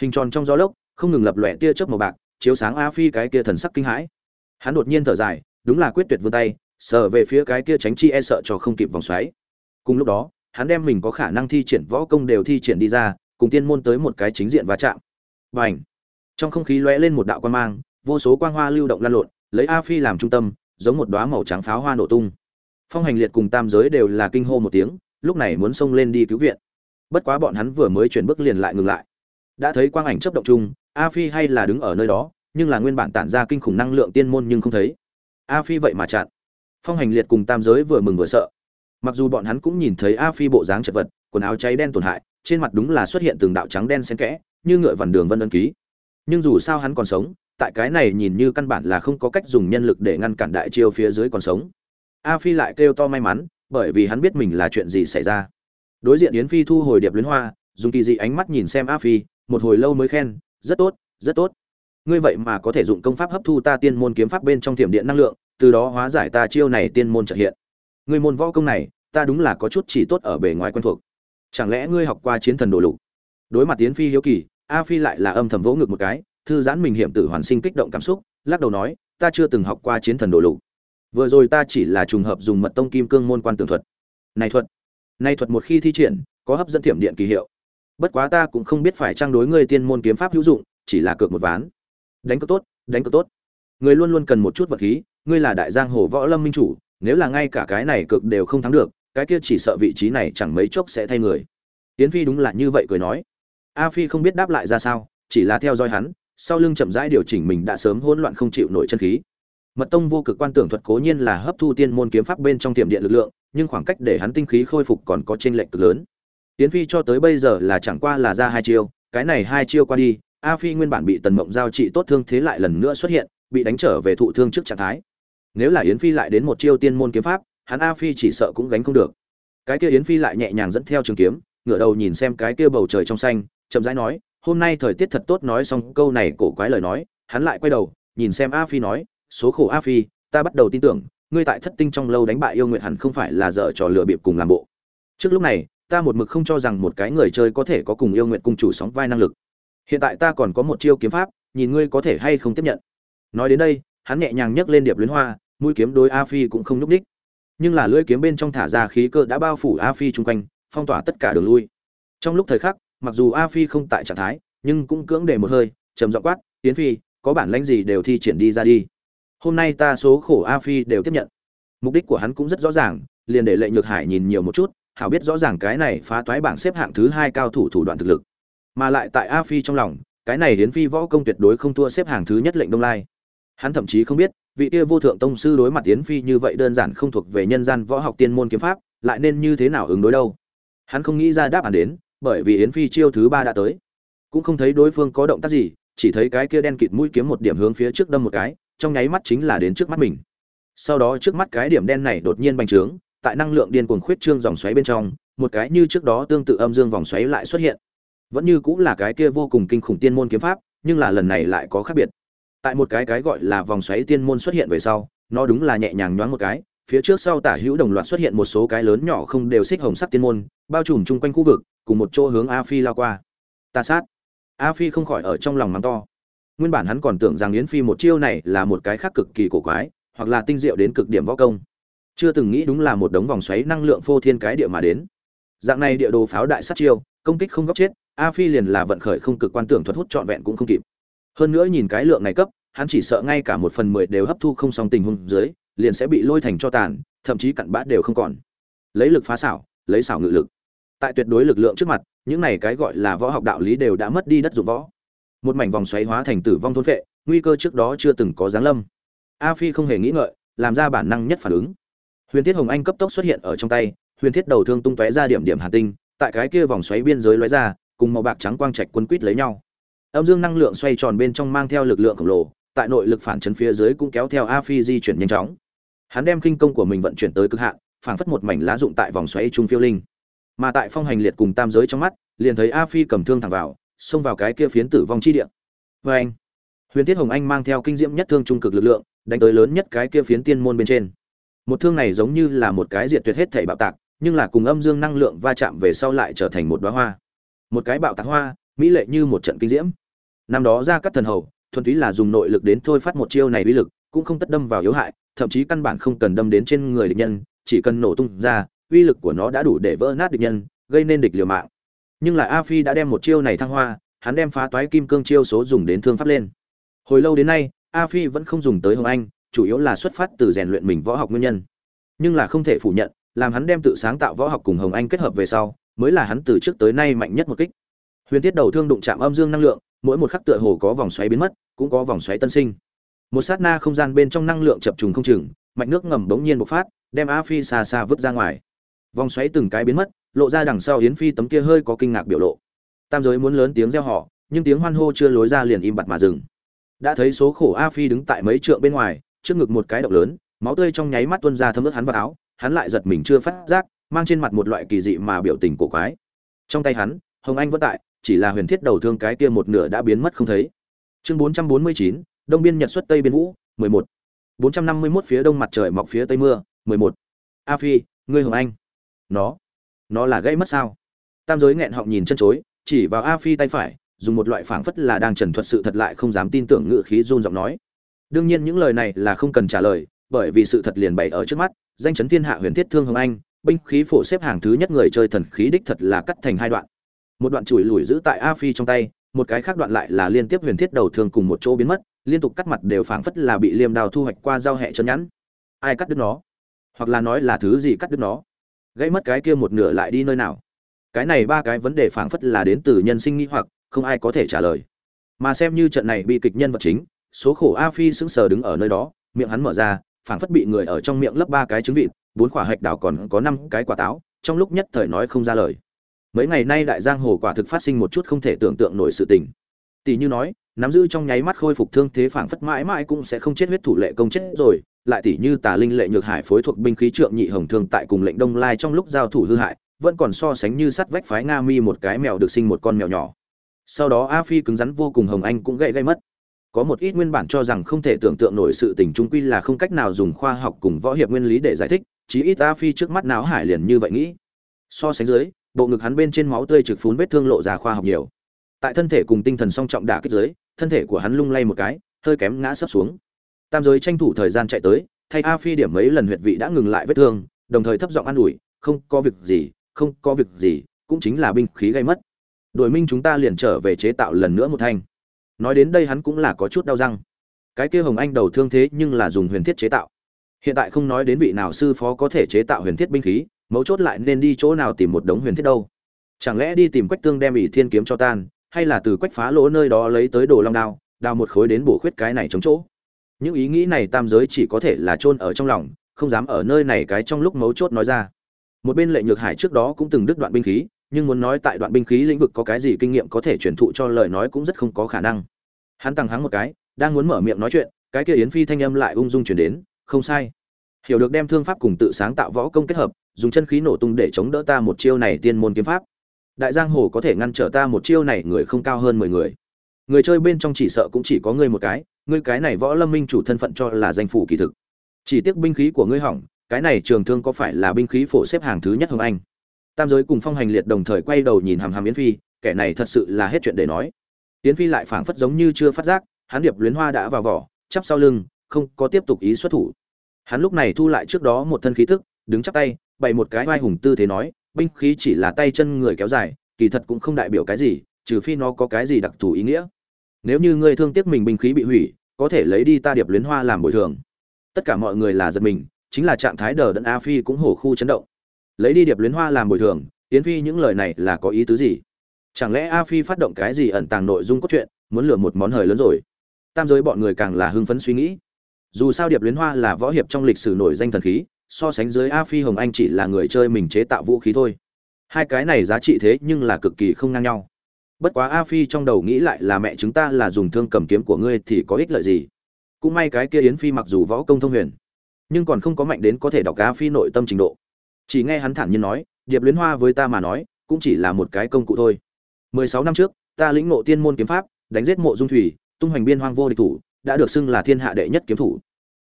hình tròn trong gió lốc, không ngừng lập lòe tia chớp màu bạc, chiếu sáng a phi cái kia thần sắc kinh hãi. Hắn đột nhiên thở dài, đúng là quyết tuyệt vươn tay, sờ về phía cái kia tránh chi e sợ cho không kịp vòng xoáy. Cùng lúc đó, hắn đem mình có khả năng thi triển võ công đều thi triển đi ra, cùng tiên môn tới một cái chính diện va chạm. Và ảnh trong không khí lóe lên một đạo quan mang, vô số quang hoa lưu động lan lộn, lấy a phi làm trung tâm, giống một đóa màu trắng pháo hoa nổ tung. Phong hành liệt cùng tam giới đều là kinh hô một tiếng, lúc này muốn xông lên đi cứu viện. Bất quá bọn hắn vừa mới chuyển bước liền lại ngừng lại đã thấy quang ảnh chấp động chung, a phi hay là đứng ở nơi đó, nhưng là nguyên bản tản ra kinh khủng năng lượng tiên môn nhưng không thấy. A phi vậy mà chặn. Phong hành liệt cùng tam giới vừa mừng vừa sợ. Mặc dù bọn hắn cũng nhìn thấy a phi bộ dáng chật vật, quần áo cháy đen tổn hại, trên mặt đúng là xuất hiện từng đạo trắng đen xen kẽ, như ngựa vằn đường vân ân ký. Nhưng dù sao hắn còn sống, tại cái này nhìn như căn bản là không có cách dùng nhân lực để ngăn cản đại chiêu phía dưới còn sống. A phi lại kêu to may mắn, bởi vì hắn biết mình là chuyện gì xảy ra. Đối diện yến phi thu hồi điệp luyến hoa, dùng kỳ dị ánh mắt nhìn xem a phi một hồi lâu mới khen, rất tốt rất tốt. Ngươi vậy mà có thể dụng công pháp hấp thu ta tiên môn kiếm pháp bên trong thiểm điện năng lượng, từ đó hóa giải ta chiêu này tiên môn trợ hiện. Ngươi môn võ công này, ta đúng là có chút chỉ tốt ở bề ngoài quen thuộc. Chẳng lẽ ngươi học qua chiến thần đồ lục? Đối mặt tiến phi hiếu kỳ, a phi lại là âm thầm vỗ ngực một cái, thư giãn mình hiểm tử hoàn sinh kích động cảm xúc, lắc đầu nói, ta chưa từng học qua chiến thần đồ lục. Vừa rồi ta chỉ là trùng hợp dùng mật tông kim cương môn quan tường thuật. Này thuật này thuật một khi thi triển, có hấp dẫn thiểm điện kỳ hiệu bất quá ta cũng không biết phải trang đối ngươi tiên môn kiếm pháp hữu dụng, chỉ là cược một ván. Đánh cược tốt, đánh cược tốt. Người luôn luôn cần một chút vật khí, ngươi là đại giang hồ võ lâm minh chủ, nếu là ngay cả cái này cực đều không thắng được, cái kia chỉ sợ vị trí này chẳng mấy chốc sẽ thay người. Tiến phi đúng là như vậy cười nói. A phi không biết đáp lại ra sao, chỉ là theo dõi hắn, sau lưng chậm rãi điều chỉnh mình đã sớm hỗn loạn không chịu nổi chân khí. Mật tông vô cực quan tưởng thuật cố nhiên là hấp thu tiên môn kiếm pháp bên trong tiềm điện lực lượng, nhưng khoảng cách để hắn tinh khí khôi phục còn có trên lệch cực lớn tiến phi cho tới bây giờ là chẳng qua là ra hai chiêu, cái này hai chiêu qua đi, a phi nguyên bản bị tần mộng giao trị tốt thương thế lại lần nữa xuất hiện, bị đánh trở về thụ thương trước trạng thái. Nếu là yến phi lại đến một chiêu tiên môn kiếm pháp, hắn a phi chỉ sợ cũng gánh không được. Cái kia yến phi lại nhẹ nhàng dẫn theo trường kiếm, ngửa đầu nhìn xem cái kia bầu trời trong xanh, chậm rãi nói, hôm nay thời tiết thật tốt, nói xong câu này cổ quái lời nói, hắn lại quay đầu, nhìn xem a phi nói, số khổ a phi, ta bắt đầu tin tưởng, ngươi tại thất tinh trong lâu đánh bại yêu nguyệt hẳn không phải là dở trò lừa bịp cùng làm bộ. Trước lúc này ta một mực không cho rằng một cái người chơi có thể có cùng yêu nguyện cùng chủ sóng vai năng lực. Hiện tại ta còn có một chiêu kiếm pháp, nhìn ngươi có thể hay không tiếp nhận. Nói đến đây, hắn nhẹ nhàng nhấc lên điệp luyến hoa, mũi kiếm đối a phi cũng không nhúc ních nhưng là lưỡi kiếm bên trong thả ra khí cơ đã bao phủ a phi chung quanh, phong tỏa tất cả đường lui. Trong lúc thời khắc, mặc dù a phi không tại trạng thái, nhưng cũng cưỡng để một hơi, trầm giọng quát, tiến phi, có bản lãnh gì đều thi triển đi ra đi. Hôm nay ta số khổ a phi đều tiếp nhận. Mục đích của hắn cũng rất rõ ràng, liền để lệ nhược hải nhìn nhiều một chút hảo biết rõ ràng cái này phá toái bảng xếp hạng thứ hai cao thủ thủ đoạn thực lực. Mà lại tại a phi trong lòng, cái này hiến phi võ công tuyệt đối không thua xếp hàng thứ nhất lệnh đông lai. Hắn thậm chí không biết, vị kia vô thượng tông sư đối mặt hiến phi như vậy đơn giản không thuộc về nhân gian võ học tiên môn kiếm pháp, lại nên như thế nào ứng đối đâu? Hắn không nghĩ ra đáp án đến, bởi vì yến phi chiêu thứ ba đã tới. Cũng không thấy đối phương có động tác gì, chỉ thấy cái kia đen kịt mũi kiếm một điểm hướng phía trước đâm một cái, trong nháy mắt chính là đến trước mắt mình. Sau đó trước mắt cái điểm đen này đột nhiên bành trướng tại năng lượng điên cuồng khuyết trương dòng xoáy bên trong, một cái như trước đó tương tự âm dương vòng xoáy lại xuất hiện. Vẫn như cũng là cái kia vô cùng kinh khủng tiên môn kiếm pháp, nhưng là lần này lại có khác biệt. Tại một cái cái gọi là vòng xoáy tiên môn xuất hiện về sau, nó đúng là nhẹ nhàng nhoáng một cái, phía trước sau tả hữu đồng loạt xuất hiện một số cái lớn nhỏ không đều xích hồng sắc tiên môn, bao trùm chung quanh khu vực, cùng một chỗ hướng a phi lao qua. Ta sát. A phi không khỏi ở trong lòng mắng to. Nguyên bản hắn còn tưởng rằng yến phi một chiêu này là một cái khác cực kỳ cổ quái, hoặc là tinh diệu đến cực điểm võ công chưa từng nghĩ đúng là một đống vòng xoáy năng lượng phô thiên cái địa mà đến. Dạng này địa đồ pháo đại sát chiêu, công kích không góc chết, a phi liền là vận khởi không cực quan tưởng thuật hút trọn vẹn cũng không kịp. Hơn nữa nhìn cái lượng này cấp, hắn chỉ sợ ngay cả một phần mười đều hấp thu không xong tình huống dưới, liền sẽ bị lôi thành cho tàn, thậm chí cặn bã đều không còn. Lấy lực phá xảo, lấy xảo ngự lực. Tại tuyệt đối lực lượng trước mặt, những này cái gọi là võ học đạo lý đều đã mất đi đất dụng võ. Một mảnh vòng xoáy hóa thành tử vong thôn vệ nguy cơ trước đó chưa từng có giáng lâm. A phi không hề nghĩ ngợi, làm ra bản năng nhất phản ứng huyền thiết hồng anh cấp tốc xuất hiện ở trong tay, huyền thiết đầu thương tung tóe ra điểm điểm hà tinh, tại cái kia vòng xoáy biên giới lóe ra, cùng màu bạc trắng quang trạch quân quýt lấy nhau. Âm dương năng lượng xoay tròn bên trong mang theo lực lượng khổng lồ, tại nội lực phản chấn phía dưới cũng kéo theo a phi di chuyển nhanh chóng. Hắn đem kinh công của mình vận chuyển tới cực hạn, phảng phất một mảnh lá dụng tại vòng xoáy trung phiêu linh. Mà tại phong hành liệt cùng tam giới trong mắt, liền thấy a phi cầm thương thẳng vào, xông vào cái kia phiến tử vong chi địa. Vê anh huyền thiết hồng anh mang theo kinh diễm nhất thương trung cực lực lượng, đánh tới lớn nhất cái kia phiến tiên môn bên trên một thương này giống như là một cái diệt tuyệt hết thể bạo tạc, nhưng là cùng âm dương năng lượng va chạm về sau lại trở thành một đóa hoa. Một cái bạo tạc hoa, mỹ lệ như một trận kinh diễm. Năm đó ra các thần hầu, thuần túy là dùng nội lực đến thôi phát một chiêu này uy lực, cũng không tất đâm vào yếu hại, thậm chí căn bản không cần đâm đến trên người địch nhân, chỉ cần nổ tung ra, uy lực của nó đã đủ để vỡ nát địch nhân, gây nên địch liều mạng. Nhưng lại a phi đã đem một chiêu này thăng hoa, hắn đem phá toái kim cương chiêu số dùng đến thương pháp lên. Hồi lâu đến nay, a phi vẫn không dùng tới hồng anh chủ yếu là xuất phát từ rèn luyện mình võ học nguyên nhân. Nhưng là không thể phủ nhận, làm hắn đem tự sáng tạo võ học cùng hồng anh kết hợp về sau, mới là hắn từ trước tới nay mạnh nhất một kích. Huyền thiết đầu thương đụng chạm âm dương năng lượng, mỗi một khắc tựa hồ có vòng xoáy biến mất, cũng có vòng xoáy tân sinh. Một sát na không gian bên trong năng lượng chập trùng không chừng, mạch nước ngầm bỗng nhiên bộc phát, đem a phi xa xa vứt ra ngoài. Vòng xoáy từng cái biến mất, lộ ra đằng sau yến phi tấm kia hơi có kinh ngạc biểu lộ. Tam giới muốn lớn tiếng reo họ nhưng tiếng hoan hô chưa lối ra liền im bặt mà dừng. Đã thấy số khổ a phi đứng tại mấy trượng bên ngoài trước ngực một cái động lớn máu tươi trong nháy mắt tuôn ra thấm ướt hắn vào áo hắn lại giật mình chưa phát giác mang trên mặt một loại kỳ dị mà biểu tình cổ quái. Trong tay hắn hồng anh vẫn tại chỉ là huyền thiết đầu thương cái kia một nửa đã biến mất không thấy. Chương 449, đông biên nhật xuất tây biên vũ 11. 451 phía đông mặt trời mọc phía tây mưa 11. a phi ngươi hồng anh. Nó. Nó là gây mất sao? Tam giới nghẹn họng nhìn chân chối chỉ vào a phi tay phải dùng một loại phảng phất là đang trần thuật sự thật lại không dám tin tưởng ngự khí run giọng nói đương nhiên những lời này là không cần trả lời, bởi vì sự thật liền bày ở trước mắt, danh chấn thiên hạ huyền thiết thương hồng anh, binh khí phổ xếp hàng thứ nhất người chơi thần khí đích thật là cắt thành hai đoạn. Một đoạn chùi lùi giữ tại a phi trong tay, một cái khác đoạn lại là liên tiếp huyền thiết đầu thương cùng một chỗ biến mất, liên tục cắt mặt đều phảng phất là bị liêm đào thu hoạch qua giao hẹ chân nhẵn. Ai cắt đứt nó? Hoặc là nói là thứ gì cắt đứt nó? Gãy mất cái kia một nửa lại đi nơi nào? Cái này ba cái vấn đề phảng phất là đến từ nhân sinh nghĩ hoặc, không ai có thể trả lời. Mà xem như trận này bi kịch nhân vật chính số khổ a phi sững sờ đứng ở nơi đó, miệng hắn mở ra, phảng phất bị người ở trong miệng lấp ba cái trứng vịt, bốn quả hạch đào còn có năm cái quả táo, trong lúc nhất thời nói không ra lời. Mấy ngày nay đại giang hồ quả thực phát sinh một chút không thể tưởng tượng nổi sự tình. Tỷ như nói, nắm giữ trong nháy mắt khôi phục thương thế phảng phất mãi mãi cũng sẽ không chết huyết thủ lệ công chết rồi, lại tỷ như tà linh lệ nhược hải phối thuộc binh khí trượng nhị hồng thương tại cùng lệnh đông lai trong lúc giao thủ hư hại, vẫn còn so sánh như sắt vách phái nga mi một cái mèo được sinh một con mèo nhỏ. Sau đó a phi cứng rắn vô cùng hồng anh cũng gãy gây mất có một ít nguyên bản cho rằng không thể tưởng tượng nổi sự tình trung quy là không cách nào dùng khoa học cùng võ hiệp nguyên lý để giải thích, chí ít a phi trước mắt não hải liền như vậy nghĩ. So sánh dưới, bộ ngực hắn bên trên máu tươi trực phún vết thương lộ ra khoa học nhiều. Tại thân thể cùng tinh thần song trọng đả kích dưới, thân thể của hắn lung lay một cái, hơi kém ngã sấp xuống. Tam giới tranh thủ thời gian chạy tới, thay a phi điểm mấy lần huyệt vị đã ngừng lại vết thương, đồng thời thấp giọng an ủi, không có việc gì, không có việc gì, cũng chính là binh khí gây mất. Đội minh chúng ta liền trở về chế tạo lần nữa một thanh nói đến đây hắn cũng là có chút đau răng. Cái kia hồng anh đầu thương thế nhưng là dùng huyền thiết chế tạo. Hiện tại không nói đến vị nào sư phó có thể chế tạo huyền thiết binh khí, mấu chốt lại nên đi chỗ nào tìm một đống huyền thiết đâu. Chẳng lẽ đi tìm quách tương đem ỷ thiên kiếm cho tan, hay là từ quách phá lỗ nơi đó lấy tới đồ long đao, đào một khối đến bổ khuyết cái này chống chỗ? Những ý nghĩ này tam giới chỉ có thể là chôn ở trong lòng, không dám ở nơi này cái trong lúc mấu chốt nói ra. Một bên lệ nhược hải trước đó cũng từng đứt đoạn binh khí nhưng muốn nói tại đoạn binh khí lĩnh vực có cái gì kinh nghiệm có thể truyền thụ cho lời nói cũng rất không có khả năng. Hắn tăng hắng một cái, đang muốn mở miệng nói chuyện, cái kia yến phi thanh âm lại ung dung chuyển đến, không sai. Hiểu được đem thương pháp cùng tự sáng tạo võ công kết hợp, dùng chân khí nổ tung để chống đỡ ta một chiêu này tiên môn kiếm pháp. Đại giang hồ có thể ngăn trở ta một chiêu này người không cao hơn mười người. Người chơi bên trong chỉ sợ cũng chỉ có ngươi một cái, ngươi cái này võ lâm minh chủ thân phận cho là danh phủ kỳ thực. Chỉ tiếc binh khí của ngươi hỏng, cái này trường thương có phải là binh khí phổ xếp hàng thứ nhất hồng anh? Tam giới cùng phong hành liệt đồng thời quay đầu nhìn hàm hàm yến phi, kẻ này thật sự là hết chuyện để nói. Yến phi lại phảng phất giống như chưa phát giác, hắn điệp luyến hoa đã vào vỏ, chắp sau lưng, không có tiếp tục ý xuất thủ. Hắn lúc này thu lại trước đó một thân khí tức đứng chắp tay, bày một cái oai hùng tư thế nói, binh khí chỉ là tay chân người kéo dài, kỳ thật cũng không đại biểu cái gì, trừ phi nó có cái gì đặc thù ý nghĩa. Nếu như ngươi thương tiếc mình binh khí bị hủy, có thể lấy đi ta điệp luyến hoa làm bồi thường. Tất cả mọi người là giật mình, chính là trạng thái đờ đẫn a phi cũng hổ khu chấn động lấy đi điệp luyến hoa làm bồi thường, yến phi những lời này là có ý tứ gì? Chẳng lẽ a phi phát động cái gì ẩn tàng nội dung cốt truyện, muốn lừa một món hời lớn rồi? Tam giới bọn người càng là hưng phấn suy nghĩ. Dù sao điệp luyến hoa là võ hiệp trong lịch sử nổi danh thần khí, so sánh dưới a phi hồng anh chỉ là người chơi mình chế tạo vũ khí thôi. Hai cái này giá trị thế nhưng là cực kỳ không ngang nhau. Bất quá a phi trong đầu nghĩ lại là mẹ chúng ta là dùng thương cầm kiếm của ngươi thì có ích lợi gì? Cũng may cái kia yến phi mặc dù võ công thông huyền, nhưng còn không có mạnh đến có thể đọc a phi nội tâm trình độ chỉ nghe hắn thản nhiên nói, điệp luyến hoa với ta mà nói, cũng chỉ là một cái công cụ thôi. Mười sáu năm trước, ta lĩnh ngộ tiên môn kiếm pháp, đánh giết mộ dung thủy, tung hoành biên hoang vô địch thủ, đã được xưng là thiên hạ đệ nhất kiếm thủ.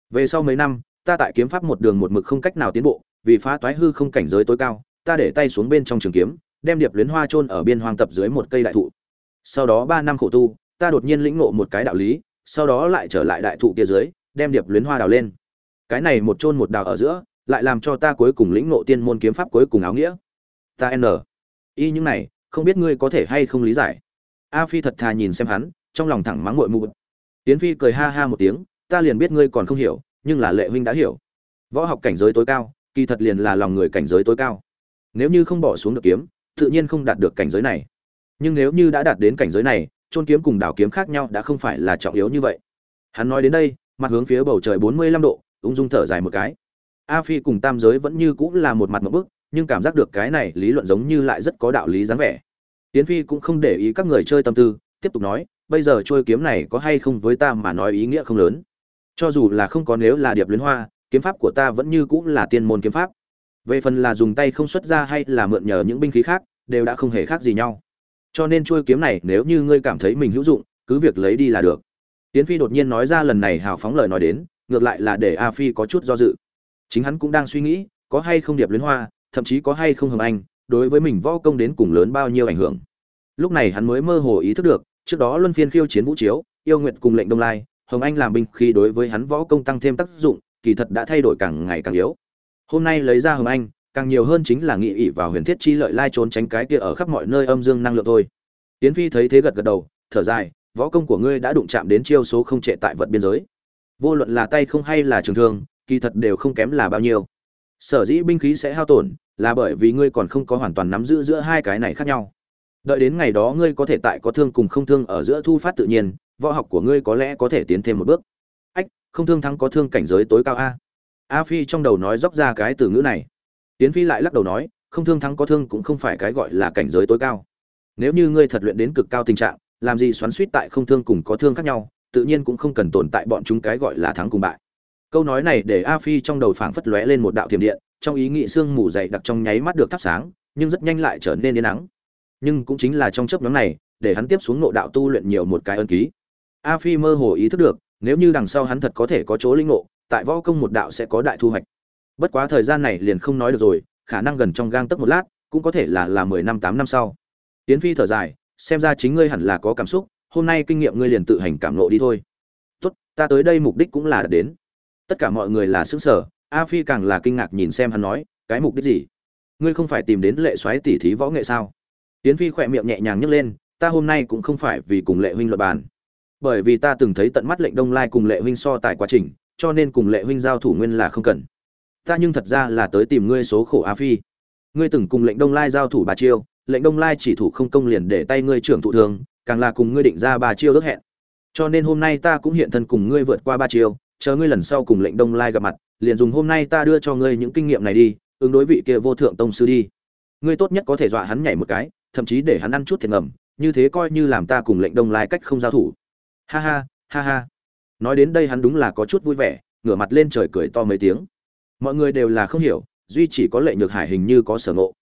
Về sau mấy năm, ta tại kiếm pháp một đường một mực không cách nào tiến bộ, vì phá toái hư không cảnh giới tối cao, ta để tay xuống bên trong trường kiếm, đem điệp luyến hoa chôn ở biên hoang tập dưới một cây đại thụ. Sau đó ba năm khổ tu, ta đột nhiên lĩnh ngộ một cái đạo lý, sau đó lại trở lại đại thụ kia dưới, đem điệp luyến hoa đào lên. Cái này một chôn một đào ở giữa lại làm cho ta cuối cùng lĩnh ngộ tiên môn kiếm pháp cuối cùng áo nghĩa. Ta n. Y những này, không biết ngươi có thể hay không lý giải. A phi thật thà nhìn xem hắn, trong lòng thẳng mắng mội mụ tiến phi cười ha ha một tiếng, ta liền biết ngươi còn không hiểu, nhưng là lệ huynh đã hiểu. Võ học cảnh giới tối cao, kỳ thật liền là lòng người cảnh giới tối cao. Nếu như không bỏ xuống được kiếm, tự nhiên không đạt được cảnh giới này. Nhưng nếu như đã đạt đến cảnh giới này trôn kiếm cùng đảo kiếm khác nhau đã không phải là trọng yếu như vậy. Hắn nói đến đây, mặt hướng phía bầu trời bốn mươi lăm độ, ung dung thở dài một cái a phi cùng tam giới vẫn như cũng là một mặt một bức, nhưng cảm giác được cái này lý luận giống như lại rất có đạo lý dáng vẻ. Tiến phi cũng không để ý các người chơi tâm tư, tiếp tục nói, bây giờ trôi kiếm này có hay không với ta mà nói ý nghĩa không lớn. Cho dù là không có nếu là điệp luyến hoa, kiếm pháp của ta vẫn như cũng là tiên môn kiếm pháp. Về phần là dùng tay không xuất ra hay là mượn nhờ những binh khí khác, đều đã không hề khác gì nhau. Cho nên trôi kiếm này nếu như ngươi cảm thấy mình hữu dụng, cứ việc lấy đi là được. Tiến phi đột nhiên nói ra lần này hào phóng lời nói đến, ngược lại là để a phi có chút do dự chính hắn cũng đang suy nghĩ, có hay không điệp luyến hoa, thậm chí có hay không hầm anh, đối với mình võ công đến cùng lớn bao nhiêu ảnh hưởng. Lúc này hắn mới mơ hồ ý thức được, trước đó luân phiên khiêu chiến vũ chiếu, yêu nguyện cùng lệnh đông lai, hồng anh làm binh khi đối với hắn võ công tăng thêm tác dụng, kỳ thật đã thay đổi càng ngày càng yếu. Hôm nay lấy ra hồng anh, càng nhiều hơn chính là nghị ỷ vào huyền thiết chi lợi lai trốn tránh cái kia ở khắp mọi nơi âm dương năng lượng thôi. Tiến phi thấy thế gật gật đầu, thở dài, võ công của ngươi đã đụng chạm đến chiêu số không trệ tại vật biên giới. Vô luận là tay không hay là trường thương kỳ thật đều không kém là bao nhiêu. Sở dĩ binh khí sẽ hao tổn, là bởi vì ngươi còn không có hoàn toàn nắm giữ giữa hai cái này khác nhau. Đợi đến ngày đó ngươi có thể tại có thương cùng không thương ở giữa thu phát tự nhiên, võ học của ngươi có lẽ có thể tiến thêm một bước. Ách, không thương thắng có thương cảnh giới tối cao a. A phi trong đầu nói dốc ra cái từ ngữ này. Tiến phi lại lắc đầu nói, không thương thắng có thương cũng không phải cái gọi là cảnh giới tối cao. Nếu như ngươi thật luyện đến cực cao tình trạng, làm gì xoắn suýt tại không thương cùng có thương khác nhau, tự nhiên cũng không cần tồn tại bọn chúng cái gọi là thắng cùng bại câu nói này để a phi trong đầu phảng phất lóe lên một đạo thiểm điện, trong ý nghĩ xương mù dày đặc trong nháy mắt được thắp sáng, nhưng rất nhanh lại trở nên yên nắng nhưng cũng chính là trong chớp nhóm này, để hắn tiếp xuống nội đạo tu luyện nhiều một cái ân ký. A phi mơ hồ ý thức được, nếu như đằng sau hắn thật có thể có chỗ linh ngộ, tại võ công một đạo sẽ có đại thu hoạch. Bất quá thời gian này liền không nói được rồi, khả năng gần trong gang tấc một lát, cũng có thể là là mười năm, tám năm sau. Tiến phi thở dài, xem ra chính ngươi hẳn là có cảm xúc, hôm nay kinh nghiệm ngươi liền tự hành cảm nộ đi thôi. Tốt, ta tới đây mục đích cũng là đến tất cả mọi người là xứng sở a phi càng là kinh ngạc nhìn xem hắn nói, cái mục đích gì? Ngươi không phải tìm đến lệ xoáy tỉ thí võ nghệ sao? Tiến phi khỏe miệng nhẹ nhàng nhấc lên, ta hôm nay cũng không phải vì cùng lệ huynh luật bàn. Bởi vì ta từng thấy tận mắt lệnh đông lai cùng lệ huynh so tài quá trình, cho nên cùng lệ huynh giao thủ nguyên là không cần. Ta nhưng thật ra là tới tìm ngươi số khổ a phi. Ngươi từng cùng lệnh đông lai giao thủ ba chiêu, lệnh đông lai chỉ thủ không công liền để tay ngươi trưởng thụ thường, càng là cùng ngươi định ra ba chiêu ước hẹn. Cho nên hôm nay ta cũng hiện thân cùng ngươi vượt qua ba chiêu chờ ngươi lần sau cùng lệnh đông lai gặp mặt, liền dùng hôm nay ta đưa cho ngươi những kinh nghiệm này đi, ứng đối vị kia vô thượng tông sư đi. Ngươi tốt nhất có thể dọa hắn nhảy một cái, thậm chí để hắn ăn chút thiệt ngầm, như thế coi như làm ta cùng lệnh đông lai cách không giao thủ. Ha ha ha ha. Nói đến đây hắn đúng là có chút vui vẻ, ngửa mặt lên trời cười to mấy tiếng. Mọi người đều là không hiểu, duy chỉ có lệ nhược hải hình như có sở ngộ.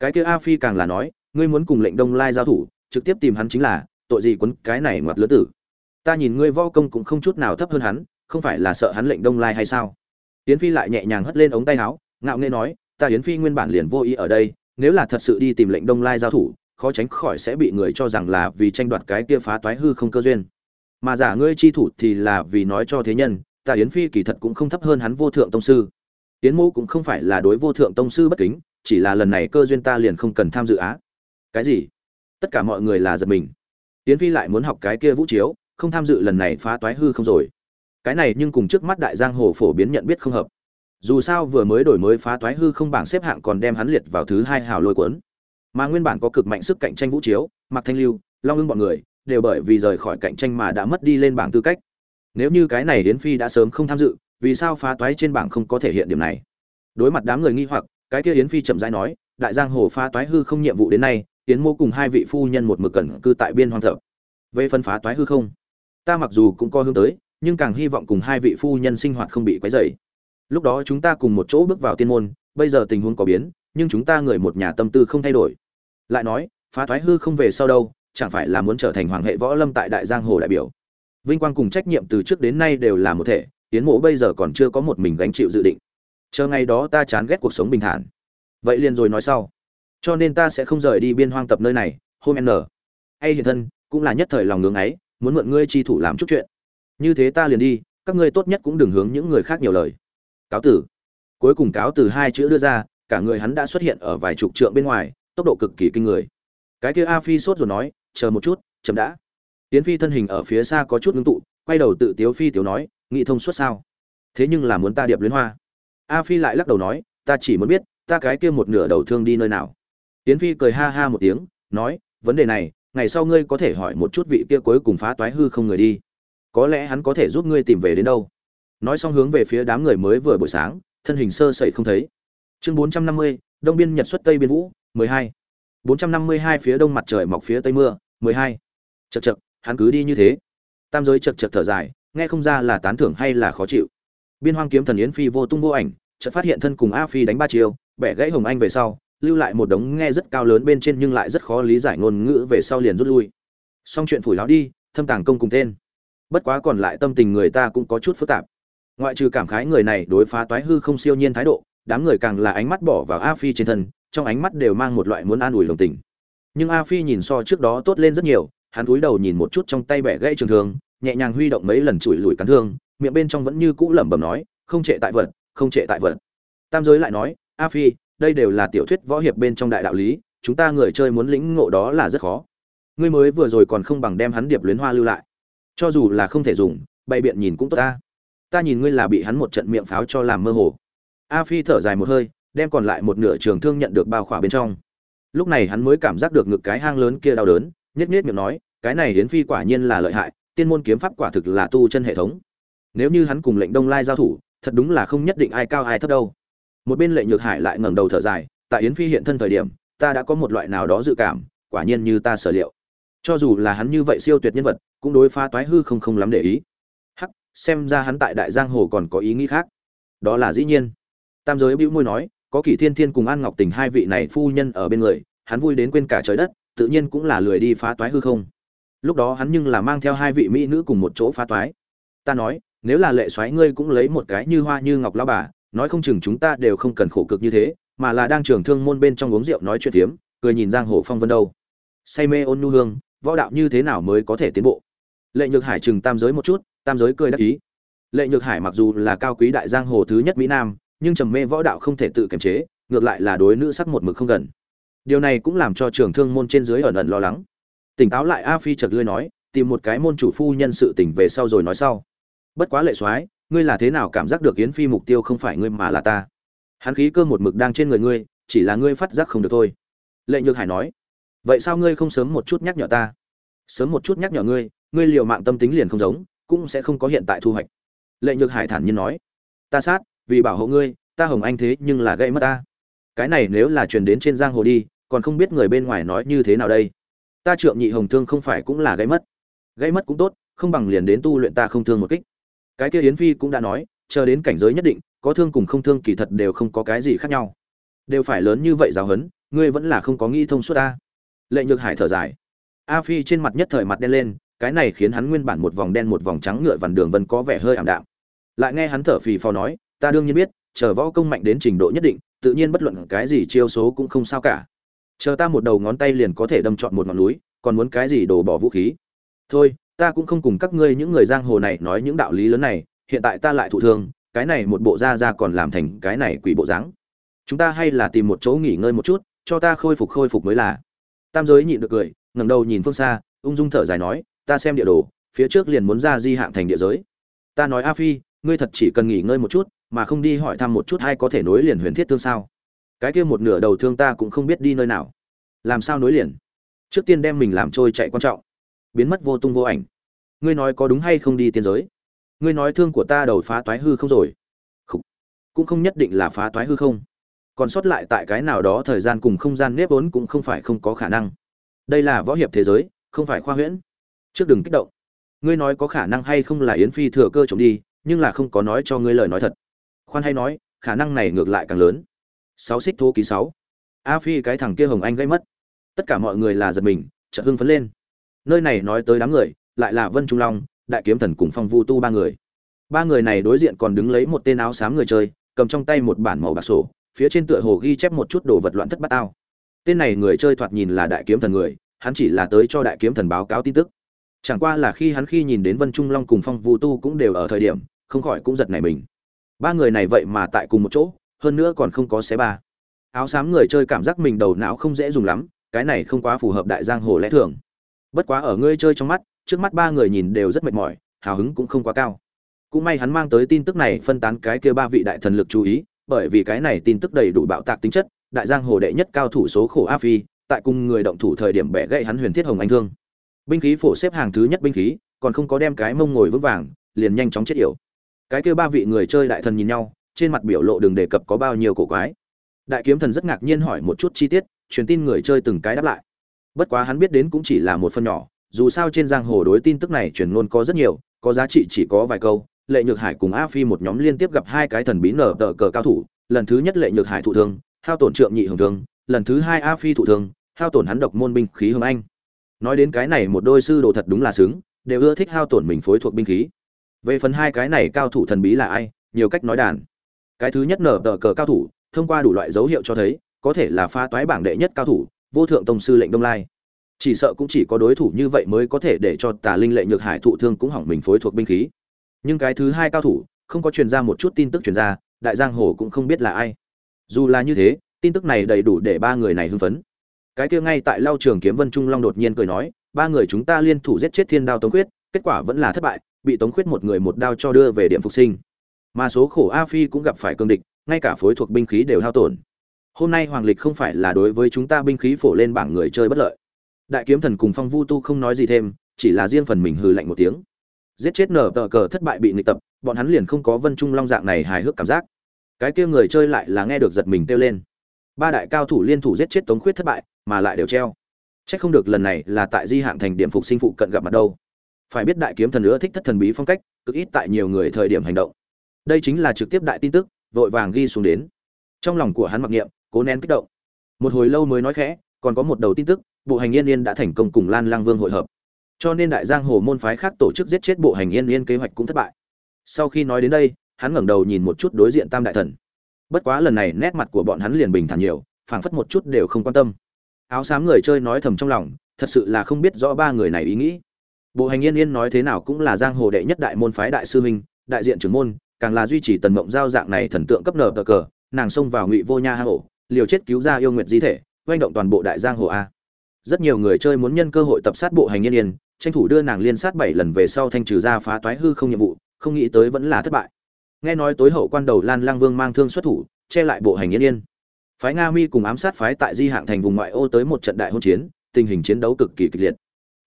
Cái kia a phi càng là nói, ngươi muốn cùng lệnh đông lai giao thủ, trực tiếp tìm hắn chính là, tội gì quấn cái này ngoặt lứa tử. Ta nhìn ngươi vo công cũng không chút nào thấp hơn hắn không phải là sợ hắn lệnh đông lai hay sao? Yến phi lại nhẹ nhàng hất lên ống tay áo, ngạo nghễ nói, ta yến phi nguyên bản liền vô ý ở đây, nếu là thật sự đi tìm lệnh đông lai giao thủ, khó tránh khỏi sẽ bị người cho rằng là vì tranh đoạt cái kia phá toái hư không cơ duyên. Mà giả ngươi chi thủ thì là vì nói cho thế nhân, ta yến phi kỳ thật cũng không thấp hơn hắn vô thượng tông sư. Yến mô cũng không phải là đối vô thượng tông sư bất kính, chỉ là lần này cơ duyên ta liền không cần tham dự á. Cái gì? Tất cả mọi người là giật mình. Yến phi lại muốn học cái kia vũ chiếu, không tham dự lần này phá toái hư không rồi cái này nhưng cùng trước mắt đại giang hồ phổ biến nhận biết không hợp. Dù sao vừa mới đổi mới phá toái hư không bảng xếp hạng còn đem hắn liệt vào thứ hai hào lôi cuốn. Mà nguyên bản có cực mạnh sức cạnh tranh vũ chiếu mặc thanh lưu, long ưng bọn người, đều bởi vì rời khỏi cạnh tranh mà đã mất đi lên bảng tư cách. Nếu như cái này Yến phi đã sớm không tham dự, vì sao phá toái trên bảng không có thể hiện điểm này? Đối mặt đám người nghi hoặc, cái kia yến phi chậm rãi nói, đại giang hồ phá toái hư không nhiệm vụ đến nay, yến mô cùng hai vị phu nhân một mực cẩn cư tại biên hoang thợ. Về phân phá toái hư không, ta mặc dù cũng có hướng tới nhưng càng hy vọng cùng hai vị phu nhân sinh hoạt không bị quấy rầy. Lúc đó chúng ta cùng một chỗ bước vào tiên môn, bây giờ tình huống có biến, nhưng chúng ta người một nhà tâm tư không thay đổi. Lại nói, phá toái hư không về sau đâu, chẳng phải là muốn trở thành hoàng hệ võ lâm tại đại giang hồ đại biểu. Vinh quang cùng trách nhiệm từ trước đến nay đều là một thể tiến mộ bây giờ còn chưa có một mình gánh chịu dự định. Chờ ngày đó ta chán ghét cuộc sống bình thản. Vậy liền rồi nói sau. Cho nên ta sẽ không rời đi biên hoang tập nơi này, hôm n hay hiện thân, cũng là nhất thời lòng ngưỡng ấy, muốn mượn ngươi chi thủ làm chút chuyện như thế ta liền đi, các ngươi tốt nhất cũng đừng hướng những người khác nhiều lời. Cáo tử. Cuối cùng cáo từ hai chữ đưa ra, cả người hắn đã xuất hiện ở vài chục trượng bên ngoài, tốc độ cực kỳ kinh người. Cái kia a phi sốt rồi nói, chờ một chút, chậm đã. Tiến phi thân hình ở phía xa có chút ngưng tụ, quay đầu tự tiếu phi tiểu nói, nghị thông suốt sao? Thế nhưng là muốn ta điệp luyến hoa. A phi lại lắc đầu nói, ta chỉ muốn biết, ta cái kia một nửa đầu thương đi nơi nào? Tiến phi cười ha ha một tiếng, nói, vấn đề này, ngày sau ngươi có thể hỏi một chút vị kia cuối cùng phá toái hư không người đi có lẽ hắn có thể giúp ngươi tìm về đến đâu. Nói xong hướng về phía đám người mới vừa buổi sáng, thân hình sơ sẩy không thấy. Chương bốn trăm năm mươi, đông biên nhật xuất tây biên vũ, mười hai. bốn trăm năm mươi hai phía đông mặt trời mọc phía tây mưa, mười hai. Chật chật hắn cứ đi như thế. Tam giới chật chật thở dài, nghe không ra là tán thưởng hay là khó chịu. Biên hoang kiếm thần yến phi vô tung vô ảnh, chợt phát hiện thân cùng a phi đánh ba chiều bẻ gãy hồng anh về sau, lưu lại một đống nghe rất cao lớn bên trên nhưng lại rất khó lý giải ngôn ngữ về sau liền rút lui. Xong chuyện phủi láo đi, thâm tàng công cùng tên bất quá còn lại tâm tình người ta cũng có chút phức tạp. Ngoại trừ cảm khái người này đối phá toái hư không siêu nhiên thái độ, đám người càng là ánh mắt bỏ vào a phi trên thân, trong ánh mắt đều mang một loại muốn an ủi đồng tình. Nhưng a phi nhìn so trước đó tốt lên rất nhiều, hắn cúi đầu nhìn một chút trong tay bẻ gãy trường thương, nhẹ nhàng huy động mấy lần chùi lùi cắn thương, miệng bên trong vẫn như cũ lẩm bẩm nói, không trệ tại vật, không trệ tại vật. Tam giới lại nói, a phi, đây đều là tiểu thuyết võ hiệp bên trong đại đạo lý, chúng ta người chơi muốn lĩnh ngộ đó là rất khó. Ngươi mới vừa rồi còn không bằng đem hắn điệp luyến hoa lưu lại cho dù là không thể dùng, bày biện nhìn cũng tốt ta. Ta nhìn ngươi là bị hắn một trận miệng pháo cho làm mơ hồ. A phi thở dài một hơi, đem còn lại một nửa trường thương nhận được bao khỏa bên trong. Lúc này hắn mới cảm giác được ngực cái hang lớn kia đau đớn nhất nhất miệng nói, cái này hiến phi quả nhiên là lợi hại, tiên môn kiếm pháp quả thực là tu chân hệ thống. Nếu như hắn cùng lệnh đông lai giao thủ, thật đúng là không nhất định ai cao ai thấp đâu. Một bên lệnh nhược hải lại ngẩng đầu thở dài, tại yến phi hiện thân thời điểm, ta đã có một loại nào đó dự cảm, quả nhiên như ta sở liệu. Cho dù là hắn như vậy siêu tuyệt nhân vật cũng đối phá toái hư không không lắm để ý. Hắc, xem ra hắn tại đại giang hồ còn có ý nghĩ khác. Đó là dĩ nhiên. Tam giới bĩu môi nói, có kỷ thiên thiên cùng an ngọc tình hai vị này phu nhân ở bên người, hắn vui đến quên cả trời đất, tự nhiên cũng là lười đi phá toái hư không. Lúc đó hắn nhưng là mang theo hai vị mỹ nữ cùng một chỗ phá toái. Ta nói, nếu là lệ soái ngươi cũng lấy một cái như hoa như ngọc lao bà, nói không chừng chúng ta đều không cần khổ cực như thế, mà là đang trường thương môn bên trong uống rượu nói chuyện phiếm, cười nhìn giang hồ phong vân đâu. Say mê ôn nhu hương, võ đạo như thế nào mới có thể tiến bộ? Lệ nhược hải chừng tam giới một chút, tam giới cười đắc ý. Lệ nhược hải mặc dù là cao quý đại giang hồ thứ nhất mỹ nam, nhưng trầm mê võ đạo không thể tự kiềm chế, ngược lại là đối nữ sắc một mực không gần. Điều này cũng làm cho trường thương môn trên dưới ẩn ẩn lo lắng. Tỉnh táo lại a phi chợt lươi nói, tìm một cái môn chủ phu nhân sự tỉnh về sau rồi nói sau. Bất quá lệ soái, ngươi là thế nào cảm giác được yến phi mục tiêu không phải ngươi mà là ta? Hắn khí cơ một mực đang trên người ngươi, chỉ là ngươi phát giác không được thôi. Lệ nhược hải nói, vậy sao ngươi không sớm một chút nhắc nhở ta? Sớm một chút nhắc nhở ngươi ngươi liều mạng tâm tính liền không giống, cũng sẽ không có hiện tại thu hoạch. Lệ nhược hải thản nhiên nói, ta sát, vì bảo hộ ngươi, ta hồng anh thế nhưng là gây mất ta. Cái này nếu là truyền đến trên giang hồ đi, còn không biết người bên ngoài nói như thế nào đây. Ta trượng nhị hồng thương không phải cũng là gây mất. Gây mất cũng tốt, không bằng liền đến tu luyện ta không thương một kích. Cái kia yến phi cũng đã nói, chờ đến cảnh giới nhất định, có thương cùng không thương kỳ thật đều không có cái gì khác nhau. Đều phải lớn như vậy giáo hấn ngươi vẫn là không có nghĩ thông suốt ta. Lệ nhược hải thở dài. A phi trên mặt nhất thời mặt đen lên cái này khiến hắn nguyên bản một vòng đen một vòng trắng ngựa vằn đường vân có vẻ hơi ảm đạm. Lại nghe hắn thở phì phò nói, ta đương nhiên biết, chờ võ công mạnh đến trình độ nhất định, tự nhiên bất luận cái gì chiêu số cũng không sao cả. Chờ ta một đầu ngón tay liền có thể đâm trọn một ngọn núi, còn muốn cái gì đổ bỏ vũ khí? Thôi, ta cũng không cùng các ngươi những người giang hồ này nói những đạo lý lớn này, hiện tại ta lại thụ thương, cái này một bộ da ra còn làm thành cái này quỷ bộ dáng. Chúng ta hay là tìm một chỗ nghỉ ngơi một chút, cho ta khôi phục khôi phục mới là. Tam giới nhịn được cười, ngẩng đầu nhìn phương xa, ung dung thở dài nói ta xem địa đồ, phía trước liền muốn ra di hạng thành địa giới. Ta nói, a phi, ngươi thật chỉ cần nghỉ ngơi một chút, mà không đi hỏi thăm một chút hay có thể nối liền huyền thiết thương sao? Cái kia một nửa đầu thương ta cũng không biết đi nơi nào. Làm sao nối liền? Trước tiên đem mình làm trôi chạy quan trọng. Biến mất vô tung vô ảnh. Ngươi nói có đúng hay không đi tiên giới? Ngươi nói thương của ta đầu phá toái hư không rồi. Không. cũng không nhất định là phá toái hư không. Còn sót lại tại cái nào đó thời gian cùng không gian nếp vốn cũng không phải không có khả năng. Đây là võ hiệp thế giới, không phải khoa huyễn trước đừng kích động. Ngươi nói có khả năng hay không là yến phi thừa cơ trộm đi, nhưng là không có nói cho ngươi lời nói thật. Khoan hay nói, khả năng này ngược lại càng lớn. Sáu xích thô ký sáu. A phi cái thằng kia hồng anh gây mất. Tất cả mọi người là giật mình, chợt hưng phấn lên. Nơi này nói tới đám người, lại là vân trung long, đại kiếm thần cùng phong vu tu ba người. Ba người này đối diện còn đứng lấy một tên áo xám người chơi, cầm trong tay một bản màu bạc sổ, phía trên tựa hồ ghi chép một chút đồ vật loạn thất bát ao tên này người chơi thoạt nhìn là đại kiếm thần người, hắn chỉ là tới cho đại kiếm thần báo cáo tin tức chẳng qua là khi hắn khi nhìn đến vân trung long cùng phong vu tu cũng đều ở thời điểm, không khỏi cũng giật nảy mình. Ba người này vậy mà tại cùng một chỗ, hơn nữa còn không có xé ba. Áo xám người chơi cảm giác mình đầu não không dễ dùng lắm, cái này không quá phù hợp đại giang hồ lẽ thường. Bất quá ở ngươi chơi trong mắt, trước mắt ba người nhìn đều rất mệt mỏi, hào hứng cũng không quá cao. Cũng may hắn mang tới tin tức này phân tán cái kia ba vị đại thần lực chú ý, bởi vì cái này tin tức đầy đủ bạo tạc tính chất, đại giang hồ đệ nhất cao thủ số khổ a phi, tại cùng người động thủ thời điểm bẻ gãy hắn huyền thiết hồng anh thương binh khí phổ xếp hàng thứ nhất binh khí, còn không có đem cái mông ngồi vững vàng, liền nhanh chóng chết yểu. Cái kia ba vị người chơi đại thần nhìn nhau, trên mặt biểu lộ đường đề cập có bao nhiêu cổ quái. Đại kiếm thần rất ngạc nhiên hỏi một chút chi tiết, truyền tin người chơi từng cái đáp lại. Bất quá hắn biết đến cũng chỉ là một phần nhỏ, dù sao trên giang hồ đối tin tức này truyền ngôn có rất nhiều, có giá trị chỉ có vài câu. Lệ nhược hải cùng a phi một nhóm liên tiếp gặp hai cái thần bí nở tờ cờ cao thủ, lần thứ nhất lệ nhược hải thụ thương, hao tổn trượng nhị hưởng thương, lần thứ hai a phi thụ thương, hao tổn hắn độc môn binh khí hồng anh nói đến cái này một đôi sư đồ thật đúng là xứng, đều ưa thích hao tổn mình phối thuộc binh khí. Về phần hai cái này cao thủ thần bí là ai, nhiều cách nói đàn. Cái thứ nhất nở tờ cờ cao thủ, thông qua đủ loại dấu hiệu cho thấy, có thể là pha toái bảng đệ nhất cao thủ, vô thượng tông sư lệnh đông lai. Chỉ sợ cũng chỉ có đối thủ như vậy mới có thể để cho tà linh lệ nhược hải thụ thương cũng hỏng mình phối thuộc binh khí. Nhưng cái thứ hai cao thủ, không có truyền ra một chút tin tức truyền ra, đại giang hồ cũng không biết là ai. Dù là như thế, tin tức này đầy đủ để ba người này hưng phấn cái kia ngay tại lao trường kiếm vân trung long đột nhiên cười nói, ba người chúng ta liên thủ giết chết thiên đao tống quyết kết quả vẫn là thất bại, bị tống quyết một người một đao cho đưa về điểm phục sinh. Mà số khổ a phi cũng gặp phải cương địch, ngay cả phối thuộc binh khí đều hao tổn. Hôm nay hoàng lịch không phải là đối với chúng ta binh khí phổ lên bảng người chơi bất lợi. Đại kiếm thần cùng phong vu tu không nói gì thêm, chỉ là riêng phần mình hừ lạnh một tiếng. Giết chết nở tờ cờ thất bại bị nghịch tập, bọn hắn liền không có vân trung long dạng này hài hước cảm giác. Cái kia người chơi lại là nghe được giật mình kêu lên ba đại cao thủ liên thủ giết chết tống khuyết thất bại, mà lại đều treo. Chắc không được lần này là tại di hạng thành điểm phục sinh phụ cận gặp mặt đâu. Phải biết đại kiếm thần nữa thích thất thần bí phong cách, cực ít tại nhiều người thời điểm hành động. Đây chính là trực tiếp đại tin tức, vội vàng ghi xuống đến. Trong lòng của hắn mặc niệm, cố nén kích động. Một hồi lâu mới nói khẽ, còn có một đầu tin tức, bộ hành yên yên đã thành công cùng lan lang vương hội hợp. Cho nên đại giang hồ môn phái khác tổ chức giết chết bộ hành yên yên kế hoạch cũng thất bại. Sau khi nói đến đây, hắn ngẩng đầu nhìn một chút đối diện tam đại thần bất quá lần này nét mặt của bọn hắn liền bình thản nhiều, phảng phất một chút đều không quan tâm. Áo xám người chơi nói thầm trong lòng, thật sự là không biết rõ ba người này ý nghĩ. Bộ hành yên yên nói thế nào cũng là giang hồ đệ nhất đại môn phái đại sư huynh, đại diện trưởng môn, càng là duy trì tần mộng giao dạng này thần tượng cấp nở cờ cờ, nàng xông vào ngụy vô nha hang ổ, liều chết cứu ra yêu nguyệt di thể oanh động toàn bộ đại giang hồ a. Rất nhiều người chơi muốn nhân cơ hội tập sát bộ hành yên yên, tranh thủ đưa nàng liên sát bảy lần về sau thanh trừ ra phá toái hư không nhiệm vụ, không nghĩ tới vẫn là thất bại nghe nói tối hậu quan đầu lan lang vương mang thương xuất thủ, che lại bộ hành yên yên. Phái nga mi cùng ám sát phái tại di hạng thành vùng ngoại ô tới một trận đại hôn chiến, tình hình chiến đấu cực kỳ kịch liệt.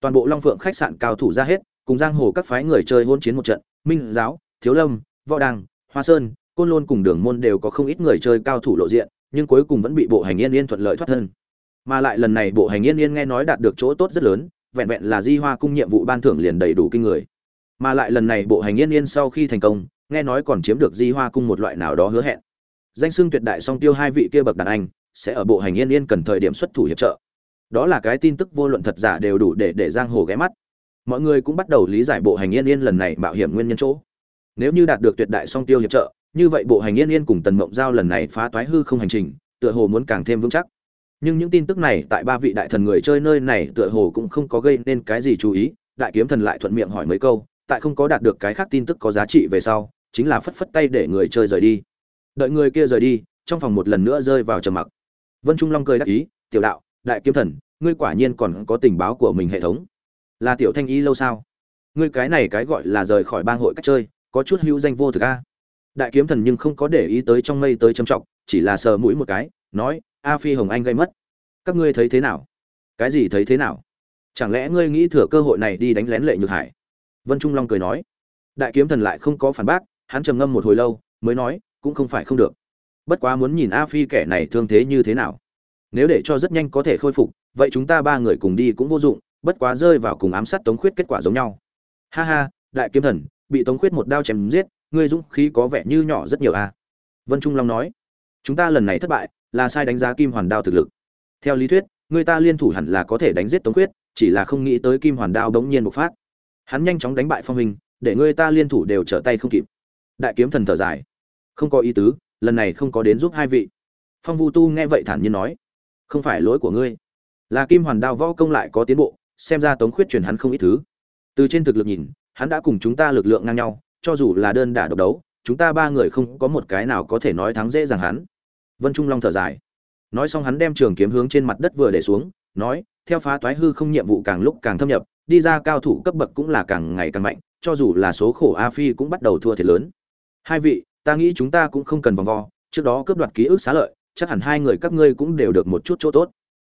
Toàn bộ long phượng khách sạn cao thủ ra hết, cùng giang hồ các phái người chơi hôn chiến một trận, minh giáo, thiếu lâm, võ đăng, hoa sơn, côn lôn cùng đường môn đều có không ít người chơi cao thủ lộ diện, nhưng cuối cùng vẫn bị bộ hành yên yên thuận lợi thoát thân. Mà lại lần này bộ hành yên yên nghe nói đạt được chỗ tốt rất lớn, vẹn vẹn là di hoa cung nhiệm vụ ban thưởng liền đầy đủ kinh người. Mà lại lần này bộ hành yên yên sau khi thành công nghe nói còn chiếm được di hoa cung một loại nào đó hứa hẹn. Danh xưng tuyệt đại song tiêu hai vị kia bậc đàn anh, sẽ ở bộ hành yên yên cần thời điểm xuất thủ hiệp trợ. Đó là cái tin tức vô luận thật giả đều đủ để để giang hồ ghé mắt. Mọi người cũng bắt đầu lý giải bộ hành yên yên lần này mạo hiểm nguyên nhân chỗ. Nếu như đạt được tuyệt đại song tiêu hiệp trợ, như vậy bộ hành yên yên cùng tần mộng giao lần này phá toái hư không hành trình, tựa hồ muốn càng thêm vững chắc. Nhưng những tin tức này tại ba vị đại thần người chơi nơi này tựa hồ cũng không có gây nên cái gì chú ý, đại kiếm thần lại thuận miệng hỏi mấy câu, tại không có đạt được cái khác tin tức có giá trị về sau chính là phất phất tay để người chơi rời đi. Đợi người kia rời đi, trong phòng một lần nữa rơi vào trầm mặc. Vân trung long cười đắc ý, tiểu đạo, đại kiếm thần, ngươi quả nhiên còn có tình báo của mình hệ thống. Là tiểu thanh y lâu sao? Ngươi cái này cái gọi là rời khỏi bang hội cách chơi, có chút hữu danh vô thực a. Đại kiếm thần nhưng không có để ý tới trong mây tới châm trọng, chỉ là sờ mũi một cái, nói, a phi hồng anh gây mất. Các ngươi thấy thế nào? Cái gì thấy thế nào? Chẳng lẽ ngươi nghĩ thừa cơ hội này đi đánh lén lệ nhược hải? Vân trung long cười nói. Đại kiếm thần lại không có phản bác hắn trầm ngâm một hồi lâu, mới nói, cũng không phải không được. Bất quá muốn nhìn a phi kẻ này thương thế như thế nào. Nếu để cho rất nhanh có thể khôi phục, vậy chúng ta ba người cùng đi cũng vô dụng, bất quá rơi vào cùng ám sát tống khuyết kết quả giống nhau. Ha ha, đại kiếm thần, bị tống khuyết một đao chém giết, ngươi dũng khí có vẻ như nhỏ rất nhiều a vân trung long nói, chúng ta lần này thất bại, là sai đánh giá kim hoàn đao thực lực. Theo lý thuyết, người ta liên thủ hẳn là có thể đánh giết tống khuyết, chỉ là không nghĩ tới kim hoàn đao bỗng nhiên bộc phát. Hắn nhanh chóng đánh bại phong hình, để người ta liên thủ đều trở tay không kịp đại kiếm thần thở dài. Không có ý tứ, lần này không có đến giúp hai vị. Phong vu tu nghe vậy thản nhiên nói, không phải lỗi của ngươi. Là kim hoàn đao võ công lại có tiến bộ, xem ra tống khuyết truyền hắn không ít thứ. Từ trên thực lực nhìn, hắn đã cùng chúng ta lực lượng ngang nhau, cho dù là đơn đả độc đấu, chúng ta ba người không có một cái nào có thể nói thắng dễ dàng hắn. Vân trung long thở dài. Nói xong hắn đem trường kiếm hướng trên mặt đất vừa để xuống, nói, theo phá toái hư không nhiệm vụ càng lúc càng thâm nhập, đi ra cao thủ cấp bậc cũng là càng ngày càng mạnh, cho dù là số khổ a phi cũng bắt đầu thua thiệt lớn hai vị, ta nghĩ chúng ta cũng không cần vòng vo, trước đó cướp đoạt ký ức xá lợi, chắc hẳn hai người các ngươi cũng đều được một chút chỗ tốt.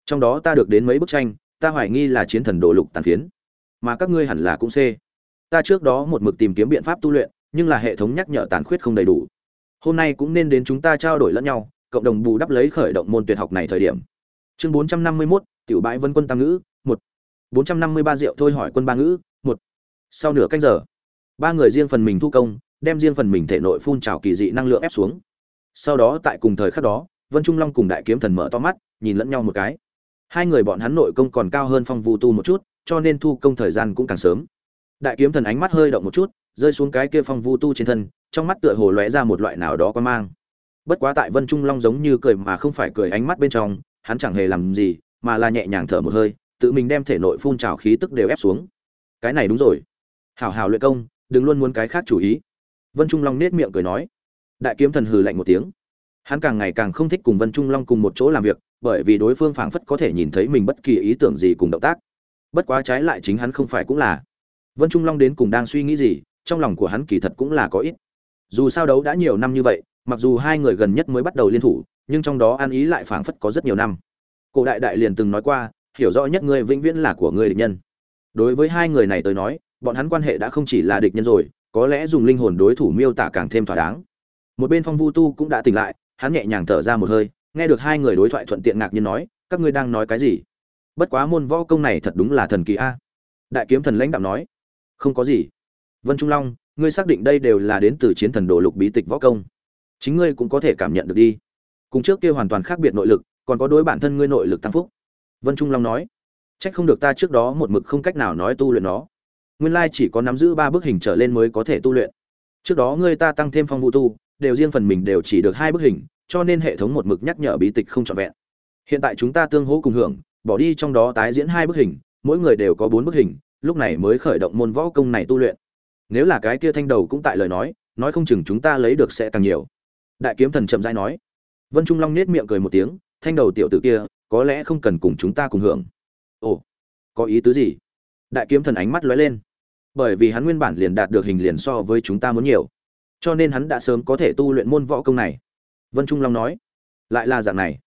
Trong đó ta được đến mấy bức tranh, ta hoài nghi là chiến thần đồ lục tàn phiến. Mà các ngươi hẳn là cũng c ta trước đó một mực tìm kiếm biện pháp tu luyện, nhưng là hệ thống nhắc nhở tàn khuyết không đầy đủ. Hôm nay cũng nên đến chúng ta trao đổi lẫn nhau, cộng đồng bù đắp lấy khởi động môn tuyệt học này thời điểm. Chương bốn trăm năm mươi mốt, tiểu bãi vân quân tam ngữ, một. bốn trăm năm mươi ba rượu thôi hỏi quân ba ngữ, một. Sau nửa canh giờ, ba người riêng phần mình thu công đem riêng phần mình thể nội phun trào kỳ dị năng lượng ép xuống. Sau đó tại cùng thời khắc đó, vân trung long cùng đại kiếm thần mở to mắt, nhìn lẫn nhau một cái. Hai người bọn hắn nội công còn cao hơn phong vu tu một chút, cho nên thu công thời gian cũng càng sớm. Đại kiếm thần ánh mắt hơi động một chút, rơi xuống cái kia phong vu tu trên thân, trong mắt tựa hồ lóe ra một loại nào đó quan mang. Bất quá tại vân trung long giống như cười mà không phải cười ánh mắt bên trong, hắn chẳng hề làm gì, mà là nhẹ nhàng thở một hơi, tự mình đem thể nội phun trào khí tức đều ép xuống. Cái này đúng rồi. Hảo hảo luyện công, đừng luôn muốn cái khác chủ ý vân trung long nết miệng cười nói. Đại kiếm thần hừ lạnh một tiếng. Hắn càng ngày càng không thích cùng vân trung long cùng một chỗ làm việc, bởi vì đối phương phảng phất có thể nhìn thấy mình bất kỳ ý tưởng gì cùng động tác. Bất quá trái lại chính hắn không phải cũng là. Vân trung long đến cùng đang suy nghĩ gì, trong lòng của hắn kỳ thật cũng là có ít. Dù sao đấu đã nhiều năm như vậy, mặc dù hai người gần nhất mới bắt đầu liên thủ, nhưng trong đó an ý lại phảng phất có rất nhiều năm. Cổ đại đại liền từng nói qua, hiểu rõ nhất ngươi vĩnh viễn là của ngươi địch nhân. Đối với hai người này tới nói, bọn hắn quan hệ đã không chỉ là địch nhân rồi có lẽ dùng linh hồn đối thủ miêu tả càng thêm thỏa đáng. Một bên phong vu tu cũng đã tỉnh lại, hắn nhẹ nhàng thở ra một hơi, nghe được hai người đối thoại thuận tiện ngạc nhiên nói, các ngươi đang nói cái gì? Bất quá môn võ công này thật đúng là thần kỳ a. Đại kiếm thần lãnh đạo nói, không có gì. Vân trung long, ngươi xác định đây đều là đến từ chiến thần đồ lục bí tịch võ công. Chính ngươi cũng có thể cảm nhận được đi. Cùng trước kia hoàn toàn khác biệt nội lực, còn có đối bản thân ngươi nội lực tăng phúc. Vân trung long nói trách không được ta trước đó một mực không cách nào nói tu luyện nó nguyên lai chỉ có nắm giữ ba bức hình trở lên mới có thể tu luyện. Trước đó ngươi ta tăng thêm phong vũ tu, đều riêng phần mình đều chỉ được hai bức hình, cho nên hệ thống một mực nhắc nhở bí tịch không trọn vẹn. Hiện tại chúng ta tương hỗ cùng hưởng, bỏ đi trong đó tái diễn hai bức hình, mỗi người đều có bốn bức hình, lúc này mới khởi động môn võ công này tu luyện. Nếu là cái kia thanh đầu cũng tại lời nói nói không chừng chúng ta lấy được sẽ càng nhiều. Đại kiếm thần chậm rãi nói. Vân trung long nết miệng cười một tiếng, thanh đầu tiểu tử kia, có lẽ không cần cùng chúng ta cùng hưởng. Ồ, có ý tứ gì? Đại kiếm thần ánh mắt lóe lên bởi vì hắn nguyên bản liền đạt được hình liền so với chúng ta muốn nhiều. Cho nên hắn đã sớm có thể tu luyện môn võ công này. Vân trung long nói, lại là dạng này.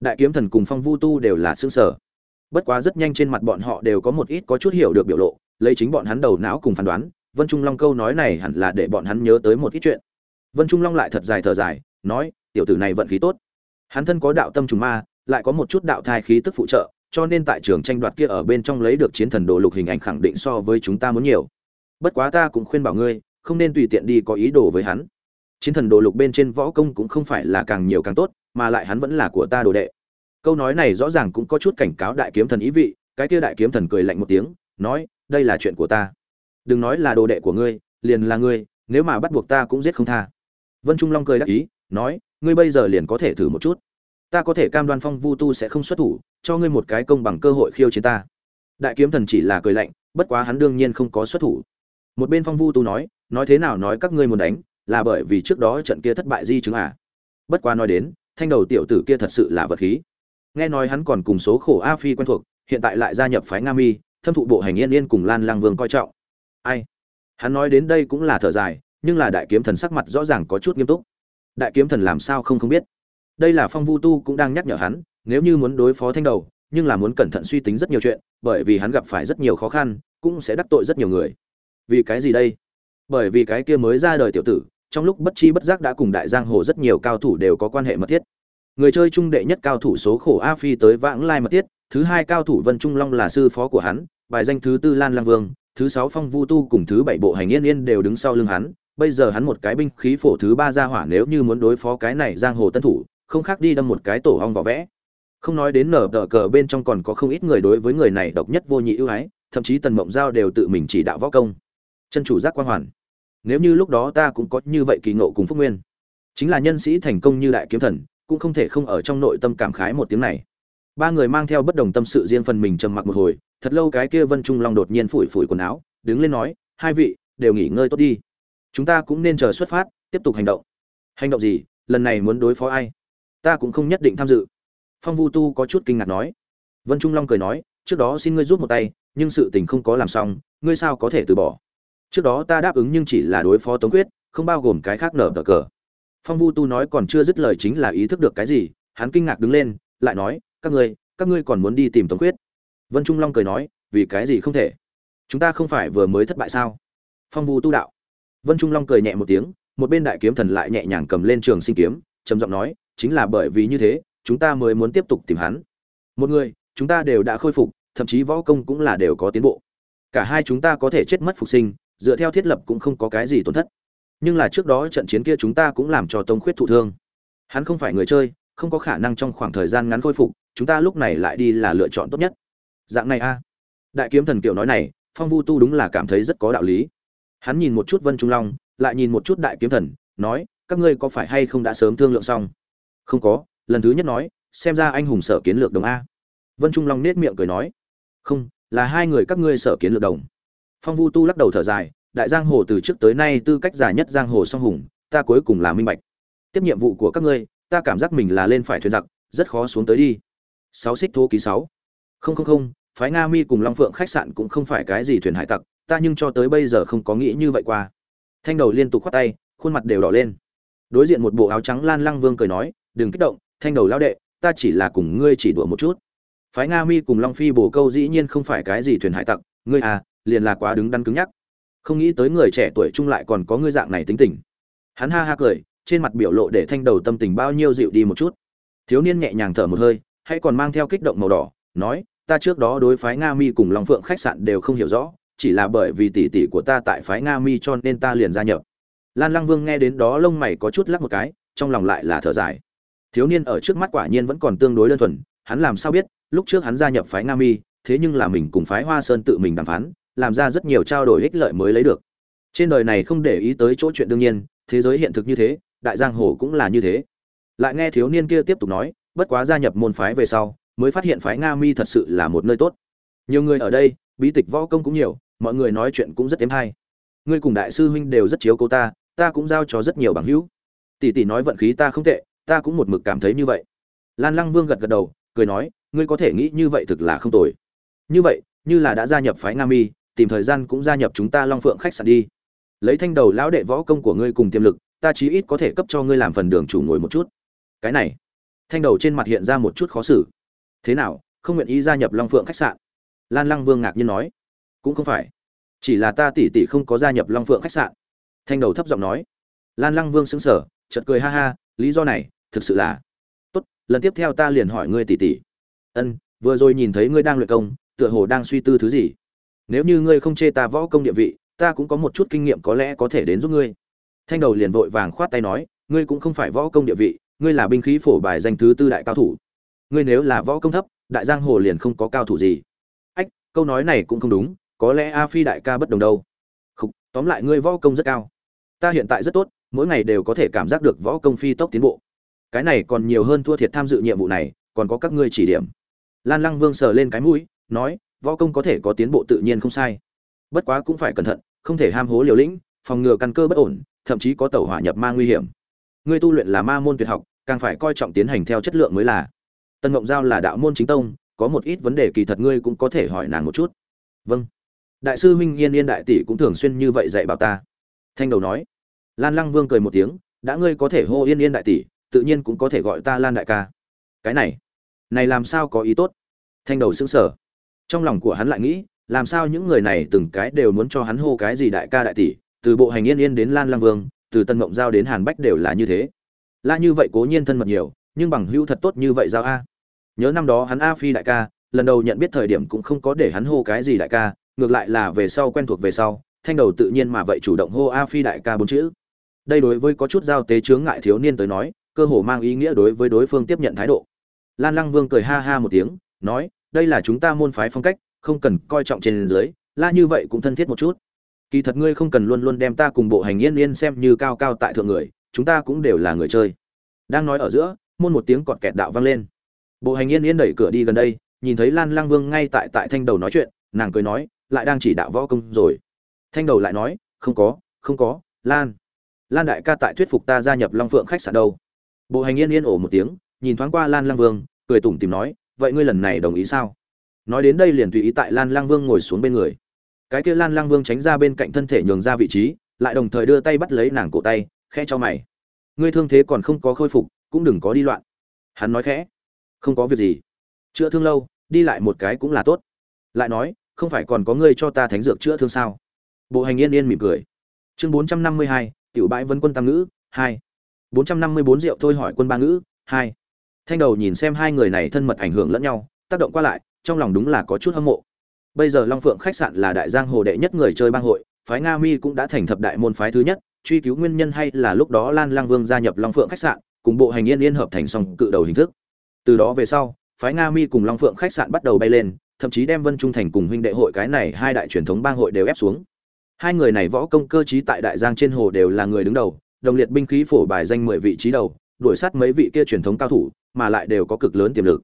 Đại kiếm thần cùng phong vu tu đều là xương sở. Bất quá rất nhanh trên mặt bọn họ đều có một ít có chút hiểu được biểu lộ, lấy chính bọn hắn đầu não cùng phán đoán, vân trung long câu nói này hẳn là để bọn hắn nhớ tới một ít chuyện. Vân trung long lại thật dài thở dài, nói, tiểu tử này vận khí tốt. Hắn thân có đạo tâm trùng ma, lại có một chút đạo thai khí tức phụ trợ cho nên tại trường tranh đoạt kia ở bên trong lấy được chiến thần đồ lục hình ảnh khẳng định so với chúng ta muốn nhiều. Bất quá ta cũng khuyên bảo ngươi, không nên tùy tiện đi có ý đồ với hắn. Chiến thần đồ lục bên trên võ công cũng không phải là càng nhiều càng tốt, mà lại hắn vẫn là của ta đồ đệ. Câu nói này rõ ràng cũng có chút cảnh cáo đại kiếm thần ý vị, cái kia đại kiếm thần cười lạnh một tiếng, nói, đây là chuyện của ta. Đừng nói là đồ đệ của ngươi, liền là ngươi, nếu mà bắt buộc ta cũng giết không tha. Vân trung long cười đắc ý, nói, ngươi bây giờ liền có thể thử một chút ta có thể cam đoan phong vu tu sẽ không xuất thủ, cho ngươi một cái công bằng cơ hội khiêu chiến ta. Đại kiếm thần chỉ là cười lạnh, bất quá hắn đương nhiên không có xuất thủ. Một bên phong vu tu nói nói thế nào nói các ngươi muốn đánh, là bởi vì trước đó trận kia thất bại di chứng à. Bất quá nói đến, thanh đầu tiểu tử kia thật sự là vật khí. Nghe nói hắn còn cùng số khổ a phi quen thuộc, hiện tại lại gia nhập phái nga mi, thâm thụ bộ hành yên yên cùng lan lang vương coi trọng. Ai? Hắn nói đến đây cũng là thở dài, nhưng là đại kiếm thần sắc mặt rõ ràng có chút nghiêm túc. Đại kiếm thần làm sao không không biết? Đây là phong vu tu cũng đang nhắc nhở hắn, nếu như muốn đối phó thanh đầu, nhưng là muốn cẩn thận suy tính rất nhiều chuyện, bởi vì hắn gặp phải rất nhiều khó khăn, cũng sẽ đắc tội rất nhiều người. Vì cái gì đây? Bởi vì cái kia mới ra đời tiểu tử, trong lúc bất chi bất giác đã cùng đại giang hồ rất nhiều cao thủ đều có quan hệ mật thiết. Người chơi trung đệ nhất cao thủ số khổ a phi tới vãng lai mật thiết, thứ hai cao thủ vân trung long là sư phó của hắn, bài danh thứ tư lan lang vương, thứ sáu phong vu tu cùng thứ bảy bộ hành yên yên đều đứng sau lưng hắn, bây giờ hắn một cái binh khí phổ thứ ba ra hỏa nếu như muốn đối phó cái này giang hồ tân thủ không khác đi đâm một cái tổ hong vỏ vẽ. Không nói đến nở tờ cờ bên trong còn có không ít người đối với người này độc nhất vô nhị ưu ái, thậm chí tần mộng giao đều tự mình chỉ đạo võ công. Chân chủ giác quan hoàn. Nếu như lúc đó ta cũng có như vậy kỳ ngộ cùng phúc nguyên, chính là nhân sĩ thành công như đại kiếm thần, cũng không thể không ở trong nội tâm cảm khái một tiếng này. Ba người mang theo bất đồng tâm sự riêng phần mình trầm mặc một hồi, thật lâu cái kia vân trung long đột nhiên phủi phủi quần áo, đứng lên nói, hai vị, đều nghỉ ngơi tốt đi. Chúng ta cũng nên chờ xuất phát, tiếp tục hành động. Hành động gì? Lần này muốn đối phó ai? Ta cũng không nhất định tham dự. Phong vu tu có chút kinh ngạc nói. Vân trung long cười nói, trước đó xin ngươi rút một tay, nhưng sự tình không có làm xong, ngươi sao có thể từ bỏ? Trước đó ta đáp ứng nhưng chỉ là đối phó tống quyết, không bao gồm cái khác nở tờ cờ. Phong vu tu nói còn chưa dứt lời chính là ý thức được cái gì, hắn kinh ngạc đứng lên, lại nói, các ngươi các ngươi còn muốn đi tìm tống quyết? Vân trung long cười nói, vì cái gì không thể? Chúng ta không phải vừa mới thất bại sao? Phong vu tu đạo. Vân trung long cười nhẹ một tiếng, một bên đại kiếm thần lại nhẹ nhàng cầm lên trường sinh kiếm, trầm giọng nói chính là bởi vì như thế, chúng ta mới muốn tiếp tục tìm hắn. Một người, chúng ta đều đã khôi phục, thậm chí võ công cũng là đều có tiến bộ. Cả hai chúng ta có thể chết mất phục sinh, dựa theo thiết lập cũng không có cái gì tổn thất. Nhưng là trước đó trận chiến kia chúng ta cũng làm cho tống khuyết thụ thương. Hắn không phải người chơi, không có khả năng trong khoảng thời gian ngắn khôi phục, chúng ta lúc này lại đi là lựa chọn tốt nhất. Dạng này a. Đại kiếm thần kiểu nói này, phong vu tu đúng là cảm thấy rất có đạo lý. Hắn nhìn một chút vân trung long, lại nhìn một chút đại kiếm thần, nói, các ngươi có phải hay không đã sớm thương lượng xong? Không có, lần thứ nhất nói, xem ra anh hùng sở kiến lược đồng a. Vân trung long nết miệng cười nói, không, là hai người các ngươi sở kiến lược đồng. Phong vu tu lắc đầu thở dài, đại giang hồ từ trước tới nay tư cách dài nhất giang hồ song hùng, ta cuối cùng là minh bạch. Tiếp nhiệm vụ của các ngươi, ta cảm giác mình là lên phải thuyền giặc, rất khó xuống tới đi. Sáu xích thô ký sáu. Không không không, phái nga mi cùng long phượng khách sạn cũng không phải cái gì thuyền hải tặc, ta nhưng cho tới bây giờ không có nghĩ như vậy qua. Thanh đầu liên tục khoát tay, khuôn mặt đều đỏ lên. Đối diện một bộ áo trắng lan lăng vương cười nói đừng kích động, thanh đầu lao đệ, ta chỉ là cùng ngươi chỉ đùa một chút. Phái nga mi cùng long phi bồ câu dĩ nhiên không phải cái gì thuyền hải tặc, ngươi à liền là quá đứng đắn cứng nhắc. Không nghĩ tới người trẻ tuổi trung lại còn có ngươi dạng này tính tình. Hắn ha ha cười, trên mặt biểu lộ để thanh đầu tâm tình bao nhiêu dịu đi một chút. Thiếu niên nhẹ nhàng thở một hơi hay còn mang theo kích động màu đỏ, nói, ta trước đó đối phái nga mi cùng long phượng khách sạn đều không hiểu rõ, chỉ là bởi vì tỷ tỷ của ta tại phái nga mi cho nên ta liền gia nhập. Lan lăng vương nghe đến đó lông mày có chút lắc một cái, trong lòng lại là thở dài thiếu niên ở trước mắt quả nhiên vẫn còn tương đối đơn thuần, hắn làm sao biết, lúc trước hắn gia nhập phái nga mi, thế nhưng là mình cùng phái hoa sơn tự mình đàm phán, làm ra rất nhiều trao đổi ích lợi mới lấy được. Trên đời này không để ý tới chỗ chuyện đương nhiên, thế giới hiện thực như thế, đại giang hồ cũng là như thế. Lại nghe thiếu niên kia tiếp tục nói, bất quá gia nhập môn phái về sau, mới phát hiện phái nga mi thật sự là một nơi tốt. Nhiều người ở đây, bí tịch võ công cũng nhiều, mọi người nói chuyện cũng rất êm hay. Ngươi cùng đại sư huynh đều rất chiếu cố ta ta cũng giao cho rất nhiều bằng hữu. Tỷ tỷ nói vận khí ta không tệ ta cũng một mực cảm thấy như vậy. Lan lăng vương gật gật đầu, cười nói, ngươi có thể nghĩ như vậy thực là không tồi. Như vậy, như là đã gia nhập phái nga mi, tìm thời gian cũng gia nhập chúng ta long phượng khách sạn đi. Lấy thanh đầu lão đệ võ công của ngươi cùng tiềm lực, ta chí ít có thể cấp cho ngươi làm phần đường chủ ngồi một chút. Cái này, thanh đầu trên mặt hiện ra một chút khó xử. Thế nào, không nguyện ý gia nhập long phượng khách sạn? Lan lăng vương ngạc nhiên nói. Cũng không phải. Chỉ là ta tỉ tỉ không có gia nhập long phượng khách sạn. Thanh đầu thấp giọng nói. Lan lăng vương xứng sở chợt cười ha ha, lý do này thực sự là. Tốt, lần tiếp theo ta liền hỏi ngươi tỉ tỉ ân, vừa rồi nhìn thấy ngươi đang luyện công, tựa hồ đang suy tư thứ gì? Nếu như ngươi không chê ta võ công địa vị, ta cũng có một chút kinh nghiệm có lẽ có thể đến giúp ngươi. Thanh đầu liền vội vàng khoát tay nói, ngươi cũng không phải võ công địa vị, ngươi là binh khí phổ bài danh thứ tư đại cao thủ. Ngươi nếu là võ công thấp, đại giang hồ liền không có cao thủ gì. Ách, câu nói này cũng không đúng, có lẽ a phi đại ca bất đồng đâu. Không tóm lại ngươi võ công rất cao. Ta hiện tại rất tốt, mỗi ngày đều có thể cảm giác được võ công phi tốc tiến bộ cái này còn nhiều hơn thua thiệt tham dự nhiệm vụ này, còn có các ngươi chỉ điểm. Lan lăng vương sờ lên cái mũi, nói, võ công có thể có tiến bộ tự nhiên không sai. Bất quá cũng phải cẩn thận, không thể ham hố liều lĩnh, phòng ngừa căn cơ bất ổn, thậm chí có tàu hỏa nhập ma nguy hiểm. Ngươi tu luyện là ma môn tuyệt học, càng phải coi trọng tiến hành theo chất lượng mới là. Tân ngộng giao là đạo môn chính tông, có một ít vấn đề kỳ thật ngươi cũng có thể hỏi nàng một chút. Vâng. Đại sư huynh yên yên đại tỷ cũng thường xuyên như vậy dạy bảo ta. Thanh đầu nói. Lan lăng vương cười một tiếng, đã ngươi có thể hô yên yên đại tỷ tự nhiên cũng có thể gọi ta lan đại ca. Cái này này làm sao có ý tốt? Thanh đầu xứng sở trong lòng của hắn lại nghĩ, làm sao những người này từng cái đều muốn cho hắn hô cái gì đại ca đại tỷ, từ bộ hành yên yên đến lan lang vương, từ tân mộng giao đến hàn bách đều là như thế. La như vậy cố nhiên thân mật nhiều, nhưng bằng hữu thật tốt như vậy giao a. Nhớ năm đó hắn a phi đại ca, lần đầu nhận biết thời điểm cũng không có để hắn hô cái gì đại ca, ngược lại là về sau quen thuộc về sau, thanh đầu tự nhiên mà vậy chủ động hô a phi đại ca bốn chữ. Đây đối với có chút giao tế chướng ngại thiếu niên tới nói cơ hồ mang ý nghĩa đối với đối phương tiếp nhận thái độ. Lan lăng vương cười ha ha một tiếng, nói, đây là chúng ta môn phái phong cách, không cần coi trọng trên dưới, la như vậy cũng thân thiết một chút. Kỳ thật ngươi không cần luôn luôn đem ta cùng bộ hành yên yên xem như cao cao tại thượng người, chúng ta cũng đều là người chơi. Đang nói ở giữa, môn một tiếng cọt kẹt đạo vang lên. Bộ hành yên yên đẩy cửa đi gần đây, nhìn thấy lan lang vương ngay tại tại thanh đầu nói chuyện, nàng cười nói, lại đang chỉ đạo võ công rồi. Thanh đầu lại nói, không có không có, lan. Lan đại ca tại thuyết phục ta gia nhập long phượng khách sạn đâu bộ hành yên yên ổ một tiếng, nhìn thoáng qua lan lang vương, cười tủm tìm nói, vậy ngươi lần này đồng ý sao? Nói đến đây liền tùy ý tại lan lang vương ngồi xuống bên người. Cái kia lan lang vương tránh ra bên cạnh thân thể nhường ra vị trí, lại đồng thời đưa tay bắt lấy nàng cổ tay, khẽ cho mày. Ngươi thương thế còn không có khôi phục, cũng đừng có đi loạn. Hắn nói khẽ. Không có việc gì. Chữa thương lâu, đi lại một cái cũng là tốt. Lại nói, không phải còn có ngươi cho ta thánh dược chữa thương sao? Bộ hành yên yên mỉm cười. Chương bốn trăm năm mươi hai tiểu bãi vân quân tam ngữ, hai bốn trăm năm mươi bốn rượu thôi hỏi quân ba ngữ, hai. Thanh đầu nhìn xem hai người này thân mật ảnh hưởng lẫn nhau, tác động qua lại, trong lòng đúng là có chút hâm mộ. Bây giờ long phượng khách sạn là đại giang hồ đệ nhất người chơi bang hội, phái nga mi cũng đã thành thập đại môn phái thứ nhất, truy cứu nguyên nhân hay là lúc đó lan lang vương gia nhập long phượng khách sạn, cùng bộ hành yên yên hợp thành song cự đầu hình thức. Từ đó về sau, phái nga mi cùng long phượng khách sạn bắt đầu bay lên, thậm chí đem vân trung thành cùng huynh đệ hội cái này hai đại truyền thống bang hội đều ép xuống. Hai người này võ công cơ trí tại đại giang trên hồ đều là người đứng đầu đồng liệt binh khí phổ bài danh mười vị trí đầu, đuổi sát mấy vị kia truyền thống cao thủ, mà lại đều có cực lớn tiềm lực.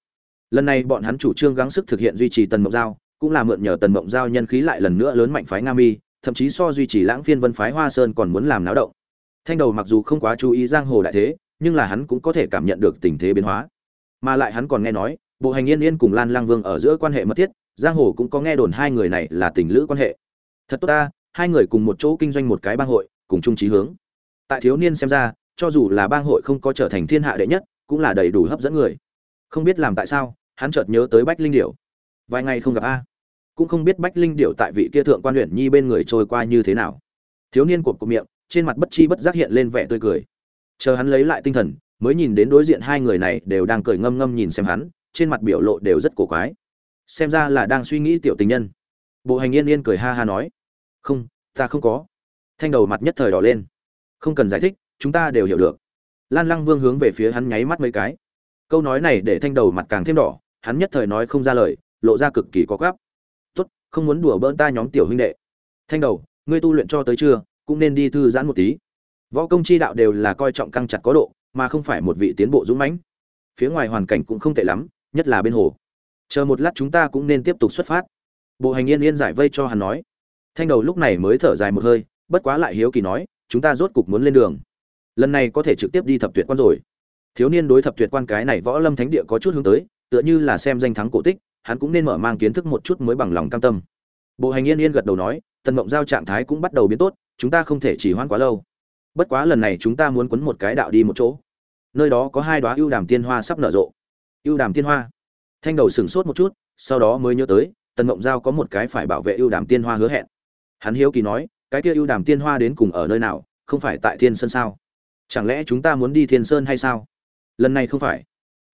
Lần này bọn hắn chủ trương gắng sức thực hiện duy trì tần mộng giao, cũng là mượn nhờ tần mộng giao nhân khí lại lần nữa lớn mạnh phái nga mi, thậm chí so duy trì lãng phiên vân phái hoa sơn còn muốn làm náo động. Thanh đầu mặc dù không quá chú ý giang hồ đại thế, nhưng là hắn cũng có thể cảm nhận được tình thế biến hóa. Mà lại hắn còn nghe nói, bộ hành yên yên cùng lan lang vương ở giữa quan hệ mật thiết, giang hồ cũng có nghe đồn hai người này là tình lữ quan hệ. Thật tốt ta, hai người cùng một chỗ kinh doanh một cái bang hội, cùng chung chí hướng tại thiếu niên xem ra, cho dù là bang hội không có trở thành thiên hạ đệ nhất, cũng là đầy đủ hấp dẫn người. Không biết làm tại sao, hắn chợt nhớ tới bách linh điểu. Vài ngày không gặp a. Cũng không biết bách linh điểu tại vị kia thượng quan luyện nhi bên người trôi qua như thế nào. Thiếu niên cột cột miệng, trên mặt bất chi bất giác hiện lên vẻ tươi cười. Chờ hắn lấy lại tinh thần, mới nhìn đến đối diện hai người này đều đang cười ngâm ngâm nhìn xem hắn, trên mặt biểu lộ đều rất cổ quái. Xem ra là đang suy nghĩ tiểu tình nhân. Bộ hành yên yên cười ha ha nói. Không, ta không có. Thanh đầu mặt nhất thời đỏ lên không cần giải thích, chúng ta đều hiểu được. Lan lăng vương hướng về phía hắn nháy mắt mấy cái. Câu nói này để thanh đầu mặt càng thêm đỏ, hắn nhất thời nói không ra lời, lộ ra cực kỳ có gáp. Tốt, không muốn đùa bỡn ta nhóm tiểu huynh đệ. Thanh đầu, ngươi tu luyện cho tới chưa cũng nên đi thư giãn một tí. Võ công chi đạo đều là coi trọng căng chặt có độ, mà không phải một vị tiến bộ dũng mãnh. Phía ngoài hoàn cảnh cũng không tệ lắm, nhất là bên hồ. Chờ một lát chúng ta cũng nên tiếp tục xuất phát. Bộ hành yên yên giải vây cho hắn nói. Thanh đầu lúc này mới thở dài một hơi, bất quá lại hiếu kỳ nói chúng ta rốt cục muốn lên đường. Lần này có thể trực tiếp đi thập tuyệt quan rồi. Thiếu niên đối thập tuyệt quan cái này võ lâm thánh địa có chút hướng tới, tựa như là xem danh thắng cổ tích, hắn cũng nên mở mang kiến thức một chút mới bằng lòng cam tâm. Bộ hành yên yên gật đầu nói, tần mộng giao trạng thái cũng bắt đầu biến tốt, chúng ta không thể chỉ hoãn quá lâu. Bất quá lần này chúng ta muốn quấn một cái đạo đi một chỗ. Nơi đó có hai đoá ưu đàm tiên hoa sắp nở rộ. Ưu đàm tiên hoa. Thanh đầu sửng sốt một chút, sau đó mới nhớ tới, tần mộng giao có một cái phải bảo vệ ưu đàm tiên hoa hứa hẹn. Hắn hiếu kỳ nói cái kia ưu đàm tiên hoa đến cùng ở nơi nào, không phải tại thiên sơn sao? Chẳng lẽ chúng ta muốn đi thiên sơn hay sao? Lần này không phải.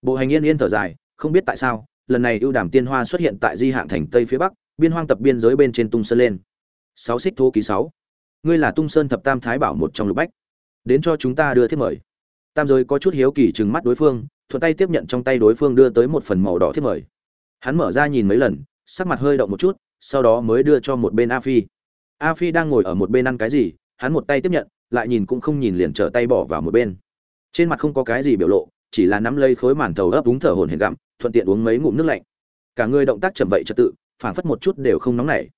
Bộ hành yên yên thở dài, không biết tại sao, lần này ưu đàm tiên hoa xuất hiện tại di hạng thành tây phía bắc, biên hoang tập biên giới bên trên tung sơn lên. Sáu xích thô ký sáu. Ngươi là tung sơn thập tam thái bảo một trong lục bách. Đến cho chúng ta đưa thiết mời. Tam giới có chút hiếu kỳ chừng mắt đối phương, thuận tay tiếp nhận trong tay đối phương đưa tới một phần màu đỏ thiết mời. Hắn mở ra nhìn mấy lần, sắc mặt hơi động một chút, sau đó mới đưa cho một bên a phi a phi đang ngồi ở một bên ăn cái gì, hắn một tay tiếp nhận, lại nhìn cũng không nhìn liền trở tay bỏ vào một bên. Trên mặt không có cái gì biểu lộ, chỉ là nắm lấy khối màn thầu ấp úng thở hồn hển gặm, thuận tiện uống mấy ngụm nước lạnh. Cả người động tác chậm vậy trật tự, phảng phất một chút đều không nóng nảy.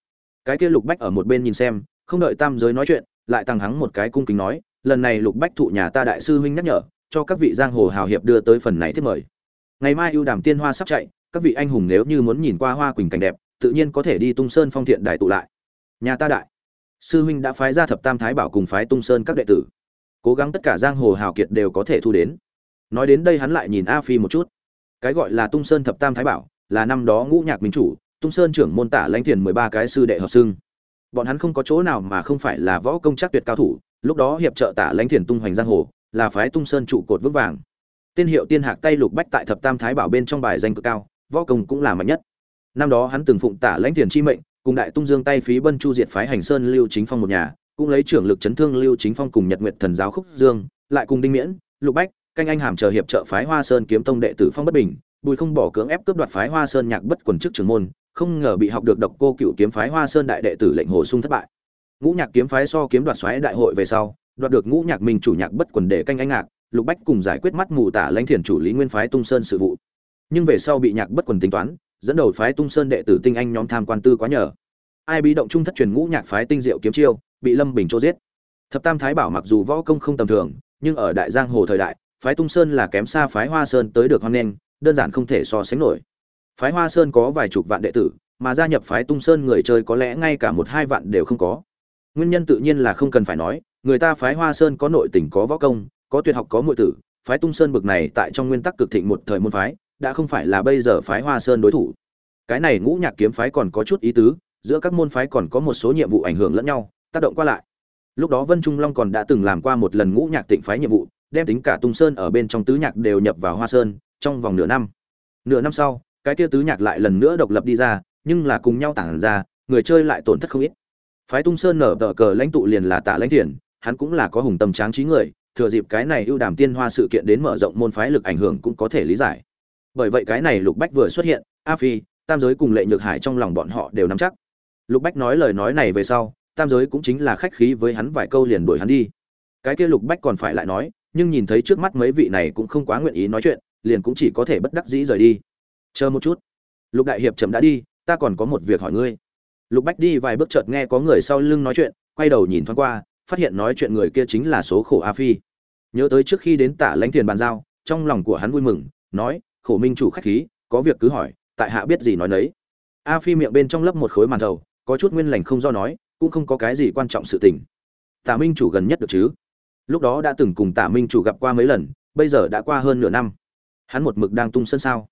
Cái kia lục bách ở một bên nhìn xem, không đợi tam giới nói chuyện, lại tăng hắng một cái cung kính nói, lần này lục bách thụ nhà ta đại sư huynh nhắc nhở, cho các vị giang hồ hào hiệp đưa tới phần này thiết mời. Ngày mai ưu đàm tiên hoa sắp chạy, các vị anh hùng nếu như muốn nhìn qua hoa quỳnh cảnh đẹp, tự nhiên có thể đi tung sơn phong thiện đài tụ lại. Nhà ta đại sư huynh đã phái ra thập tam thái bảo cùng phái tung sơn các đệ tử. Cố gắng tất cả giang hồ hào kiệt đều có thể thu đến. Nói đến đây hắn lại nhìn a phi một chút. Cái gọi là tung sơn thập tam thái bảo, là năm đó ngũ nhạc minh chủ, tung sơn trưởng môn tả lãnh thiền mười ba cái sư đệ hợp xưng. Bọn hắn không có chỗ nào mà không phải là võ công chắc tuyệt cao thủ, lúc đó hiệp trợ tả lãnh thiền tung hoành giang hồ, là phái tung sơn trụ cột vững vàng. Tên hiệu tiên hạc tay lục bách tại thập tam thái bảo bên trong bài danh cực cao, võ công cũng là mạnh nhất. Năm đó hắn từng phụng tả lãnh thiền chi mệnh cùng đại tung dương tay phí bân chu diệt phái hành sơn lưu chính phong một nhà, cũng lấy trưởng lực chấn thương lưu chính phong cùng nhật nguyệt thần giáo khúc dương, lại cùng đinh miễn, lục bách, canh anh hàm chờ hiệp trợ phái hoa sơn kiếm tông đệ tử phong bất bình, bùi không bỏ cưỡng ép cướp đoạt phái hoa sơn nhạc bất quần chức trưởng môn, không ngờ bị học được độc cô cựu kiếm phái hoa sơn đại đệ tử lệnh hồ sung thất bại. Ngũ nhạc kiếm phái so kiếm đoạt xoáy đại hội về sau, đoạt được ngũ nhạc minh chủ nhạc bất quần để canh anh ngạc, lục bách cùng giải quyết mắt mù tả lãnh thiền chủ lý nguyên phái tung sơn sự vụ. Nhưng về sau bị nhạc bất quần tính toán dẫn đầu phái tung sơn đệ tử tinh anh nhóm tham quan tư quá nhờ. Ai bí động trung thất truyền ngũ nhạc phái tinh diệu kiếm chiêu bị lâm bình chô giết. Thập tam thái bảo mặc dù võ công không tầm thường nhưng ở đại giang hồ thời đại phái tung sơn là kém xa phái hoa sơn tới được hoan nên, đơn giản không thể so sánh nổi. Phái hoa sơn có vài chục vạn đệ tử mà gia nhập phái tung sơn người chơi có lẽ ngay cả một hai vạn đều không có. Nguyên nhân tự nhiên là không cần phải nói người ta phái hoa sơn có nội tình có võ công có tuyệt học có muội tử. Phái tung sơn bực này tại trong nguyên tắc cực thịnh một thời môn phái đã không phải là bây giờ phái hoa sơn đối thủ. Cái này ngũ nhạc kiếm phái còn có chút ý tứ, giữa các môn phái còn có một số nhiệm vụ ảnh hưởng lẫn nhau, tác động qua lại. Lúc đó vân trung long còn đã từng làm qua một lần ngũ nhạc tịnh phái nhiệm vụ, đem tính cả tung sơn ở bên trong tứ nhạc đều nhập vào hoa sơn, trong vòng nửa năm. Nửa năm sau, cái kia tứ nhạc lại lần nữa độc lập đi ra, nhưng là cùng nhau tản ra, người chơi lại tổn thất không ít. Phái tung sơn nở tờ cờ lãnh tụ liền là tạ lãnh thiền hắn cũng là có hùng tâm tráng trí người, thừa dịp cái này ưu đàm tiên hoa sự kiện đến mở rộng môn phái lực ảnh hưởng cũng có thể lý giải bởi vậy cái này lục bách vừa xuất hiện, a phi, tam giới cùng lệ nhược hải trong lòng bọn họ đều nắm chắc. Lục bách nói lời nói này về sau, tam giới cũng chính là khách khí với hắn vài câu liền đuổi hắn đi. Cái kia lục bách còn phải lại nói, nhưng nhìn thấy trước mắt mấy vị này cũng không quá nguyện ý nói chuyện, liền cũng chỉ có thể bất đắc dĩ rời đi. Chờ một chút. Lục đại hiệp chậm đã đi, ta còn có một việc hỏi ngươi. Lục bách đi vài bước chợt nghe có người sau lưng nói chuyện, quay đầu nhìn thoáng qua, phát hiện nói chuyện người kia chính là số khổ a phi. Nhớ tới trước khi đến tả lãnh tiền bàn giao, trong lòng của hắn vui mừng, nói khổ minh chủ khách khí, có việc cứ hỏi, tại hạ biết gì nói nấy. A phi miệng bên trong lấp một khối màn thầu, có chút nguyên lành không do nói, cũng không có cái gì quan trọng sự tình. Tả minh chủ gần nhất được chứ? Lúc đó đã từng cùng tả minh chủ gặp qua mấy lần, bây giờ đã qua hơn nửa năm. Hắn một mực đang tung sân sao?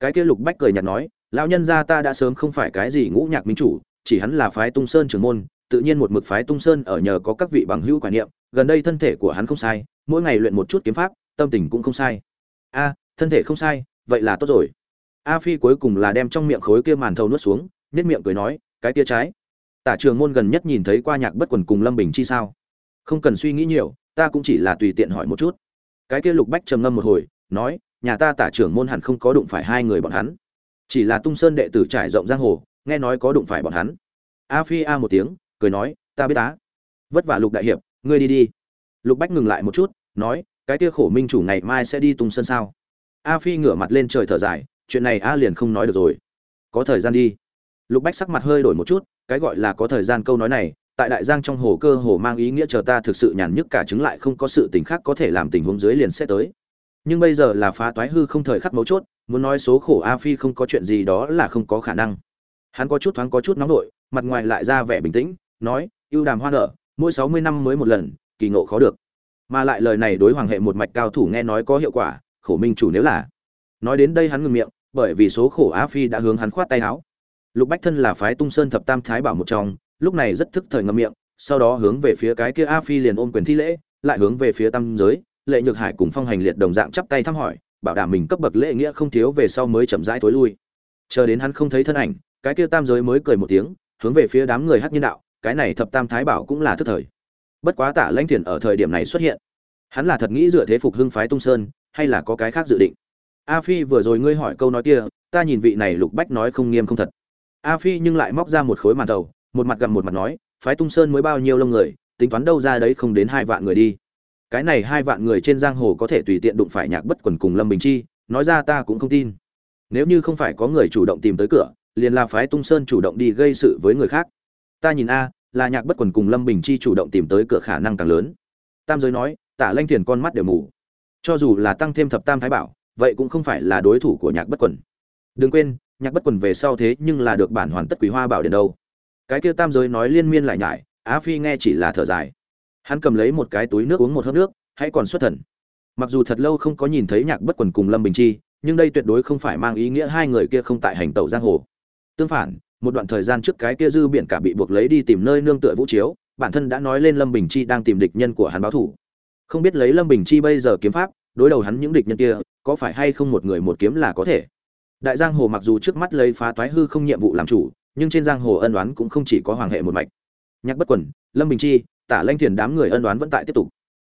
Cái kia lục bách cười nhạt nói, lão nhân gia ta đã sớm không phải cái gì ngũ nhạc minh chủ, chỉ hắn là phái tung sơn trưởng môn, tự nhiên một mực phái tung sơn ở nhờ có các vị bằng hữu quả niệm, gần đây thân thể của hắn không sai, mỗi ngày luyện một chút kiếm pháp, tâm tình cũng không sai. A, thân thể không sai vậy là tốt rồi. A phi cuối cùng là đem trong miệng khối kia màn thầu nuốt xuống nết miệng cười nói, cái kia trái. Tả trường môn gần nhất nhìn thấy qua nhạc bất quần cùng lâm bình chi sao? Không cần suy nghĩ nhiều, ta cũng chỉ là tùy tiện hỏi một chút. Cái kia lục bách trầm ngâm một hồi, nói, nhà ta tả trưởng môn hẳn không có đụng phải hai người bọn hắn. Chỉ là tung sơn đệ tử trải rộng giang hồ, nghe nói có đụng phải bọn hắn. A phi a một tiếng, cười nói, ta biết tá vất vả lục đại hiệp, ngươi đi đi. Lục bách ngừng lại một chút, nói, cái kia khổ minh chủ ngày mai sẽ đi tung sơn sao? A phi ngửa mặt lên trời thở dài, chuyện này a liền không nói được rồi. Có thời gian đi. Lục bách sắc mặt hơi đổi một chút, cái gọi là có thời gian câu nói này, tại đại giang trong hồ cơ hồ mang ý nghĩa chờ ta thực sự nhàn nhức cả chứng lại không có sự tình khác có thể làm tình huống dưới liền sẽ tới. Nhưng bây giờ là phá toái hư không thời khắc mấu chốt, muốn nói số khổ a phi không có chuyện gì đó là không có khả năng. Hắn có chút thoáng có chút nóng nổi mặt ngoài lại ra vẻ bình tĩnh, nói, ưu đàm hoa nở mỗi sáu mươi năm mới một lần, kỳ ngộ khó được. Mà lại lời này đối hoàng hệ một mạch cao thủ nghe nói có hiệu quả khổ minh chủ nếu là. Nói đến đây hắn ngừng miệng, bởi vì số khổ Á phi đã hướng hắn khoát tay áo. Lục bách thân là phái tung sơn thập tam thái bảo một trong, lúc này rất thức thời ngậm miệng, sau đó hướng về phía cái kia a phi liền ôm quyền thi lễ, lại hướng về phía tam giới, lệ nhược hải cùng phong hành liệt đồng dạng chắp tay thăm hỏi, bảo đảm mình cấp bậc lễ nghĩa không thiếu về sau mới chậm rãi tối lui. Chờ đến hắn không thấy thân ảnh, cái kia tam giới mới cười một tiếng, hướng về phía đám người hát nhân đạo, cái này thập tam thái bảo cũng là thức thời. Bất quá tả lãnh thiền ở thời điểm này xuất hiện. Hắn là thật nghĩ dựa thế phục hưng phái tung sơn hay là có cái khác dự định? A phi vừa rồi ngươi hỏi câu nói kia, ta nhìn vị này lục bách nói không nghiêm không thật. A phi nhưng lại móc ra một khối màn đầu, một mặt gầm một mặt nói, phái tung sơn mới bao nhiêu lông người, tính toán đâu ra đấy không đến hai vạn người đi. Cái này hai vạn người trên giang hồ có thể tùy tiện đụng phải nhạc bất quần cùng lâm bình chi, nói ra ta cũng không tin. Nếu như không phải có người chủ động tìm tới cửa, liền là phái tung sơn chủ động đi gây sự với người khác. Ta nhìn a, là nhạc bất quần cùng lâm bình chi chủ động tìm tới cửa khả năng càng lớn. Tam giới nói, tả lanh thiền con mắt đều mù cho dù là tăng thêm thập tam thái bảo, vậy cũng không phải là đối thủ của nhạc bất quần. Đừng quên, nhạc bất quần về sau thế nhưng là được bản hoàn tất quý hoa bảo điện đâu. Cái kia tam giới nói liên miên lại nhải, á phi nghe chỉ là thở dài. Hắn cầm lấy một cái túi nước uống một hớp nước, hãy còn xuất thần. Mặc dù thật lâu không có nhìn thấy nhạc bất quần cùng lâm bình chi, nhưng đây tuyệt đối không phải mang ý nghĩa hai người kia không tại hành tẩu giang hồ. Tương phản, một đoạn thời gian trước cái kia dư biển cả bị buộc lấy đi tìm nơi nương tựa vũ chiếu, bản thân đã nói lên lâm bình chi đang tìm địch nhân của hắn báo thủ không biết lấy lâm bình chi bây giờ kiếm pháp, đối đầu hắn những địch nhân kia, có phải hay không một người một kiếm là có thể? Đại giang hồ mặc dù trước mắt lấy phá toái hư không nhiệm vụ làm chủ, nhưng trên giang hồ ân đoán cũng không chỉ có hoàng hệ một mạch. Nhạc bất quần lâm bình chi, tả lanh thiền đám người ân đoán vẫn tại tiếp tục.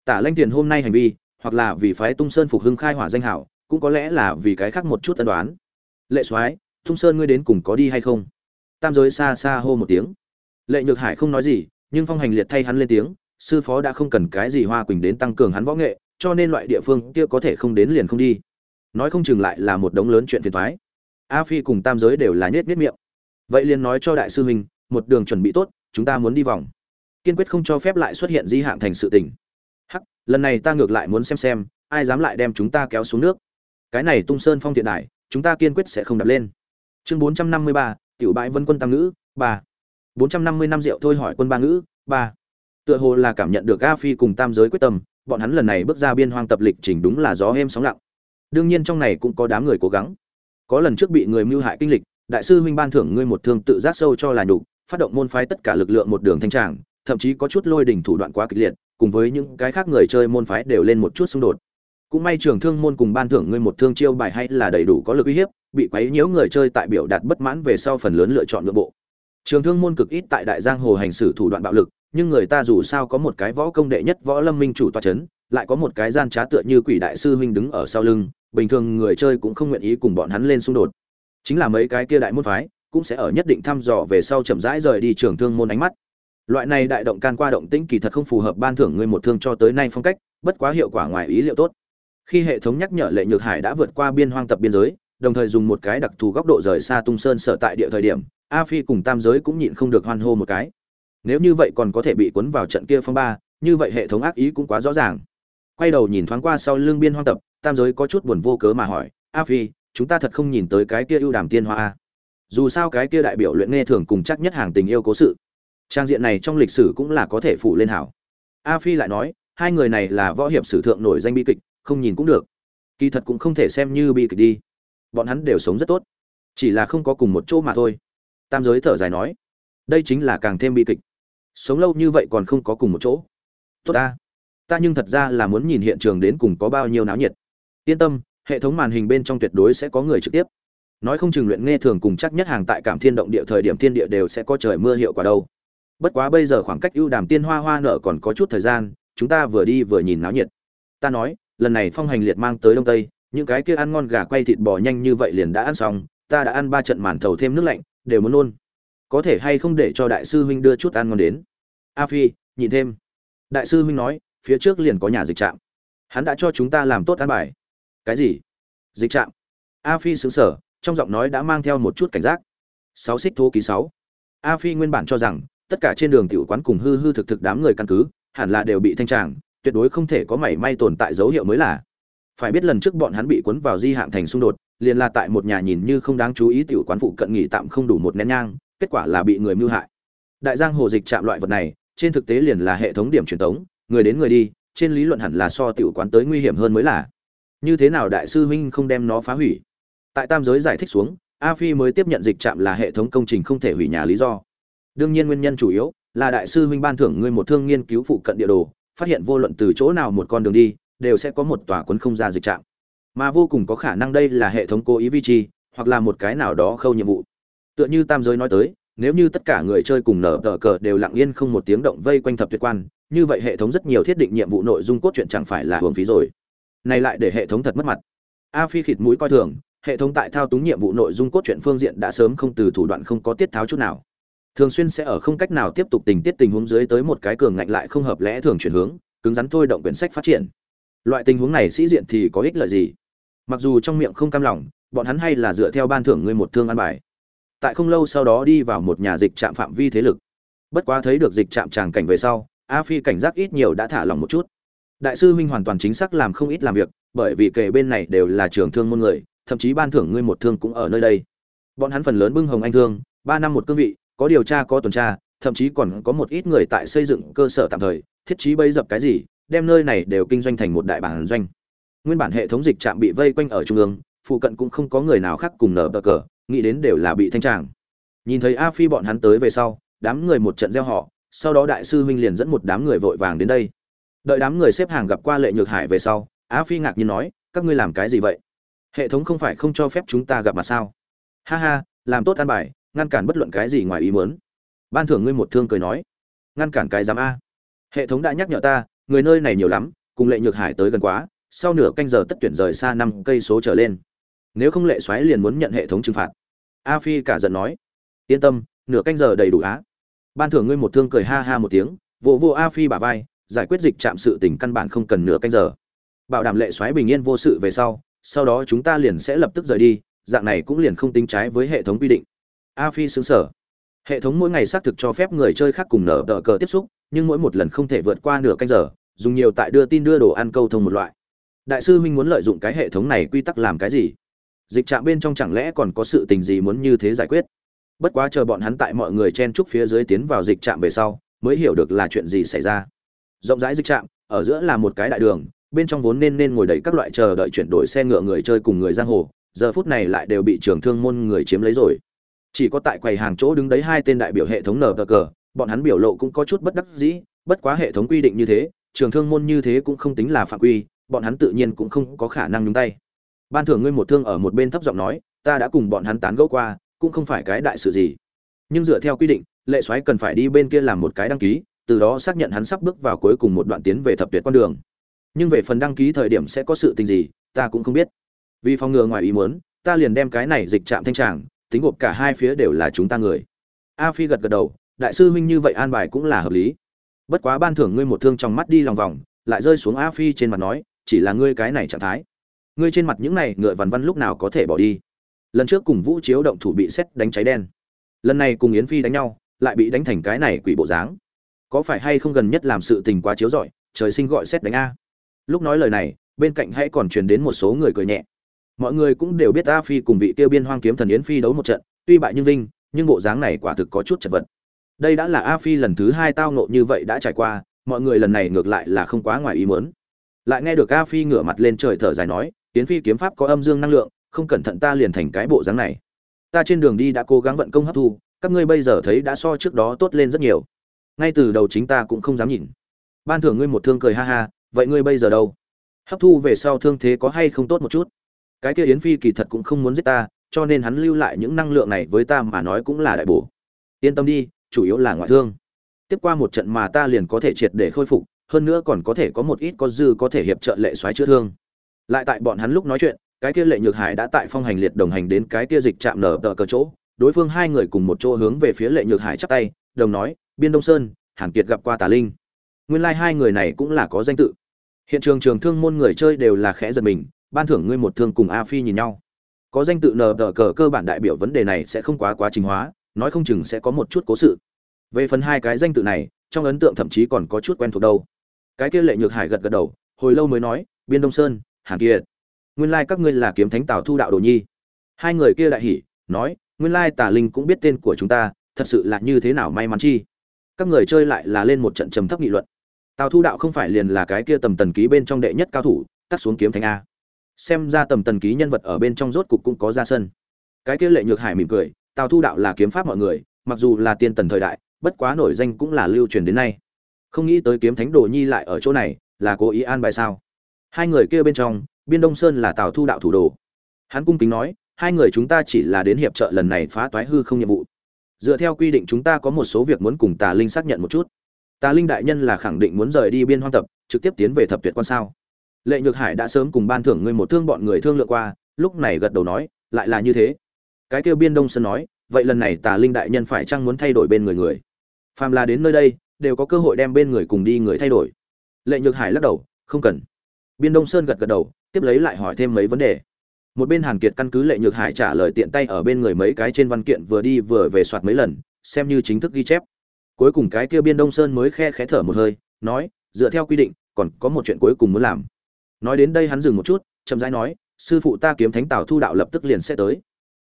Tả lanh thiền hôm nay hành vi, hoặc là vì phái tung sơn phục hưng khai hỏa danh hảo, cũng có lẽ là vì cái khác một chút ân đoán lệ soái, tung sơn ngươi đến cùng có đi hay không? Tam giới xa xa hô một tiếng. Lệ nhược hải không nói gì, nhưng phong hành liệt thay hắn lên tiếng sư phó đã không cần cái gì hoa quỳnh đến tăng cường hắn võ nghệ, cho nên loại địa phương kia có thể không đến liền không đi. Nói không chừng lại là một đống lớn chuyện phiền toái. A phi cùng tam giới đều là nhếch nhếch miệng. Vậy liền nói cho đại sư huynh, một đường chuẩn bị tốt, chúng ta muốn đi vòng. Kiên quyết không cho phép lại xuất hiện di hạng thành sự tình. Hắc, lần này ta ngược lại muốn xem xem, ai dám lại đem chúng ta kéo xuống nước. Cái này tung sơn phong thiện đại chúng ta kiên quyết sẽ không đập lên. Chương bốn trăm năm mươi ba, tiểu bãi vân quân tam ngữ, ba. Bốn trăm năm mươi năm rượu thôi hỏi quân ba ngữ, ba tựa hồ là cảm nhận được a phi cùng tam giới quyết tâm, bọn hắn lần này bước ra biên hoang tập lịch trình đúng là gió êm sóng lặng. Đương nhiên trong này cũng có đám người cố gắng. Có lần trước bị người mưu hại kinh lịch, đại sư huynh ban thưởng ngươi một thương tự giác sâu cho là nhục, phát động môn phái tất cả lực lượng một đường thanh tràng, thậm chí có chút lôi đỉnh thủ đoạn quá kịch liệt, cùng với những cái khác người chơi môn phái đều lên một chút xung đột. Cũng may trường thương môn cùng ban thưởng ngươi một thương chiêu bài hay là đầy đủ có lực uy hiếp, bị quấy nhiễu người chơi tại biểu đạt bất mãn về sau phần lớn lựa chọn nội bộ. Trường thương môn cực ít tại đại giang hồ hành xử thủ đoạn bạo lực nhưng người ta dù sao có một cái võ công đệ nhất võ lâm minh chủ toa chấn, lại có một cái gian trá tựa như quỷ đại sư huynh đứng ở sau lưng, bình thường người chơi cũng không nguyện ý cùng bọn hắn lên xung đột. Chính là mấy cái kia đại môn phái cũng sẽ ở nhất định thăm dò về sau chậm rãi rời đi trường thương môn ánh mắt. Loại này đại động can qua động tĩnh kỳ thật không phù hợp ban thưởng ngươi một thương cho tới nay phong cách, bất quá hiệu quả ngoài ý liệu tốt. Khi hệ thống nhắc nhở lệ nhược hải đã vượt qua biên hoang tập biên giới, đồng thời dùng một cái đặc thù góc độ rời xa tung sơn sở tại địa thời điểm, a phi cùng tam giới cũng nhịn không được hoan hô một cái nếu như vậy còn có thể bị cuốn vào trận kia phong ba, như vậy hệ thống ác ý cũng quá rõ ràng. Quay đầu nhìn thoáng qua sau lưng biên hoang tập, tam giới có chút buồn vô cớ mà hỏi, a phi, chúng ta thật không nhìn tới cái kia ưu đàm tiên hoa a? Dù sao cái kia đại biểu luyện nghe thường cùng chắc nhất hàng tình yêu cố sự. Trang diện này trong lịch sử cũng là có thể phụ lên hảo. A phi lại nói, hai người này là võ hiệp sử thượng nổi danh bi kịch, không nhìn cũng được. Kỳ thật cũng không thể xem như bi kịch đi. Bọn hắn đều sống rất tốt. Chỉ là không có cùng một chỗ mà thôi. Tam giới thở dài nói, đây chính là càng thêm bi kịch sống lâu như vậy còn không có cùng một chỗ. Tốt ta. Ta nhưng thật ra là muốn nhìn hiện trường đến cùng có bao nhiêu náo nhiệt. Yên tâm, hệ thống màn hình bên trong tuyệt đối sẽ có người trực tiếp. Nói không chừng luyện nghe thường cùng chắc nhất hàng tại cảm thiên động địa thời điểm thiên địa đều sẽ có trời mưa hiệu quả đâu. Bất quá bây giờ khoảng cách ưu đàm tiên hoa hoa nở còn có chút thời gian, chúng ta vừa đi vừa nhìn náo nhiệt. Ta nói, lần này phong hành liệt mang tới đông tây, những cái kia ăn ngon gà quay thịt bò nhanh như vậy liền đã ăn xong, ta đã ăn ba trận màn thầu thêm nước lạnh, đều muốn luôn. có thể hay không để cho đại sư huynh đưa chút ăn ngon đến a phi nhìn thêm. Đại sư huynh nói, phía trước liền có nhà dịch trạm. Hắn đã cho chúng ta làm tốt an bài. Cái gì? Dịch trạm. A phi xứng sở trong giọng nói đã mang theo một chút cảnh giác. Sáu xích thô ký sáu. A phi nguyên bản cho rằng, tất cả trên đường tiểu quán cùng hư hư thực thực đám người căn cứ, hẳn là đều bị thanh tràng, tuyệt đối không thể có mảy may tồn tại dấu hiệu mới là. Phải biết lần trước bọn hắn bị cuốn vào di hạng thành xung đột, liền là tại một nhà nhìn như không đáng chú ý tiểu quán phụ cận nghỉ tạm không đủ một nén nhang, kết quả là bị người mưu hại. Đại giang hồ dịch chạm loại vật này trên thực tế liền là hệ thống điểm truyền thống người đến người đi, trên lý luận hẳn là so tiểu quán tới nguy hiểm hơn mới là. Như thế nào đại sư huynh không đem nó phá hủy? Tại tam giới giải thích xuống, a phi mới tiếp nhận dịch trạm là hệ thống công trình không thể hủy nhà lý do. Đương nhiên nguyên nhân chủ yếu là đại sư huynh ban thưởng ngươi một thương nghiên cứu phụ cận địa đồ, phát hiện vô luận từ chỗ nào một con đường đi, đều sẽ có một tòa quấn không ra dịch trạm. Mà vô cùng có khả năng đây là hệ thống cố ý vi trì, hoặc là một cái nào đó khâu nhiệm vụ. Tựa như tam giới nói tới nếu như tất cả người chơi cùng nở tờ cờ đều lặng yên không một tiếng động vây quanh thập tuyệt quan, như vậy hệ thống rất nhiều thiết định nhiệm vụ nội dung cốt truyện chẳng phải là hưởng phí rồi. Này lại để hệ thống thật mất mặt. A phi khịt mũi coi thường, hệ thống tại thao túng nhiệm vụ nội dung cốt truyện phương diện đã sớm không từ thủ đoạn không có tiết tháo chút nào. Thường xuyên sẽ ở không cách nào tiếp tục tình tiết tình huống dưới tới một cái cường ngạnh lại không hợp lẽ thường chuyển hướng, cứng rắn thôi động quyển sách phát triển. Loại tình huống này sĩ diện thì có ích lợi gì? Mặc dù trong miệng không cam lòng, bọn hắn hay là dựa theo ban thưởng ngươi một thương ăn bài tại không lâu sau đó đi vào một nhà dịch trạm phạm vi thế lực. Bất quá thấy được dịch trạm tràng cảnh về sau, a phi cảnh giác ít nhiều đã thả lòng một chút. Đại sư huynh hoàn toàn chính xác làm không ít làm việc, bởi vì kề bên này đều là trường thương môn người, thậm chí ban thưởng ngươi một thương cũng ở nơi đây. Bọn hắn phần lớn bưng hồng anh thương, ba năm một cương vị, có điều tra, có tuần tra, thậm chí còn có một ít người tại xây dựng cơ sở tạm thời, thiết trí bấy dập cái gì, đem nơi này đều kinh doanh thành một đại bản doanh. Nguyên bản hệ thống dịch trạm bị vây quanh ở trung ương, phụ cận cũng không có người nào khác cùng nở bờ cờ nghĩ đến đều là bị thanh tràng. Nhìn thấy a phi bọn hắn tới về sau, đám người một trận gieo họ, sau đó đại sư huynh liền dẫn một đám người vội vàng đến đây. Đợi đám người xếp hàng gặp qua lệ nhược hải về sau, a phi ngạc nhiên nói, các ngươi làm cái gì vậy? Hệ thống không phải không cho phép chúng ta gặp mặt sao? Ha ha, làm tốt an bài, ngăn cản bất luận cái gì ngoài ý muốn. Ban thưởng ngươi một thương cười nói. Ngăn cản cái giám a. Hệ thống đã nhắc nhở ta, người nơi này nhiều lắm, cùng lệ nhược hải tới gần quá, sau nửa canh giờ tất tuyển rời xa năm cây số trở lên. Nếu không lệ xoáy liền muốn nhận hệ thống trừng phạt a phi cả giận nói. Yên tâm, nửa canh giờ đầy đủ á. Ban thưởng ngươi một thương cười ha ha một tiếng, vỗ vô a phi bả vai, giải quyết dịch chạm sự tình căn bản không cần nửa canh giờ. Bảo đảm lệ xoáy bình yên vô sự về sau sau đó chúng ta liền sẽ lập tức rời đi, dạng này cũng liền không tính trái với hệ thống quy định. A phi xứng sở hệ thống mỗi ngày xác thực cho phép người chơi khác cùng nở đỡ cờ tiếp xúc, nhưng mỗi một lần không thể vượt qua nửa canh giờ, dùng nhiều tại đưa tin đưa đồ ăn câu thông một loại. Đại sư huynh muốn lợi dụng cái hệ thống này quy tắc làm cái gì? Dịch trạm bên trong chẳng lẽ còn có sự tình gì muốn như thế giải quyết? Bất quá chờ bọn hắn tại mọi người chen trúc phía dưới tiến vào dịch trạm về sau, mới hiểu được là chuyện gì xảy ra. Rộng rãi dịch trạm, ở giữa là một cái đại đường, bên trong vốn nên nên ngồi đầy các loại chờ đợi chuyển đổi xe ngựa người chơi cùng người giang hồ, giờ phút này lại đều bị trường thương môn người chiếm lấy rồi. Chỉ có tại quầy hàng chỗ đứng đấy hai tên đại biểu hệ thống nờ cờ, bọn hắn biểu lộ cũng có chút bất đắc dĩ, bất quá hệ thống quy định như thế, trường thương môn như thế cũng không tính là phạm quy, bọn hắn tự nhiên cũng không có khả năng nhúng tay ban thưởng ngươi một thương ở một bên thấp giọng nói, ta đã cùng bọn hắn tán gẫu qua, cũng không phải cái đại sự gì. Nhưng dựa theo quy định, lệ soái cần phải đi bên kia làm một cái đăng ký, từ đó xác nhận hắn sắp bước vào cuối cùng một đoạn tiến về thập tuyệt con đường. Nhưng về phần đăng ký thời điểm sẽ có sự tình gì, ta cũng không biết. Vì phòng ngừa ngoài ý muốn, ta liền đem cái này dịch trạm thanh tràng, tính gộp cả hai phía đều là chúng ta người. A phi gật gật đầu, đại sư huynh như vậy an bài cũng là hợp lý. Bất quá ban thưởng ngươi một thương trong mắt đi lòng vòng, lại rơi xuống a phi trên mặt nói, chỉ là ngươi cái này trạng thái ngươi trên mặt những này ngựa vằn văn lúc nào có thể bỏ đi? Lần trước cùng vũ chiếu động thủ bị xét đánh cháy đen. Lần này cùng yến phi đánh nhau lại bị đánh thành cái này quỷ bộ dáng. Có phải hay không gần nhất làm sự tình quá chiếu giỏi, trời sinh gọi xét đánh a? Lúc nói lời này bên cạnh hãy còn truyền đến một số người cười nhẹ. Mọi người cũng đều biết a phi cùng vị tiêu biên hoang kiếm thần yến phi đấu một trận tuy bại nhưng vinh nhưng bộ dáng này quả thực có chút chật vật. Đây đã là a phi lần thứ hai tao nộ như vậy đã trải qua mọi người lần này ngược lại là không quá ngoài ý muốn. Lại nghe được a phi ngửa mặt lên trời thở dài nói yến phi kiếm pháp có âm dương năng lượng, không cẩn thận ta liền thành cái bộ dáng này. Ta trên đường đi đã cố gắng vận công hấp thu, các ngươi bây giờ thấy đã so trước đó tốt lên rất nhiều. Ngay từ đầu chính ta cũng không dám nhìn. Ban thưởng ngươi một thương cười ha ha, vậy ngươi bây giờ đâu? Hấp thu về sau thương thế có hay không tốt một chút? Cái kia yến phi kỳ thật cũng không muốn giết ta, cho nên hắn lưu lại những năng lượng này với ta mà nói cũng là đại bổ. Yên tâm đi, chủ yếu là ngoại thương. Tiếp qua một trận mà ta liền có thể triệt để khôi phục, hơn nữa còn có thể có một ít có dư có thể hiệp trợ lệ xoáy chữa thương lại tại bọn hắn lúc nói chuyện, cái kia lệ nhược hải đã tại phong hành liệt đồng hành đến cái kia dịch chạm nở tờ cờ chỗ. Đối phương hai người cùng một chỗ hướng về phía lệ nhược hải chắp tay, đồng nói, biên đông sơn, hàn kiệt gặp qua tà linh. Nguyên lai hai người này cũng là có danh tự. Hiện trường trường thương môn người chơi đều là khẽ giật mình, ban thưởng ngươi một thương cùng a phi nhìn nhau. Có danh tự nờ tờ cờ cơ bản đại biểu vấn đề này sẽ không quá quá trình hóa, nói không chừng sẽ có một chút cố sự. Về phần hai cái danh tự này, trong ấn tượng thậm chí còn có chút quen thuộc đâu. Cái kia lệ nhược hải gật gật đầu, hồi lâu mới nói, biên đông sơn hàn kiệt. Nguyên lai các ngươi là kiếm thánh tào thu đạo đồ nhi. Hai người kia đại hỉ, nói, nguyên lai tà linh cũng biết tên của chúng ta, thật sự là như thế nào may mắn chi. Các người chơi lại là lên một trận trầm thấp nghị luận. Tào thu đạo không phải liền là cái kia tầm tần ký bên trong đệ nhất cao thủ, tắt xuống kiếm thánh a. Xem ra tầm tần ký nhân vật ở bên trong rốt cục cũng có ra sân. Cái kia lệ nhược hải mỉm cười, tào thu đạo là kiếm pháp mọi người, mặc dù là tiên tần thời đại, bất quá nổi danh cũng là lưu truyền đến nay. Không nghĩ tới kiếm thánh đồ nhi lại ở chỗ này, là cố ý an bài sao? Hai người kia bên trong, biên đông sơn là tào thu đạo thủ đồ. Hắn cung kính nói, hai người chúng ta chỉ là đến hiệp trợ lần này phá toái hư không nhiệm vụ. Dựa theo quy định chúng ta có một số việc muốn cùng tà linh xác nhận một chút. Tà linh đại nhân là khẳng định muốn rời đi biên hoang tập, trực tiếp tiến về thập tuyệt quan sao? Lệ nhược hải đã sớm cùng ban thưởng ngươi một thương bọn người thương lượng qua, lúc này gật đầu nói, lại là như thế. Cái kêu biên đông sơn nói, vậy lần này tà linh đại nhân phải chăng muốn thay đổi bên người người? Phàm là đến nơi đây, đều có cơ hội đem bên người cùng đi người thay đổi. Lệ nhược hải lắc đầu, không cần biên đông sơn gật gật đầu, tiếp lấy lại hỏi thêm mấy vấn đề. Một bên hàn kiệt căn cứ lệ nhược hải trả lời tiện tay ở bên người mấy cái trên văn kiện vừa đi vừa về soạt mấy lần, xem như chính thức ghi chép. Cuối cùng cái kia biên đông sơn mới khe khẽ thở một hơi, nói, dựa theo quy định, còn có một chuyện cuối cùng muốn làm. Nói đến đây hắn dừng một chút, chậm rãi nói, sư phụ ta kiếm thánh tào thu đạo lập tức liền sẽ tới.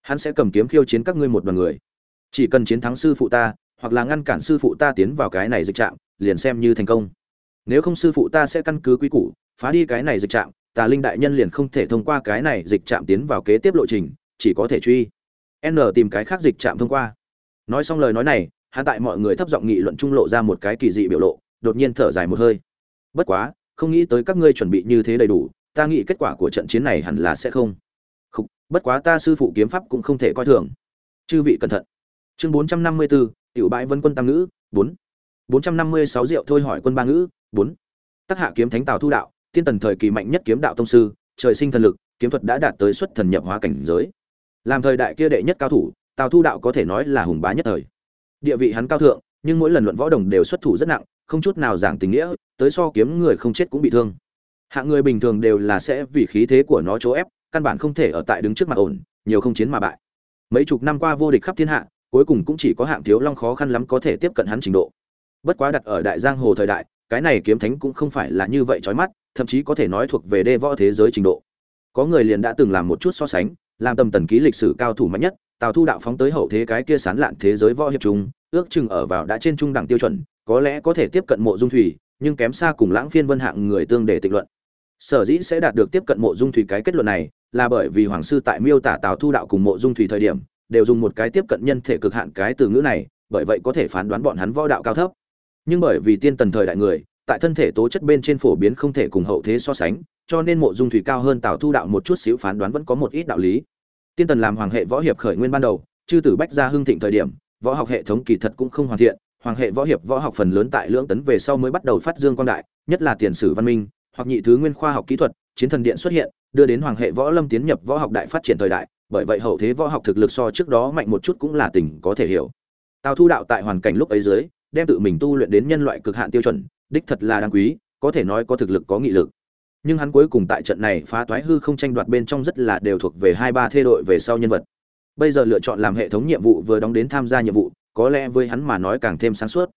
Hắn sẽ cầm kiếm khiêu chiến các ngươi một đoàn người. Chỉ cần chiến thắng sư phụ ta, hoặc là ngăn cản sư phụ ta tiến vào cái này dịch trạm liền xem như thành công. Nếu không sư phụ ta sẽ căn cứ quy củ phá đi cái này dịch trạm, tà linh đại nhân liền không thể thông qua cái này dịch trạm tiến vào kế tiếp lộ trình, chỉ có thể truy. N tìm cái khác dịch trạm thông qua. Nói xong lời nói này, hắn tại mọi người thấp giọng nghị luận trung lộ ra một cái kỳ dị biểu lộ, đột nhiên thở dài một hơi. Bất quá, không nghĩ tới các ngươi chuẩn bị như thế đầy đủ, ta nghĩ kết quả của trận chiến này hẳn là sẽ không. Không bất quá ta sư phụ kiếm pháp cũng không thể coi thường. Chư vị cẩn thận. Chương bốn trăm năm mươi bốn tiểu bãi vân quân tam ngữ, bốn. bốn trăm năm mươi sáu rượu thôi hỏi quân ba ngữ, bốn. Tác hạ kiếm thánh tào thu đạo tiên tần thời kỳ mạnh nhất kiếm đạo tông sư, trời sinh thần lực, kiếm thuật đã đạt tới xuất thần nhập hóa cảnh giới. Làm thời đại kia đệ nhất cao thủ, tào thu đạo có thể nói là hùng bá nhất thời. Địa vị hắn cao thượng, nhưng mỗi lần luận võ đồng đều xuất thủ rất nặng, không chút nào giảng tình nghĩa, tới so kiếm người không chết cũng bị thương. Hạng người bình thường đều là sẽ vì khí thế của nó chỗ ép, căn bản không thể ở tại đứng trước mặt ổn, nhiều không chiến mà bại. Mấy chục năm qua vô địch khắp thiên hạ, cuối cùng cũng chỉ có hạng thiếu long khó khăn lắm có thể tiếp cận hắn trình độ. Bất quá đặt ở đại giang hồ thời đại, cái này kiếm thánh cũng không phải là như vậy chói mắt thậm chí có thể nói thuộc về đê võ thế giới trình độ. Có người liền đã từng làm một chút so sánh, làm tầm tần ký lịch sử cao thủ mạnh nhất, tào thu đạo phóng tới hậu thế cái kia sán lạn thế giới võ hiệp trung, ước chừng ở vào đã trên trung đẳng tiêu chuẩn, có lẽ có thể tiếp cận mộ dung thủy, nhưng kém xa cùng lãng phiên vân hạng người tương để tịch luận. Sở dĩ sẽ đạt được tiếp cận mộ dung thủy cái kết luận này, là bởi vì hoàng sư tại miêu tả tào thu đạo cùng mộ dung thủy thời điểm, đều dùng một cái tiếp cận nhân thể cực hạn cái từ ngữ này, bởi vậy có thể phán đoán bọn hắn võ đạo cao thấp. Nhưng bởi vì tiên tần thời đại người tại thân thể tố chất bên trên phổ biến không thể cùng hậu thế so sánh, cho nên mộ dung thủy cao hơn tào thu đạo một chút xíu phán đoán vẫn có một ít đạo lý. Tiên tần làm hoàng hệ võ hiệp khởi nguyên ban đầu, chư tử bách gia hưng thịnh thời điểm, võ học hệ thống kỳ thật cũng không hoàn thiện, hoàng hệ võ hiệp võ học phần lớn tại lưỡng tấn về sau mới bắt đầu phát dương quang đại, nhất là tiền sử văn minh, hoặc nhị thứ nguyên khoa học kỹ thuật, chiến thần điện xuất hiện, đưa đến hoàng hệ võ lâm tiến nhập võ học đại phát triển thời đại, bởi vậy hậu thế võ học thực lực so trước đó mạnh một chút cũng là tình có thể hiểu. Tào thu đạo tại hoàn cảnh lúc ấy dưới, đem tự mình tu luyện đến nhân loại cực hạn tiêu chuẩn đích thật là đáng quý, có thể nói có thực lực, có nghị lực. Nhưng hắn cuối cùng tại trận này phá toái hư không tranh đoạt bên trong rất là đều thuộc về hai ba thê đội về sau nhân vật. Bây giờ lựa chọn làm hệ thống nhiệm vụ vừa đóng đến tham gia nhiệm vụ, có lẽ với hắn mà nói càng thêm sáng suốt.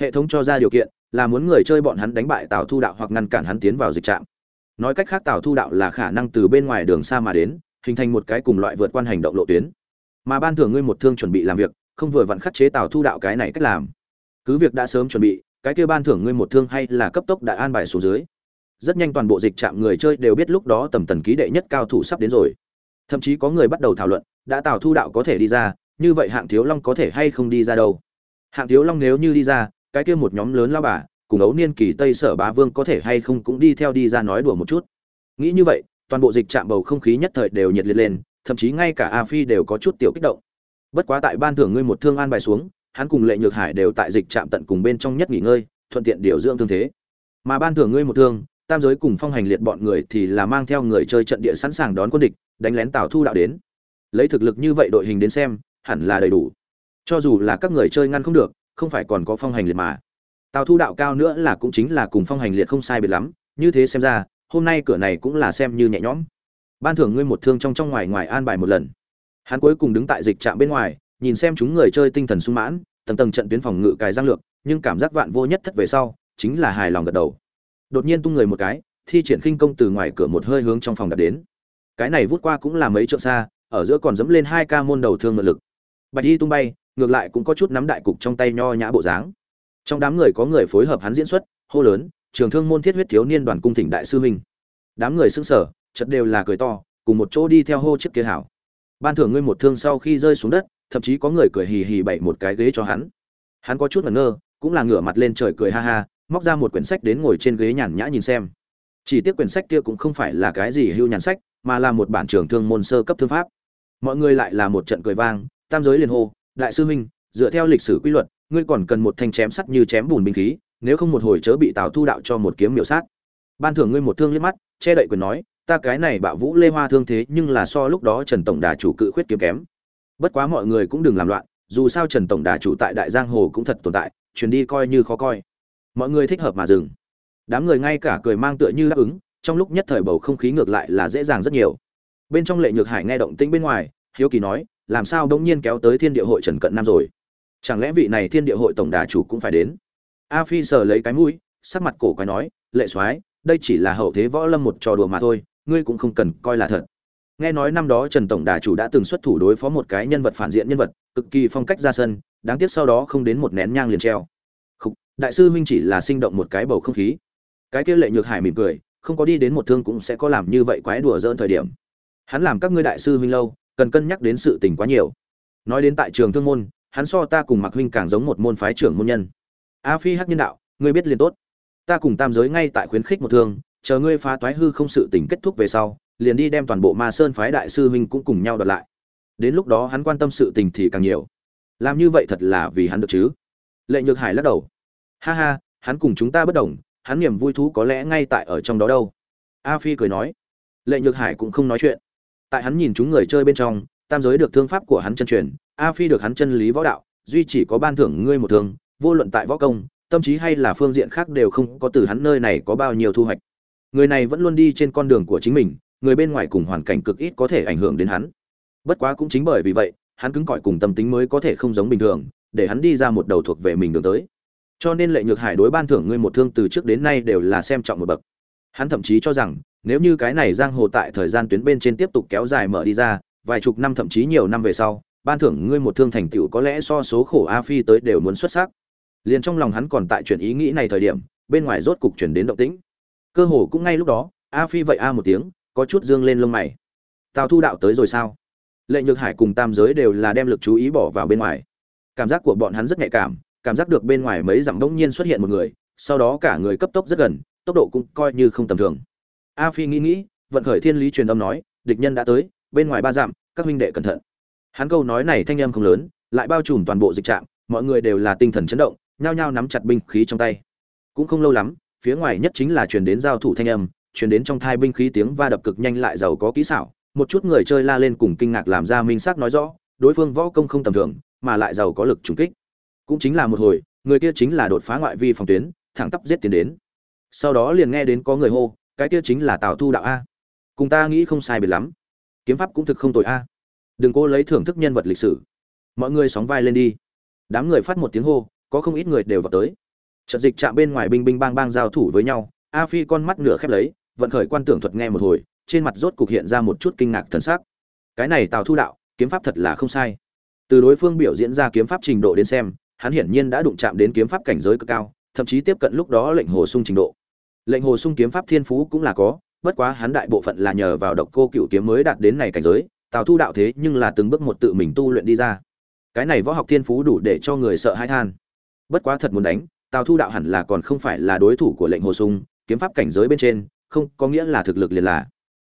Hệ thống cho ra điều kiện là muốn người chơi bọn hắn đánh bại tào thu đạo hoặc ngăn cản hắn tiến vào dịch trạm. Nói cách khác, tào thu đạo là khả năng từ bên ngoài đường xa mà đến, hình thành một cái cùng loại vượt quan hành động lộ tuyến. Mà ban thưởng ngươi một thương chuẩn bị làm việc, không vừa vặn khắc chế tào thu đạo cái này cách làm. Cứ việc đã sớm chuẩn bị cái kia ban thưởng ngươi một thương hay là cấp tốc đã an bài xuống dưới. Rất nhanh toàn bộ dịch trạm người chơi đều biết lúc đó tầm tần ký đệ nhất cao thủ sắp đến rồi. Thậm chí có người bắt đầu thảo luận, đã tào thu đạo có thể đi ra, như vậy hạng thiếu long có thể hay không đi ra đâu? Hạng thiếu long nếu như đi ra, cái kia một nhóm lớn lao bà, cùng ấu niên kỳ tây sở bá vương có thể hay không cũng đi theo đi ra nói đùa một chút. Nghĩ như vậy, toàn bộ dịch trạm bầu không khí nhất thời đều nhiệt liệt lên, thậm chí ngay cả a phi đều có chút tiểu kích động. Bất quá tại ban thưởng ngươi một thương an bài xuống hắn cùng lệ nhược hải đều tại dịch trạm tận cùng bên trong nhất nghỉ ngơi, thuận tiện điều dưỡng thương thế. Mà ban thưởng ngươi một thương, tam giới cùng phong hành liệt bọn người thì là mang theo người chơi trận địa sẵn sàng đón quân địch, đánh lén tào thu đạo đến. Lấy thực lực như vậy đội hình đến xem, hẳn là đầy đủ. Cho dù là các người chơi ngăn không được, không phải còn có phong hành liệt mà. Tào thu đạo cao nữa là cũng chính là cùng phong hành liệt không sai biệt lắm, như thế xem ra, hôm nay cửa này cũng là xem như nhẹ nhõm. Ban thưởng ngươi một thương trong trong ngoài ngoài an bài một lần. Hắn cuối cùng đứng tại dịch trạm bên ngoài nhìn xem chúng người chơi tinh thần sung mãn, tầng tầng trận tuyến phòng ngự cài giang lược, nhưng cảm giác vạn vô nhất thất về sau, chính là hài lòng gật đầu. Đột nhiên tung người một cái, thi triển khinh công từ ngoài cửa một hơi hướng trong phòng đặt đến. Cái này vút qua cũng là mấy trượng xa, ở giữa còn dẫm lên hai ca môn đầu thương ngự lực. Bạch y tung bay, ngược lại cũng có chút nắm đại cục trong tay nho nhã bộ dáng. Trong đám người có người phối hợp hắn diễn xuất, hô lớn, trường thương môn thiết huyết thiếu niên đoàn cung thỉnh đại sư huynh. Đám người sững sờ chật đều là cười to, cùng một chỗ đi theo hô chiếc kia hảo. Ban thưởng ngươi một thương sau khi rơi xuống đất thậm chí có người cười hì hì bậy một cái ghế cho hắn. Hắn có chút ngẩn ngơ, cũng là ngửa mặt lên trời cười ha ha, móc ra một quyển sách đến ngồi trên ghế nhàn nhã nhìn xem. Chỉ tiếc quyển sách kia cũng không phải là cái gì hưu nhàn sách, mà là một bản trường thương môn sơ cấp thương pháp. Mọi người lại là một trận cười vang, tam giới liền hô, đại sư huynh, dựa theo lịch sử quy luật, ngươi còn cần một thanh chém sắt như chém bùn binh khí, nếu không một hồi chớ bị tào thu đạo cho một kiếm miểu sát. Ban thưởng ngươi một thương liếc mắt, che đậy quyền nói, ta cái này bạo vũ lê hoa thương thế nhưng là so lúc đó trần tổng đà chủ cự khuyết kiếm kém bất quá mọi người cũng đừng làm loạn, dù sao trần tổng đà chủ tại đại giang hồ cũng thật tồn tại, truyền đi coi như khó coi. Mọi người thích hợp mà dừng. Đám người ngay cả cười mang tựa như đáp ứng, trong lúc nhất thời bầu không khí ngược lại là dễ dàng rất nhiều. Bên trong lệ nhược hải nghe động tĩnh bên ngoài, hiếu kỳ nói, làm sao đông nhiên kéo tới thiên địa hội trần cận nam rồi? Chẳng lẽ vị này thiên địa hội tổng đà chủ cũng phải đến? A phi sờ lấy cái mũi, sắc mặt cổ quái nói, lệ soái, đây chỉ là hậu thế võ lâm một trò đùa mà thôi, ngươi cũng không cần coi là thật nghe nói năm đó trần tổng đà chủ đã từng xuất thủ đối phó một cái nhân vật phản diện nhân vật cực kỳ phong cách ra sân đáng tiếc sau đó không đến một nén nhang liền treo. Khúc, đại sư huynh chỉ là sinh động một cái bầu không khí. Cái kia lệ nhược hải mỉm cười không có đi đến một thương cũng sẽ có làm như vậy quái đùa dỡn thời điểm. Hắn làm các ngươi đại sư huynh lâu cần cân nhắc đến sự tình quá nhiều. Nói đến tại trường thương môn hắn so ta cùng mặc huynh càng giống một môn phái trưởng môn nhân. A phi hắc nhân đạo ngươi biết liền tốt. Ta cùng tam giới ngay tại khuyến khích một thương chờ ngươi phá toái hư không sự tình kết thúc về sau liền đi đem toàn bộ ma sơn phái đại sư huynh cũng cùng nhau đoạt lại. Đến lúc đó hắn quan tâm sự tình thì càng nhiều. Làm như vậy thật là vì hắn được chứ? Lệ nhược hải lắc đầu. Ha ha, hắn cùng chúng ta bất đồng, hắn niềm vui thú có lẽ ngay tại ở trong đó đâu. A phi cười nói. Lệ nhược hải cũng không nói chuyện. Tại hắn nhìn chúng người chơi bên trong, tam giới được thương pháp của hắn chân truyền, a phi được hắn chân lý võ đạo, duy chỉ có ban thưởng ngươi một thương, vô luận tại võ công, tâm trí hay là phương diện khác đều không có từ hắn nơi này có bao nhiêu thu hoạch. Người này vẫn luôn đi trên con đường của chính mình người bên ngoài cùng hoàn cảnh cực ít có thể ảnh hưởng đến hắn. Bất quá cũng chính bởi vì vậy, hắn cứng cỏi cùng tâm tính mới có thể không giống bình thường, để hắn đi ra một đầu thuộc về mình đường tới. Cho nên lệ nhược hải đối ban thưởng ngươi một thương từ trước đến nay đều là xem trọng một bậc. Hắn thậm chí cho rằng, nếu như cái này giang hồ tại thời gian tuyến bên trên tiếp tục kéo dài mở đi ra, vài chục năm thậm chí nhiều năm về sau, ban thưởng ngươi một thương thành tựu có lẽ so số khổ a phi tới đều muốn xuất sắc. Liền trong lòng hắn còn tại chuyện ý nghĩ này thời điểm, bên ngoài rốt cục chuyển đến động tĩnh. Cơ hồ cũng ngay lúc đó, a phi vậy a một tiếng có chút dương lên lông mày. Tào thu đạo tới rồi sao? Lệ nhược hải cùng tam giới đều là đem lực chú ý bỏ vào bên ngoài. Cảm giác của bọn hắn rất nhạy cảm cảm giác được bên ngoài mấy dặm bỗng nhiên xuất hiện một người, sau đó cả người cấp tốc rất gần, tốc độ cũng coi như không tầm thường. A phi nghĩ nghĩ, vận khởi thiên lý truyền âm nói, địch nhân đã tới, bên ngoài ba dặm, các huynh đệ cẩn thận. Hắn câu nói này thanh âm không lớn, lại bao trùm toàn bộ dịch trạm, mọi người đều là tinh thần chấn động, nhao nhao nắm chặt binh khí trong tay. Cũng không lâu lắm, phía ngoài nhất chính là truyền đến giao thủ thanh âm truyền đến trong thai binh khí tiếng va đập cực nhanh lại giàu có kỹ xảo, một chút người chơi la lên cùng kinh ngạc làm ra minh xác nói rõ, đối phương võ công không tầm thường, mà lại giàu có lực trùng kích. Cũng chính là một hồi, người kia chính là đột phá ngoại vi phòng tuyến, thẳng tắp giết tiến đến. Sau đó liền nghe đến có người hô, cái kia chính là tào thu đạo a. Cùng ta nghĩ không sai biệt lắm. Kiếm pháp cũng thực không tội a. Đừng cố lấy thưởng thức nhân vật lịch sử. Mọi người sóng vai lên đi. Đám người phát một tiếng hô, có không ít người đều vào tới. Trận dịch chạm bên ngoài binh binh bang bang giao thủ với nhau, a phi con mắt nửa khép lấy vận khởi quan tưởng thuật nghe một hồi, trên mặt rốt cục hiện ra một chút kinh ngạc thần sắc. Cái này tào thu đạo, kiếm pháp thật là không sai. Từ đối phương biểu diễn ra kiếm pháp trình độ đến xem, hắn hiển nhiên đã đụng chạm đến kiếm pháp cảnh giới cực cao, thậm chí tiếp cận lúc đó lệnh hồ sung trình độ. Lệnh hồ sung kiếm pháp thiên phú cũng là có, bất quá hắn đại bộ phận là nhờ vào độc cô cựu kiếm mới đạt đến này cảnh giới, tào thu đạo thế nhưng là từng bước một tự mình tu luyện đi ra. Cái này võ học thiên phú đủ để cho người sợ hãi than. Bất quá thật muốn đánh, tào thu đạo hẳn là còn không phải là đối thủ của lệnh hồ sung, kiếm pháp cảnh giới bên trên không có nghĩa là thực lực liền là.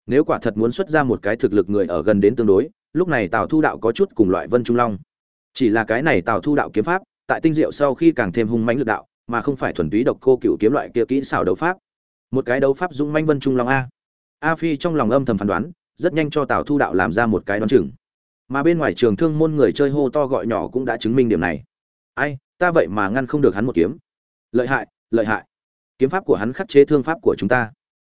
Nếu quả thật muốn xuất ra một cái thực lực người ở gần đến tương đối, lúc này tào thu đạo có chút cùng loại vân trung long. Chỉ là cái này tào thu đạo kiếm pháp, tại tinh diệu sau khi càng thêm hung mãnh lực đạo, mà không phải thuần túy độc cô cựu kiếm loại kia kỹ xảo đấu pháp. Một cái đấu pháp dũng manh vân trung long a. A phi trong lòng âm thầm phán đoán, rất nhanh cho tào thu đạo làm ra một cái đoán chừng. Mà bên ngoài trường thương môn người chơi hô to gọi nhỏ cũng đã chứng minh điểm này. Ai, ta vậy mà ngăn không được hắn một kiếm. Lợi hại lợi hại. Kiếm pháp của hắn khắc chế thương pháp của chúng ta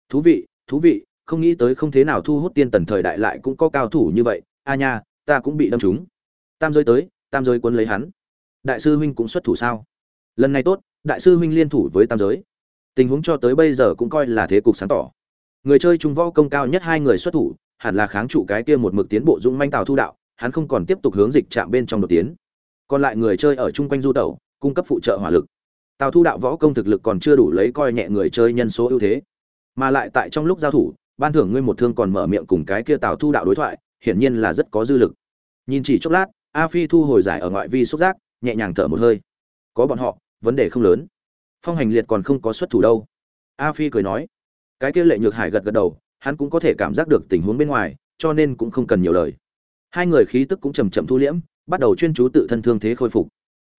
thú vị thú vị, không nghĩ tới không thế nào thu hút tiên tần thời đại lại cũng có cao thủ như vậy, a nha, ta cũng bị đâm trúng. Tam giới tới, tam giới quân lấy hắn. Đại sư huynh cũng xuất thủ sao? Lần này tốt, đại sư huynh liên thủ với tam giới. Tình huống cho tới bây giờ cũng coi là thế cục sáng tỏ. Người chơi trung võ công cao nhất hai người xuất thủ, hẳn là kháng trụ cái kia một mực tiến bộ dũng manh tào thu đạo, hắn không còn tiếp tục hướng dịch chạm bên trong đột tiến. Còn lại người chơi ở chung quanh du tẩu, cung cấp phụ trợ hỏa lực. Tào thu đạo võ công thực lực còn chưa đủ lấy coi nhẹ người chơi nhân số ưu thế mà lại tại trong lúc giao thủ, ban thưởng ngươi một thương còn mở miệng cùng cái kia tào thu đạo đối thoại, hiển nhiên là rất có dư lực. Nhìn chỉ chốc lát, a phi thu hồi giải ở ngoại vi xúc giác, nhẹ nhàng thở một hơi. Có bọn họ, vấn đề không lớn. Phong hành liệt còn không có xuất thủ đâu. A phi cười nói. Cái kia lệ nhược hải gật gật đầu, hắn cũng có thể cảm giác được tình huống bên ngoài, cho nên cũng không cần nhiều lời. Hai người khí tức cũng chầm chậm thu liễm, bắt đầu chuyên chú tự thân thương thế khôi phục.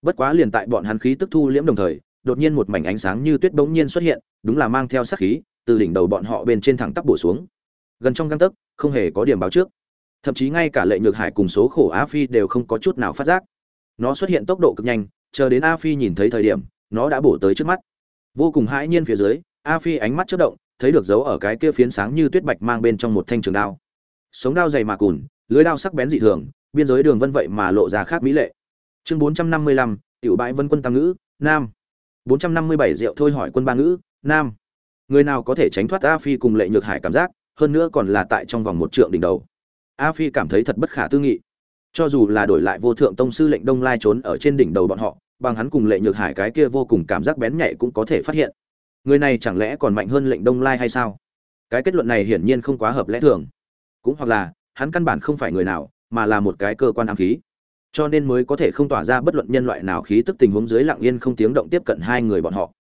Bất quá liền tại bọn hắn khí tức thu liễm đồng thời, đột nhiên một mảnh ánh sáng như tuyết bỗng nhiên xuất hiện, đúng là mang theo sát khí từ đỉnh đầu bọn họ bên trên thẳng tắp bổ xuống. Gần trong găng tấc, không hề có điểm báo trước. Thậm chí ngay cả lệ nhược hải cùng số khổ a phi đều không có chút nào phát giác. Nó xuất hiện tốc độ cực nhanh, chờ đến a phi nhìn thấy thời điểm, nó đã bổ tới trước mắt. Vô cùng hãi nhiên phía dưới, a phi ánh mắt chớp động, thấy được dấu ở cái kia phiến sáng như tuyết bạch mang bên trong một thanh trường đao. Sống đao dày mà cùn, lưới đao sắc bén dị thường, biên giới đường vân vậy mà lộ ra khác mỹ lệ. Chương bốn trăm năm mươi lăm, tiểu bãi vân quân tam ngữ, nam. bốn trăm năm mươi bảy rượu thôi hỏi quân ba ngữ, nam người nào có thể tránh thoát a phi cùng lệ nhược hải cảm giác, hơn nữa còn là tại trong vòng một trượng đỉnh đầu. A phi cảm thấy thật bất khả tư nghị. Cho dù là đổi lại vô thượng tông sư lệnh đông lai trốn ở trên đỉnh đầu bọn họ, bằng hắn cùng lệ nhược hải cái kia vô cùng cảm giác bén nhạy cũng có thể phát hiện. Người này chẳng lẽ còn mạnh hơn lệnh đông lai hay sao? Cái kết luận này hiển nhiên không quá hợp lẽ thường. Cũng hoặc là, hắn căn bản không phải người nào, mà là một cái cơ quan ám khí. Cho nên mới có thể không tỏa ra bất luận nhân loại nào khí tức tình huống dưới lặng yên không tiếng động tiếp cận hai người bọn họ.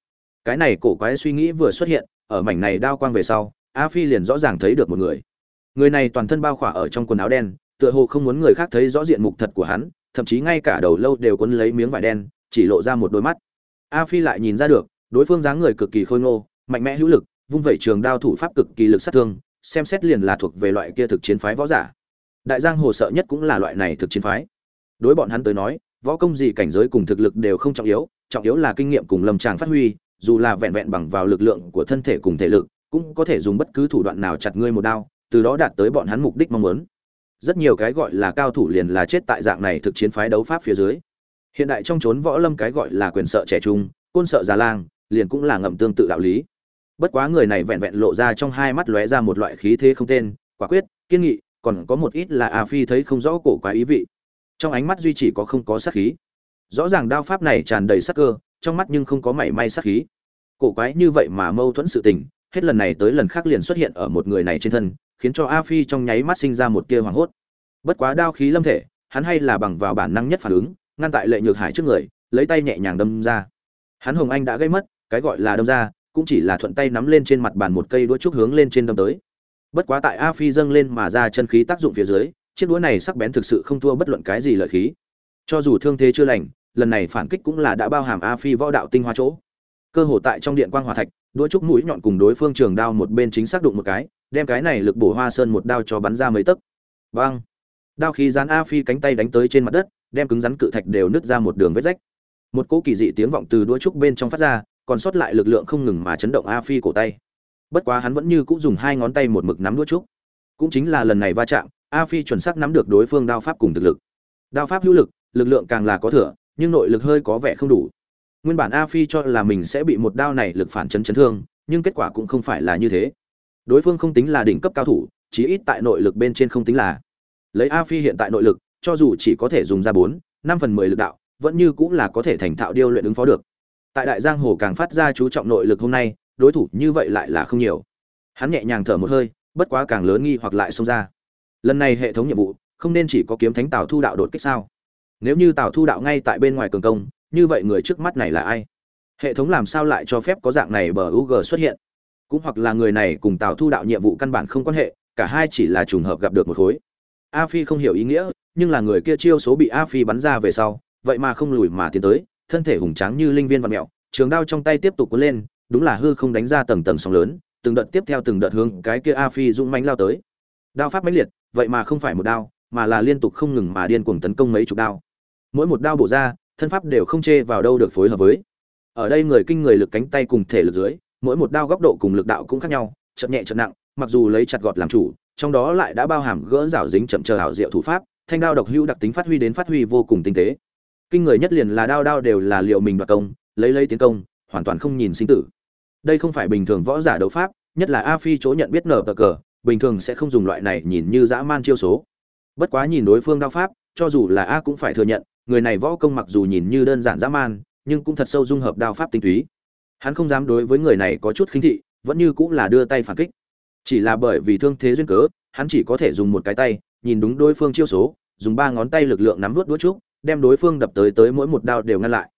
Cái này cổ quái suy nghĩ vừa xuất hiện ở mảnh này đao quang về sau, a phi liền rõ ràng thấy được một người. Người này toàn thân bao khỏa ở trong quần áo đen, tựa hồ không muốn người khác thấy rõ diện mục thật của hắn, thậm chí ngay cả đầu lâu đều quấn lấy miếng vải đen, chỉ lộ ra một đôi mắt. A phi lại nhìn ra được, đối phương dáng người cực kỳ khôi ngô, mạnh mẽ hữu lực, vung vẩy trường đao thủ pháp cực kỳ lực sát thương, xem xét liền là thuộc về loại kia thực chiến phái võ giả. Đại giang hồ sợ nhất cũng là loại này thực chiến phái. Đối bọn hắn tới nói, võ công gì cảnh giới cùng thực lực đều không trọng yếu trọng yếu là kinh nghiệm cùng lâm tràng phát huy dù là vẹn vẹn bằng vào lực lượng của thân thể cùng thể lực, cũng có thể dùng bất cứ thủ đoạn nào chặt ngươi một đao, từ đó đạt tới bọn hắn mục đích mong muốn. Rất nhiều cái gọi là cao thủ liền là chết tại dạng này thực chiến phái đấu pháp phía dưới. Hiện đại trong chốn võ lâm cái gọi là quyền sợ trẻ trung, côn sợ già lang, liền cũng là ngầm tương tự đạo lý. Bất quá người này vẹn vẹn lộ ra trong hai mắt lóe ra một loại khí thế không tên, quả quyết, kiên nghị, còn có một ít là a phi thấy không rõ cổ quái ý vị. Trong ánh mắt duy chỉ có không có sát khí. Rõ ràng đao pháp này tràn đầy sát cơ trong mắt nhưng không có mảy may sát khí. Cổ quái như vậy mà mâu thuẫn sự tình, hết lần này tới lần khác liền xuất hiện ở một người này trên thân, khiến cho a phi trong nháy mắt sinh ra một tia hoảng hốt. Bất quá đao khí lâm thể, hắn hay là bằng vào bản năng nhất phản ứng, ngăn tại lệ nhược hải trước người, lấy tay nhẹ nhàng đâm ra. Hắn hồng anh đã gây mất, cái gọi là đâm ra, cũng chỉ là thuận tay nắm lên trên mặt bàn một cây đũa trúc hướng lên trên đâm tới. Bất quá tại a phi dâng lên mà ra chân khí tác dụng phía dưới, chiếc đũa này sắc bén thực sự không thua bất luận cái gì lợi khí. Cho dù thương thế chưa lành lần này phản kích cũng là đã bao hàm a phi võ đạo tinh hoa chỗ. Cơ hồ tại trong điện quang hòa thạch, đũa trúc mũi nhọn cùng đối phương trường đao một bên chính xác đụng một cái, đem cái này lực bổ hoa sơn một đao cho bắn ra mấy tấc. Vang đao khí dán a phi cánh tay đánh tới trên mặt đất, đem cứng rắn cự thạch đều nứt ra một đường vết rách. Một cỗ kỳ dị tiếng vọng từ đũa trúc bên trong phát ra, còn sót lại lực lượng không ngừng mà chấn động a phi cổ tay. Bất quá hắn vẫn như cũng dùng hai ngón tay một mực nắm đũa trúc. Cũng chính là lần này va chạm, a phi chuẩn xác nắm được đối phương đao pháp cùng thực lực. Đao pháp hữu lực lực lượng càng là có thừa nhưng nội lực hơi có vẻ không đủ. Nguyên bản a phi cho là mình sẽ bị một đao này lực phản chấn chấn thương, nhưng kết quả cũng không phải là như thế. Đối phương không tính là đỉnh cấp cao thủ, chí ít tại nội lực bên trên không tính là. Lấy a phi hiện tại nội lực, cho dù chỉ có thể dùng ra bốn, năm phần mười lực đạo, vẫn như cũng là có thể thành thạo điêu luyện ứng phó được. Tại đại giang hồ càng phát ra chú trọng nội lực hôm nay, đối thủ như vậy lại là không nhiều. Hắn nhẹ nhàng thở một hơi, bất quá càng lớn nghi hoặc lại xông ra. Lần này hệ thống nhiệm vụ, không nên chỉ có kiếm thánh tào thu đạo đột kích sao nếu như tào thu đạo ngay tại bên ngoài cường công, như vậy người trước mắt này là ai? Hệ thống làm sao lại cho phép có dạng này bờ u g xuất hiện? Cũng hoặc là người này cùng tào thu đạo nhiệm vụ căn bản không quan hệ, cả hai chỉ là trùng hợp gặp được một khối. A phi không hiểu ý nghĩa, nhưng là người kia chiêu số bị a phi bắn ra về sau, vậy mà không lùi mà tiến tới, thân thể hùng tráng như linh viên và mẹo, trường đao trong tay tiếp tục cuốn lên, đúng là hư không đánh ra tầng tầng sóng lớn, từng đợt tiếp theo từng đợt hướng cái kia a phi dũng mánh lao tới. Đao pháp mãnh liệt, vậy mà không phải một đao, mà là liên tục không ngừng mà điên cuồng tấn công mấy chục đao mỗi một đao bổ ra, thân pháp đều không chê vào đâu được phối hợp với. Ở đây người kinh người lực cánh tay cùng thể lực dưới, mỗi một đao góc độ cùng lực đạo cũng khác nhau chậm nhẹ chậm nặng, mặc dù lấy chặt gọt làm chủ, trong đó lại đã bao hàm gỡ rảo dính chậm chờ hảo diệu thủ pháp, thanh đao độc hữu đặc tính phát huy đến phát huy vô cùng tinh tế. Kinh người nhất liền là đao đao đều là liệu mình đoạt công, lấy lấy tiến công, hoàn toàn không nhìn sinh tử. Đây không phải bình thường võ giả đấu pháp, nhất là a phi chỗ nhận biết nở cờ, bình thường sẽ không dùng loại này nhìn như dã man chiêu số. Bất quá nhìn đối phương đao pháp, cho dù là a cũng phải thừa nhận người này võ công mặc dù nhìn như đơn giản dã man, nhưng cũng thật sâu dung hợp đao pháp tinh túy. Hắn không dám đối với người này có chút khinh thị, vẫn như cũng là đưa tay phản kích. Chỉ là bởi vì thương thế duyên cớ, hắn chỉ có thể dùng một cái tay, nhìn đúng đối phương chiêu số, dùng ba ngón tay lực lượng nắm vút đũa trúc, đem đối phương đập tới tới mỗi một đao đều ngăn lại.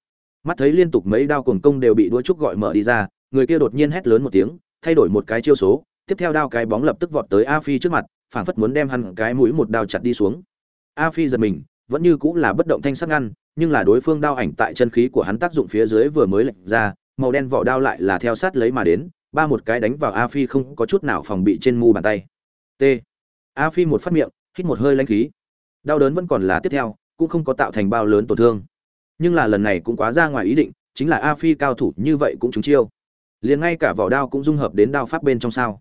Mắt thấy liên tục mấy đao cuồng công đều bị đũa trúc gọi mở đi ra, người kia đột nhiên hét lớn một tiếng, thay đổi một cái chiêu số, tiếp theo đao cái bóng lập tức vọt tới a phi trước mặt phảng phất muốn đem hắn cái mũi một đao chặt đi xuống. A phi giật mình vẫn như cũng là bất động thanh sắc ngăn, nhưng là đối phương đao ảnh tại chân khí của hắn tác dụng phía dưới vừa mới lệch ra, màu đen vỏ đao lại là theo sát lấy mà đến, ba một cái đánh vào a phi không có chút nào phòng bị trên mu bàn tay. T. A phi một phát miệng, hít một hơi lãnh khí. Đau đớn vẫn còn là tiếp theo, cũng không có tạo thành bao lớn tổn thương. Nhưng là lần này cũng quá ra ngoài ý định, chính là a phi cao thủ như vậy cũng trúng chiêu. Liền ngay cả vỏ đao cũng dung hợp đến đao pháp bên trong sao.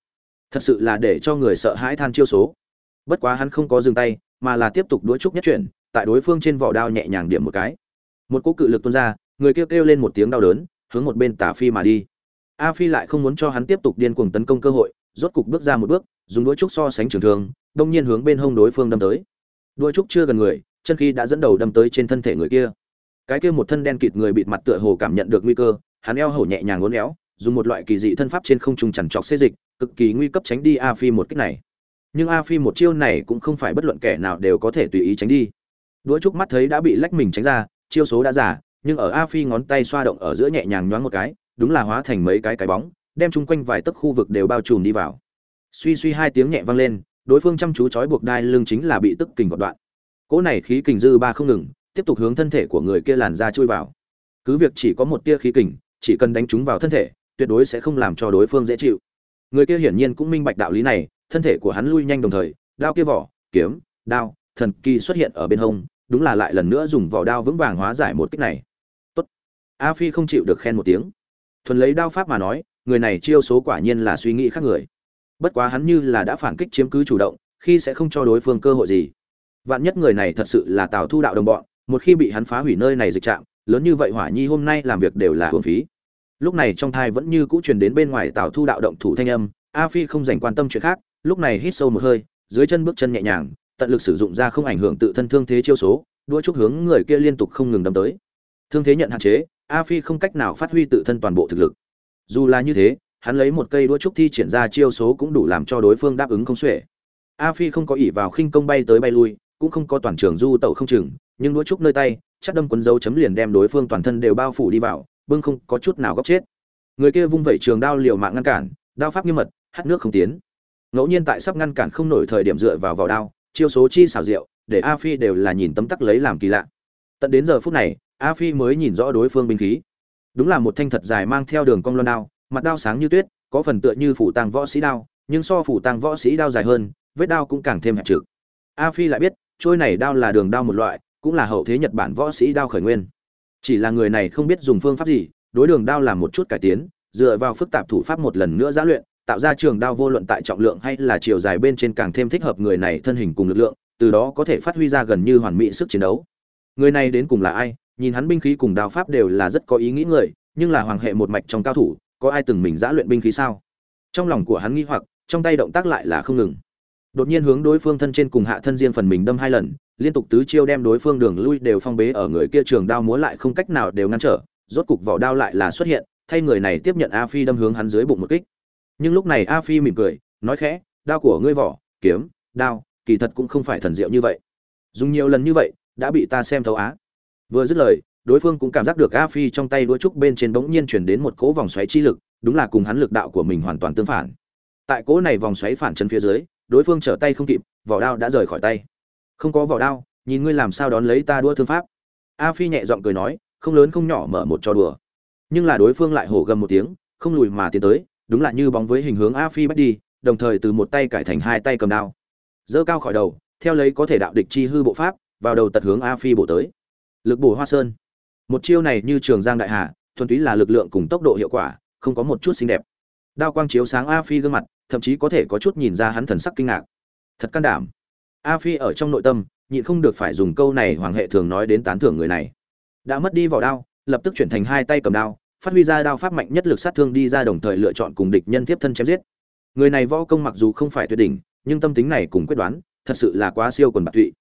Thật sự là để cho người sợ hãi than chiêu số. Bất quá hắn không có dừng tay, mà là tiếp tục đuổi trúc nhất chuyển tại đối phương trên vỏ đao nhẹ nhàng điểm một cái. Một cú cự lực tuôn ra, người kêu kêu lên một tiếng đau đớn, hướng một bên tả phi mà đi. A phi lại không muốn cho hắn tiếp tục điên cuồng tấn công cơ hội, rốt cục bước ra một bước, dùng đuôi trúc so sánh trường thương, đông nhiên hướng bên hông đối phương đâm tới. Đuôi trúc chưa gần người, chân khí đã dẫn đầu đâm tới trên thân thể người kia. Cái kia một thân đen kịt người bịt mặt tựa hồ cảm nhận được nguy cơ, hắn eo hổ nhẹ nhàng uốn éo, dùng một loại kỳ dị thân pháp trên không trung chằn trọc xê dịch, cực kỳ nguy cấp tránh đi a phi một kích này. Nhưng a phi một chiêu này cũng không phải bất luận kẻ nào đều có thể tùy ý tránh đi. Đũa trúc mắt thấy đã bị lách mình tránh ra, chiêu số đã giả, nhưng ở a phi ngón tay xoa động ở giữa nhẹ nhàng nhoáng một cái, đúng là hóa thành mấy cái cái bóng, đem chung quanh vài tấc khu vực đều bao trùm đi vào. Suy suy hai tiếng nhẹ vang lên, đối phương chăm chú trói buộc đai lưng chính là bị tức kình gọt đoạn. Cỗ này khí kình dư ba không ngừng, tiếp tục hướng thân thể của người kia làn ra chui vào. Cứ việc chỉ có một tia khí kình, chỉ cần đánh chúng vào thân thể, tuyệt đối sẽ không làm cho đối phương dễ chịu. Người kia hiển nhiên cũng minh bạch đạo lý này, thân thể của hắn lui nhanh đồng thời, đao kia vỏ, kiếm, đao, thần kỳ xuất hiện ở bên hông đúng là lại lần nữa dùng vỏ đao vững vàng hóa giải một kích này. Tốt. A phi không chịu được khen một tiếng. Thuần lấy đao pháp mà nói, người này chiêu số quả nhiên là suy nghĩ khác người. Bất quá hắn như là đã phản kích chiếm cứ chủ động, khi sẽ không cho đối phương cơ hội gì. Vạn nhất người này thật sự là tào thu đạo đồng bọn, một khi bị hắn phá hủy nơi này dịch trạm, lớn như vậy hỏa nhi hôm nay làm việc đều là hưởng phí. Lúc này trong thai vẫn như cũ truyền đến bên ngoài tào thu đạo động thủ thanh âm, a phi không dành quan tâm chuyện khác, lúc này hít sâu một hơi, dưới chân bước chân nhẹ nhàng tận lực sử dụng ra không ảnh hưởng tự thân thương thế chiêu số, đua chúc hướng người kia liên tục không ngừng đâm tới. Thương thế nhận hạn chế, a phi không cách nào phát huy tự thân toàn bộ thực lực. Dù là như thế, hắn lấy một cây đũa trúc thi triển ra chiêu số cũng đủ làm cho đối phương đáp ứng không xuể. A phi không có ỉ vào khinh công bay tới bay lui, cũng không có toàn trường du tẩu không chừng, nhưng đũa trúc nơi tay, chắc đâm quấn dấu chấm liền đem đối phương toàn thân đều bao phủ đi vào, bưng không có chút nào góc chết. Người kia vung vẩy trường đao liều mạng ngăn cản, đao pháp nghiêm mật, hắt nước không tiến. Ngẫu nhiên tại sắp ngăn cản không nổi thời điểm dựa vào vào đao chiêu số chi xảo diệu, để a phi đều là nhìn tấm tắc lấy làm kỳ lạ. Tận đến giờ phút này, a phi mới nhìn rõ đối phương binh khí. Đúng là một thanh thật dài mang theo đường cong loan đao, mặt đao sáng như tuyết, có phần tựa như phủ tàng võ sĩ đao, nhưng so phủ tàng võ sĩ đao dài hơn, vết đao cũng càng thêm hẹp trực. A phi lại biết, trôi này đao là đường đao một loại, cũng là hậu thế nhật bản võ sĩ đao khởi nguyên. Chỉ là người này không biết dùng phương pháp gì, đối đường đao làm một chút cải tiến, dựa vào phức tạp thủ pháp một lần nữa giã luyện tạo ra trường đao vô luận tại trọng lượng hay là chiều dài bên trên càng thêm thích hợp người này thân hình cùng lực lượng, từ đó có thể phát huy ra gần như hoàn mỹ sức chiến đấu. Người này đến cùng là ai? Nhìn hắn binh khí cùng đao pháp đều là rất có ý nghĩ người, nhưng là hoàng hệ một mạch trong cao thủ, có ai từng mình giã luyện binh khí sao? Trong lòng của hắn nghi hoặc, trong tay động tác lại là không ngừng. Đột nhiên hướng đối phương thân trên cùng hạ thân riêng phần mình đâm hai lần, liên tục tứ chiêu đem đối phương đường lui đều phong bế ở người kia trường đao múa lại không cách nào đều ngăn trở, rốt cục vỏ đao lại là xuất hiện, thay người này tiếp nhận a phi đâm hướng hắn dưới bụng một kích nhưng lúc này a phi mỉm cười, nói khẽ, đao của ngươi vỏ, kiếm, đao, kỳ thật cũng không phải thần diệu như vậy. Dùng nhiều lần như vậy, đã bị ta xem thấu á. Vừa dứt lời, đối phương cũng cảm giác được a phi trong tay đũa trúc bên trên bỗng nhiên chuyển đến một cỗ vòng xoáy chi lực, đúng là cùng hắn lực đạo của mình hoàn toàn tương phản. Tại cỗ này vòng xoáy phản chân phía dưới, đối phương trở tay không kịp, vỏ đao đã rời khỏi tay. Không có vỏ đao, nhìn ngươi làm sao đón lấy ta đua thương pháp. A phi nhẹ giọng cười nói, không lớn không nhỏ mở một trò đùa. Nhưng là đối phương lại hổ gầm một tiếng, không lùi mà tiến tới đúng là như bóng với hình hướng a phi bắt đi, đồng thời từ một tay cải thành hai tay cầm đao. Giơ cao khỏi đầu, theo lấy có thể đạo địch chi hư bộ pháp, vào đầu tật hướng a phi bổ tới. Lực bổ hoa sơn. Một chiêu này như trường giang đại hà, thuần túy là lực lượng cùng tốc độ hiệu quả, không có một chút xinh đẹp. Đao quang chiếu sáng a phi gương mặt, thậm chí có thể có chút nhìn ra hắn thần sắc kinh ngạc. Thật can đảm. A phi ở trong nội tâm, nhịn không được phải dùng câu này hoàng hệ thường nói đến tán thưởng người này. Đã mất đi vỏ đao, lập tức chuyển thành hai tay cầm đao phát huy ra đao pháp mạnh nhất lực sát thương đi ra đồng thời lựa chọn cùng địch nhân tiếp thân chém giết. Người này võ công mặc dù không phải tuyệt đỉnh nhưng tâm tính này cùng quyết đoán thật sự là quá siêu quần bạc tụy.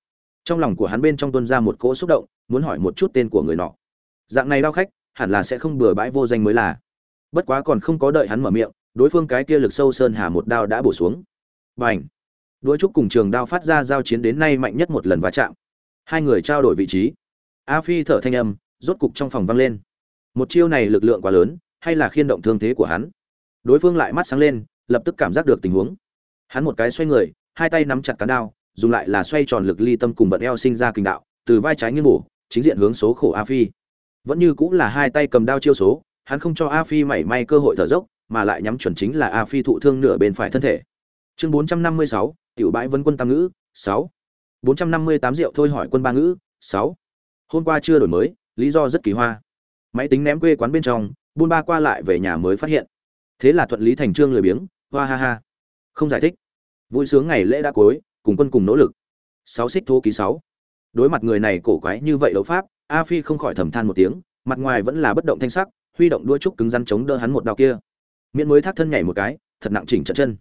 Trong lòng của hắn bên trong tuôn ra một cỗ xúc động muốn hỏi một chút tên của người nọ. Dạng này đao khách hẳn là sẽ không bừa bãi vô danh mới là. Bất quá còn không có đợi hắn mở miệng đối phương cái kia lực sâu sơn hà một đao đã bổ xuống. Bành, đối đuôi trúc cùng trường đao phát ra giao chiến đến nay mạnh nhất một lần va chạm. Hai người trao đổi vị trí. A phi thở thanh âm rốt cục trong phòng vang lên một chiêu này lực lượng quá lớn, hay là khiên động thương thế của hắn? Đối phương lại mắt sáng lên, lập tức cảm giác được tình huống. Hắn một cái xoay người, hai tay nắm chặt cán đao, dùng lại là xoay tròn lực ly tâm cùng vận eo sinh ra kinh đạo, từ vai trái nghiêng bổ, chính diện hướng số khổ a phi. Vẫn như cũng là hai tay cầm đao chiêu số, hắn không cho a phi mảy may cơ hội thở dốc, mà lại nhắm chuẩn chính là a phi thụ thương nửa bên phải thân thể. Chương bốn trăm năm mươi sáu, tiểu bãi vân quân tam ngữ, sáu. Bốn trăm năm mươi tám rượu thôi hỏi quân ba ngữ, sáu. Hôm qua chưa đổi mới, lý do rất kỳ hoa máy tính ném quê quán bên trong, buôn ba qua lại về nhà mới phát hiện. Thế là thuận lý thành trương lười biếng, hoa ha ha. Không giải thích. Vui sướng ngày lễ đã cuối, cùng quân cùng nỗ lực. Sáu xích thô ký sáu. Đối mặt người này cổ quái như vậy đấu pháp, a phi không khỏi thầm than một tiếng, mặt ngoài vẫn là bất động thanh sắc, huy động đuôi trúc cứng rắn chống đỡ hắn một đao kia. Miễn mới thắt thân nhảy một cái, thật nặng chỉnh trận chân.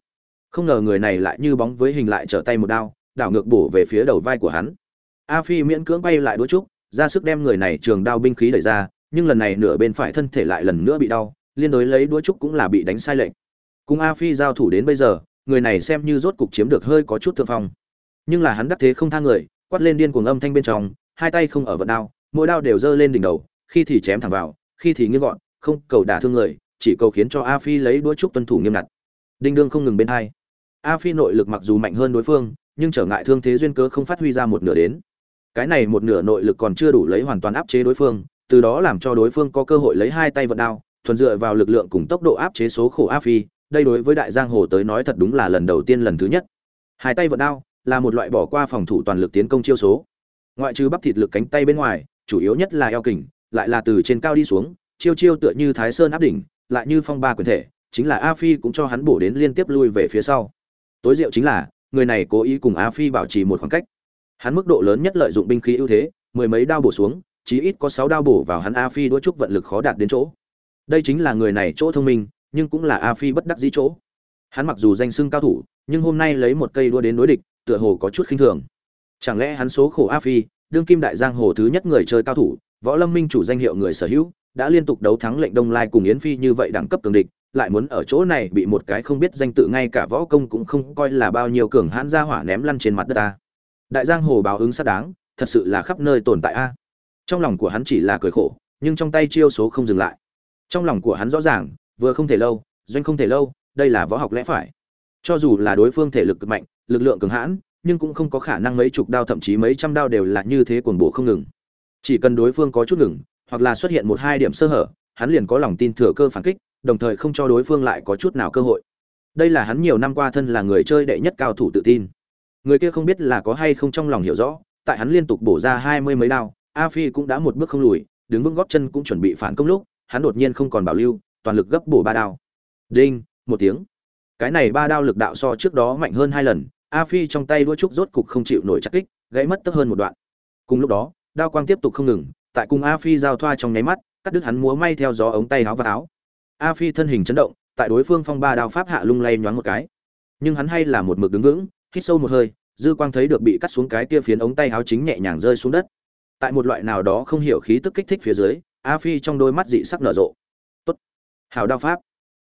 Không ngờ người này lại như bóng với hình lại trở tay một đao, đảo ngược bổ về phía đầu vai của hắn. A phi miễn cưỡng bay lại đuôi trúc, ra sức đem người này trường đao binh khí đẩy ra nhưng lần này nửa bên phải thân thể lại lần nữa bị đau, liên đối lấy đũa trúc cũng là bị đánh sai lệch. Cùng a phi giao thủ đến bây giờ, người này xem như rốt cục chiếm được hơi có chút thượng phong. Nhưng là hắn đắc thế không tha người, quát lên điên cuồng âm thanh bên trong, hai tay không ở vận đao, mỗi đao đều giơ lên đỉnh đầu, khi thì chém thẳng vào, khi thì nghiêng gọn, không cầu đả thương người, chỉ cầu khiến cho a phi lấy đũa trúc tuân thủ nghiêm ngặt. Đinh đương không ngừng bên hai. A phi nội lực mặc dù mạnh hơn đối phương, nhưng trở ngại thương thế duyên cớ không phát huy ra một nửa đến. Cái này một nửa nội lực còn chưa đủ lấy hoàn toàn áp chế đối phương từ đó làm cho đối phương có cơ hội lấy hai tay vận đao, thuần dựa vào lực lượng cùng tốc độ áp chế số khổ a phi, đây đối với đại giang hồ tới nói thật đúng là lần đầu tiên lần thứ nhất. Hai tay vận đao là một loại bỏ qua phòng thủ toàn lực tiến công chiêu số. Ngoại trừ bắp thịt lực cánh tay bên ngoài, chủ yếu nhất là eo kình, lại là từ trên cao đi xuống, chiêu chiêu tựa như thái sơn áp đỉnh, lại như phong ba quyền thể, chính là a phi cũng cho hắn bổ đến liên tiếp lui về phía sau. Tối diệu chính là, người này cố ý cùng a phi bảo trì một khoảng cách. Hắn mức độ lớn nhất lợi dụng binh khí ưu thế, mười mấy đao bổ xuống chí ít có sáu đao bổ vào hắn a phi đũa trúc vận lực khó đạt đến chỗ. Đây chính là người này chỗ thông minh, nhưng cũng là a phi bất đắc dĩ chỗ. Hắn mặc dù danh xưng cao thủ, nhưng hôm nay lấy một cây đua đến đối địch, tựa hồ có chút khinh thường. Chẳng lẽ hắn số khổ a phi, đương kim đại giang hồ thứ nhất người chơi cao thủ, võ lâm minh chủ danh hiệu người sở hữu, đã liên tục đấu thắng lệnh đông lai cùng yến phi như vậy đẳng cấp cường địch, lại muốn ở chỗ này bị một cái không biết danh tự ngay cả võ công cũng không coi là bao nhiêu cường hãn ra hỏa ném lăn trên mặt đất ta. Đại giang hồ báo ứng xác đáng, thật sự là khắp nơi tồn tại a trong lòng của hắn chỉ là cười khổ, nhưng trong tay chiêu số không dừng lại. Trong lòng của hắn rõ ràng, vừa không thể lâu, doanh không thể lâu, đây là võ học lẽ phải. Cho dù là đối phương thể lực cực mạnh, lực lượng cường hãn, nhưng cũng không có khả năng mấy chục đao, thậm chí mấy trăm đao đều là như thế cuồng bổ không ngừng. Chỉ cần đối phương có chút ngừng, hoặc là xuất hiện một hai điểm sơ hở, hắn liền có lòng tin thừa cơ phản kích, đồng thời không cho đối phương lại có chút nào cơ hội. Đây là hắn nhiều năm qua thân là người chơi đệ nhất cao thủ tự tin. Người kia không biết là có hay không trong lòng hiểu rõ, tại hắn liên tục bổ ra hai mươi mấy đao a phi cũng đã một bước không lùi, đứng vững góp chân cũng chuẩn bị phản công lúc, hắn đột nhiên không còn bảo lưu, toàn lực gấp bổ ba đao. Đinh, một tiếng. Cái này ba đao lực đạo so trước đó mạnh hơn hai lần, a phi trong tay đũa trúc rốt cục không chịu nổi chắc kích, gãy mất tức hơn một đoạn. Cùng lúc đó, đao quang tiếp tục không ngừng, tại cùng a phi giao thoa trong nháy mắt, cắt đứt hắn múa may theo gió ống tay áo và áo. A phi thân hình chấn động, tại đối phương phong ba đao pháp hạ lung lay nhoáng một cái. Nhưng hắn hay là một mực đứng vững, hít sâu một hơi, dư quang thấy được bị cắt xuống cái kia phiến ống tay áo chính nhẹ nhàng rơi xuống đất tại một loại nào đó không hiểu khí tức kích thích phía dưới, a phi trong đôi mắt dị sắc nở rộ. Tốt. Hào đao pháp.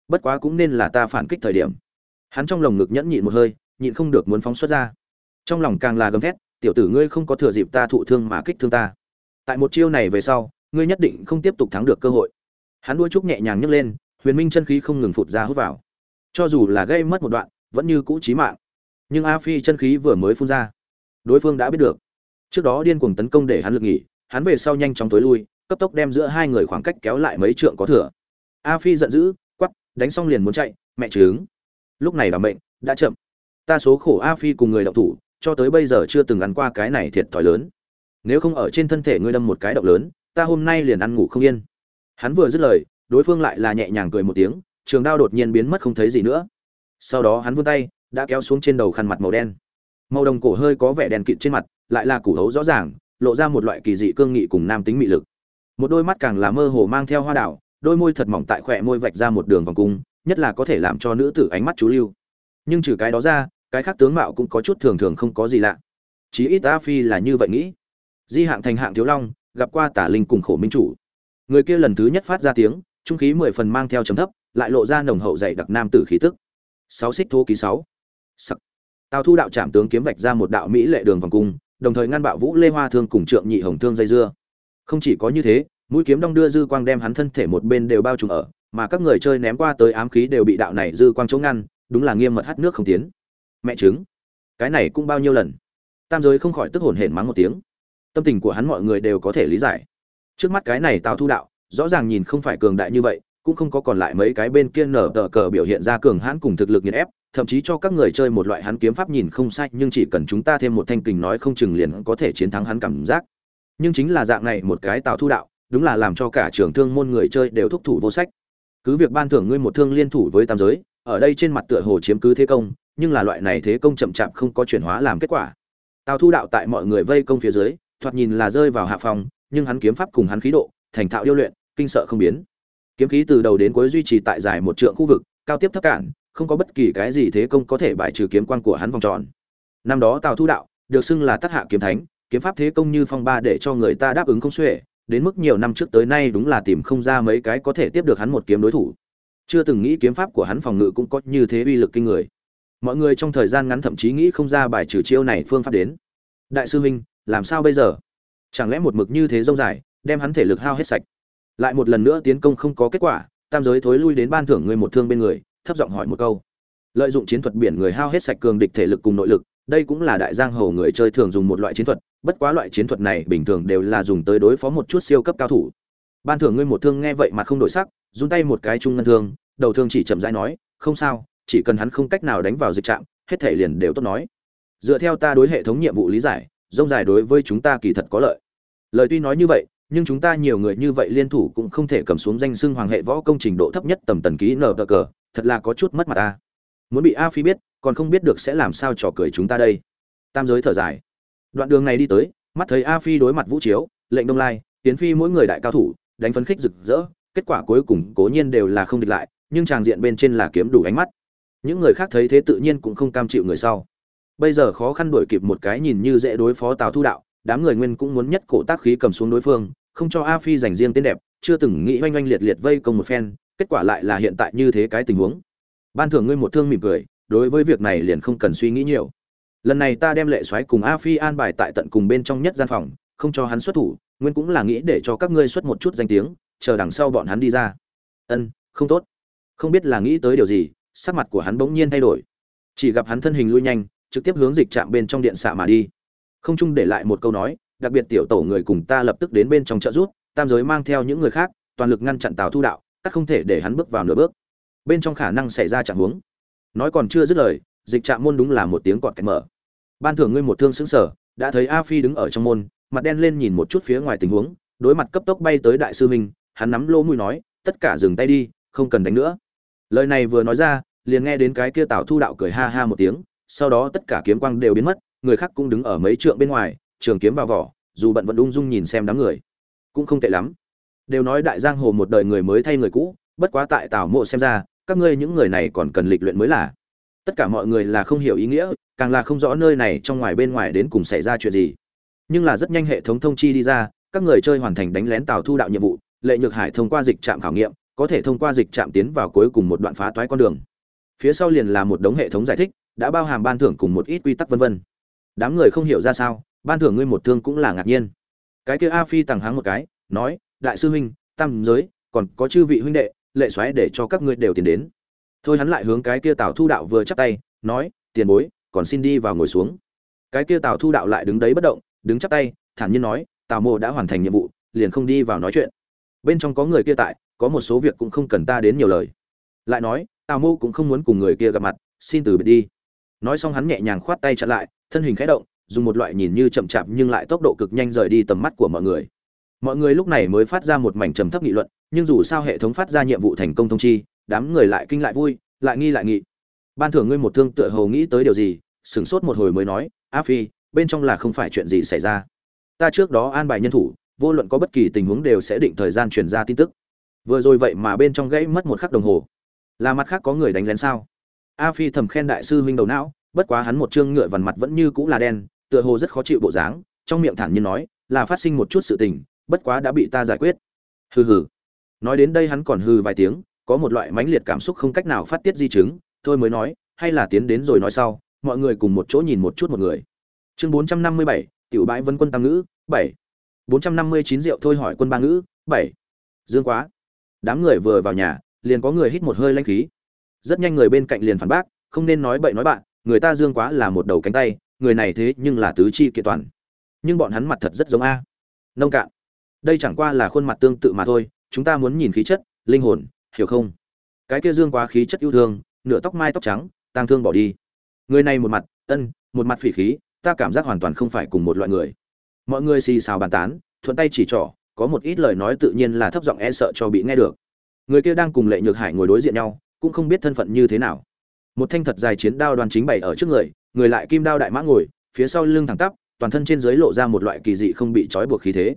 Bất quá cũng nên là ta phản kích thời điểm. Hắn trong lồng ngực nhẫn nhịn một hơi, nhịn không được muốn phóng xuất ra. Trong lòng càng là gầm thét, tiểu tử ngươi không có thừa dịp ta thụ thương mà kích thương ta. Tại một chiêu này về sau, ngươi nhất định không tiếp tục thắng được cơ hội. Hắn đuôi trúc nhẹ nhàng nhấc lên, huyền minh chân khí không ngừng phụt ra hút vào. Cho dù là gây mất một đoạn, vẫn như cũ chí mạng. Nhưng a phi chân khí vừa mới phun ra, đối phương đã biết được trước đó điên cuồng tấn công để hắn lực nghỉ, hắn về sau nhanh chóng tối lui, cấp tốc đem giữa hai người khoảng cách kéo lại mấy trượng có thừa. A phi giận dữ, quắp, đánh xong liền muốn chạy, mẹ trứng. Lúc này là mệnh, đã chậm. Ta số khổ a phi cùng người đậu thủ, cho tới bây giờ chưa từng ăn qua cái này thiệt thòi lớn. Nếu không ở trên thân thể ngươi đâm một cái động lớn, ta hôm nay liền ăn ngủ không yên. Hắn vừa dứt lời, đối phương lại là nhẹ nhàng cười một tiếng, trường đao đột nhiên biến mất không thấy gì nữa. Sau đó hắn vươn tay, đã kéo xuống trên đầu khăn mặt màu đen. Màu đồng cổ hơi có vẻ đèn kịt trên mặt lại là củ hấu rõ ràng, lộ ra một loại kỳ dị cương nghị cùng nam tính mị lực. Một đôi mắt càng là mơ hồ mang theo hoa đảo đôi môi thật mỏng tại khỏe môi vạch ra một đường vòng cung, nhất là có thể làm cho nữ tử ánh mắt chú lưu. Nhưng trừ cái đó ra, cái khác tướng mạo cũng có chút thường thường không có gì lạ. Chí ít a phi là như vậy nghĩ. Di hạng thành hạng thiếu long, gặp qua tả linh cùng khổ minh chủ. Người kia lần thứ nhất phát ra tiếng, trung khí mười phần mang theo chấm thấp, lại lộ ra nồng hậu dày đặc nam tử khí tức. Sáu xích thô ký sáu. Sắc. tào thu đạo trạm tướng kiếm vạch ra một đạo mỹ lệ đường vòng cung đồng thời ngăn bạo vũ lê hoa thương cùng trượng nhị hồng thương dây dưa. Không chỉ có như thế, mũi kiếm đong đưa dư quang đem hắn thân thể một bên đều bao trùm ở, mà các người chơi ném qua tới ám khí đều bị đạo này dư quang chống ngăn, đúng là nghiêm mật hắt nước không tiến. Mẹ chứng cái này cũng bao nhiêu lần? Tam giới không khỏi tức hổn hển mắng một tiếng. Tâm tình của hắn mọi người đều có thể lý giải. Trước mắt cái này tào thu đạo, rõ ràng nhìn không phải cường đại như vậy, cũng không có còn lại mấy cái bên kia nở tờ cờ biểu hiện ra cường hãn cùng thực lực nghiền ép thậm chí cho các người chơi một loại hắn kiếm pháp nhìn không sai, nhưng chỉ cần chúng ta thêm một thanh kình nói không chừng liền có thể chiến thắng hắn cảm giác. Nhưng chính là dạng này một cái tào thu đạo, đúng là làm cho cả trường thương môn người chơi đều thúc thủ vô sách. Cứ việc ban thưởng ngươi một thương liên thủ với tam giới, ở đây trên mặt tựa hồ chiếm cứ thế công, nhưng là loại này thế công chậm chạp không có chuyển hóa làm kết quả. Tào thu đạo tại mọi người vây công phía dưới, thoạt nhìn là rơi vào hạ phòng, nhưng hắn kiếm pháp cùng hắn khí độ, thành thạo điêu luyện, kinh sợ không biến. Kiếm khí từ đầu đến cuối duy trì tại dài một trượng khu vực, cao tiếp thấp cản không có bất kỳ cái gì thế công có thể bài trừ kiếm quan của hắn vòng tròn. Năm đó tào thu đạo, được xưng là tác hạ kiếm thánh, kiếm pháp thế công như phong ba để cho người ta đáp ứng không xuể, đến mức nhiều năm trước tới nay đúng là tìm không ra mấy cái có thể tiếp được hắn một kiếm đối thủ. Chưa từng nghĩ kiếm pháp của hắn phòng ngự cũng có như thế uy lực kinh người. Mọi người trong thời gian ngắn thậm chí nghĩ không ra bài trừ chiêu này phương pháp đến. Đại sư huynh, làm sao bây giờ? Chẳng lẽ một mực như thế rông dài, đem hắn thể lực hao hết sạch? Lại một lần nữa tiến công không có kết quả, tam giới thối lui đến ban thưởng người một thương bên người thấp giọng hỏi một câu. Lợi dụng chiến thuật biển người hao hết sạch cường địch thể lực cùng nội lực, đây cũng là đại giang hồ người chơi thường dùng một loại chiến thuật, bất quá loại chiến thuật này bình thường đều là dùng tới đối phó một chút siêu cấp cao thủ. Ban thưởng ngươi một thương nghe vậy mà không đổi sắc, run tay một cái trung ngân thương, đầu thương chỉ chậm rãi nói, không sao, chỉ cần hắn không cách nào đánh vào dịch trạm, hết thể liền đều tốt nói. Dựa theo ta đối hệ thống nhiệm vụ lý giải, rông dài đối với chúng ta kỳ thật có lợi. Lời tuy nói như vậy nhưng chúng ta nhiều người như vậy liên thủ cũng không thể cầm xuống danh xưng hoàng hệ võ công trình độ thấp nhất tầm tần ký nở cờ. Thật là có chút mất mặt ta. Muốn bị a phi biết, còn không biết được sẽ làm sao trò cười chúng ta đây. Tam giới thở dài. Đoạn đường này đi tới, mắt thấy a phi đối mặt vũ chiếu, lệnh đông lai, tiến phi mỗi người đại cao thủ, đánh phấn khích rực rỡ, kết quả cuối cùng cố nhiên đều là không địch lại, nhưng tràng diện bên trên là kiếm đủ ánh mắt. Những người khác thấy thế tự nhiên cũng không cam chịu người sau. Bây giờ khó khăn đuổi kịp một cái nhìn như dễ đối phó tào thu đạo, đám người nguyên cũng muốn nhất cổ tác khí cầm xuống đối phương không cho a phi dành riêng tên đẹp, chưa từng nghĩ oanh oanh liệt liệt vây công một phen, kết quả lại là hiện tại như thế cái tình huống. Ban thưởng ngươi một thương mỉm cười, đối với việc này liền không cần suy nghĩ nhiều. Lần này ta đem lệ xoáy cùng a phi an bài tại tận cùng bên trong nhất gian phòng, không cho hắn xuất thủ, nguyên cũng là nghĩ để cho các ngươi xuất một chút danh tiếng, chờ đằng sau bọn hắn đi ra. Ân, không tốt. Không biết là nghĩ tới điều gì, sắc mặt của hắn bỗng nhiên thay đổi. Chỉ gặp hắn thân hình lui nhanh, trực tiếp hướng dịch chạm bên trong điện xạ mà đi. Không chung để lại một câu nói đặc biệt tiểu tổ người cùng ta lập tức đến bên trong trợ rút, tam giới mang theo những người khác, toàn lực ngăn chặn tào thu đạo, các không thể để hắn bước vào nửa bước. Bên trong khả năng xảy ra trạng huống. Nói còn chưa dứt lời, dịch trạm môn đúng là một tiếng cọt kẹt mở. Ban thưởng ngươi một thương xứng sở đã thấy a phi đứng ở trong môn, mặt đen lên nhìn một chút phía ngoài tình huống, đối mặt cấp tốc bay tới đại sư minh hắn nắm lỗ mũi nói, tất cả dừng tay đi, không cần đánh nữa. Lời này vừa nói ra, liền nghe đến cái kia tào thu đạo cười ha ha một tiếng, sau đó tất cả kiếm quang đều biến mất, người khác cũng đứng ở mấy trượng bên ngoài trường kiếm vào vỏ, dù bận vẫn ung dung nhìn xem đám người. Cũng không tệ lắm. Đều nói đại giang hồ một đời người mới thay người cũ, bất quá tại tào mộ xem ra, các ngươi những người này còn cần lịch luyện mới là. Tất cả mọi người là không hiểu ý nghĩa, càng là không rõ nơi này trong ngoài bên ngoài đến cùng xảy ra chuyện gì. Nhưng là rất nhanh hệ thống thông chi đi ra, các người chơi hoàn thành đánh lén tào thu đạo nhiệm vụ, lệ nhược hải thông qua dịch trạm khảo nghiệm, có thể thông qua dịch trạm tiến vào cuối cùng một đoạn phá toái con đường. Phía sau liền là một đống hệ thống giải thích, đã bao hàm ban thưởng cùng một ít quy tắc vân vân. Đám người không hiểu ra sao ban thưởng ngươi một thương cũng là ngạc nhiên. Cái kia a phi tằng háng một cái, nói, đại sư huynh, tam giới, còn có chư vị huynh đệ, lệ xoáy để cho các ngươi đều tiền đến. Thôi hắn lại hướng cái kia tào thu đạo vừa chắp tay, nói, tiền bối, còn xin đi vào ngồi xuống. Cái kia tào thu đạo lại đứng đấy bất động, đứng chắp tay, thản nhiên nói, tào mộ đã hoàn thành nhiệm vụ, liền không đi vào nói chuyện. Bên trong có người kia tại, có một số việc cũng không cần ta đến nhiều lời. Lại nói, tào mô cũng không muốn cùng người kia gặp mặt, xin từ biệt đi. Nói xong hắn nhẹ nhàng khoát tay chặn lại, thân hình khẽ động dùng một loại nhìn như chậm chạp nhưng lại tốc độ cực nhanh rời đi tầm mắt của mọi người. Mọi người lúc này mới phát ra một mảnh trầm thấp nghị luận, nhưng dù sao hệ thống phát ra nhiệm vụ thành công thông chi, đám người lại kinh lại vui, lại nghi lại nghị. Ban thưởng ngươi một thương tựa hầu nghĩ tới điều gì, sửng sốt một hồi mới nói, a phi, bên trong là không phải chuyện gì xảy ra. Ta trước đó an bài nhân thủ, vô luận có bất kỳ tình huống đều sẽ định thời gian truyền ra tin tức. Vừa rồi vậy mà bên trong gãy mất một khắc đồng hồ. Là mặt khác có người đánh lén sao? A phi thầm khen đại sư huynh đầu não, bất quá hắn một chương ngựa vằn mặt vẫn như cũ là đen tựa hồ rất khó chịu bộ dáng, trong miệng thản nhiên nói, là phát sinh một chút sự tình, bất quá đã bị ta giải quyết. Hừ hừ. Nói đến đây hắn còn hừ vài tiếng, có một loại mãnh liệt cảm xúc không cách nào phát tiết di chứng, thôi mới nói, hay là tiến đến rồi nói sau, mọi người cùng một chỗ nhìn một chút một người. Chương bốn trăm năm mươi bảy, tiểu bãi vân quân tam ngữ, bảy. bốn trăm năm mươi chín rượu thôi hỏi quân ba ngữ, bảy. Dương quá. Đám người vừa vào nhà, liền có người hít một hơi lanh khí. Rất nhanh người bên cạnh liền phản bác, không nên nói bậy nói bạn, người ta dương quá là một đầu cánh tay người này thế nhưng là tứ chi kiện toàn. Nhưng bọn hắn mặt thật rất giống a. Nông cạn. Đây chẳng qua là khuôn mặt tương tự mà thôi, chúng ta muốn nhìn khí chất, linh hồn, hiểu không? Cái kia dương quá khí chất yêu thương, nửa tóc mai tóc trắng, tang thương bỏ đi. Người này một mặt, ân, một mặt phỉ khí, ta cảm giác hoàn toàn không phải cùng một loại người. Mọi người xì xào bàn tán, thuận tay chỉ trỏ, có một ít lời nói tự nhiên là thấp giọng e sợ cho bị nghe được. Người kia đang cùng lệ nhược hải ngồi đối diện nhau, cũng không biết thân phận như thế nào. Một thanh thật dài chiến đao đoàn chính bày ở trước người người lại kim đao đại mã ngồi, phía sau lưng thẳng tắp, toàn thân trên dưới lộ ra một loại kỳ dị không bị trói buộc khí thế.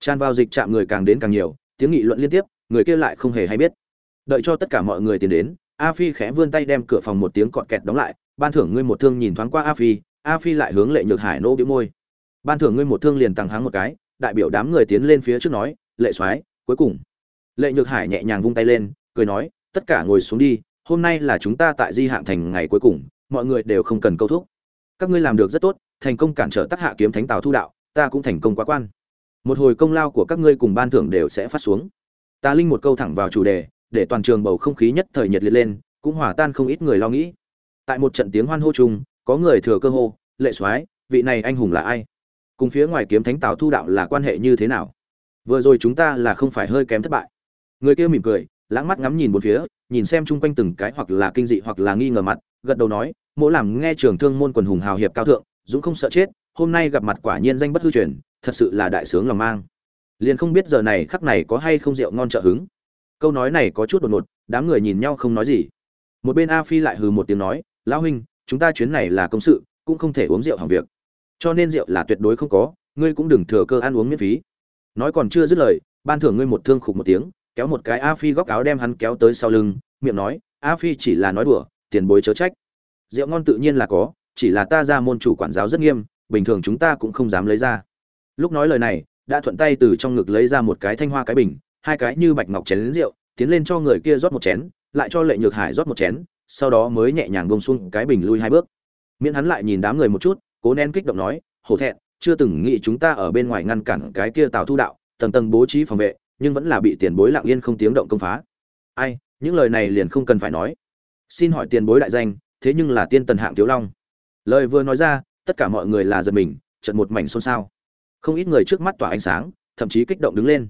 Tràn vào dịch chạm người càng đến càng nhiều, tiếng nghị luận liên tiếp, người kia lại không hề hay biết. Đợi cho tất cả mọi người tiến đến, a phi khẽ vươn tay đem cửa phòng một tiếng cọt kẹt đóng lại, ban thưởng ngươi một thương nhìn thoáng qua a phi a phi lại hướng lệ nhược hải nỗ bĩu môi. Ban thưởng ngươi một thương liền tăng háng một cái, đại biểu đám người tiến lên phía trước nói, lệ soái, cuối cùng. Lệ nhược hải nhẹ nhàng vung tay lên, cười nói, tất cả ngồi xuống đi, hôm nay là chúng ta tại di hạng thành ngày cuối cùng mọi người đều không cần câu thúc. Các ngươi làm được rất tốt, thành công cản trở tác hạ kiếm thánh tào thu đạo, ta cũng thành công quá quan. Một hồi công lao của các ngươi cùng ban thưởng đều sẽ phát xuống. Ta linh một câu thẳng vào chủ đề, để toàn trường bầu không khí nhất thời nhiệt liệt lên, cũng hòa tan không ít người lo nghĩ. Tại một trận tiếng hoan hô chung, có người thừa cơ hô, lệ soái, vị này anh hùng là ai? Cùng phía ngoài kiếm thánh tào thu đạo là quan hệ như thế nào? Vừa rồi chúng ta là không phải hơi kém thất bại. Người kia mỉm cười, lãng mắt ngắm nhìn một phía, nhìn xem chung quanh từng cái hoặc là kinh dị hoặc là nghi ngờ mặt gật đầu nói, mỗ làm nghe trường thương môn quần hùng hào hiệp cao thượng, dũng không sợ chết, hôm nay gặp mặt quả nhiên danh bất hư truyền, thật sự là đại sướng lòng mang. Liền không biết giờ này khắc này có hay không rượu ngon trợ hứng. Câu nói này có chút đột ngột, đám người nhìn nhau không nói gì. Một bên a phi lại hừ một tiếng nói, lão huynh, chúng ta chuyến này là công sự, cũng không thể uống rượu hàng việc. Cho nên rượu là tuyệt đối không có, ngươi cũng đừng thừa cơ ăn uống miễn phí. Nói còn chưa dứt lời, ban thưởng ngươi một thương khục một tiếng, kéo một cái a phi góc áo đem hắn kéo tới sau lưng, miệng nói, a phi chỉ là nói đùa tiền bối chớ trách. Rượu ngon tự nhiên là có, chỉ là ta ra môn chủ quản giáo rất nghiêm, bình thường chúng ta cũng không dám lấy ra. Lúc nói lời này, đã thuận tay từ trong ngực lấy ra một cái thanh hoa cái bình, hai cái như bạch ngọc chén lính rượu, tiến lên cho người kia rót một chén, lại cho lệ nhược hải rót một chén, sau đó mới nhẹ nhàng bông xuống cái bình lui hai bước. Miễn hắn lại nhìn đám người một chút, cố nén kích động nói, hổ thẹn, chưa từng nghĩ chúng ta ở bên ngoài ngăn cản cái kia tào thu đạo, tầng tầng bố trí phòng vệ, nhưng vẫn là bị tiền bối lặng yên không tiếng động công phá. Ai, những lời này liền không cần phải nói xin hỏi tiền bối đại danh, thế nhưng là tiên tần hạng thiếu long. Lời vừa nói ra, tất cả mọi người là giật mình, chợt một mảnh xôn xao. Không ít người trước mắt tỏa ánh sáng, thậm chí kích động đứng lên.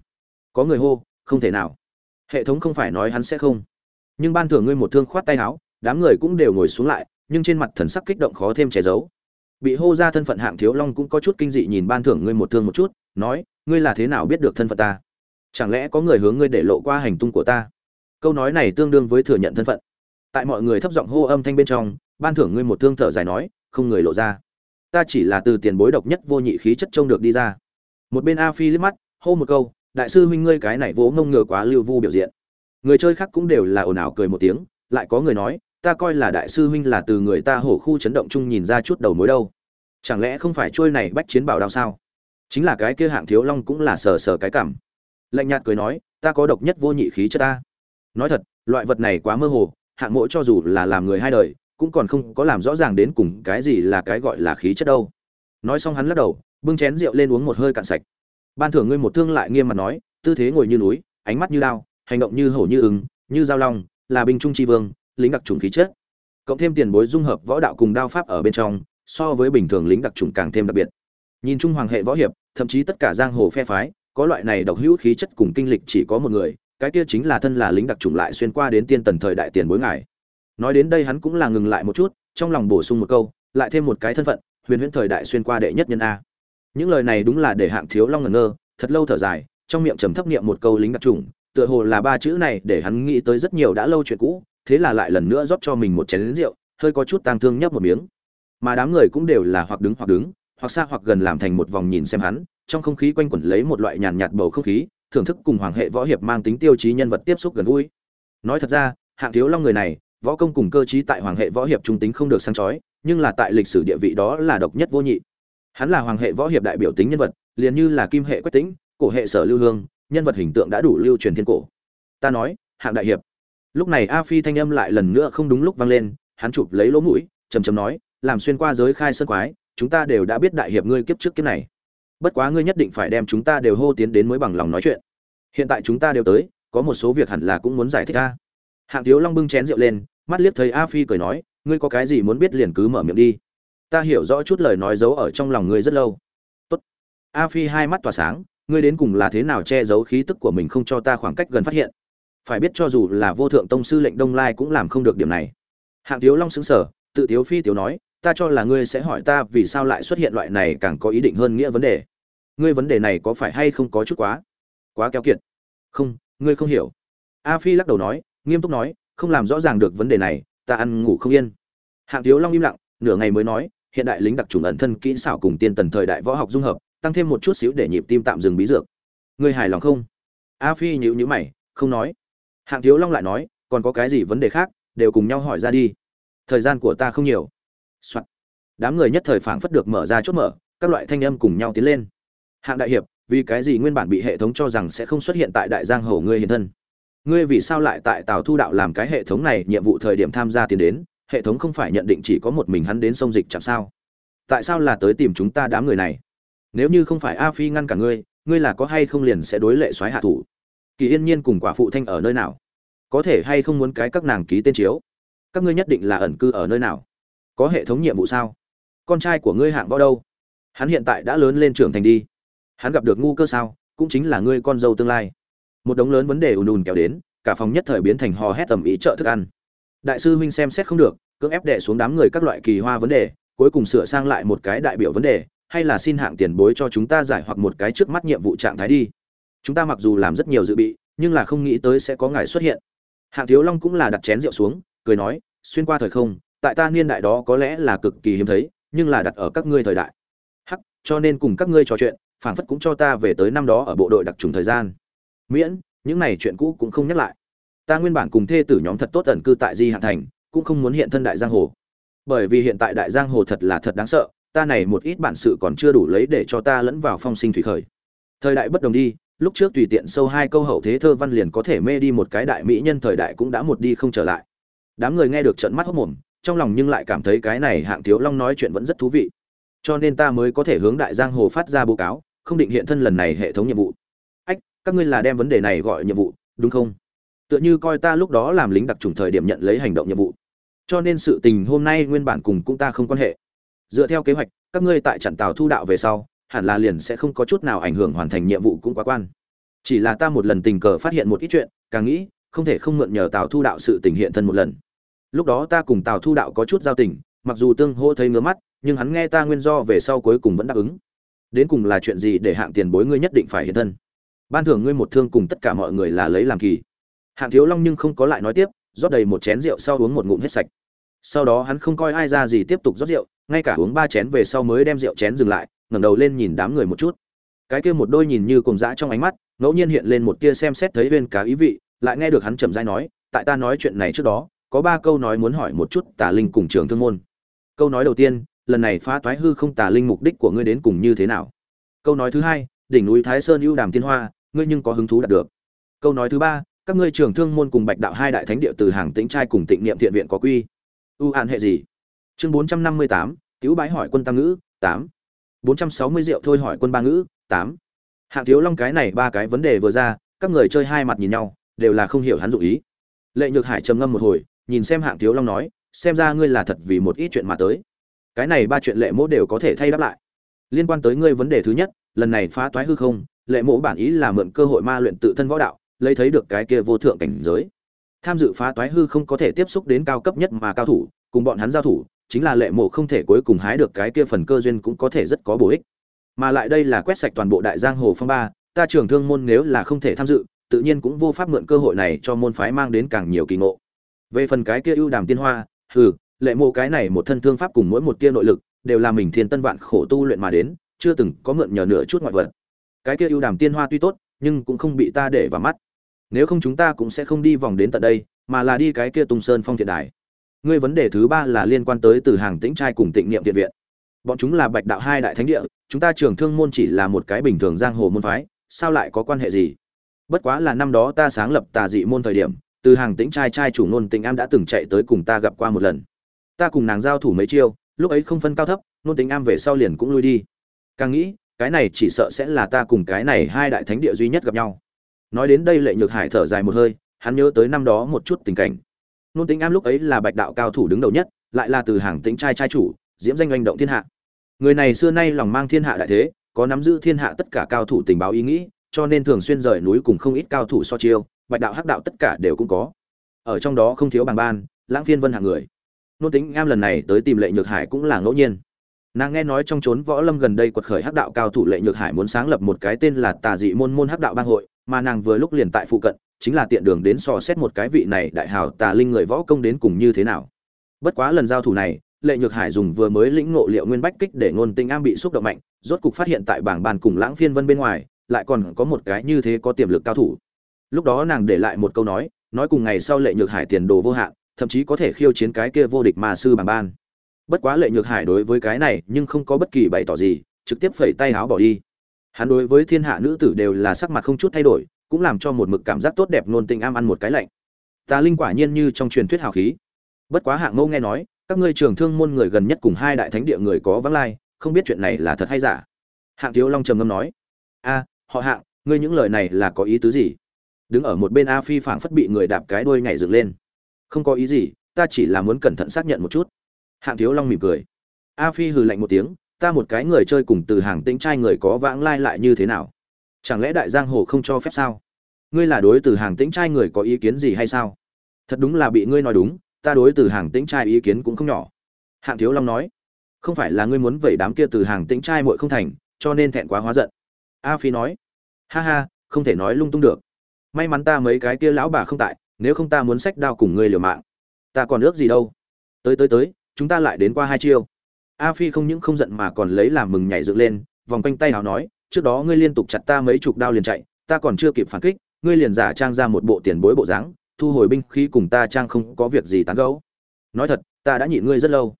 Có người hô, không thể nào. Hệ thống không phải nói hắn sẽ không. Nhưng ban thưởng ngươi một thương khoát tay áo, đám người cũng đều ngồi xuống lại, nhưng trên mặt thần sắc kích động khó thêm che giấu. Bị hô ra thân phận hạng thiếu long cũng có chút kinh dị nhìn ban thưởng ngươi một thương một chút, nói, ngươi là thế nào biết được thân phận ta? Chẳng lẽ có người hướng ngươi để lộ qua hành tung của ta? Câu nói này tương đương với thừa nhận thân phận tại mọi người thấp giọng hô âm thanh bên trong, ban thưởng ngươi một thương thở dài nói, không người lộ ra. Ta chỉ là từ tiền bối độc nhất vô nhị khí chất trông được đi ra. Một bên a phi liếc mắt, hô một câu, đại sư huynh ngươi cái này vỗ ngông ngừa quá lưu vu biểu diện. Người chơi khác cũng đều là ồn ào cười một tiếng, lại có người nói, ta coi là đại sư huynh là từ người ta hổ khu chấn động chung nhìn ra chút đầu mối đâu. Chẳng lẽ không phải trôi này bách chiến bảo đao sao? Chính là cái kia hạng thiếu long cũng là sờ sờ cái cảm. Lạnh nhạt cười nói, ta có độc nhất vô nhị khí chất ta. Nói thật, loại vật này quá mơ hồ hạng mỗi cho dù là làm người hai đời, cũng còn không có làm rõ ràng đến cùng cái gì là cái gọi là khí chất đâu. Nói xong hắn lắc đầu, bưng chén rượu lên uống một hơi cạn sạch. Ban thưởng ngươi một thương lại nghiêm mặt nói, tư thế ngồi như núi, ánh mắt như lao hành động như hổ như ứng như giao long, là binh trung tri vương, lính đặc trùng khí chất. Cộng thêm tiền bối dung hợp võ đạo cùng đao pháp ở bên trong, so với bình thường lính đặc trùng càng thêm đặc biệt. Nhìn trung hoàng hệ võ hiệp, thậm chí tất cả giang hồ phe phái, có loại này độc hữu khí chất cùng kinh lịch chỉ có một người cái kia chính là thân là lính đặc trùng lại xuyên qua đến tiên tần thời đại tiền bối ngài. Nói đến đây hắn cũng là ngừng lại một chút, trong lòng bổ sung một câu, lại thêm một cái thân phận, huyền huyễn thời đại xuyên qua đệ nhất nhân a. Những lời này đúng là để hạng thiếu long ngẩn ngơ, thật lâu thở dài, trong miệng trầm thấp niệm một câu lính đặc trùng tựa hồ là ba chữ này để hắn nghĩ tới rất nhiều đã lâu chuyện cũ, thế là lại lần nữa rót cho mình một chén lính rượu, hơi có chút tang thương nhấp một miếng. Mà đám người cũng đều là hoặc đứng hoặc đứng, hoặc xa hoặc gần làm thành một vòng nhìn xem hắn, trong không khí quanh quẩn lấy một loại nhàn nhạt bầu không khí thưởng thức cùng hoàng hệ võ hiệp mang tính tiêu chí nhân vật tiếp xúc gần gũi. Nói thật ra, hạng thiếu long người này, võ công cùng cơ trí tại hoàng hệ võ hiệp trung tính không được sang chói, nhưng là tại lịch sử địa vị đó là độc nhất vô nhị. Hắn là hoàng hệ võ hiệp đại biểu tính nhân vật, liền như là kim hệ quách tính cổ hệ sở lưu hương, nhân vật hình tượng đã đủ lưu truyền thiên cổ. Ta nói, hạng đại hiệp. Lúc này a phi thanh âm lại lần nữa không đúng lúc vang lên, hắn chụp lấy lỗ mũi trầm trầm nói, làm xuyên qua giới khai sơn quái, chúng ta đều đã biết đại hiệp ngươi kiếp trước kiếp này bất quá ngươi nhất định phải đem chúng ta đều hô tiến đến mới bằng lòng nói chuyện. Hiện tại chúng ta đều tới, có một số việc hẳn là cũng muốn giải thích a hạng thiếu long bưng chén rượu lên, mắt liếc thấy a phi cười nói, ngươi có cái gì muốn biết liền cứ mở miệng đi. Ta hiểu rõ chút lời nói giấu ở trong lòng ngươi rất lâu. Tốt. A phi hai mắt tỏa sáng, ngươi đến cùng là thế nào che giấu khí tức của mình không cho ta khoảng cách gần phát hiện? Phải biết cho dù là vô thượng tông sư lệnh đông lai cũng làm không được điểm này. Hạng thiếu long xứng sở tự thiếu phi tiểu nói ta cho là ngươi sẽ hỏi ta vì sao lại xuất hiện loại này càng có ý định hơn nghĩa vấn đề. Ngươi vấn đề này có phải hay không có chút quá? Quá keo kiệt. Không, ngươi không hiểu. A phi lắc đầu nói, nghiêm túc nói, không làm rõ ràng được vấn đề này, ta ăn ngủ không yên. Hạng thiếu long im lặng, nửa ngày mới nói, hiện đại lính đặc trùng ẩn thân kỹ xảo cùng tiên tần thời đại võ học dung hợp, tăng thêm một chút xíu để nhịp tim tạm dừng bí dược. Ngươi hài lòng không? A phi nhíu nhíu mày, không nói. Hạng thiếu long lại nói, còn có cái gì vấn đề khác, đều cùng nhau hỏi ra đi. Thời gian của ta không nhiều. Soạt. đám người nhất thời phảng phất được mở ra chốt mở, các loại thanh âm cùng nhau tiến lên. Hạng đại hiệp, vì cái gì nguyên bản bị hệ thống cho rằng sẽ không xuất hiện tại đại giang hồ ngươi hiện thân? Ngươi vì sao lại tại tào thu đạo làm cái hệ thống này nhiệm vụ thời điểm tham gia tiến đến, hệ thống không phải nhận định chỉ có một mình hắn đến sông dịch chẳng sao? Tại sao là tới tìm chúng ta đám người này? Nếu như không phải a phi ngăn cả ngươi ngươi là có hay không liền sẽ đối lệ xoáy hạ thủ? Kỳ yên nhiên cùng quả phụ thanh ở nơi nào? Có thể hay không muốn cái các nàng ký tên chiếu? Các ngươi nhất định là ẩn cư ở nơi nào? Có hệ thống nhiệm vụ sao? Con trai của ngươi hạng võ đâu? Hắn hiện tại đã lớn lên trưởng thành đi. Hắn gặp được ngu cơ sao? Cũng chính là ngươi con dâu tương lai. Một đống lớn vấn đề ùn ùn kéo đến, cả phòng nhất thời biến thành hò hét tầm ý trợ thức ăn. Đại sư huynh xem xét không được, cưỡng ép đệ xuống đám người các loại kỳ hoa vấn đề, cuối cùng sửa sang lại một cái đại biểu vấn đề, hay là xin hạng tiền bối cho chúng ta giải hoặc một cái trước mắt nhiệm vụ trạng thái đi. Chúng ta mặc dù làm rất nhiều dự bị, nhưng là không nghĩ tới sẽ có ngài xuất hiện. Hạng thiếu long cũng là đặt chén rượu xuống, cười nói, xuyên qua thời không tại ta niên đại đó có lẽ là cực kỳ hiếm thấy, nhưng là đặt ở các ngươi thời đại. Hắc, cho nên cùng các ngươi trò chuyện, phảng phất cũng cho ta về tới năm đó ở bộ đội đặc trùng thời gian. Miễn, những này chuyện cũ cũng không nhắc lại. Ta nguyên bản cùng thê tử nhóm thật tốt ẩn cư tại di hạ thành, cũng không muốn hiện thân đại giang hồ. Bởi vì hiện tại đại giang hồ thật là thật đáng sợ, ta này một ít bản sự còn chưa đủ lấy để cho ta lẫn vào phong sinh thủy khởi. Thời đại bất đồng đi, lúc trước tùy tiện sâu hai câu hậu thế thơ văn liền có thể mê đi một cái đại mỹ nhân thời đại cũng đã một đi không trở lại. Đám người nghe được trận mắt hốc mồm trong lòng nhưng lại cảm thấy cái này hạng thiếu long nói chuyện vẫn rất thú vị. Cho nên ta mới có thể hướng đại giang hồ phát ra báo cáo, không định hiện thân lần này hệ thống nhiệm vụ. Ách, các ngươi là đem vấn đề này gọi nhiệm vụ, đúng không? Tựa như coi ta lúc đó làm lính đặc trùng thời điểm nhận lấy hành động nhiệm vụ. Cho nên sự tình hôm nay nguyên bản cùng cũng ta không quan hệ. Dựa theo kế hoạch, các ngươi tại trận tàu thu đạo về sau, hẳn là liền sẽ không có chút nào ảnh hưởng hoàn thành nhiệm vụ cũng quá quan. Chỉ là ta một lần tình cờ phát hiện một ít chuyện, càng nghĩ, không thể không mượn nhờ tào thu đạo sự tình hiện thân một lần lúc đó ta cùng tào thu đạo có chút giao tình, mặc dù tương hô thấy ngứa mắt, nhưng hắn nghe ta nguyên do về sau cuối cùng vẫn đáp ứng. Đến cùng là chuyện gì để hạng tiền bối ngươi nhất định phải hiện thân? Ban thưởng ngươi một thương cùng tất cả mọi người là lấy làm kỳ. Hạng thiếu long nhưng không có lại nói tiếp, rót đầy một chén rượu sau uống một ngụm hết sạch. Sau đó hắn không coi ai ra gì tiếp tục rót rượu, ngay cả uống ba chén về sau mới đem rượu chén dừng lại, ngẩng đầu lên nhìn đám người một chút. Cái kia một đôi nhìn như cùng dã trong ánh mắt, ngẫu nhiên hiện lên một tia xem xét thấy viên cá ý vị, lại nghe được hắn chậm rãi nói, tại ta nói chuyện này trước đó có ba câu nói muốn hỏi một chút tà linh cùng trường thương môn. Câu nói đầu tiên, lần này phá toái hư không tà linh mục đích của ngươi đến cùng như thế nào? Câu nói thứ hai, đỉnh núi thái sơn ưu đàm tiên hoa, ngươi nhưng có hứng thú đạt được. Câu nói thứ ba, các ngươi trường thương môn cùng bạch đạo hai đại thánh địa từ hàng tĩnh trai cùng tịnh niệm thiện viện có quy. Ưu an hệ gì? Chương bốn trăm năm mươi tám cứu bái hỏi quân tam ngữ, tám. bốn trăm sáu mươi rượu thôi hỏi quân ba ngữ, tám. Hạng thiếu long cái này ba cái vấn đề vừa ra, các người chơi hai mặt nhìn nhau, đều là không hiểu hắn dụ ý. Lệ nhược hải trầm ngâm một hồi nhìn xem hạng thiếu long nói, xem ra ngươi là thật vì một ít chuyện mà tới. Cái này ba chuyện lệ mỗ đều có thể thay đáp lại. Liên quan tới ngươi vấn đề thứ nhất, lần này phá toái hư không, lệ mỗ bản ý là mượn cơ hội ma luyện tự thân võ đạo, lấy thấy được cái kia vô thượng cảnh giới. Tham dự phá toái hư không có thể tiếp xúc đến cao cấp nhất mà cao thủ, cùng bọn hắn giao thủ, chính là lệ mộ không thể cuối cùng hái được cái kia phần cơ duyên cũng có thể rất có bổ ích. Mà lại đây là quét sạch toàn bộ đại giang hồ phong ba, ta trưởng thương môn nếu là không thể tham dự, tự nhiên cũng vô pháp mượn cơ hội này cho môn phái mang đến càng nhiều kỳ ngộ về phần cái kia ưu đàm tiên hoa, hừ, lệ mộ cái này một thân thương pháp cùng mỗi một tia nội lực, đều là mình thiên tân vạn khổ tu luyện mà đến, chưa từng có mượn nhờ nửa chút ngoại vật. Cái kia ưu đàm tiên hoa tuy tốt, nhưng cũng không bị ta để vào mắt. Nếu không chúng ta cũng sẽ không đi vòng đến tận đây, mà là đi cái kia tung sơn phong thiện đài. Ngươi vấn đề thứ ba là liên quan tới từ hàng tĩnh trai cùng tịnh niệm thiện viện. Bọn chúng là bạch đạo hai đại thánh địa, chúng ta trường thương môn chỉ là một cái bình thường giang hồ môn phái, sao lại có quan hệ gì? Bất quá là năm đó ta sáng lập tà dị môn thời điểm từ hàng tĩnh trai trai chủ nôn tĩnh am đã từng chạy tới cùng ta gặp qua một lần. Ta cùng nàng giao thủ mấy chiêu, lúc ấy không phân cao thấp, nôn tĩnh am về sau liền cũng lui đi. Càng nghĩ, cái này chỉ sợ sẽ là ta cùng cái này hai đại thánh địa duy nhất gặp nhau. Nói đến đây lệ nhược hải thở dài một hơi, hắn nhớ tới năm đó một chút tình cảnh. Nôn tính am lúc ấy là bạch đạo cao thủ đứng đầu nhất, lại là từ hàng tính trai trai chủ, diễm danh oanh động thiên hạ. Người này xưa nay lòng mang thiên hạ đại thế, có nắm giữ thiên hạ tất cả cao thủ tình báo ý nghĩ, cho nên thường xuyên rời núi cùng không ít cao thủ so chiêu bạch đạo hắc đạo tất cả đều cũng có. Ở trong đó không thiếu bàng ban, lãng phiên vân hạng người. Nôn tính am lần này tới tìm lệ nhược hải cũng là ngẫu nhiên. Nàng nghe nói trong trốn võ lâm gần đây quật khởi hắc đạo cao thủ lệ nhược hải muốn sáng lập một cái tên là tà dị môn môn hắc đạo bang hội, mà nàng vừa lúc liền tại phụ cận, chính là tiện đường đến so xét một cái vị này đại hào tà linh người võ công đến cùng như thế nào. Bất quá lần giao thủ này, lệ nhược hải dùng vừa mới lĩnh ngộ liệu nguyên bách kích để ngôn tinh am bị xúc động mạnh, rốt cục phát hiện tại bảng bàn cùng lãng phiên vân bên ngoài, lại còn có một cái như thế có tiềm lực cao thủ lúc đó nàng để lại một câu nói nói cùng ngày sau lệ nhược hải tiền đồ vô hạn, thậm chí có thể khiêu chiến cái kia vô địch mà sư bảng ban. Bất quá lệ nhược hải đối với cái này nhưng không có bất kỳ bày tỏ gì, trực tiếp phẩy tay áo bỏ đi. Hắn đối với thiên hạ nữ tử đều là sắc mặt không chút thay đổi, cũng làm cho một mực cảm giác tốt đẹp nôn tình am ăn một cái lạnh. Tà linh quả nhiên như trong truyền thuyết hào khí. Bất quá hạng ngô nghe nói, các ngươi trường thương môn người gần nhất cùng hai đại thánh địa người có vắng lai, không biết chuyện này là thật hay giả. Hạng thiếu long trầm ngâm nói, a, họ hạng, ngươi những lời này là có ý tứ gì? Đứng ở một bên a phi phảng phất bị người đạp cái đuôi nhảy dựng lên. Không có ý gì, ta chỉ là muốn cẩn thận xác nhận một chút. Hạng thiếu long mỉm cười. A phi hừ lạnh một tiếng, ta một cái người chơi cùng từ hàng tĩnh trai người có vãng lai lại như thế nào? Chẳng lẽ đại giang hồ không cho phép sao? Ngươi là đối từ hàng tĩnh trai người có ý kiến gì hay sao? Thật đúng là bị ngươi nói đúng, ta đối từ hàng tĩnh trai ý kiến cũng không nhỏ. Hạng thiếu long nói. Không phải là ngươi muốn vẩy đám kia từ hàng tĩnh trai muội không thành, cho nên thẹn quá hóa giận. A phi nói. Ha ha, không thể nói lung tung được may mắn ta mấy cái kia lão bà không tại, nếu không ta muốn sách đao cùng ngươi liều mạng. Ta còn ước gì đâu? Tới tới tới, chúng ta lại đến qua hai chiêu. A phi không những không giận mà còn lấy làm mừng nhảy dựng lên, vòng quanh tay hào nói, trước đó ngươi liên tục chặt ta mấy chục đao liền chạy, ta còn chưa kịp phản kích, ngươi liền giả trang ra một bộ tiền bối bộ dáng, thu hồi binh khí cùng ta trang không có việc gì tán gẫu. Nói thật, ta đã nhịn ngươi rất lâu.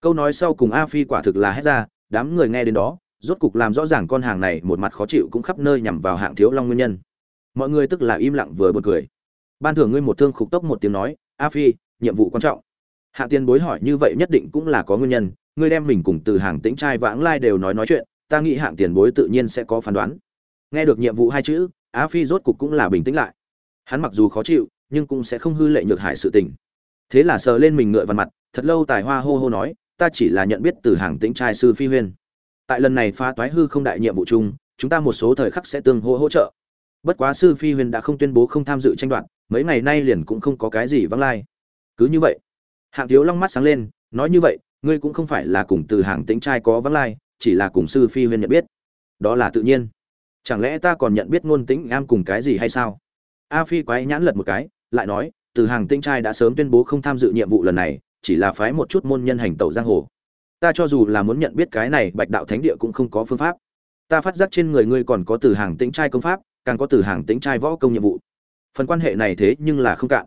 Câu nói sau cùng a phi quả thực là hét ra, đám người nghe đến đó, rốt cục làm rõ ràng con hàng này một mặt khó chịu cũng khắp nơi nhằm vào hạng thiếu long nguyên nhân mọi người tức là im lặng vừa buồn cười. Ban thưởng ngươi một thương khục tốc một tiếng nói, a phi, nhiệm vụ quan trọng. Hạng tiền bối hỏi như vậy nhất định cũng là có nguyên nhân, ngươi đem mình cùng từ hàng tĩnh trai vãng lai đều nói nói chuyện, ta nghĩ hạng tiền bối tự nhiên sẽ có phán đoán. Nghe được nhiệm vụ hai chữ, a phi rốt cục cũng là bình tĩnh lại. Hắn mặc dù khó chịu, nhưng cũng sẽ không hư lệ nhược hại sự tình. Thế là sờ lên mình ngựa vằn mặt, thật lâu tài hoa hô hô nói, ta chỉ là nhận biết từ hàng tĩnh trai sư phi huyên. Tại lần này phá toái hư không đại nhiệm vụ chung, chúng ta một số thời khắc sẽ tương hỗ hỗ trợ bất quá sư phi huyền đã không tuyên bố không tham dự tranh đoạt, mấy ngày nay liền cũng không có cái gì vắng lai. Cứ như vậy, hạng thiếu long mắt sáng lên, nói như vậy, ngươi cũng không phải là cùng từ hàng tĩnh trai có vắng lai, chỉ là cùng sư phi huyền nhận biết. Đó là tự nhiên. Chẳng lẽ ta còn nhận biết ngôn tĩnh am cùng cái gì hay sao? A phi quái nhãn lật một cái, lại nói, từ hàng tĩnh trai đã sớm tuyên bố không tham dự nhiệm vụ lần này, chỉ là phái một chút môn nhân hành tẩu giang hồ. Ta cho dù là muốn nhận biết cái này bạch đạo thánh địa cũng không có phương pháp. Ta phát giác trên người ngươi còn có từ hàng tĩnh trai công pháp càng có từ hàng tĩnh trai võ công nhiệm vụ. Phần quan hệ này thế nhưng là không cạn.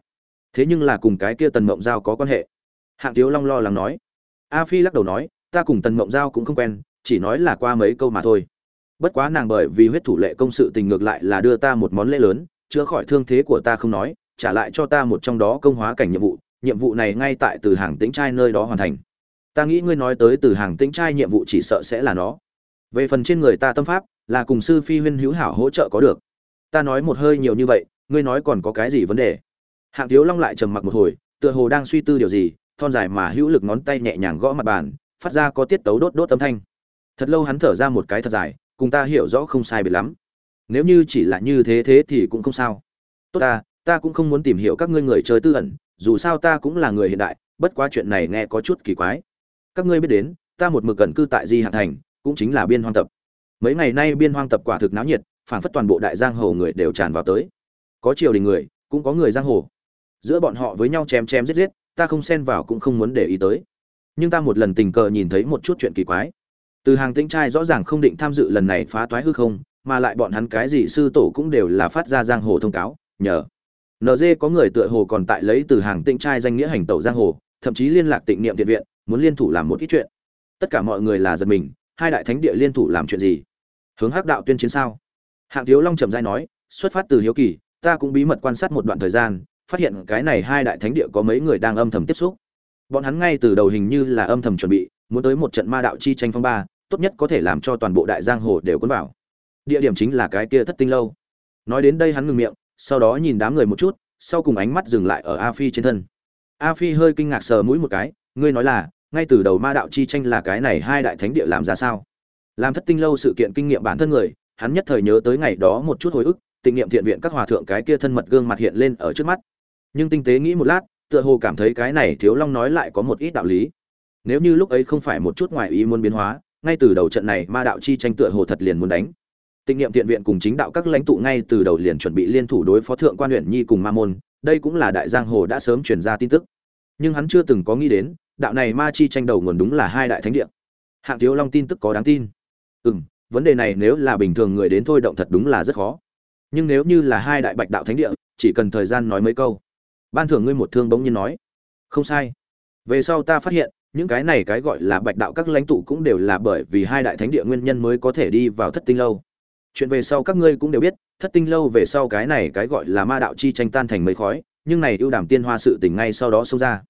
Thế nhưng là cùng cái kia tần mộng giao có quan hệ. Hạng thiếu long lo lắng nói. A phi lắc đầu nói, ta cùng tần mộng giao cũng không quen, chỉ nói là qua mấy câu mà thôi. Bất quá nàng bởi vì huyết thủ lệ công sự tình ngược lại là đưa ta một món lễ lớn, chữa khỏi thương thế của ta không nói, trả lại cho ta một trong đó công hóa cảnh nhiệm vụ nhiệm vụ này ngay tại từ hàng tĩnh trai nơi đó hoàn thành. Ta nghĩ ngươi nói tới từ hàng tĩnh trai nhiệm vụ chỉ sợ sẽ là nó. Về phần trên người ta tâm pháp, là cùng sư phi huyên hữu hảo hỗ trợ có được ta nói một hơi nhiều như vậy, ngươi nói còn có cái gì vấn đề? Hạng thiếu long lại trầm mặc một hồi, tựa hồ đang suy tư điều gì, thon dài mà hữu lực ngón tay nhẹ nhàng gõ mặt bàn, phát ra có tiết tấu đốt đốt âm thanh. Thật lâu hắn thở ra một cái thật dài, cùng ta hiểu rõ không sai biệt lắm. Nếu như chỉ là như thế thế thì cũng không sao. Tốt ta ta cũng không muốn tìm hiểu các ngươi người chơi tư ẩn, dù sao ta cũng là người hiện đại, bất quá chuyện này nghe có chút kỳ quái. Các ngươi biết đến, ta một mực gần cư tại di hạ thành, cũng chính là biên hoang tập. Mấy ngày nay biên hoang tập quả thực náo nhiệt phảng phất toàn bộ đại giang hồ người đều tràn vào tới. Có triều đình người, cũng có người giang hồ. Giữa bọn họ với nhau chém chém giết giết, ta không xen vào cũng không muốn để ý tới. Nhưng ta một lần tình cờ nhìn thấy một chút chuyện kỳ quái. Từ hàng tĩnh trai rõ ràng không định tham dự lần này phá toái hư không, mà lại bọn hắn cái gì sư tổ cũng đều là phát ra giang hồ thông cáo, nhờ. Nd có người tựa hồ còn tại lấy từ hàng tĩnh trai danh nghĩa hành tẩu giang hồ, thậm chí liên lạc tịnh niệm thiện viện, muốn liên thủ làm một ít chuyện. Tất cả mọi người là giật mình, hai đại thánh địa liên thủ làm chuyện gì? Hướng hắc đạo tuyên chiến sao? Hạng thiếu long trầm giai nói, xuất phát từ hiếu kỳ, ta cũng bí mật quan sát một đoạn thời gian, phát hiện cái này hai đại thánh địa có mấy người đang âm thầm tiếp xúc. Bọn hắn ngay từ đầu hình như là âm thầm chuẩn bị, muốn tới một trận ma đạo chi tranh phong ba, tốt nhất có thể làm cho toàn bộ đại giang hồ đều cuốn vào. Địa điểm chính là cái kia thất tinh lâu. Nói đến đây hắn ngừng miệng, sau đó nhìn đám người một chút, sau cùng ánh mắt dừng lại ở a phi trên thân. A phi hơi kinh ngạc sờ mũi một cái, ngươi nói là, ngay từ đầu ma đạo chi tranh là cái này hai đại thánh địa làm ra sao? Làm thất tinh lâu sự kiện kinh nghiệm bản thân người hắn nhất thời nhớ tới ngày đó một chút hồi ức, tình niệm thiện viện các hòa thượng cái kia thân mật gương mặt hiện lên ở trước mắt. Nhưng tinh tế nghĩ một lát, tựa hồ cảm thấy cái này thiếu long nói lại có một ít đạo lý. Nếu như lúc ấy không phải một chút ngoài ý muốn biến hóa, ngay từ đầu trận này ma đạo chi tranh tựa hồ thật liền muốn đánh. Tình niệm thiện viện cùng chính đạo các lãnh tụ ngay từ đầu liền chuẩn bị liên thủ đối phó thượng quan huyện nhi cùng ma môn, đây cũng là đại giang hồ đã sớm truyền ra tin tức. Nhưng hắn chưa từng có nghĩ đến, đạo này ma chi tranh đầu nguồn đúng là hai đại thánh địa. Hạng thiếu long tin tức có đáng tin. Ừ m vấn đề này nếu là bình thường người đến thôi động thật đúng là rất khó. Nhưng nếu như là hai đại bạch đạo thánh địa, chỉ cần thời gian nói mấy câu. Ban thưởng ngươi một thương bỗng nhiên nói. Không sai. Về sau ta phát hiện, những cái này cái gọi là bạch đạo các lãnh tụ cũng đều là bởi vì hai đại thánh địa nguyên nhân mới có thể đi vào thất tinh lâu. Chuyện về sau các ngươi cũng đều biết, thất tinh lâu về sau cái này cái gọi là ma đạo chi tranh tan thành mấy khói, nhưng này ưu đàm tiên hoa sự tình ngay sau đó xông ra.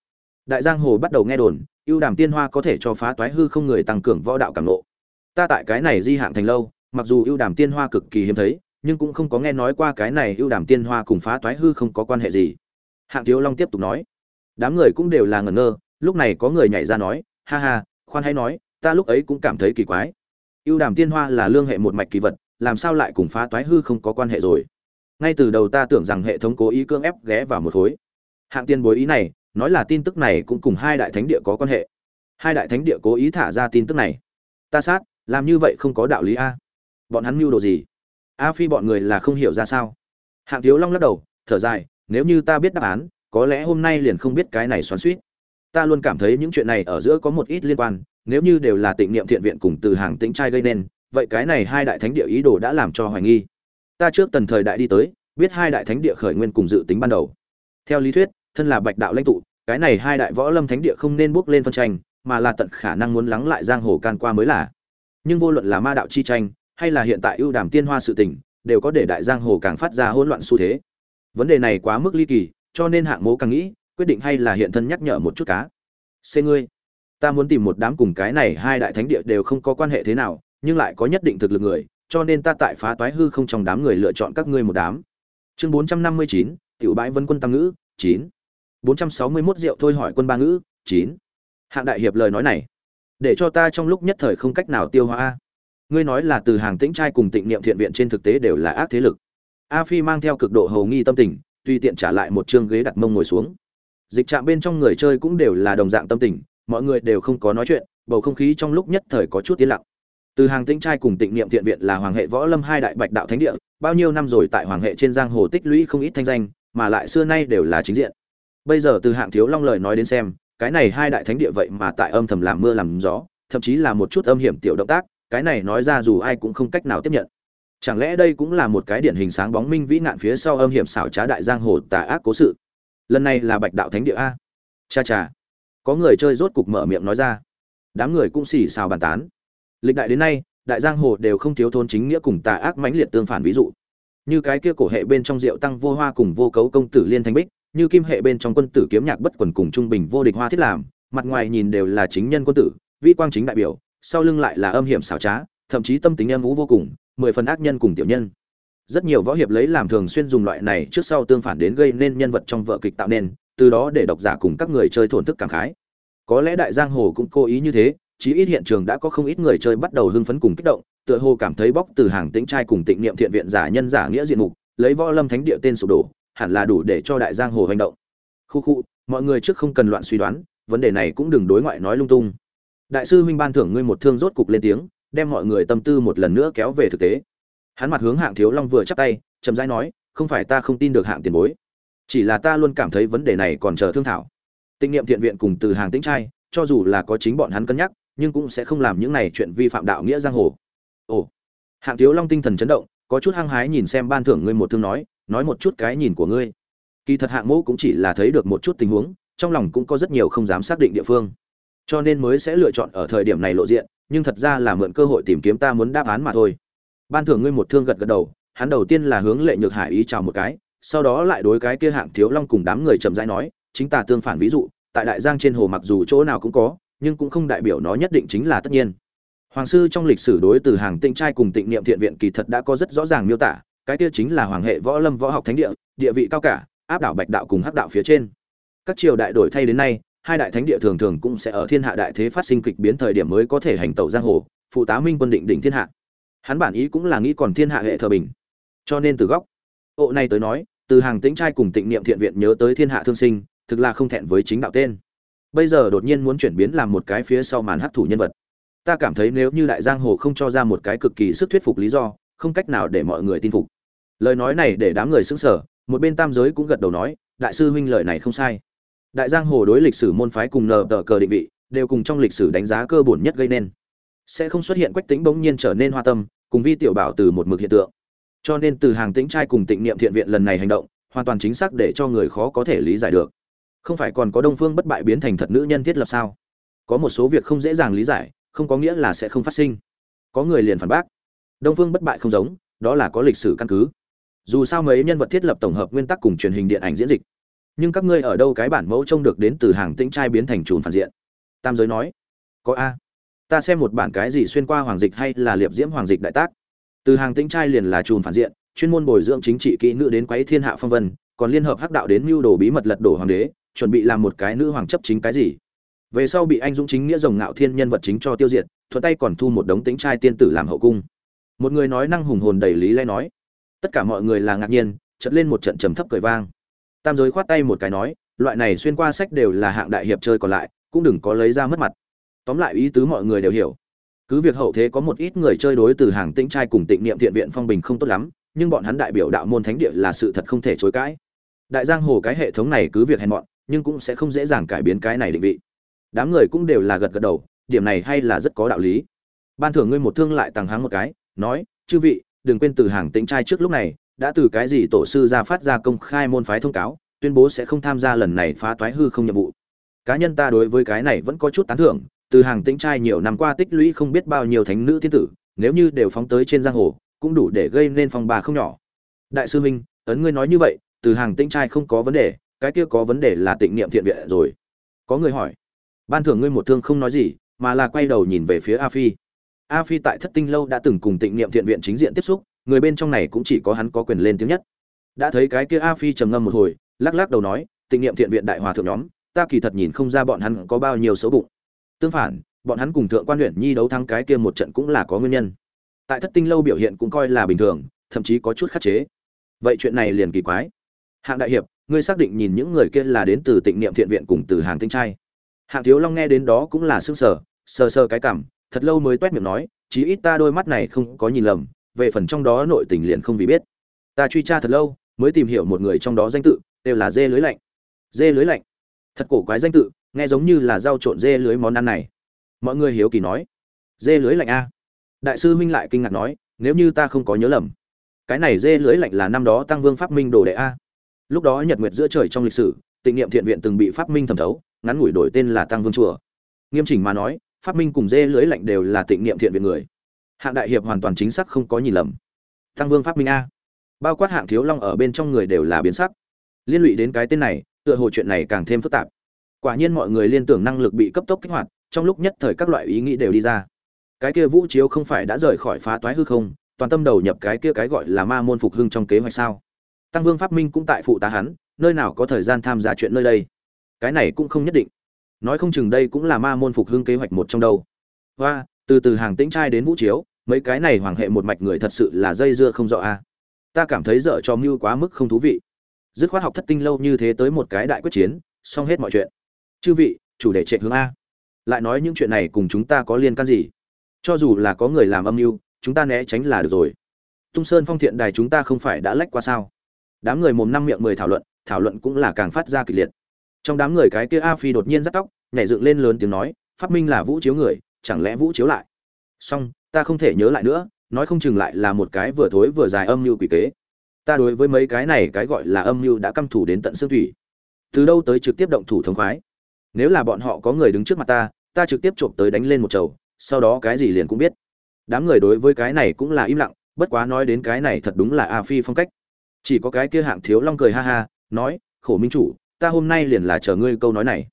Đại giang hồ bắt đầu nghe đồn, ưu đàm tiên hoa có thể cho phá toái hư không người tăng cường võ đạo cảm lộ ta tại cái này di hạng thành lâu, mặc dù ưu đàm tiên hoa cực kỳ hiếm thấy, nhưng cũng không có nghe nói qua cái này ưu đàm tiên hoa cùng phá toái hư không có quan hệ gì. Hạng thiếu long tiếp tục nói. Đám người cũng đều là ngẩn ngơ, lúc này có người nhảy ra nói, ha ha, khoan hay nói, ta lúc ấy cũng cảm thấy kỳ quái. Ưu đàm tiên hoa là lương hệ một mạch kỳ vật, làm sao lại cùng phá toái hư không có quan hệ rồi? Ngay từ đầu ta tưởng rằng hệ thống cố ý cưỡng ép ghé vào một khối. Hạng tiên bối ý này, nói là tin tức này cũng cùng hai đại thánh địa có quan hệ. Hai đại thánh địa cố ý thả ra tin tức này. Ta sát làm như vậy không có đạo lý a. Bọn hắn mưu đồ gì? A phi bọn người là không hiểu ra sao. Hạng thiếu long lắc đầu, thở dài, nếu như ta biết đáp án, có lẽ hôm nay liền không biết cái này xoắn suýt ta luôn cảm thấy những chuyện này ở giữa có một ít liên quan, nếu như đều là tịnh niệm thiện viện cùng từ hàng tĩnh trai gây nên, vậy cái này hai đại thánh địa ý đồ đã làm cho hoài nghi. Ta trước tần thời đại đi tới, biết hai đại thánh địa khởi nguyên cùng dự tính ban đầu. Theo lý thuyết, thân là bạch đạo lãnh tụ, cái này hai đại võ lâm thánh địa không nên bước lên phân tranh, mà là tận khả năng muốn lắng lại giang hồ can qua mới là nhưng vô luận là ma đạo chi tranh, hay là hiện tại ưu đàm tiên hoa sự tình, đều có để đại giang hồ càng phát ra hỗn loạn xu thế. Vấn đề này quá mức ly kỳ, cho nên hạng mố càng nghĩ, quyết định hay là hiện thân nhắc nhở một chút cá. Xê ngươi, ta muốn tìm một đám cùng cái này hai đại thánh địa đều không có quan hệ thế nào, nhưng lại có nhất định thực lực người, cho nên ta tại phá toái hư không trong đám người lựa chọn các ngươi một đám. Chương bốn trăm năm mươi chín, tiểu bãi vân quân tam ngữ, chín. bốn trăm sáu mươi mốt rượu thôi hỏi quân ba ngữ, chín. Hạng đại hiệp lời nói này để cho ta trong lúc nhất thời không cách nào tiêu hóa. Ngươi nói là từ hàng tĩnh trai cùng tịnh niệm thiện viện trên thực tế đều là ác thế lực. A phi mang theo cực độ hầu nghi tâm tình, tùy tiện trả lại một chương ghế đặt mông ngồi xuống. Dịch trạm bên trong người chơi cũng đều là đồng dạng tâm tình, mọi người đều không có nói chuyện, bầu không khí trong lúc nhất thời có chút tiến lặng. Từ hàng tĩnh trai cùng tịnh niệm thiện viện là hoàng hệ võ lâm hai đại bạch đạo thánh địa, bao nhiêu năm rồi tại hoàng hệ trên giang hồ tích lũy không ít thanh danh, mà lại xưa nay đều là chính diện. Bây giờ từ hạng thiếu long lời nói đến xem cái này hai đại thánh địa vậy mà tại âm thầm làm mưa làm gió, thậm chí là một chút âm hiểm tiểu động tác, cái này nói ra dù ai cũng không cách nào tiếp nhận. Chẳng lẽ đây cũng là một cái điển hình sáng bóng minh vĩ nạn phía sau âm hiểm xảo trá đại giang hồ tà ác cố sự? Lần này là bạch đạo thánh địa a. Cha cha. Có người chơi rốt cục mở miệng nói ra. Đám người cũng xì xào bàn tán. Lịch đại đến nay, đại giang hồ đều không thiếu thôn chính nghĩa cùng tà ác mãnh liệt tương phản ví dụ. Như cái kia cổ hệ bên trong rượu tăng vô hoa cùng vô cấu công tử liên thanh bích như kim hệ bên trong quân tử kiếm nhạc bất quần cùng trung bình vô địch hoa thiết làm, mặt ngoài nhìn đều là chính nhân quân tử vi quang chính đại biểu, sau lưng lại là âm hiểm xảo trá, thậm chí tâm tính âm ú vô cùng, mười phần ác nhân cùng tiểu nhân. Rất nhiều võ hiệp lấy làm thường xuyên dùng loại này trước sau tương phản đến gây nên nhân vật trong vợ kịch tạo nên, từ đó để độc giả cùng các người chơi thổn thức cảm khái. Có lẽ đại giang hồ cũng cố ý như thế, chí ít hiện trường đã có không ít người chơi bắt đầu hưng phấn cùng kích động, tựa hồ cảm thấy bóc từ hàng tĩnh trai cùng tịnh niệm thiện viện giả nhân giả nghĩa diện mục, lấy võ lâm thánh địa tên sụp đổ hẳn là đủ để cho đại giang hồ hành động. Khu khu, mọi người trước không cần loạn suy đoán, vấn đề này cũng đừng đối ngoại nói lung tung. Đại sư huynh ban thưởng ngươi một thương rốt cục lên tiếng, đem mọi người tâm tư một lần nữa kéo về thực tế. Hắn mặt hướng hạng thiếu long vừa chắp tay, chậm rãi nói, không phải ta không tin được hạng tiền bối, chỉ là ta luôn cảm thấy vấn đề này còn chờ thương thảo. Tinh niệm thiện viện cùng từ hàng tĩnh trai, cho dù là có chính bọn hắn cân nhắc, nhưng cũng sẽ không làm những này chuyện vi phạm đạo nghĩa giang hồ. Ồ. Hạng thiếu long tinh thần chấn động, có chút hăng hái nhìn xem ban thưởng ngươi một thương nói nói một chút cái nhìn của ngươi. Kỳ thật hạng mẫu cũng chỉ là thấy được một chút tình huống, trong lòng cũng có rất nhiều không dám xác định địa phương. Cho nên mới sẽ lựa chọn ở thời điểm này lộ diện, nhưng thật ra là mượn cơ hội tìm kiếm ta muốn đáp án mà thôi. Ban thưởng ngươi một thương gật gật đầu, hắn đầu tiên là hướng lệ nhược hải ý chào một cái, sau đó lại đối cái kia hạng thiếu long cùng đám người chậm rãi nói, chính ta tương phản ví dụ, tại đại giang trên hồ mặc dù chỗ nào cũng có, nhưng cũng không đại biểu nó nhất định chính là tất nhiên. Hoàng sư trong lịch sử đối từ hàng tịnh trai cùng tịnh niệm thiện viện kỳ thật đã có rất rõ ràng miêu tả cái kia chính là hoàng hệ võ lâm võ học thánh địa địa vị cao cả, áp đảo bạch đạo cùng hắc đạo phía trên. Các triều đại đổi thay đến nay, hai đại thánh địa thường thường cũng sẽ ở thiên hạ đại thế phát sinh kịch biến thời điểm mới có thể hành tẩu giang hồ, phụ tá minh quân định đỉnh thiên hạ. Hắn bản ý cũng là nghĩ còn thiên hạ hệ thờ bình. Cho nên từ góc ộ này tới nói, từ hàng tĩnh trai cùng tịnh niệm thiện viện nhớ tới thiên hạ thương sinh, thực là không thẹn với chính đạo tên. Bây giờ đột nhiên muốn chuyển biến làm một cái phía sau màn hấp thủ nhân vật. Ta cảm thấy nếu như đại giang hồ không cho ra một cái cực kỳ sức thuyết phục lý do, không cách nào để mọi người tin phục lời nói này để đám người xứng sở một bên tam giới cũng gật đầu nói, đại sư huynh lời này không sai. Đại giang hồ đối lịch sử môn phái cùng nờ tờ cờ định vị, đều cùng trong lịch sử đánh giá cơ bổn nhất gây nên. Sẽ không xuất hiện quách tính bỗng nhiên trở nên hoa tâm, cùng vi tiểu bảo từ một mực hiện tượng. Cho nên từ hàng tĩnh trai cùng tịnh niệm thiện viện lần này hành động, hoàn toàn chính xác để cho người khó có thể lý giải được. Không phải còn có đông phương bất bại biến thành thật nữ nhân thiết lập sao? Có một số việc không dễ dàng lý giải, không có nghĩa là sẽ không phát sinh. Có người liền phản bác. Đông phương bất bại không giống, đó là có lịch sử căn cứ dù sao mấy nhân vật thiết lập tổng hợp nguyên tắc cùng truyền hình điện ảnh diễn dịch. Nhưng các ngươi ở đâu cái bản mẫu trông được đến từ hàng tĩnh trai biến thành trùn phản diện? Tam giới nói, có a, ta xem một bản cái gì xuyên qua hoàng dịch hay là liệp diễm hoàng dịch đại tác. Từ hàng tĩnh trai liền là trùn phản diện, chuyên môn bồi dưỡng chính trị kỹ nữ đến quấy thiên hạ phong vân, còn liên hợp hắc đạo đến mưu đồ bí mật lật đổ hoàng đế, chuẩn bị làm một cái nữ hoàng chấp chính cái gì. Về sau bị anh dũng chính nghĩa rồng ngạo thiên nhân vật chính cho tiêu diệt, thuận tay còn thu một đống tính trai tiên tử làm hậu cung. Một người nói năng hùng hồn đầy lý lẽ nói tất cả mọi người là ngạc nhiên chật lên một trận trầm thấp cười vang. Tam giới khoát tay một cái nói, loại này xuyên qua sách đều là hạng đại hiệp chơi còn lại, cũng đừng có lấy ra mất mặt. Tóm lại ý tứ mọi người đều hiểu. Cứ việc hậu thế có một ít người chơi đối từ hàng tĩnh trai cùng tịnh niệm thiện viện phong bình không tốt lắm, nhưng bọn hắn đại biểu đạo môn thánh địa là sự thật không thể chối cãi. Đại giang hồ cái hệ thống này cứ việc hèn mọn, nhưng cũng sẽ không dễ dàng cải biến cái này định vị. Đám người cũng đều là gật gật đầu, điểm này hay là rất có đạo lý. Ban thưởng ngươi một thương lại tăng háng một cái, nói, chư vị đừng quên từ hàng tĩnh trai trước lúc này, đã từ cái gì tổ sư ra phát ra công khai môn phái thông cáo, tuyên bố sẽ không tham gia lần này phá toái hư không nhiệm vụ. Cá nhân ta đối với cái này vẫn có chút tán thưởng, từ hàng tĩnh trai nhiều năm qua tích lũy không biết bao nhiêu thánh nữ thiên tử, nếu như đều phóng tới trên giang hồ, cũng đủ để gây nên phong bà không nhỏ. Đại sư minh, ấn ngươi nói như vậy, từ hàng tĩnh trai không có vấn đề, cái kia có vấn đề là tịnh niệm thiện viện rồi. Có người hỏi, ban thưởng ngươi một thương không nói gì, mà là quay đầu nhìn về phía a phi a phi tại thất tinh lâu đã từng cùng tịnh niệm thiện viện chính diện tiếp xúc, người bên trong này cũng chỉ có hắn có quyền lên tiếng nhất. Đã thấy cái kia a phi trầm ngâm một hồi, lắc lắc đầu nói, tịnh niệm thiện viện đại hòa thượng nhóm, ta kỳ thật nhìn không ra bọn hắn có bao nhiêu xấu bụng. Tương phản, bọn hắn cùng thượng quan huyện nhi đấu thắng cái kia một trận cũng là có nguyên nhân. Tại thất tinh lâu biểu hiện cũng coi là bình thường, thậm chí có chút khắc chế. Vậy chuyện này liền kỳ quái. Hạng đại hiệp, ngươi xác định nhìn những người kia là đến từ tịnh niệm thiện viện cùng từ hàng tinh trai. Hạng thiếu long nghe đến đó cũng là sưng sờ sờ sờ cái cảm thật lâu mới toét miệng nói, chí ít ta đôi mắt này không có nhìn lầm, về phần trong đó nội tình liền không vì biết. Ta truy tra thật lâu, mới tìm hiểu một người trong đó danh tự, đều là dê lưới lạnh. Dê lưới lạnh? Thật cổ quái danh tự, nghe giống như là dao trộn dê lưới món ăn này. Mọi người hiếu kỳ nói, dê lưới lạnh a? Đại sư minh lại kinh ngạc nói, nếu như ta không có nhớ lầm, cái này dê lưới lạnh là năm đó tăng vương phát minh đồ đệ a. Lúc đó nhật nguyệt giữa trời trong lịch sử, tịnh niệm thiện viện từng bị phát minh thẩm thấu, ngắn ngủi đổi tên là tăng vương chùa. Nghiêm chỉnh mà nói phát minh cùng dê lưới lạnh đều là tịnh niệm thiện viện người. Hạng đại hiệp hoàn toàn chính xác không có nhìn lầm. Tăng vương phát minh a. Bao quát hạng thiếu long ở bên trong người đều là biến sắc. Liên lụy đến cái tên này, tựa hồ chuyện này càng thêm phức tạp. Quả nhiên mọi người liên tưởng năng lực bị cấp tốc kích hoạt, trong lúc nhất thời các loại ý nghĩ đều đi ra. Cái kia vũ chiếu không phải đã rời khỏi phá toái hư không, toàn tâm đầu nhập cái kia cái gọi là ma môn phục hưng trong kế hoạch sao? Tăng vương pháp minh cũng tại phụ tá hắn, nơi nào có thời gian tham gia chuyện nơi đây? Cái này cũng không nhất định nói không chừng đây cũng là ma môn phục hưng kế hoạch một trong đâu. Và từ từ hàng tĩnh trai đến vũ chiếu, mấy cái này hoàng hệ một mạch người thật sự là dây dưa không rõ a. Ta cảm thấy dở cho mưu quá mức không thú vị. Dứt khoát học thất tinh lâu như thế tới một cái đại quyết chiến, xong hết mọi chuyện. Chư vị, chủ đề trệ hướng a. Lại nói những chuyện này cùng chúng ta có liên can gì? Cho dù là có người làm âm mưu, chúng ta né tránh là được rồi. Tung sơn phong thiện đài chúng ta không phải đã lách qua sao? Đám người mồm năm miệng mười thảo luận thảo luận cũng là càng phát ra kịch liệt trong đám người cái kia a phi đột nhiên dắt tóc, nhảy dựng lên lớn tiếng nói, phát minh là vũ chiếu người, chẳng lẽ vũ chiếu lại? Xong, ta không thể nhớ lại nữa, nói không chừng lại là một cái vừa thối vừa dài âm mưu quỷ kế. Ta đối với mấy cái này cái gọi là âm mưu đã căm thủ đến tận xương thủy. Từ đâu tới trực tiếp động thủ thống khoái? Nếu là bọn họ có người đứng trước mặt ta ta trực tiếp trộm tới đánh lên một chầu, sau đó cái gì liền cũng biết. Đám người đối với cái này cũng là im lặng, bất quá nói đến cái này thật đúng là a phi phong cách. Chỉ có cái kia hạng thiếu long cười ha ha, nói, khổ minh chủ ta hôm nay liền là chờ ngươi câu nói này.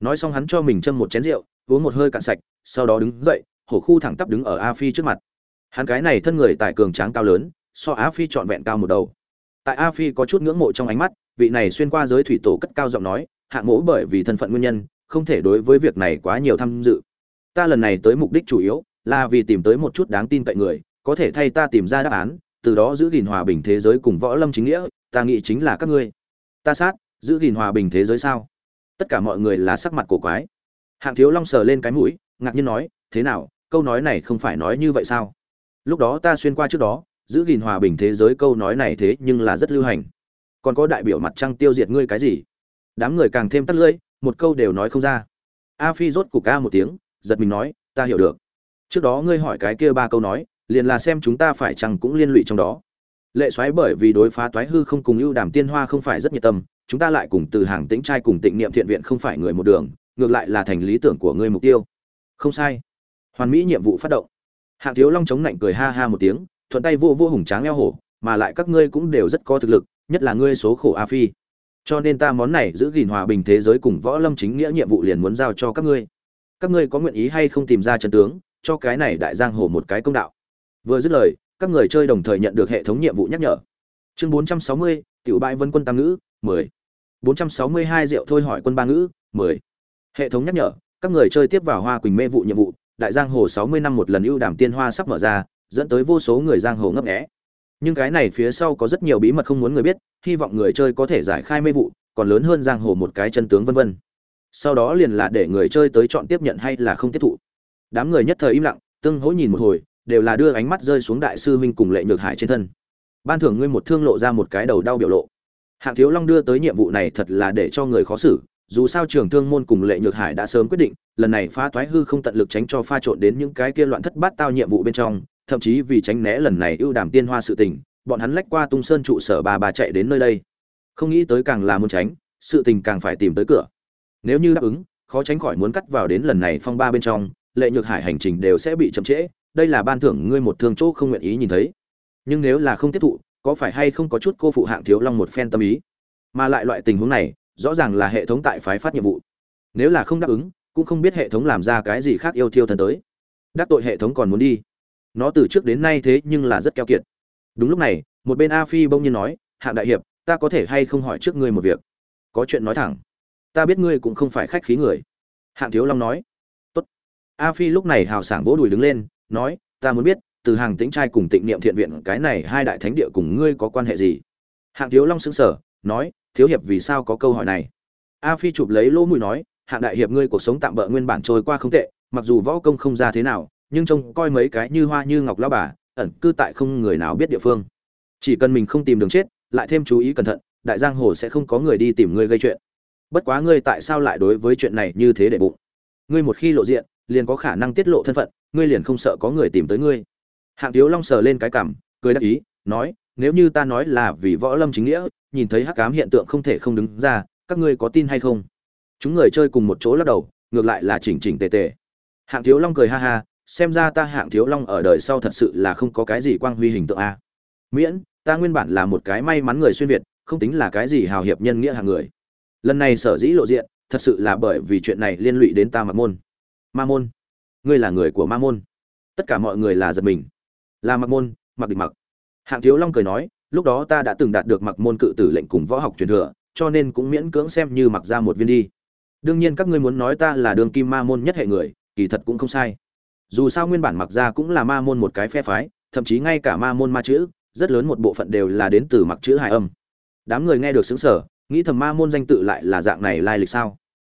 Nói xong hắn cho mình châm một chén rượu, uống một hơi cạn sạch, sau đó đứng dậy, hổ khu thẳng tắp đứng ở a phi trước mặt. Hắn cái này thân người tại cường tráng cao lớn, so a phi trọn vẹn cao một đầu. Tại a phi có chút ngưỡng mộ trong ánh mắt, vị này xuyên qua giới thủy tổ cất cao giọng nói hạng mỗ, bởi vì thân phận nguyên nhân, không thể đối với việc này quá nhiều tham dự. Ta lần này tới mục đích chủ yếu là vì tìm tới một chút đáng tin cậy người, có thể thay ta tìm ra đáp án, từ đó giữ gìn hòa bình thế giới cùng võ lâm chính nghĩa, ta nghĩ chính là các ngươi. Ta sát giữ gìn hòa bình thế giới sao? Tất cả mọi người là sắc mặt cổ quái. Hạng thiếu long sờ lên cái mũi, ngạc nhiên nói, thế nào, câu nói này không phải nói như vậy sao? Lúc đó ta xuyên qua trước đó, giữ gìn hòa bình thế giới câu nói này thế nhưng là rất lưu hành. Còn có đại biểu mặt trăng tiêu diệt ngươi cái gì? Đám người càng thêm tắt lưỡi, một câu đều nói không ra. A phi rốt cục ca một tiếng, giật mình nói, ta hiểu được. Trước đó ngươi hỏi cái kia ba câu nói, liền là xem chúng ta phải chăng cũng liên lụy trong đó. Lệ xoáy bởi vì đối phá toái hư không cùng ưu đàm tiên hoa không phải rất nhiệt tâm chúng ta lại cùng từ hàng tĩnh trai cùng tịnh niệm thiện viện không phải người một đường ngược lại là thành lý tưởng của ngươi mục tiêu. Không sai. Hoàn mỹ nhiệm vụ phát động. Hạng thiếu long chống lạnh cười ha ha một tiếng thuận tay vô vô hùng tráng eo hổ mà lại các ngươi cũng đều rất có thực lực nhất là ngươi số khổ a phi. Cho nên ta món này giữ gìn hòa bình thế giới cùng võ lâm chính nghĩa nhiệm vụ liền muốn giao cho các ngươi. Các ngươi có nguyện ý hay không tìm ra chân tướng cho cái này đại giang hồ một cái công đạo. Vừa dứt lời các người chơi đồng thời nhận được hệ thống nhiệm vụ nhắc nhở. Chương 460, tiểu bãi vân quân tam ngữ 10. 462 rượu thôi hỏi quân ba ngữ 10. hệ thống nhắc nhở, các người chơi tiếp vào hoa quỳnh mê vụ nhiệm vụ, đại giang hồ 60 năm một lần ưu đàm tiên hoa sắp mở ra, dẫn tới vô số người giang hồ ngấp nghé. Nhưng cái này phía sau có rất nhiều bí mật không muốn người biết, hy vọng người chơi có thể giải khai mê vụ, còn lớn hơn giang hồ một cái chân tướng vân vân. Sau đó liền là để người chơi tới chọn tiếp nhận hay là không tiếp thụ. Đám người nhất thời im lặng, tương hỗ nhìn một hồi, đều là đưa ánh mắt rơi xuống đại sư huynh cùng lệ nhược hải trên thân. Ban thưởng ngươi một thương lộ ra một cái đầu đau biểu lộ hạng thiếu long đưa tới nhiệm vụ này thật là để cho người khó xử, dù sao trường thương môn cùng lệ nhược hải đã sớm quyết định, lần này phá toái hư không tận lực tránh cho pha trộn đến những cái kia loạn thất bát tao nhiệm vụ bên trong, thậm chí vì tránh né lần này ưu đàm tiên hoa sự tình, bọn hắn lách qua tung sơn trụ sở bà bà chạy đến nơi đây. Không nghĩ tới càng là muốn tránh, sự tình càng phải tìm tới cửa. Nếu như đáp ứng, khó tránh khỏi muốn cắt vào đến lần này phong ba bên trong, lệ nhược hải hành trình đều sẽ bị chậm trễ, đây là ban thưởng ngươi một thương chỗ không nguyện ý nhìn thấy. Nhưng nếu là không tiếp thụ có phải hay không có chút cô phụ hạng thiếu long một phen tâm ý? Mà lại loại tình huống này, rõ ràng là hệ thống tại phái phát nhiệm vụ. Nếu là không đáp ứng, cũng không biết hệ thống làm ra cái gì khác yêu thiêu thần tới. Đắc tội hệ thống còn muốn đi. Nó từ trước đến nay thế nhưng là rất keo kiệt. Đúng lúc này, một bên a phi bỗng nhiên nói, hạng đại hiệp, ta có thể hay không hỏi trước ngươi một việc? Có chuyện nói thẳng. Ta biết ngươi cũng không phải khách khí người. Hạng thiếu long nói. Tốt. A phi lúc này hào sảng vỗ đùi đứng lên, nói, ta muốn biết từ hàng tĩnh trai cùng tịnh niệm thiện viện, cái này hai đại thánh địa cùng ngươi có quan hệ gì? Hạng thiếu long xứng sở nói, thiếu hiệp vì sao có câu hỏi này? A phi chụp lấy lỗ mũi nói, hạng đại hiệp ngươi cuộc sống tạm bỡ nguyên bản trôi qua không tệ, mặc dù võ công không ra thế nào, nhưng trông coi mấy cái như hoa như ngọc lao bà, ẩn cư tại không người nào biết địa phương. Chỉ cần mình không tìm đường chết, lại thêm chú ý cẩn thận, đại giang hồ sẽ không có người đi tìm ngươi gây chuyện. Bất quá ngươi tại sao lại đối với chuyện này như thế để bụng? Ngươi một khi lộ diện, liền có khả năng tiết lộ thân phận, ngươi liền không sợ có người tìm tới ngươi hạng thiếu long sờ lên cái cảm, cười đáp ý, nói, nếu như ta nói là vì võ lâm chính nghĩa, nhìn thấy hắc cám hiện tượng không thể không đứng ra, các ngươi có tin hay không? Chúng người chơi cùng một chỗ lắc đầu, ngược lại là chỉnh chỉnh tề tề. Hạng thiếu long cười ha ha, xem ra ta hạng thiếu long ở đời sau thật sự là không có cái gì quang huy hình tượng a. Miễn, ta nguyên bản là một cái may mắn người xuyên việt, không tính là cái gì hào hiệp nhân nghĩa hàng người. Lần này sở dĩ lộ diện, thật sự là bởi vì chuyện này liên lụy đến ta mặc môn. Ma môn? Ngươi là người của ma môn? Tất cả mọi người là giật mình là mặc môn, mặc địch mặc. Hạng thiếu long cười nói, lúc đó ta đã từng đạt được mặc môn cự tử lệnh cùng võ học truyền thừa, cho nên cũng miễn cưỡng xem như mặc ra một viên đi. Đương nhiên các ngươi muốn nói ta là đường kim ma môn nhất hệ người, kỳ thật cũng không sai. Dù sao nguyên bản mặc ra cũng là ma môn một cái phe phái, thậm chí ngay cả ma môn ma chữ, rất lớn một bộ phận đều là đến từ mặc chữ hải âm. Đám người nghe được xứng sở nghĩ thầm ma môn danh tự lại là dạng này lai lịch sao?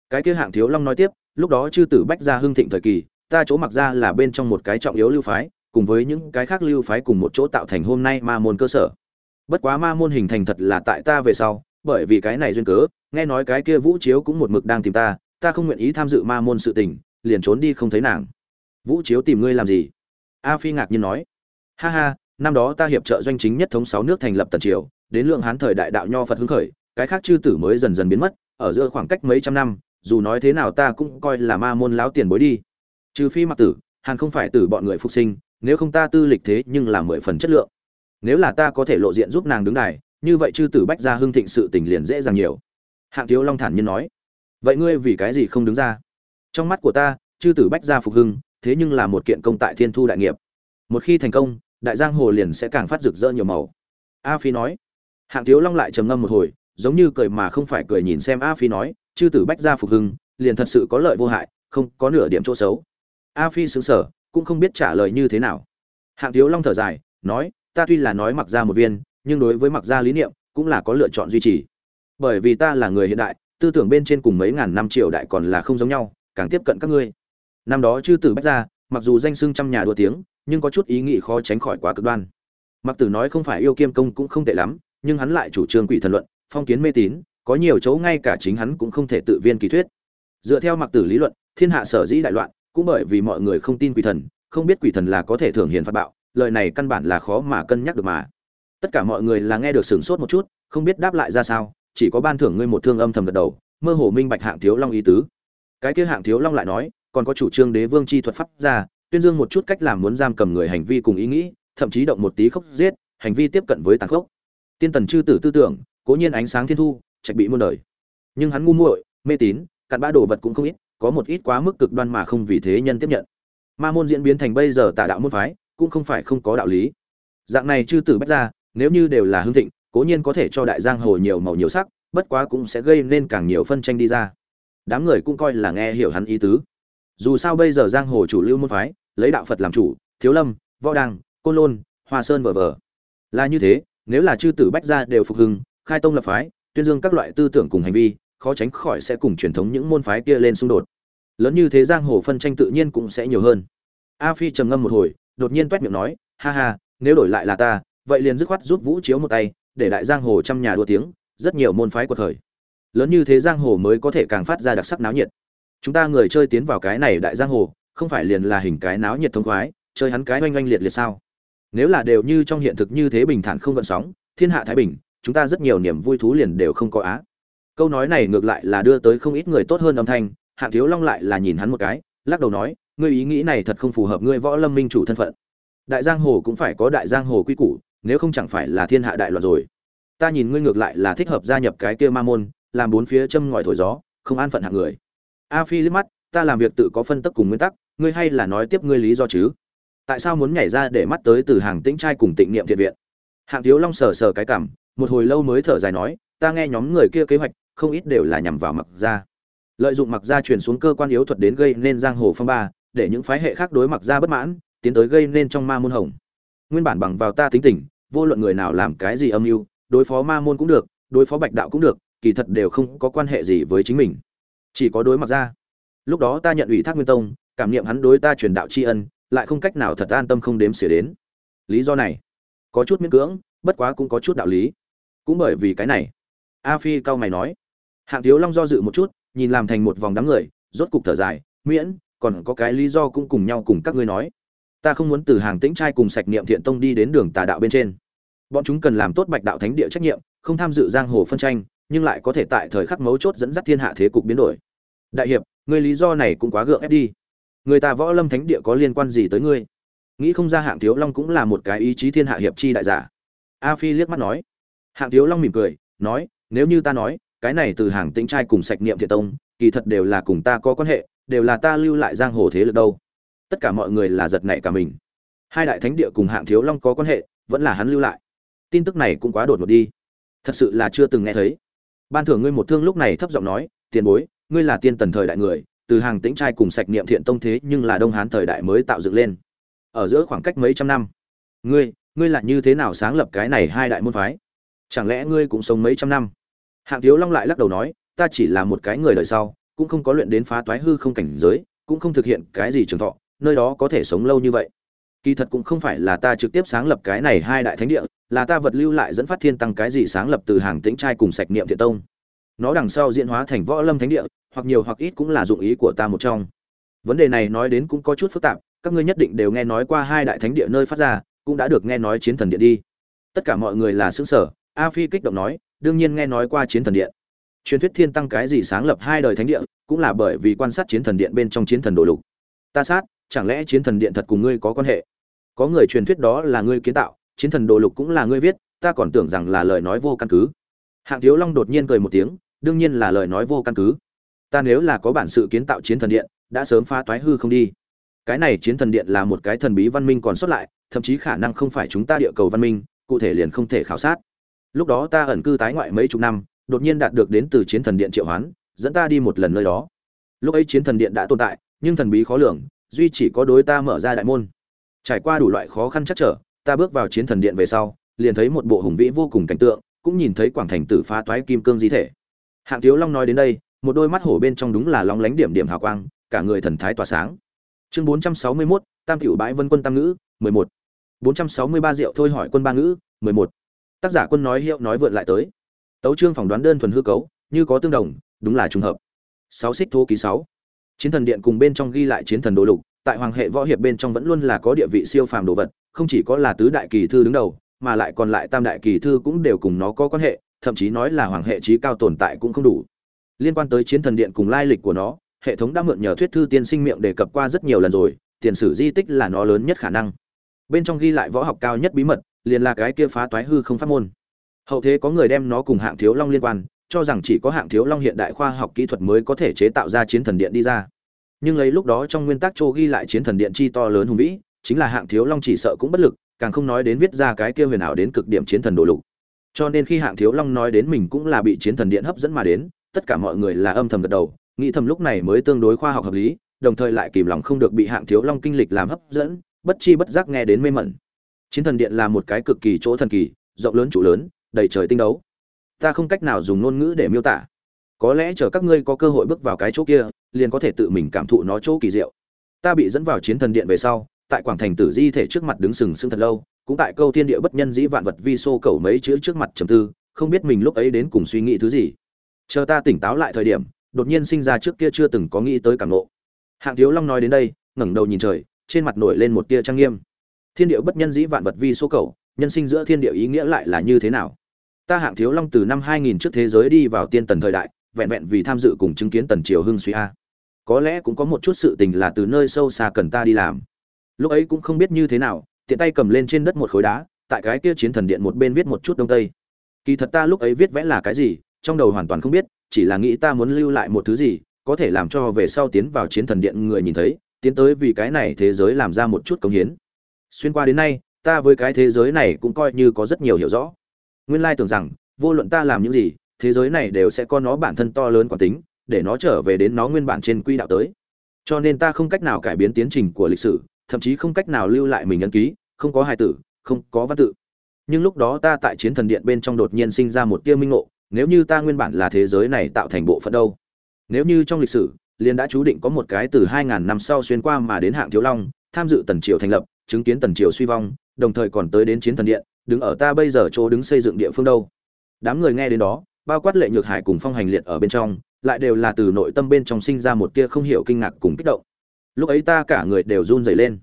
Cái kia hạng thiếu long nói tiếp, lúc đó chư tử bách gia hưng thịnh thời kỳ, ta chỗ mặc ra là bên trong một cái trọng yếu lưu phái cùng với những cái khác lưu phái cùng một chỗ tạo thành hôm nay ma môn cơ sở. Bất quá ma môn hình thành thật là tại ta về sau, bởi vì cái này duyên cớ, nghe nói cái kia vũ chiếu cũng một mực đang tìm ta ta không nguyện ý tham dự ma môn sự tình, liền trốn đi không thấy nàng. Vũ chiếu tìm ngươi làm gì? A phi ngạc nhiên nói. Ha ha, năm đó ta hiệp trợ doanh chính nhất thống sáu nước thành lập tần triều, đến lượng hán thời đại đạo nho phật hưng khởi, cái khác chư tử mới dần dần biến mất, ở giữa khoảng cách mấy trăm năm, dù nói thế nào ta cũng coi là ma môn láo tiền bối đi. Trừ phi mặc tử, hàn không phải tử bọn người phục sinh nếu không ta tư lịch thế nhưng là mười phần chất lượng. Nếu là ta có thể lộ diện giúp nàng đứng đài, như vậy chư tử bách ra hưng thịnh sự tình liền dễ dàng nhiều. Hạng thiếu long thản nhiên nói. Vậy ngươi vì cái gì không đứng ra? Trong mắt của ta, chư tử bách gia phục hưng, thế nhưng là một kiện công tại thiên thu đại nghiệp. Một khi thành công, đại giang hồ liền sẽ càng phát rực rỡ nhiều màu. A phi nói. Hạng thiếu long lại trầm ngâm một hồi, giống như cười mà không phải cười nhìn xem a phi nói, chư tử bách gia phục hưng, liền thật sự có lợi vô hại, không có nửa điểm chỗ xấu. A phi xứng sở cũng không biết trả lời như thế nào. Hạng thiếu long thở dài, nói, ta tuy là nói mặc ra một viên, nhưng đối với mặc ra lý niệm, cũng là có lựa chọn duy trì. Bởi vì ta là người hiện đại, tư tưởng bên trên cùng mấy ngàn năm triều đại còn là không giống nhau, càng tiếp cận các ngươi. Năm đó chư tử bách gia, mặc dù danh xưng trăm nhà đua tiếng, nhưng có chút ý nghĩ khó tránh khỏi quá cực đoan. Mặc tử nói không phải yêu kiêm công cũng không tệ lắm, nhưng hắn lại chủ trương quỷ thần luận, phong kiến mê tín, có nhiều chỗ ngay cả chính hắn cũng không thể tự viên kỳ thuyết. Dựa theo mặc tử lý luận, thiên hạ sở dĩ đại loạn cũng bởi vì mọi người không tin quỷ thần, không biết quỷ thần là có thể thưởng hiền phạt bạo, lời này căn bản là khó mà cân nhắc được mà. Tất cả mọi người là nghe được sửng sốt một chút, không biết đáp lại ra sao, chỉ có ban thưởng ngươi một thương âm thầm gật đầu, mơ hồ minh bạch hạng thiếu long ý tứ. Cái kia hạng thiếu long lại nói, còn có chủ trương đế vương chi thuật pháp ra, tuyên dương một chút cách làm muốn giam cầm người hành vi cùng ý nghĩ, thậm chí động một tí khốc giết, hành vi tiếp cận với tàn khốc. Tiên tần chư tử tư tưởng, cố nhiên ánh sáng thiên thu, trạch bị muôn đời. Nhưng hắn ngu muội, mê tín, cặn bã đồ vật cũng không ít có một ít quá mức cực đoan mà không vì thế nhân tiếp nhận. Ma môn diễn biến thành bây giờ tà đạo môn phái, cũng không phải không có đạo lý. Dạng này chư tử bách ra nếu như đều là hưng thịnh, cố nhiên có thể cho đại giang hồ nhiều màu nhiều sắc, bất quá cũng sẽ gây nên càng nhiều phân tranh đi ra. Đám người cũng coi là nghe hiểu hắn ý tứ. Dù sao bây giờ giang hồ chủ lưu môn phái, lấy đạo phật làm chủ, thiếu lâm, võ đăng, côn lôn, hoa sơn vờ vờ. Là như thế, nếu là chư tử bách gia đều phục hưng, khai tông lập phái, tuyên dương các loại tư tưởng cùng hành vi khó tránh khỏi sẽ cùng truyền thống những môn phái kia lên xung đột. Lớn như thế giang hồ phân tranh tự nhiên cũng sẽ nhiều hơn. A phi trầm ngâm một hồi, đột nhiên toét miệng nói, ha ha, nếu đổi lại là ta, vậy liền dứt khoát giúp vũ chiếu một tay, để đại giang hồ trăm nhà đua tiếng, rất nhiều môn phái của thời lớn như thế giang hồ mới có thể càng phát ra đặc sắc náo nhiệt. Chúng ta người chơi tiến vào cái này đại giang hồ, không phải liền là hình cái náo nhiệt thông khoái, chơi hắn cái oanh oanh liệt liệt sao? Nếu là đều như trong hiện thực như thế bình thản không gợn sóng, thiên hạ thái bình, chúng ta rất nhiều niềm vui thú liền đều không có á câu nói này ngược lại là đưa tới không ít người tốt hơn âm thanh, hạng thiếu long lại là nhìn hắn một cái, lắc đầu nói, ngươi ý nghĩ này thật không phù hợp ngươi võ lâm minh chủ thân phận. Đại giang hồ cũng phải có đại giang hồ quy củ, nếu không chẳng phải là thiên hạ đại loạn rồi. Ta nhìn ngươi ngược lại là thích hợp gia nhập cái kia ma môn, làm bốn phía châm ngòi thổi gió, không an phận hạng người. A phi liếc mắt, ta làm việc tự có phân tắc cùng nguyên tắc, ngươi hay là nói tiếp ngươi lý do chứ? Tại sao muốn nhảy ra để mắt tới từ hàng tĩnh trai cùng tịnh niệm thiện viện? Hạng thiếu long sờ sờ cái cảm, một hồi lâu mới thở dài nói, ta nghe nhóm người kia kế hoạch không ít đều là nhằm vào mặc gia. Lợi dụng mặc gia truyền xuống cơ quan yếu thuật đến gây nên giang hồ phong ba, để những phái hệ khác đối mặc gia bất mãn, tiến tới gây nên trong ma môn hồng. Nguyên bản bằng vào ta tính tình, vô luận người nào làm cái gì âm mưu, đối phó ma môn cũng được, đối phó bạch đạo cũng được, kỳ thật đều không có quan hệ gì với chính mình. Chỉ có đối mặc gia. Lúc đó ta nhận ủy thác nguyên tông, cảm niệm hắn đối ta truyền đạo tri ân, lại không cách nào thật an tâm không đếm xỉa đến. Lý do này, có chút miễn cưỡng, bất quá cũng có chút đạo lý. Cũng bởi vì cái này, a phi cao mày nói hạng thiếu long do dự một chút, nhìn làm thành một vòng đám người, rốt cục thở dài, miễn, còn có cái lý do cũng cùng nhau cùng các ngươi nói. Ta không muốn từ hàng tĩnh trai cùng sạch niệm thiện tông đi đến đường tà đạo bên trên. Bọn chúng cần làm tốt bạch đạo thánh địa trách nhiệm, không tham dự giang hồ phân tranh, nhưng lại có thể tại thời khắc mấu chốt dẫn dắt thiên hạ thế cục biến đổi. Đại hiệp người lý do này cũng quá gượng ép đi. Người ta võ lâm thánh địa có liên quan gì tới ngươi? Nghĩ không ra hạng thiếu long cũng là một cái ý chí thiên hạ hiệp chi đại giả. A phi liếc mắt nói. Hạng thiếu long mỉm cười, nói, nếu như ta nói cái này từ hàng tĩnh trai cùng sạch niệm thiện tông, kỳ thật đều là cùng ta có quan hệ, đều là ta lưu lại giang hồ thế lực đâu. Tất cả mọi người là giật nảy cả mình. Hai đại thánh địa cùng hạng thiếu long có quan hệ, vẫn là hắn lưu lại. Tin tức này cũng quá đột ngột đi. Thật sự là chưa từng nghe thấy. Ban thưởng ngươi một thương lúc này thấp giọng nói, tiền bối, ngươi là tiên tần thời đại người, từ hàng tĩnh trai cùng sạch niệm thiện tông thế nhưng là đông hán thời đại mới tạo dựng lên. Ở giữa khoảng cách mấy trăm năm, ngươi ngươi là như thế nào sáng lập cái này hai đại môn phái? Chẳng lẽ ngươi cũng sống mấy trăm năm? Hạng thiếu long lại lắc đầu nói, ta chỉ là một cái người đời sau, cũng không có luyện đến phá toái hư không cảnh giới, cũng không thực hiện cái gì trường thọ, nơi đó có thể sống lâu như vậy. Kỳ thật cũng không phải là ta trực tiếp sáng lập cái này hai đại thánh địa, là ta vật lưu lại dẫn phát thiên tăng cái gì sáng lập từ hàng tĩnh trai cùng sạch niệm thiện tông. Nó đằng sau diễn hóa thành võ lâm thánh địa, hoặc nhiều hoặc ít cũng là dụng ý của ta một trong. Vấn đề này nói đến cũng có chút phức tạp, các ngươi nhất định đều nghe nói qua hai đại thánh địa nơi phát ra, cũng đã được nghe nói chiến thần điện đi. Tất cả mọi người là xứng sở a phi kích động nói đương nhiên nghe nói qua chiến thần điện. Truyền thuyết thiên tăng cái gì sáng lập hai đời thánh địa, cũng là bởi vì quan sát chiến thần điện bên trong chiến thần đồ lục. Ta sát, chẳng lẽ chiến thần điện thật cùng ngươi có quan hệ? Có người truyền thuyết đó là ngươi kiến tạo, chiến thần đồ lục cũng là ngươi viết, ta còn tưởng rằng là lời nói vô căn cứ. Hạng thiếu long đột nhiên cười một tiếng, đương nhiên là lời nói vô căn cứ. Ta nếu là có bản sự kiến tạo chiến thần điện, đã sớm phá toái hư không đi. Cái này chiến thần điện là một cái thần bí văn minh còn xuất lại, thậm chí khả năng không phải chúng ta địa cầu văn minh, cụ thể liền không thể khảo sát lúc đó ta ẩn cư tái ngoại mấy chục năm đột nhiên đạt được đến từ chiến thần điện triệu hoán dẫn ta đi một lần nơi đó lúc ấy chiến thần điện đã tồn tại nhưng thần bí khó lường duy chỉ có đối ta mở ra đại môn trải qua đủ loại khó khăn chắc trở ta bước vào chiến thần điện về sau liền thấy một bộ hùng vĩ vô cùng cảnh tượng cũng nhìn thấy quảng thành tử phá toái kim cương di thể hạng thiếu long nói đến đây một đôi mắt hổ bên trong đúng là lóng lánh điểm điểm hào quang cả người thần thái tỏa sáng chương 461, tam tiểu bãi vân quân tam ngữ 11. 463 rượu thôi hỏi quân ba ngữ 11 tác giả quân nói hiệu nói vượn lại tới. Tấu chương phỏng đoán đơn thuần hư cấu, như có tương đồng, đúng là trùng hợp. Sáu xích thô ký sáu. Chiến thần điện cùng bên trong ghi lại chiến thần đồ lục, tại hoàng hệ võ hiệp bên trong vẫn luôn là có địa vị siêu phàm đồ vật, không chỉ có là tứ đại kỳ thư đứng đầu, mà lại còn lại tam đại kỳ thư cũng đều cùng nó có quan hệ, thậm chí nói là hoàng hệ trí cao tồn tại cũng không đủ. Liên quan tới chiến thần điện cùng lai lịch của nó, hệ thống đã mượn nhờ thuyết thư tiên sinh miệng đề cập qua rất nhiều lần rồi, tiền sử di tích là nó lớn nhất khả năng. Bên trong ghi lại võ học cao nhất bí mật liền là cái kia phá toái hư không pháp môn. Hậu thế có người đem nó cùng hạng thiếu long liên quan, cho rằng chỉ có hạng thiếu long hiện đại khoa học kỹ thuật mới có thể chế tạo ra chiến thần điện đi ra. Nhưng lấy lúc đó trong nguyên tắc châu ghi lại chiến thần điện chi to lớn hùng vĩ, chính là hạng thiếu long chỉ sợ cũng bất lực, càng không nói đến viết ra cái kia huyền ảo đến cực điểm chiến thần đồ lục. Cho nên khi hạng thiếu long nói đến mình cũng là bị chiến thần điện hấp dẫn mà đến, tất cả mọi người là âm thầm gật đầu, nghĩ thầm lúc này mới tương đối khoa học hợp lý, đồng thời lại kìm lòng không được bị hạng thiếu long kinh lịch làm hấp dẫn, bất chi bất giác nghe đến mê mẩn chiến thần điện là một cái cực kỳ chỗ thần kỳ, rộng lớn trụ lớn, đầy trời tinh đấu. Ta không cách nào dùng ngôn ngữ để miêu tả. Có lẽ chờ các ngươi có cơ hội bước vào cái chỗ kia, liền có thể tự mình cảm thụ nó chỗ kỳ diệu. Ta bị dẫn vào chiến thần điện về sau, tại quảng thành tử di thể trước mặt đứng sừng sững thật lâu, cũng tại câu thiên địa bất nhân dĩ vạn vật vi xô cầu mấy chữ trước mặt trầm tư, không biết mình lúc ấy đến cùng suy nghĩ thứ gì. Chờ ta tỉnh táo lại thời điểm, đột nhiên sinh ra trước kia chưa từng có nghĩ tới cảm nộ hạng thiếu long nói đến đây, ngẩng đầu nhìn trời, trên mặt nổi lên một tia trang nghiêm thiên địa bất nhân dĩ vạn vật vi số cầu, nhân sinh giữa thiên địa ý nghĩa lại là như thế nào? Ta hạng thiếu long từ năm 2000 trước thế giới đi vào tiên tần thời đại, vẹn vẹn vì tham dự cùng chứng kiến tần triều hưng suy a. Có lẽ cũng có một chút sự tình là từ nơi sâu xa cần ta đi làm. Lúc ấy cũng không biết như thế nào, tiện tay cầm lên trên đất một khối đá, tại cái kia chiến thần điện một bên viết một chút đông tây. Kỳ thật ta lúc ấy viết vẽ là cái gì, trong đầu hoàn toàn không biết, chỉ là nghĩ ta muốn lưu lại một thứ gì, có thể làm cho về sau tiến vào chiến thần điện người nhìn thấy, tiến tới vì cái này thế giới làm ra một chút công hiến xuyên qua đến nay, ta với cái thế giới này cũng coi như có rất nhiều hiểu rõ. Nguyên lai tưởng rằng, vô luận ta làm những gì, thế giới này đều sẽ có nó bản thân to lớn quán tính, để nó trở về đến nó nguyên bản trên quy đạo tới. Cho nên ta không cách nào cải biến tiến trình của lịch sử, thậm chí không cách nào lưu lại mình ấn ký, không có hài tử, không có văn tự. Nhưng lúc đó ta tại chiến thần điện bên trong đột nhiên sinh ra một tia minh ngộ, nếu như ta nguyên bản là thế giới này tạo thành bộ phận đâu? Nếu như trong lịch sử, liền đã chú định có một cái từ 2.000 năm sau xuyên qua mà đến hạng thiếu long, tham dự tần triều thành lập chứng kiến tần triều suy vong, đồng thời còn tới đến chiến thần điện, đứng ở ta bây giờ chỗ đứng xây dựng địa phương đâu. Đám người nghe đến đó, bao quát lệ nhược hải cùng phong hành liệt ở bên trong, lại đều là từ nội tâm bên trong sinh ra một tia không hiểu kinh ngạc cùng kích động. Lúc ấy ta cả người đều run rẩy lên.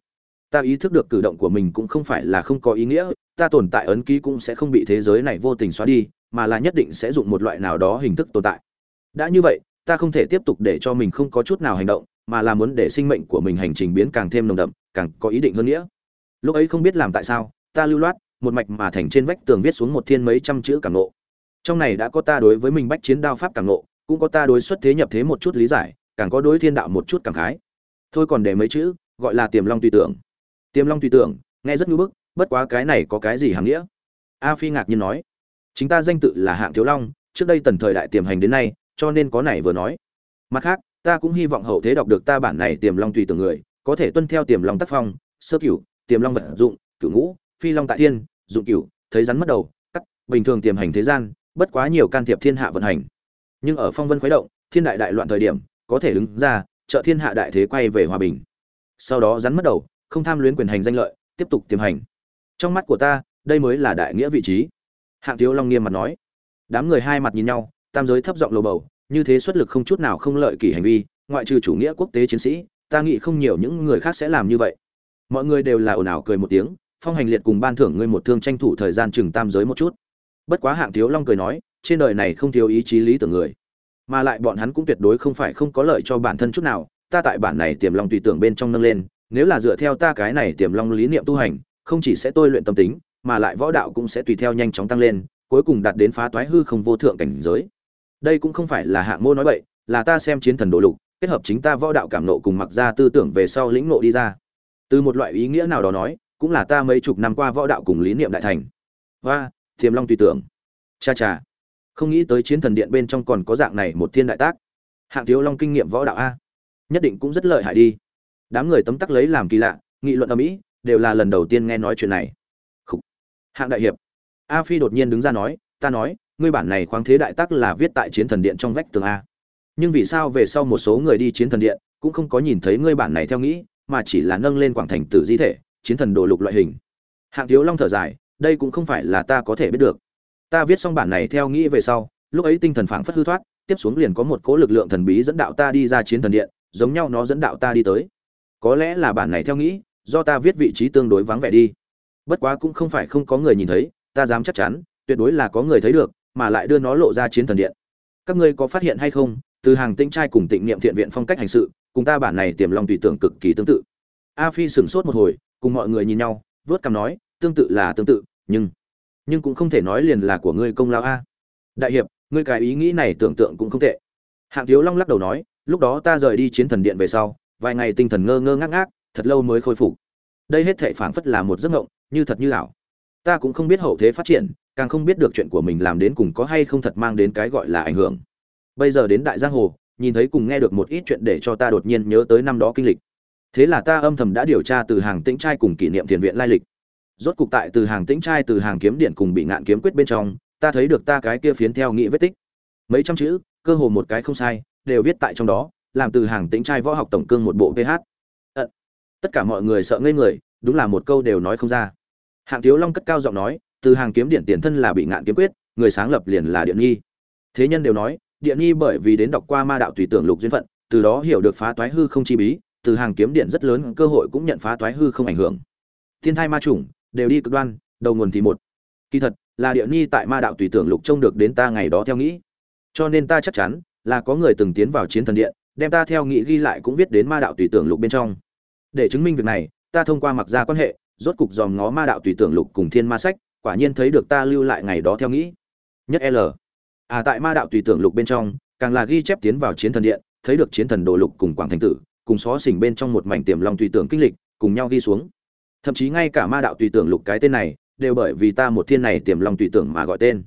Ta ý thức được cử động của mình cũng không phải là không có ý nghĩa, ta tồn tại ấn ký cũng sẽ không bị thế giới này vô tình xóa đi, mà là nhất định sẽ dụng một loại nào đó hình thức tồn tại. Đã như vậy, ta không thể tiếp tục để cho mình không có chút nào hành động, mà là muốn để sinh mệnh của mình hành trình biến càng thêm nồng đậm, càng có ý định hơn nghĩa lúc ấy không biết làm tại sao, ta lưu loát, một mạch mà thành trên vách tường viết xuống một thiên mấy trăm chữ cảm nộ trong này đã có ta đối với mình bách chiến đao pháp cảm nộ cũng có ta đối xuất thế nhập thế một chút lý giải, càng có đối thiên đạo một chút cảm khái. Thôi còn để mấy chữ, gọi là tiềm long tùy tưởng. Tiềm long tùy tưởng, nghe rất ngưỡng bức, bất quá cái này có cái gì hàm nghĩa? A phi ngạc nhiên nói. Chính ta danh tự là hạng thiếu long, trước đây tần thời đại tiềm hành đến nay, cho nên có này vừa nói. Mặt khác, ta cũng hy vọng hậu thế đọc được ta bản này tiềm long tùy tưởng người, có thể tuân theo tiềm long tác phong, sơ cửu tiềm long vật dụng, cửu ngũ, phi long tại thiên, dụng cửu, thấy rắn mất đầu, cắt, bình thường tiềm hành thế gian, bất quá nhiều can thiệp thiên hạ vận hành. Nhưng ở phong vân khuấy động, thiên đại đại loạn thời điểm, có thể đứng ra, trợ thiên hạ đại thế quay về hòa bình. Sau đó rắn mất đầu, không tham luyến quyền hành danh lợi, tiếp tục tiềm hành. Trong mắt của ta, đây mới là đại nghĩa vị trí. Hạng thiếu long nghiêm mặt nói. Đám người hai mặt nhìn nhau, tam giới thấp giọng lầu bầu, như thế xuất lực không chút nào không lợi kỷ hành vi, ngoại trừ chủ nghĩa quốc tế chiến sĩ, ta nghĩ không nhiều những người khác sẽ làm như vậy mọi người đều là ồn ào cười một tiếng, phong hành liệt cùng ban thưởng ngươi một thương tranh thủ thời gian chừng tam giới một chút. Bất quá hạng thiếu long cười nói, trên đời này không thiếu ý chí lý tưởng người. Mà lại bọn hắn cũng tuyệt đối không phải không có lợi cho bản thân chút nào, ta tại bản này tiềm long tùy tưởng bên trong nâng lên, nếu là dựa theo ta cái này tiềm long lý niệm tu hành, không chỉ sẽ tôi luyện tâm tính, mà lại võ đạo cũng sẽ tùy theo nhanh chóng tăng lên, cuối cùng đạt đến phá toái hư không vô thượng cảnh giới. Đây cũng không phải là hạng mô nói bậy, là ta xem chiến thần đồ lục, kết hợp chính ta võ đạo cảm nộ cùng mặc ra tư tưởng về sau lĩnh nộ đi ra từ một loại ý nghĩa nào đó nói, cũng là ta mấy chục năm qua võ đạo cùng lý niệm đại thành. Và thiềm long tùy tưởng. Cha cha. Không nghĩ tới chiến thần điện bên trong còn có dạng này một thiên đại tác. Hạng thiếu long kinh nghiệm võ đạo a. Nhất định cũng rất lợi hại đi. Đám người tấm tắc lấy làm kỳ lạ, nghị luận ở mỹ đều là lần đầu tiên nghe nói chuyện này. Khủ. hạng đại hiệp. A phi đột nhiên đứng ra nói, ta nói, ngươi bản này khoáng thế đại tác là viết tại chiến thần điện trong vách tường a. Nhưng vì sao về sau một số người đi chiến thần điện, cũng không có nhìn thấy ngươi bản này theo nghĩ mà chỉ là nâng lên quảng thành tử di thể, chiến thần đồ lục loại hình. Hạng thiếu long thở dài, đây cũng không phải là ta có thể biết được. Ta viết xong bản này theo nghĩ về sau, lúc ấy tinh thần phảng phất hư thoát, tiếp xuống liền có một cỗ lực lượng thần bí dẫn đạo ta đi ra chiến thần điện, giống nhau nó dẫn đạo ta đi tới. Có lẽ là bản này theo nghĩ, do ta viết vị trí tương đối vắng vẻ đi. Bất quá cũng không phải không có người nhìn thấy, ta dám chắc chắn, tuyệt đối là có người thấy được, mà lại đưa nó lộ ra chiến thần điện. Các ngươi có phát hiện hay không? Từ hàng tinh trai cùng tịnh niệm thiện viện phong cách hành sự cùng ta bản này tiềm long tùy tưởng cực kỳ tương tự. A phi sửng sốt một hồi, cùng mọi người nhìn nhau, vớt cằm nói, tương tự là tương tự, nhưng nhưng cũng không thể nói liền là của ngươi công lao a. Đại hiệp, ngươi cái ý nghĩ này tưởng tượng cũng không tệ. Hạng thiếu long lắc đầu nói, lúc đó ta rời đi chiến thần điện về sau, vài ngày tinh thần ngơ ngơ ngác ngác, thật lâu mới khôi phục. Đây hết thệ phảng phất là một giấc ngộng như thật như ảo. Ta cũng không biết hậu thế phát triển, càng không biết được chuyện của mình làm đến cùng có hay không thật mang đến cái gọi là ảnh hưởng. Bây giờ đến đại giang hồ nhìn thấy cùng nghe được một ít chuyện để cho ta đột nhiên nhớ tới năm đó kinh lịch. Thế là ta âm thầm đã điều tra từ hàng tĩnh trai cùng kỷ niệm thiền viện lai lịch. Rốt cục tại từ hàng tĩnh trai, từ hàng kiếm điện cùng bị ngạn kiếm quyết bên trong, ta thấy được ta cái kia phiến theo nghĩa vết tích. Mấy trăm chữ, cơ hồ một cái không sai, đều viết tại trong đó, làm từ hàng tĩnh trai võ học tổng cương một bộ ph ận tất cả mọi người sợ ngây người, đúng là một câu đều nói không ra. Hạng thiếu long cất cao giọng nói, từ hàng kiếm điện tiền thân là bị ngạn kiếm quyết, người sáng lập liền là điện nhi thế nhân đều nói điện nghi bởi vì đến đọc qua ma đạo tùy tưởng lục duyên phận, từ đó hiểu được phá toái hư không chi bí, từ hàng kiếm điện rất lớn cơ hội cũng nhận phá toái hư không ảnh hưởng. Thiên thai ma chủng, đều đi cực đoan, đầu nguồn thì một. Kỳ thật, là địa nghi tại ma đạo tùy tưởng lục trông được đến ta ngày đó theo nghĩ. Cho nên ta chắc chắn, là có người từng tiến vào chiến thần điện, đem ta theo nghĩ ghi lại cũng viết đến ma đạo tùy tưởng lục bên trong. Để chứng minh việc này, ta thông qua mặc ra quan hệ, rốt cục dòm ngó ma đạo tùy tưởng lục cùng thiên ma sách, quả nhiên thấy được ta lưu lại ngày đó theo nghĩ. Nhất l à tại ma đạo tùy tưởng lục bên trong, càng là ghi chép tiến vào chiến thần điện, thấy được chiến thần đồ lục cùng quảng thành tử, cùng xó xỉnh bên trong một mảnh tiềm long tùy tưởng kinh lịch, cùng nhau ghi xuống. Thậm chí ngay cả ma đạo tùy tưởng lục cái tên này, đều bởi vì ta một thiên này tiềm long tùy tưởng mà gọi tên.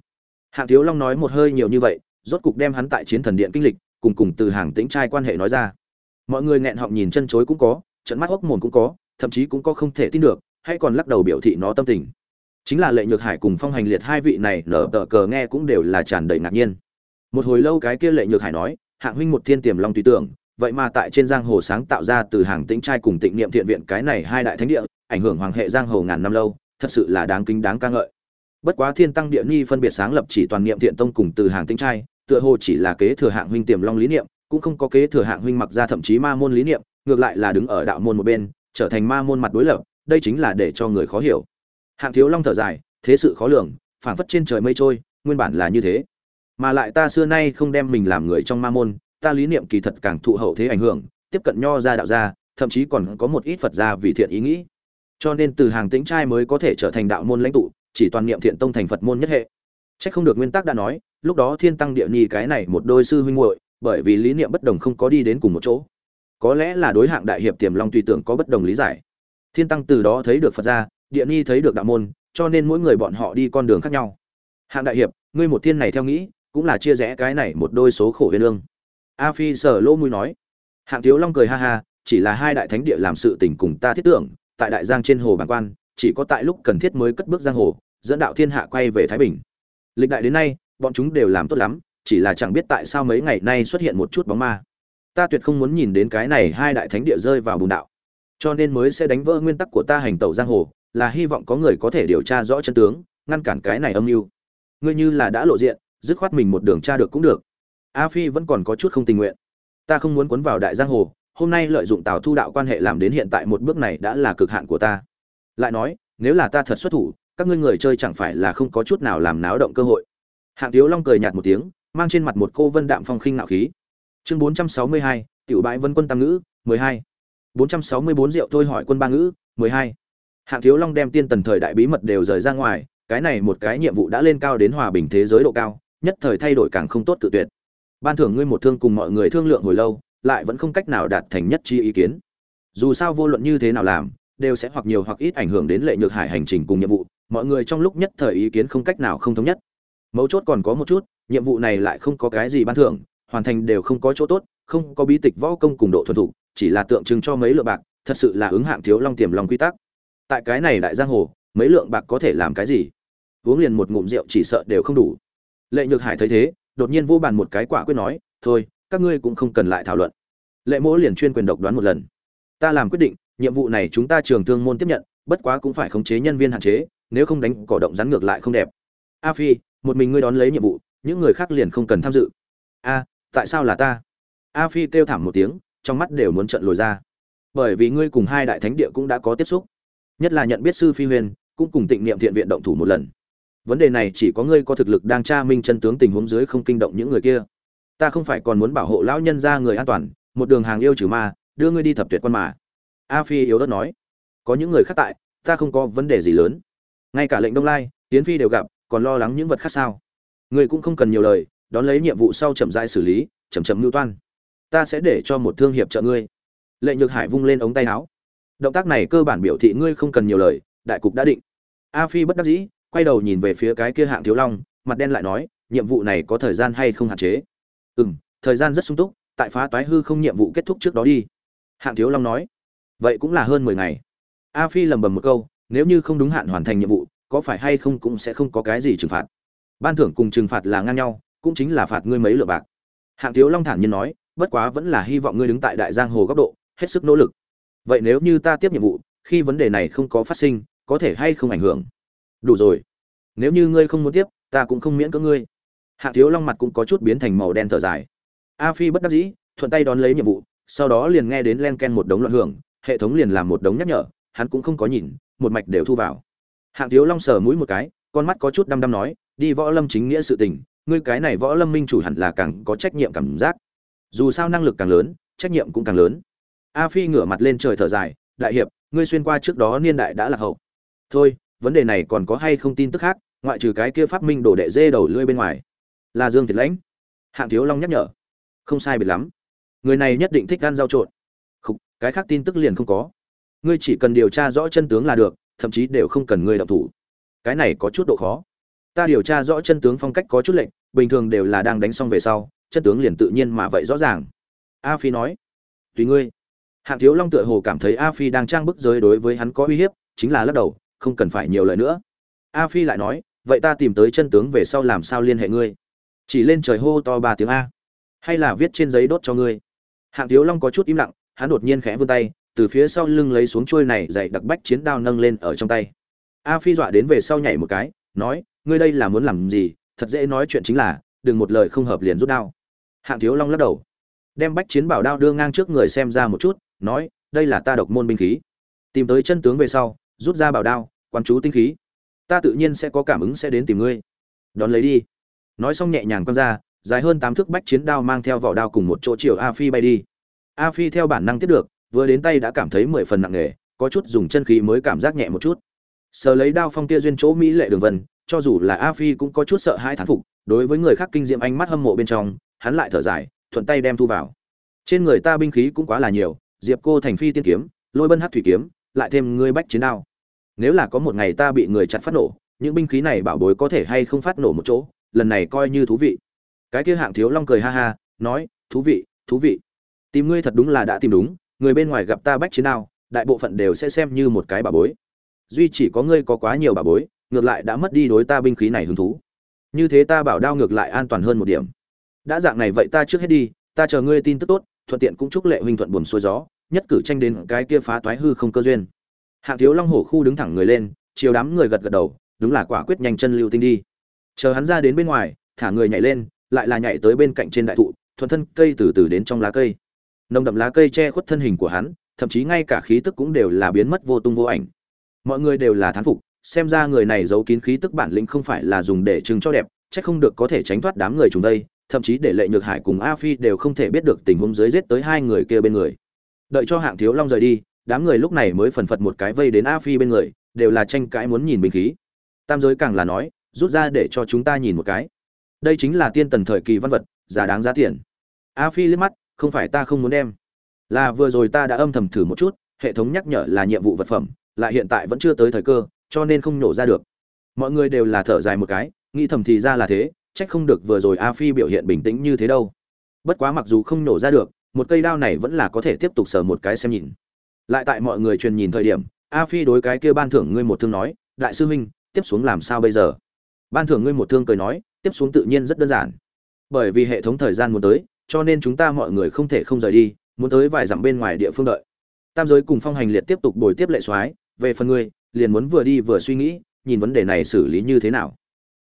Hạng thiếu long nói một hơi nhiều như vậy, rốt cục đem hắn tại chiến thần điện kinh lịch, cùng cùng từ hàng tĩnh trai quan hệ nói ra. Mọi người nghẹn họng nhìn chân chối cũng có trận mắt hốc mồm cũng có, thậm chí cũng có không thể tin được, hay còn lắc đầu biểu thị nó tâm tình chính là lệ nhược hải cùng phong hành liệt hai vị này nở tờ cờ nghe cũng đều là tràn đầy ngạc nhiên. Một hồi lâu cái kia lệ nhược hải nói, hạng huynh một thiên tiềm long tùy tưởng, vậy mà tại trên giang hồ sáng tạo ra từ hàng tĩnh trai cùng tịnh niệm thiện viện cái này hai đại thánh địa, ảnh hưởng hoàng hệ giang hồ ngàn năm lâu, thật sự là đáng kính đáng ca ngợi. Bất quá thiên tăng địa nhi phân biệt sáng lập chỉ toàn niệm thiện tông cùng từ hàng tĩnh trai, tựa hồ chỉ là kế thừa hạng huynh tiềm long lý niệm, cũng không có kế thừa hạng huynh mặc ra thậm chí ma môn lý niệm, ngược lại là đứng ở đạo môn một bên, trở thành ma môn mặt đối lập, đây chính là để cho người khó hiểu hạng thiếu long thở dài thế sự khó lường phảng phất trên trời mây trôi nguyên bản là như thế mà lại ta xưa nay không đem mình làm người trong ma môn ta lý niệm kỳ thật càng thụ hậu thế ảnh hưởng tiếp cận nho ra đạo gia thậm chí còn có một ít phật gia vì thiện ý nghĩ cho nên từ hàng tĩnh trai mới có thể trở thành đạo môn lãnh tụ chỉ toàn niệm thiện tông thành phật môn nhất hệ trách không được nguyên tắc đã nói, lúc đó Thiên Tăng Địa Nhi cái này một đôi sư huynh muội, bởi vì lý niệm bất đồng không có đi đến cùng một chỗ. Có lẽ là đối hạng đại hiệp tiềm long tùy tưởng có bất đồng lý giải. Thiên Tăng từ đó thấy được Phật gia, Địa Nhi thấy được đạo môn, cho nên mỗi người bọn họ đi con đường khác nhau. Hạng đại hiệp, ngươi một thiên này theo nghĩ, cũng là chia rẽ cái này một đôi số khổ huyền lương. A Phi sở lỗ mũi nói. Hạng Thiếu Long cười ha ha, chỉ là hai đại thánh địa làm sự tình cùng ta thiết tưởng, tại đại giang trên hồ bản quan, chỉ có tại lúc cần thiết mới cất bước giang hồ, dẫn đạo thiên hạ quay về thái bình lịch đại đến nay bọn chúng đều làm tốt lắm chỉ là chẳng biết tại sao mấy ngày nay xuất hiện một chút bóng ma ta tuyệt không muốn nhìn đến cái này hai đại thánh địa rơi vào bùn đạo cho nên mới sẽ đánh vỡ nguyên tắc của ta hành tẩu giang hồ là hy vọng có người có thể điều tra rõ chân tướng ngăn cản cái này âm mưu. Ngươi như là đã lộ diện dứt khoát mình một đường tra được cũng được. A phi vẫn còn có chút không tình nguyện. Ta không muốn cuốn vào đại giang hồ hôm nay lợi dụng tào thu đạo quan hệ làm đến hiện tại một bước này đã là cực hạn của ta. Lại nói nếu là ta thật xuất thủ các ngươi người chơi chẳng phải là không có chút nào làm náo động cơ hội. Hạng thiếu long cười nhạt một tiếng mang trên mặt một cô vân đạm phong khinh nạo khí. Chương 462, tiểu bãi vân quân tam ngữ 12. 464 rượu thôi hỏi quân ba ngữ 12 hạng thiếu long đem tiên tần thời đại bí mật đều rời ra ngoài, cái này một cái nhiệm vụ đã lên cao đến hòa bình thế giới độ cao, nhất thời thay đổi càng không tốt cự tuyệt. Ban thưởng ngươi một thương cùng mọi người thương lượng hồi lâu, lại vẫn không cách nào đạt thành nhất chi ý kiến. Dù sao vô luận như thế nào làm, đều sẽ hoặc nhiều hoặc ít ảnh hưởng đến lệ nhược hải hành trình cùng nhiệm vụ, mọi người trong lúc nhất thời ý kiến không cách nào không thống nhất. Mấu chốt còn có một chút, nhiệm vụ này lại không có cái gì ban thưởng, hoàn thành đều không có chỗ tốt, không có bí tịch võ công cùng độ thuần thủ chỉ là tượng trưng cho mấy lượng bạc, thật sự là ứng hạng thiếu long tiềm lòng quy tắc tại cái này đại giang hồ, mấy lượng bạc có thể làm cái gì? Uống liền một ngụm rượu chỉ sợ đều không đủ. Lệ nhược hải thấy thế, đột nhiên vô bàn một cái quả quyết nói, thôi, các ngươi cũng không cần lại thảo luận. Lệ mỗ liền chuyên quyền độc đoán một lần. Ta làm quyết định, nhiệm vụ này chúng ta trường thương môn tiếp nhận, bất quá cũng phải khống chế nhân viên hạn chế, nếu không đánh cỏ động rắn ngược lại không đẹp. A phi, một mình ngươi đón lấy nhiệm vụ, những người khác liền không cần tham dự. A, tại sao là ta? A phi kêu thảm một tiếng, trong mắt đều muốn trận lồi ra. Bởi vì ngươi cùng hai đại thánh địa cũng đã có tiếp xúc nhất là nhận biết sư phi huyền, cũng cùng tịnh niệm thiện viện động thủ một lần. Vấn đề này chỉ có ngươi có thực lực đang tra minh chân tướng tình huống dưới không kinh động những người kia. Ta không phải còn muốn bảo hộ lão nhân ra người an toàn, một đường hàng yêu trừ ma, đưa ngươi đi thập tuyệt quan mà. A phi yếu đất nói. Có những người khác tại, ta không có vấn đề gì lớn. Ngay cả lệnh đông lai tiến phi đều gặp, còn lo lắng những vật khác sao? Ngươi cũng không cần nhiều lời, đón lấy nhiệm vụ sau chậm rãi xử lý, chậm chậm mưu toan. Ta sẽ để cho một thương hiệp trợ ngươi. Lệnh nhược hải vung lên ống tay áo động tác này cơ bản biểu thị ngươi không cần nhiều lời, đại cục đã định. A phi bất đắc dĩ, quay đầu nhìn về phía cái kia hạng thiếu long, mặt đen lại nói, nhiệm vụ này có thời gian hay không hạn chế? Ừ m thời gian rất sung túc, tại phá toái hư không nhiệm vụ kết thúc trước đó đi. Hạng thiếu long nói, vậy cũng là hơn mười ngày. A phi lầm bầm một câu, nếu như không đúng hạn hoàn thành nhiệm vụ, có phải hay không cũng sẽ không có cái gì trừng phạt. Ban thưởng cùng trừng phạt là ngang nhau, cũng chính là phạt ngươi mấy lựa bạc. Hạng thiếu long thản nhiên nói, bất quá vẫn là hy vọng ngươi đứng tại đại giang hồ góc độ, hết sức nỗ lực vậy nếu như ta tiếp nhiệm vụ, khi vấn đề này không có phát sinh, có thể hay không ảnh hưởng? Đủ rồi. Nếu như ngươi không muốn tiếp, ta cũng không miễn cưỡng ngươi. Hạ thiếu long mặt cũng có chút biến thành màu đen thở dài. A phi bất đắc dĩ, thuận tay đón lấy nhiệm vụ, sau đó liền nghe đến len ken một đống loạn hưởng, hệ thống liền làm một đống nhắc nhở, hắn cũng không có nhìn, một mạch đều thu vào. Hạng thiếu long sờ mũi một cái, con mắt có chút đăm đăm nói, đi võ lâm chính nghĩa sự tình, ngươi cái này võ lâm minh chủ hẳn là càng có trách nhiệm cảm giác. Dù sao năng lực càng lớn, trách nhiệm cũng càng lớn a phi ngửa mặt lên trời thở dài, đại hiệp, ngươi xuyên qua trước đó niên đại đã lạc hậu. Thôi, vấn đề này còn có hay không tin tức khác, ngoại trừ cái kia phát minh đổ đệ dê đầu lưỡi bên ngoài. Là dương thiệt lãnh. Hạng thiếu long nhắc nhở. Không sai biệt lắm. Người này nhất định thích ăn rau trộn. Không cái khác tin tức liền không có. Ngươi chỉ cần điều tra rõ chân tướng là được, thậm chí đều không cần ngươi động thủ. Cái này có chút độ khó. Ta điều tra rõ chân tướng phong cách có chút lệnh bình thường đều là đang đánh xong về sau, chân tướng liền tự nhiên mà vậy rõ ràng. A phi nói. Tùy ngươi hạng thiếu long tựa hồ cảm thấy a phi đang trang bức giới đối với hắn có uy hiếp, chính là lắc đầu, không cần phải nhiều lời nữa. A phi lại nói, vậy ta tìm tới chân tướng về sau làm sao liên hệ ngươi? Chỉ lên trời hô to ba tiếng a. Hay là viết trên giấy đốt cho ngươi? Hạng thiếu long có chút im lặng, hắn đột nhiên khẽ vươn tay, từ phía sau lưng lấy xuống chuôi này dày đặc bách chiến đao nâng lên ở trong tay. A phi dọa đến về sau nhảy một cái, nói, ngươi đây là muốn làm gì? Thật dễ nói chuyện chính là, đừng một lời không hợp liền rút đao. Hạng thiếu long lắc đầu, đem bách chiến bảo đao đưa ngang trước người xem ra một chút nói, đây là ta độc môn binh khí. Tìm tới chân tướng về sau, rút ra bảo đao quan chú tinh khí. Ta tự nhiên sẽ có cảm ứng sẽ đến tìm ngươi. Đón lấy đi. Nói xong nhẹ nhàng quăng ra, dài hơn tám thước bách chiến đao mang theo vỏ đao cùng một chỗ chiều a phi bay đi. A phi theo bản năng tiếp được, vừa đến tay đã cảm thấy mười phần nặng nề, có chút dùng chân khí mới cảm giác nhẹ một chút. Sờ lấy đao phong kia duyên chỗ mỹ lệ đường vân, cho dù là a phi cũng có chút sợ hai thán phục, đối với người khác kinh diệm ánh mắt hâm mộ bên trong, hắn lại thở dài, thuận tay đem thu vào. Trên người ta binh khí cũng quá là nhiều diệp cô thành phi tiên kiếm, lôi bân hát thủy kiếm, lại thêm ngươi bách chiến đao. Nếu là có một ngày ta bị người chặt phát nổ, những binh khí này bảo bối có thể hay không phát nổ một chỗ, lần này coi như thú vị. Cái kia hạng thiếu long cười ha ha, nói, thú vị thú vị. Tìm ngươi thật đúng là đã tìm đúng, người bên ngoài gặp ta bách chiến đao, đại bộ phận đều sẽ xem như một cái bảo bối. Duy chỉ có ngươi có quá nhiều bảo bối, ngược lại đã mất đi đối ta binh khí này hứng thú. Như thế ta bảo đao ngược lại an toàn hơn một điểm. Đã dạng này vậy ta trước hết đi, ta chờ ngươi tin tức tốt thuận tiện cũng chúc lệ huynh thuận buồn xuôi gió, nhất cử tranh đến cái kia phá toái hư không cơ duyên. Hạng thiếu long hổ khu đứng thẳng người lên, chiều đám người gật gật đầu, đúng là quả quyết nhanh chân lưu tinh đi. Chờ hắn ra đến bên ngoài, thả người nhảy lên, lại là nhảy tới bên cạnh trên đại thụ, thuận thân cây từ từ đến trong lá cây. Nồng đậm lá cây che khuất thân hình của hắn, thậm chí ngay cả khí tức cũng đều là biến mất vô tung vô ảnh. Mọi người đều là thán phục, xem ra người này giấu kín khí tức bản lĩnh không phải là dùng để trưng cho đẹp, chắc không được có thể tránh thoát đám người chúng đây thậm chí để lệ nhược hải cùng a phi đều không thể biết được tình huống dưới giết tới hai người kia bên người. Đợi cho hạng thiếu long rời đi, đám người lúc này mới phần phật một cái vây đến a phi bên người, đều là tranh cãi muốn nhìn binh khí. Tam giới càng là nói, rút ra để cho chúng ta nhìn một cái. Đây chính là tiên tần thời kỳ văn vật, giá đáng giá tiền. A phi liếc mắt, không phải ta không muốn đem. Là vừa rồi ta đã âm thầm thử một chút, hệ thống nhắc nhở là nhiệm vụ vật phẩm, lại hiện tại vẫn chưa tới thời cơ, cho nên không nổ ra được. Mọi người đều là thở dài một cái, nghĩ thầm thì ra là thế trách không được vừa rồi a phi biểu hiện bình tĩnh như thế đâu. Bất quá mặc dù không nổ ra được, một cây đao này vẫn là có thể tiếp tục sờ một cái xem nhìn. Lại tại mọi người truyền nhìn thời điểm, a phi đối cái kia ban thưởng ngươi một thương nói, đại sư huynh, tiếp xuống làm sao bây giờ? Ban thưởng ngươi một thương cười nói, tiếp xuống tự nhiên rất đơn giản. Bởi vì hệ thống thời gian muốn tới, cho nên chúng ta mọi người không thể không rời đi, muốn tới vài dặm bên ngoài địa phương đợi. Tam giới cùng phong hành liệt tiếp tục bồi tiếp lệ soái, về phần ngươi, liền muốn vừa đi vừa suy nghĩ, nhìn vấn đề này xử lý như thế nào?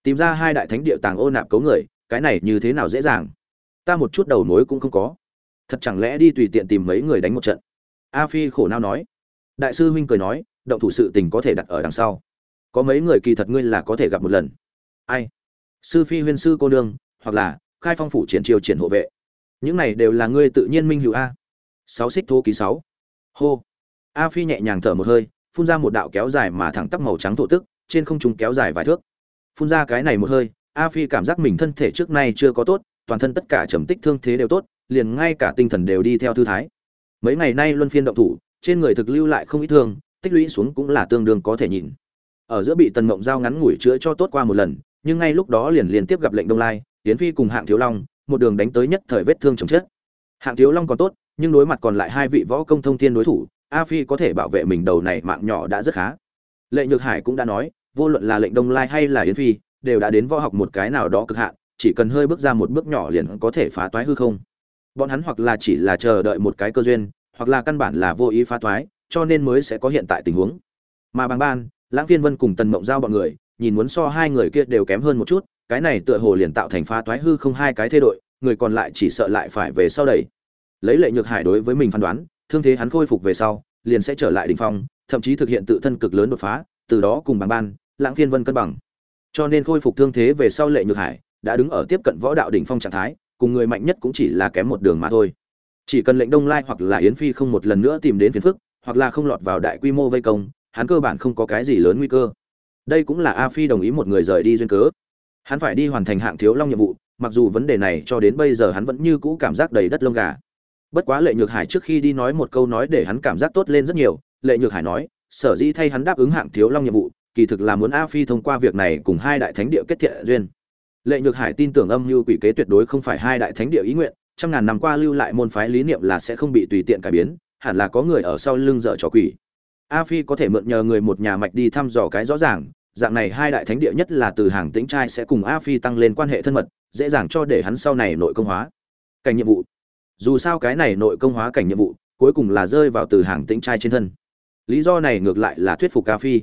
Tìm ra hai đại thánh địa tàng ô nạp cấu người, cái này như thế nào dễ dàng? Ta một chút đầu mối cũng không có. Thật chẳng lẽ đi tùy tiện tìm mấy người đánh một trận? A phi khổ nao nói. Đại sư huynh cười nói, động thủ sự tình có thể đặt ở đằng sau. Có mấy người kỳ thật ngươi là có thể gặp một lần. Ai? Sư phi huyên sư cô nương, hoặc là khai phong phủ triển triều triển hộ vệ. Những này đều là ngươi tự nhiên minh hữu a. Sáu xích thô ký sáu. Hô. A phi nhẹ nhàng thở một hơi, phun ra một đạo kéo dài mà thẳng tắp màu trắng thổ tức, trên không trung kéo dài vài thước phun ra cái này một hơi, a phi cảm giác mình thân thể trước nay chưa có tốt, toàn thân tất cả trầm tích thương thế đều tốt, liền ngay cả tinh thần đều đi theo thư thái. Mấy ngày nay luân phiên động thủ, trên người thực lưu lại không ít thương, tích lũy xuống cũng là tương đương có thể nhìn. Ở giữa bị tần mộng giao ngắn ngủi chữa cho tốt qua một lần, nhưng ngay lúc đó liền liên tiếp gặp lệnh đông lai tiến phi cùng hạng thiếu long, một đường đánh tới nhất thời vết thương chồng chết. Hạng thiếu long còn tốt, nhưng đối mặt còn lại hai vị võ công thông thiên đối thủ, a phi có thể bảo vệ mình đầu này mạng nhỏ đã rất khá. Lệ nhược hải cũng đã nói vô luận là lệnh đông lai hay là yến phi đều đã đến võ học một cái nào đó cực hạn chỉ cần hơi bước ra một bước nhỏ liền có thể phá toái hư không. Bọn hắn hoặc là chỉ là chờ đợi một cái cơ duyên hoặc là căn bản là vô ý phá toái, cho nên mới sẽ có hiện tại tình huống. Mà bằng ban lãng phiên vân cùng tần mộng giao bọn người nhìn muốn so hai người kia đều kém hơn một chút cái này tựa hồ liền tạo thành phá toái hư không hai cái thay đổi người còn lại chỉ sợ lại phải về sau đẩy. Lấy lệ nhược hải đối với mình phán đoán thương thế hắn khôi phục về sau liền sẽ trở lại đỉnh phong thậm chí thực hiện tự thân cực lớn đột phá từ đó cùng bằng ban lãng phiên vân cân bằng. Cho nên khôi phục thương thế về sau lệ nhược hải đã đứng ở tiếp cận võ đạo đỉnh phong trạng thái, cùng người mạnh nhất cũng chỉ là kém một đường mà thôi. Chỉ cần lệnh đông lai hoặc là yến phi không một lần nữa tìm đến phiền phức, hoặc là không lọt vào đại quy mô vây công, hắn cơ bản không có cái gì lớn nguy cơ. Đây cũng là a phi đồng ý một người rời đi duyên cớ. Hắn phải đi hoàn thành hạng thiếu long nhiệm vụ, mặc dù vấn đề này cho đến bây giờ hắn vẫn như cũ cảm giác đầy đất lông gà. Bất quá lệ nhược hải trước khi đi nói một câu nói để hắn cảm giác tốt lên rất nhiều, lệ nhược hải nói, sở dĩ thay hắn đáp ứng hạng thiếu long nhiệm vụ kỳ thực là muốn a phi thông qua việc này cùng hai đại thánh địa kết thiện duyên. Lệ nhược hải tin tưởng âm mưu quỷ kế tuyệt đối không phải hai đại thánh địa ý nguyện, trăm ngàn năm qua lưu lại môn phái lý niệm là sẽ không bị tùy tiện cải biến, hẳn là có người ở sau lưng dở trò quỷ. A phi có thể mượn nhờ người một nhà mạch đi thăm dò cái rõ ràng, dạng này hai đại thánh địa nhất là từ hàng tĩnh trai sẽ cùng a phi tăng lên quan hệ thân mật, dễ dàng cho để hắn sau này nội công hóa. Cảnh nhiệm vụ. Dù sao cái này nội công hóa cảnh nhiệm vụ, cuối cùng là rơi vào từ hàng tĩnh trai trên thân. Lý do này ngược lại là thuyết phục a phi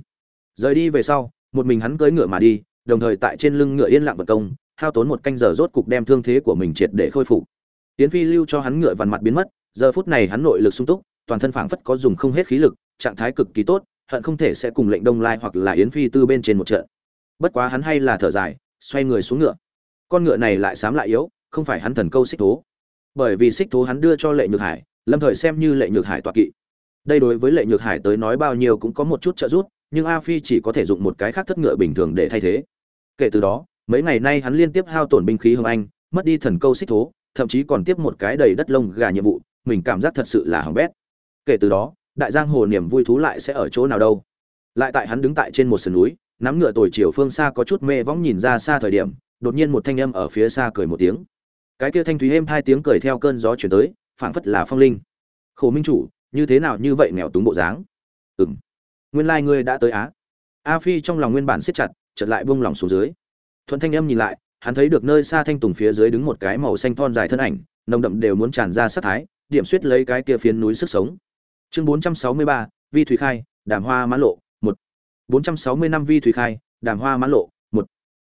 rời đi về sau, một mình hắn cưỡi ngựa mà đi, đồng thời tại trên lưng ngựa yên lặng vật công, hao tốn một canh giờ rốt cục đem thương thế của mình triệt để khôi phục. Tiến phi lưu cho hắn ngựa vằn mặt biến mất, giờ phút này hắn nội lực sung túc, toàn thân phảng phất có dùng không hết khí lực, trạng thái cực kỳ tốt, hận không thể sẽ cùng lệnh đông lai hoặc là yến phi tư bên trên một trận. Bất quá hắn hay là thở dài, xoay người xuống ngựa. Con ngựa này lại xám lại yếu, không phải hắn thần câu xích thố. Bởi vì xích thố hắn đưa cho lệ nhược hải, lâm thời xem như lệ nhược hải tọa kỵ. Đây đối với lệ nhược hải tới nói bao nhiêu cũng có một chút trợ giúp nhưng a phi chỉ có thể dùng một cái khác thất ngựa bình thường để thay thế. Kể từ đó, mấy ngày nay hắn liên tiếp hao tổn binh khí hương anh, mất đi thần câu xích thố, thậm chí còn tiếp một cái đầy đất lông gà nhiệm vụ, mình cảm giác thật sự là hỏng bét. Kể từ đó, đại giang hồ niềm vui thú lại sẽ ở chỗ nào đâu. Lại tại hắn đứng tại trên một sườn núi, nắm ngựa tồi chiều phương xa có chút mê võng nhìn ra xa thời điểm, đột nhiên một thanh âm ở phía xa cười một tiếng. Cái kia thanh thúy êm hai tiếng cười theo cơn gió chuyển tới, phảng phất là phong linh. Khổ minh chủ, như thế nào như vậy nghèo túng bộ dáng? Ừm nguyên lai ngươi đã tới á. A phi trong lòng nguyên bản siết chặt chợt lại buông lỏng xuống dưới. Thuận thanh âm nhìn lại hắn thấy được nơi xa thanh tùng phía dưới đứng một cái màu xanh thon dài thân ảnh nồng đậm đều muốn tràn ra sát thái điểm suýt lấy cái kia phiến núi sức sống. Chương 463, vi thủy khai đàm hoa mãn lộ một. 460 năm vi thủy khai đàm hoa mãn lộ một.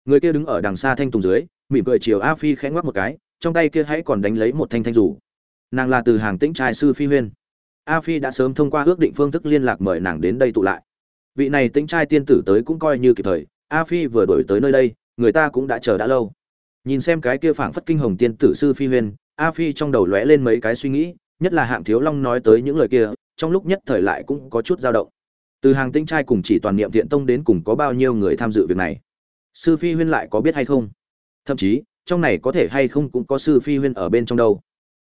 Người kia đứng ở đằng xa thanh tùng dưới mỉm cười chiều a phi khẽ ngoắc một cái trong tay kia hãy còn đánh lấy một thanh thanh rủ nàng là từ hàng tĩnh trai sư phi huyên a phi đã sớm thông qua ước định phương thức liên lạc mời nàng đến đây tụ lại. Vị này tính trai tiên tử tới cũng coi như kịp thời. A phi vừa đổi tới nơi đây, người ta cũng đã chờ đã lâu. Nhìn xem cái kia phảng phất kinh hồng tiên tử sư phi huyên, a phi trong đầu lóe lên mấy cái suy nghĩ, nhất là hạng thiếu long nói tới những lời kia, trong lúc nhất thời lại cũng có chút dao động. Từ hàng tinh trai cùng chỉ toàn niệm thiện tông đến cùng có bao nhiêu người tham dự việc này? Sư phi huyên lại có biết hay không? Thậm chí, trong này có thể hay không cũng có sư phi huyên ở bên trong đâu.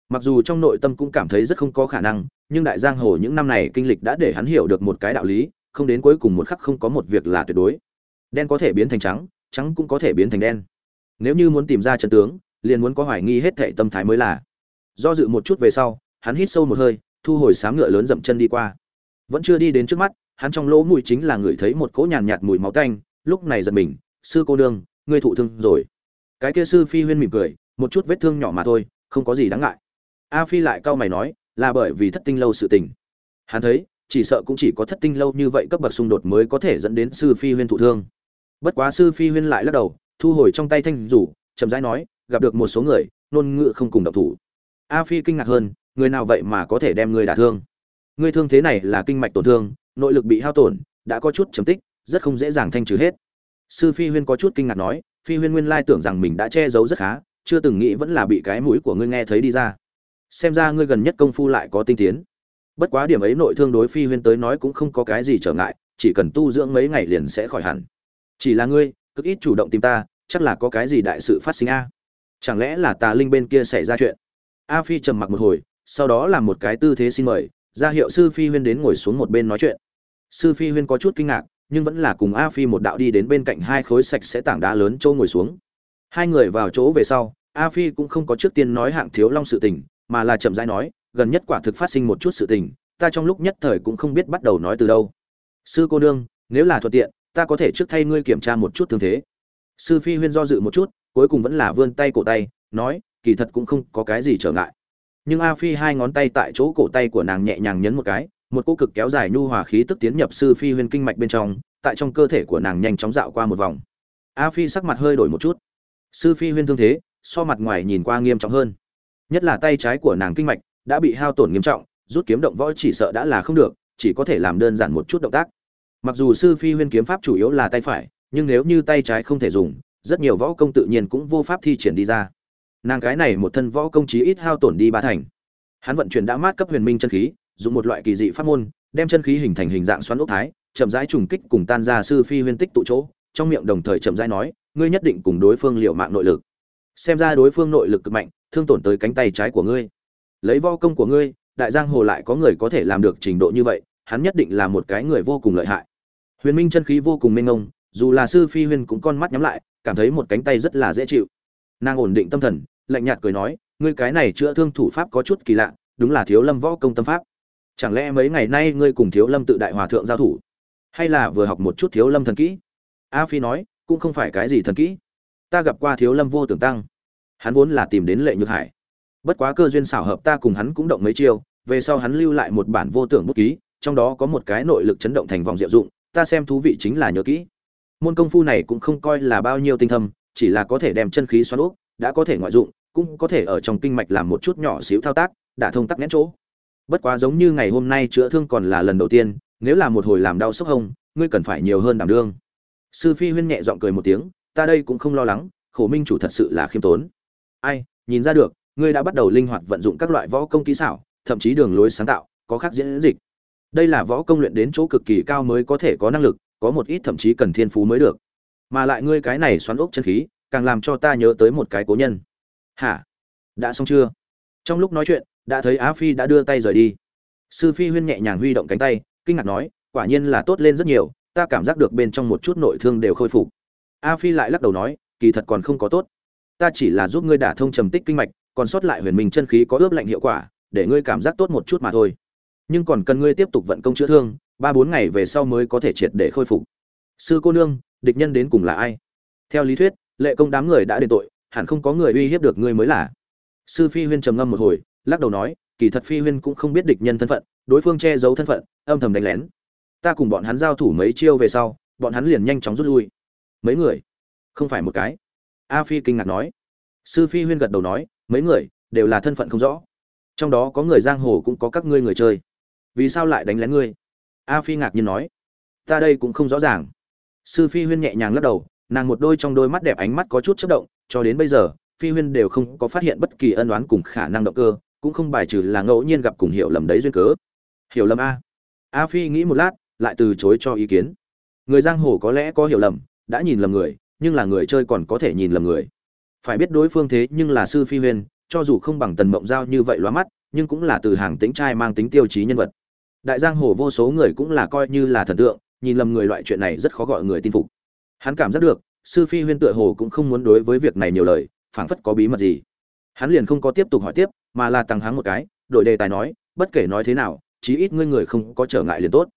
Mặc dù trong nội tâm cũng cảm thấy rất không có khả năng nhưng đại giang hồ những năm này kinh lịch đã để hắn hiểu được một cái đạo lý không đến cuối cùng một khắc không có một việc là tuyệt đối. Đen có thể biến thành trắng trắng cũng có thể biến thành đen. Nếu như muốn tìm ra chân tướng liền muốn có hoài nghi hết thệ tâm thái mới là. Do dự một chút về sau hắn hít sâu một hơi thu hồi sám ngựa lớn dậm chân đi qua. Vẫn chưa đi đến trước mắt hắn trong lỗ mũi chính là ngửi thấy một cỗ nhàn nhạt, mùi máu tanh lúc này giật mình sư cô nương ngươi thụ thương rồi. Cái kia sư phi huyên mỉm cười một chút vết thương nhỏ mà thôi không có gì đáng ngại. A phi lại cau mày nói là bởi vì thất tinh lâu sự tình. Hắn thấy, chỉ sợ cũng chỉ có thất tinh lâu như vậy cấp bậc xung đột mới có thể dẫn đến sư phi huyên thụ thương. Bất quá sư phi huyên lại lắc đầu, thu hồi trong tay thanh rủ, chậm rãi nói, gặp được một số người nôn ngựa không cùng độc thủ. A phi kinh ngạc hơn, người nào vậy mà có thể đem người đả thương? Người thương thế này là kinh mạch tổn thương, nội lực bị hao tổn, đã có chút chấm tích, rất không dễ dàng thanh trừ hết. Sư phi huyên có chút kinh ngạc nói, phi huyên nguyên lai tưởng rằng mình đã che giấu rất khá, chưa từng nghĩ vẫn là bị cái mũi của ngươi nghe thấy đi ra xem ra ngươi gần nhất công phu lại có tinh tiến. Bất quá điểm ấy nội thương đối phi huyên tới nói cũng không có cái gì trở ngại, chỉ cần tu dưỡng mấy ngày liền sẽ khỏi hẳn. Chỉ là ngươi, cực ít chủ động tìm ta, chắc là có cái gì đại sự phát sinh a? Chẳng lẽ là tà linh bên kia xảy ra chuyện? A phi trầm mặc một hồi, sau đó làm một cái tư thế xin mời, ra hiệu sư phi huyên đến ngồi xuống một bên nói chuyện. Sư phi huyên có chút kinh ngạc, nhưng vẫn là cùng a phi một đạo đi đến bên cạnh hai khối sạch sẽ tảng đá lớn châu ngồi xuống. Hai người vào chỗ về sau, a phi cũng không có trước tiên nói hạng thiếu long sự tình mà là chậm rãi nói, gần nhất quả thực phát sinh một chút sự tình, ta trong lúc nhất thời cũng không biết bắt đầu nói từ đâu. Sư cô nương, nếu là thuận tiện, ta có thể trước thay ngươi kiểm tra một chút thương thế. Sư phi huyên do dự một chút, cuối cùng vẫn là vươn tay cổ tay, nói, kỳ thật cũng không có cái gì trở ngại. Nhưng a phi hai ngón tay tại chỗ cổ tay của nàng nhẹ nhàng nhấn một cái, một cỗ cực kéo dài nhu hòa khí tức tiến nhập sư phi huyên kinh mạch bên trong, tại trong cơ thể của nàng nhanh chóng dạo qua một vòng. A phi sắc mặt hơi đổi một chút. Sư phi huyên thương thế, so mặt ngoài nhìn qua nghiêm trọng hơn nhất là tay trái của nàng kinh mạch, đã bị hao tổn nghiêm trọng, rút kiếm động võ chỉ sợ đã là không được, chỉ có thể làm đơn giản một chút động tác. Mặc dù sư phi huyên kiếm pháp chủ yếu là tay phải, nhưng nếu như tay trái không thể dùng, rất nhiều võ công tự nhiên cũng vô pháp thi triển đi ra. Nàng cái này một thân võ công chí ít hao tổn đi ba thành. Hắn vận chuyển đã mát cấp huyền minh chân khí, dùng một loại kỳ dị pháp môn, đem chân khí hình thành hình dạng xoắn ốc thái, chậm rãi trùng kích cùng tan ra sư phi huyên tích tụ chỗ, trong miệng đồng thời chậm rãi nói, ngươi nhất định cùng đối phương liệu mạng nội lực. Xem ra đối phương nội lực cực mạnh thương tổn tới cánh tay trái của ngươi. Lấy võ công của ngươi, đại giang hồ lại có người có thể làm được trình độ như vậy, hắn nhất định là một cái người vô cùng lợi hại. Huyền minh chân khí vô cùng mênh mông, dù là sư phi huyền cũng con mắt nhắm lại, cảm thấy một cánh tay rất là dễ chịu. Nàng ổn định tâm thần, lạnh nhạt cười nói, ngươi cái này chữa thương thủ pháp có chút kỳ lạ, đúng là thiếu lâm võ công tâm pháp. Chẳng lẽ mấy ngày nay ngươi cùng thiếu lâm tự đại hòa thượng giao thủ? Hay là vừa học một chút thiếu lâm thần kỹ? A phi nói, cũng không phải cái gì thần kỹ. Ta gặp qua thiếu lâm vô tưởng tăng hắn vốn là tìm đến lệ nhược hải. Bất quá cơ duyên xảo hợp ta cùng hắn cũng động mấy chiêu, về sau hắn lưu lại một bản vô tưởng bút ký, trong đó có một cái nội lực chấn động thành vòng diệu dụng, ta xem thú vị chính là nhớ kỹ. Môn công phu này cũng không coi là bao nhiêu tinh thâm, chỉ là có thể đem chân khí xoắn úp, đã có thể ngoại dụng, cũng có thể ở trong kinh mạch làm một chút nhỏ xíu thao tác, đả thông tắc nghẽn chỗ. Bất quá giống như ngày hôm nay chữa thương còn là lần đầu tiên, nếu là một hồi làm đau sốc hông, ngươi cần phải nhiều hơn đảm đương. Sư phi huyên nhẹ giọng cười một tiếng, ta đây cũng không lo lắng, khổ minh chủ thật sự là khiêm tốn ai, nhìn ra được, ngươi đã bắt đầu linh hoạt vận dụng các loại võ công kỹ xảo, thậm chí đường lối sáng tạo, có khác diễn dịch. Đây là võ công luyện đến chỗ cực kỳ cao mới có thể có năng lực, có một ít thậm chí cần thiên phú mới được. Mà lại ngươi cái này xoắn ốc chân khí, càng làm cho ta nhớ tới một cái cố nhân. Hả? Đã xong chưa? Trong lúc nói chuyện, đã thấy á phi đã đưa tay rời đi. Sư phi huyên nhẹ nhàng huy động cánh tay, kinh ngạc nói, quả nhiên là tốt lên rất nhiều, ta cảm giác được bên trong một chút nội thương đều khôi phục. A phi lại lắc đầu nói, kỳ thật còn không có tốt ta chỉ là giúp ngươi đả thông trầm tích kinh mạch, còn sót lại huyền minh chân khí có ướp lạnh hiệu quả, để ngươi cảm giác tốt một chút mà thôi. Nhưng còn cần ngươi tiếp tục vận công chữa thương, ba bốn ngày về sau mới có thể triệt để khôi phục. Sư cô nương, địch nhân đến cùng là ai? Theo lý thuyết, lệ công đám người đã đền tội, hẳn không có người uy hiếp được ngươi mới là. Sư phi huyên trầm ngâm một hồi, lắc đầu nói, kỳ thật phi huyên cũng không biết địch nhân thân phận, đối phương che giấu thân phận, âm thầm đánh lén. Ta cùng bọn hắn giao thủ mấy chiêu về sau, bọn hắn liền nhanh chóng rút lui. Mấy người? Không phải một cái a phi kinh ngạc nói. Sư phi huyên gật đầu nói, mấy người đều là thân phận không rõ. Trong đó có người giang hồ cũng có các ngươi người chơi. Vì sao lại đánh lén ngươi? A phi ngạc nhiên nói. Ta đây cũng không rõ ràng. Sư phi huyên nhẹ nhàng lắc đầu, nàng một đôi trong đôi mắt đẹp ánh mắt có chút chất động, cho đến bây giờ, phi huyên đều không có phát hiện bất kỳ ân oán cùng khả năng động cơ, cũng không bài trừ là ngẫu nhiên gặp cùng hiểu lầm đấy duyên cớ. Hiểu lầm a. A phi nghĩ một lát, lại từ chối cho ý kiến. Người giang hồ có lẽ có hiểu lầm, đã nhìn lầm người nhưng là người chơi còn có thể nhìn lầm người. Phải biết đối phương thế nhưng là sư phi huyên cho dù không bằng tần mộng giao như vậy loa mắt, nhưng cũng là từ hàng tính trai mang tính tiêu chí nhân vật. Đại giang hồ vô số người cũng là coi như là thần tượng, nhìn lầm người loại chuyện này rất khó gọi người tin phục. Hắn cảm giác được, sư phi huyên tựa hồ cũng không muốn đối với việc này nhiều lời, phảng phất có bí mật gì. Hắn liền không có tiếp tục hỏi tiếp, mà là tăng hắng một cái, đổi đề tài nói, bất kể nói thế nào, chí ít ngươi người không có trở ngại liền tốt.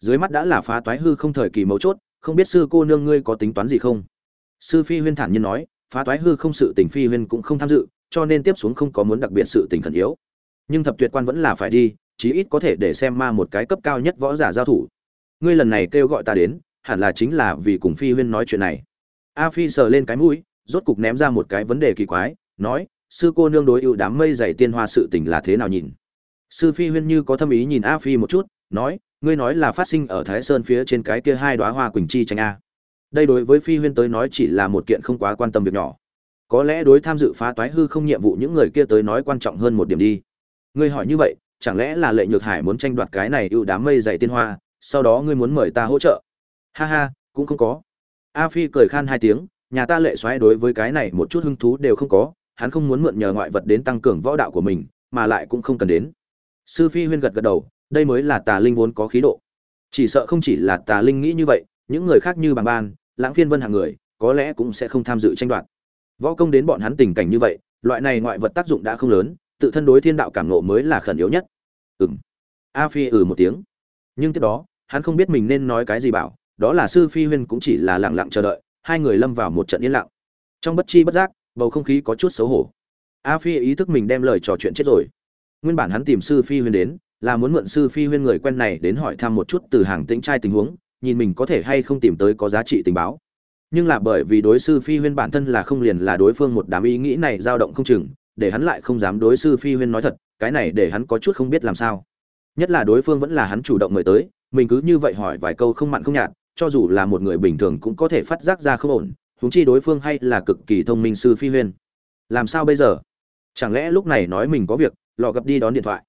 Dưới mắt đã là phá toái hư không thời kỳ mấu chốt, không biết sư cô nương ngươi có tính toán gì không? Sư phi huyên thản nhiên nói, phá toái hư không sự tình phi huyên cũng không tham dự, cho nên tiếp xuống không có muốn đặc biệt sự tình khẩn yếu. Nhưng thập tuyệt quan vẫn là phải đi, chí ít có thể để xem ma một cái cấp cao nhất võ giả giao thủ. Ngươi lần này kêu gọi ta đến, hẳn là chính là vì cùng phi huyên nói chuyện này. A phi sờ lên cái mũi, rốt cục ném ra một cái vấn đề kỳ quái, nói, sư cô nương đối ưu đám mây dày tiên hoa sự tình là thế nào nhìn? Sư phi huyên như có thâm ý nhìn a phi một chút, nói, ngươi nói là phát sinh ở thái sơn phía trên cái kia hai đoá hoa quỳnh chi tranh a đây đối với phi huyên tới nói chỉ là một kiện không quá quan tâm việc nhỏ. Có lẽ đối tham dự phá toái hư không nhiệm vụ những người kia tới nói quan trọng hơn một điểm đi. Ngươi hỏi như vậy, chẳng lẽ là lệ nhược hải muốn tranh đoạt cái này ưu đám mây dày tiên hoa, sau đó ngươi muốn mời ta hỗ trợ? Ha ha, cũng không có. A phi cười khan hai tiếng, nhà ta lệ xoáy đối với cái này một chút hứng thú đều không có, hắn không muốn mượn nhờ ngoại vật đến tăng cường võ đạo của mình, mà lại cũng không cần đến. Sư phi huyên gật gật đầu, đây mới là tà linh vốn có khí độ. Chỉ sợ không chỉ là tà linh nghĩ như vậy, những người khác như bằng ban lãng phiên vân hàng người, có lẽ cũng sẽ không tham dự tranh đoạt. Võ công đến bọn hắn tình cảnh như vậy, loại này ngoại vật tác dụng đã không lớn, tự thân đối thiên đạo cảm nộ mới là khẩn yếu nhất. Ừ m a phi ừ một tiếng. Nhưng tiếp đó, hắn không biết mình nên nói cái gì bảo, đó là sư phi huyên cũng chỉ là lặng lặng chờ đợi, hai người lâm vào một trận yên lặng. Trong bất chi bất giác, bầu không khí có chút xấu hổ. A phi ý thức mình đem lời trò chuyện chết rồi. Nguyên bản hắn tìm sư phi huyên đến, là muốn mượn sư phi huyên người quen này đến hỏi thăm một chút từ hàng tĩnh trai tình huống nhìn mình có thể hay không tìm tới có giá trị tình báo. Nhưng là bởi vì đối sư phi huyên bản thân là không liền là đối phương một đám ý nghĩ này dao động không chừng, để hắn lại không dám đối sư phi huyên nói thật, cái này để hắn có chút không biết làm sao. Nhất là đối phương vẫn là hắn chủ động mời tới, mình cứ như vậy hỏi vài câu không mặn không nhạt, cho dù là một người bình thường cũng có thể phát giác ra không ổn, huống chi đối phương hay là cực kỳ thông minh sư phi huyên. Làm sao bây giờ? Chẳng lẽ lúc này nói mình có việc lò gặp đi đón điện thoại.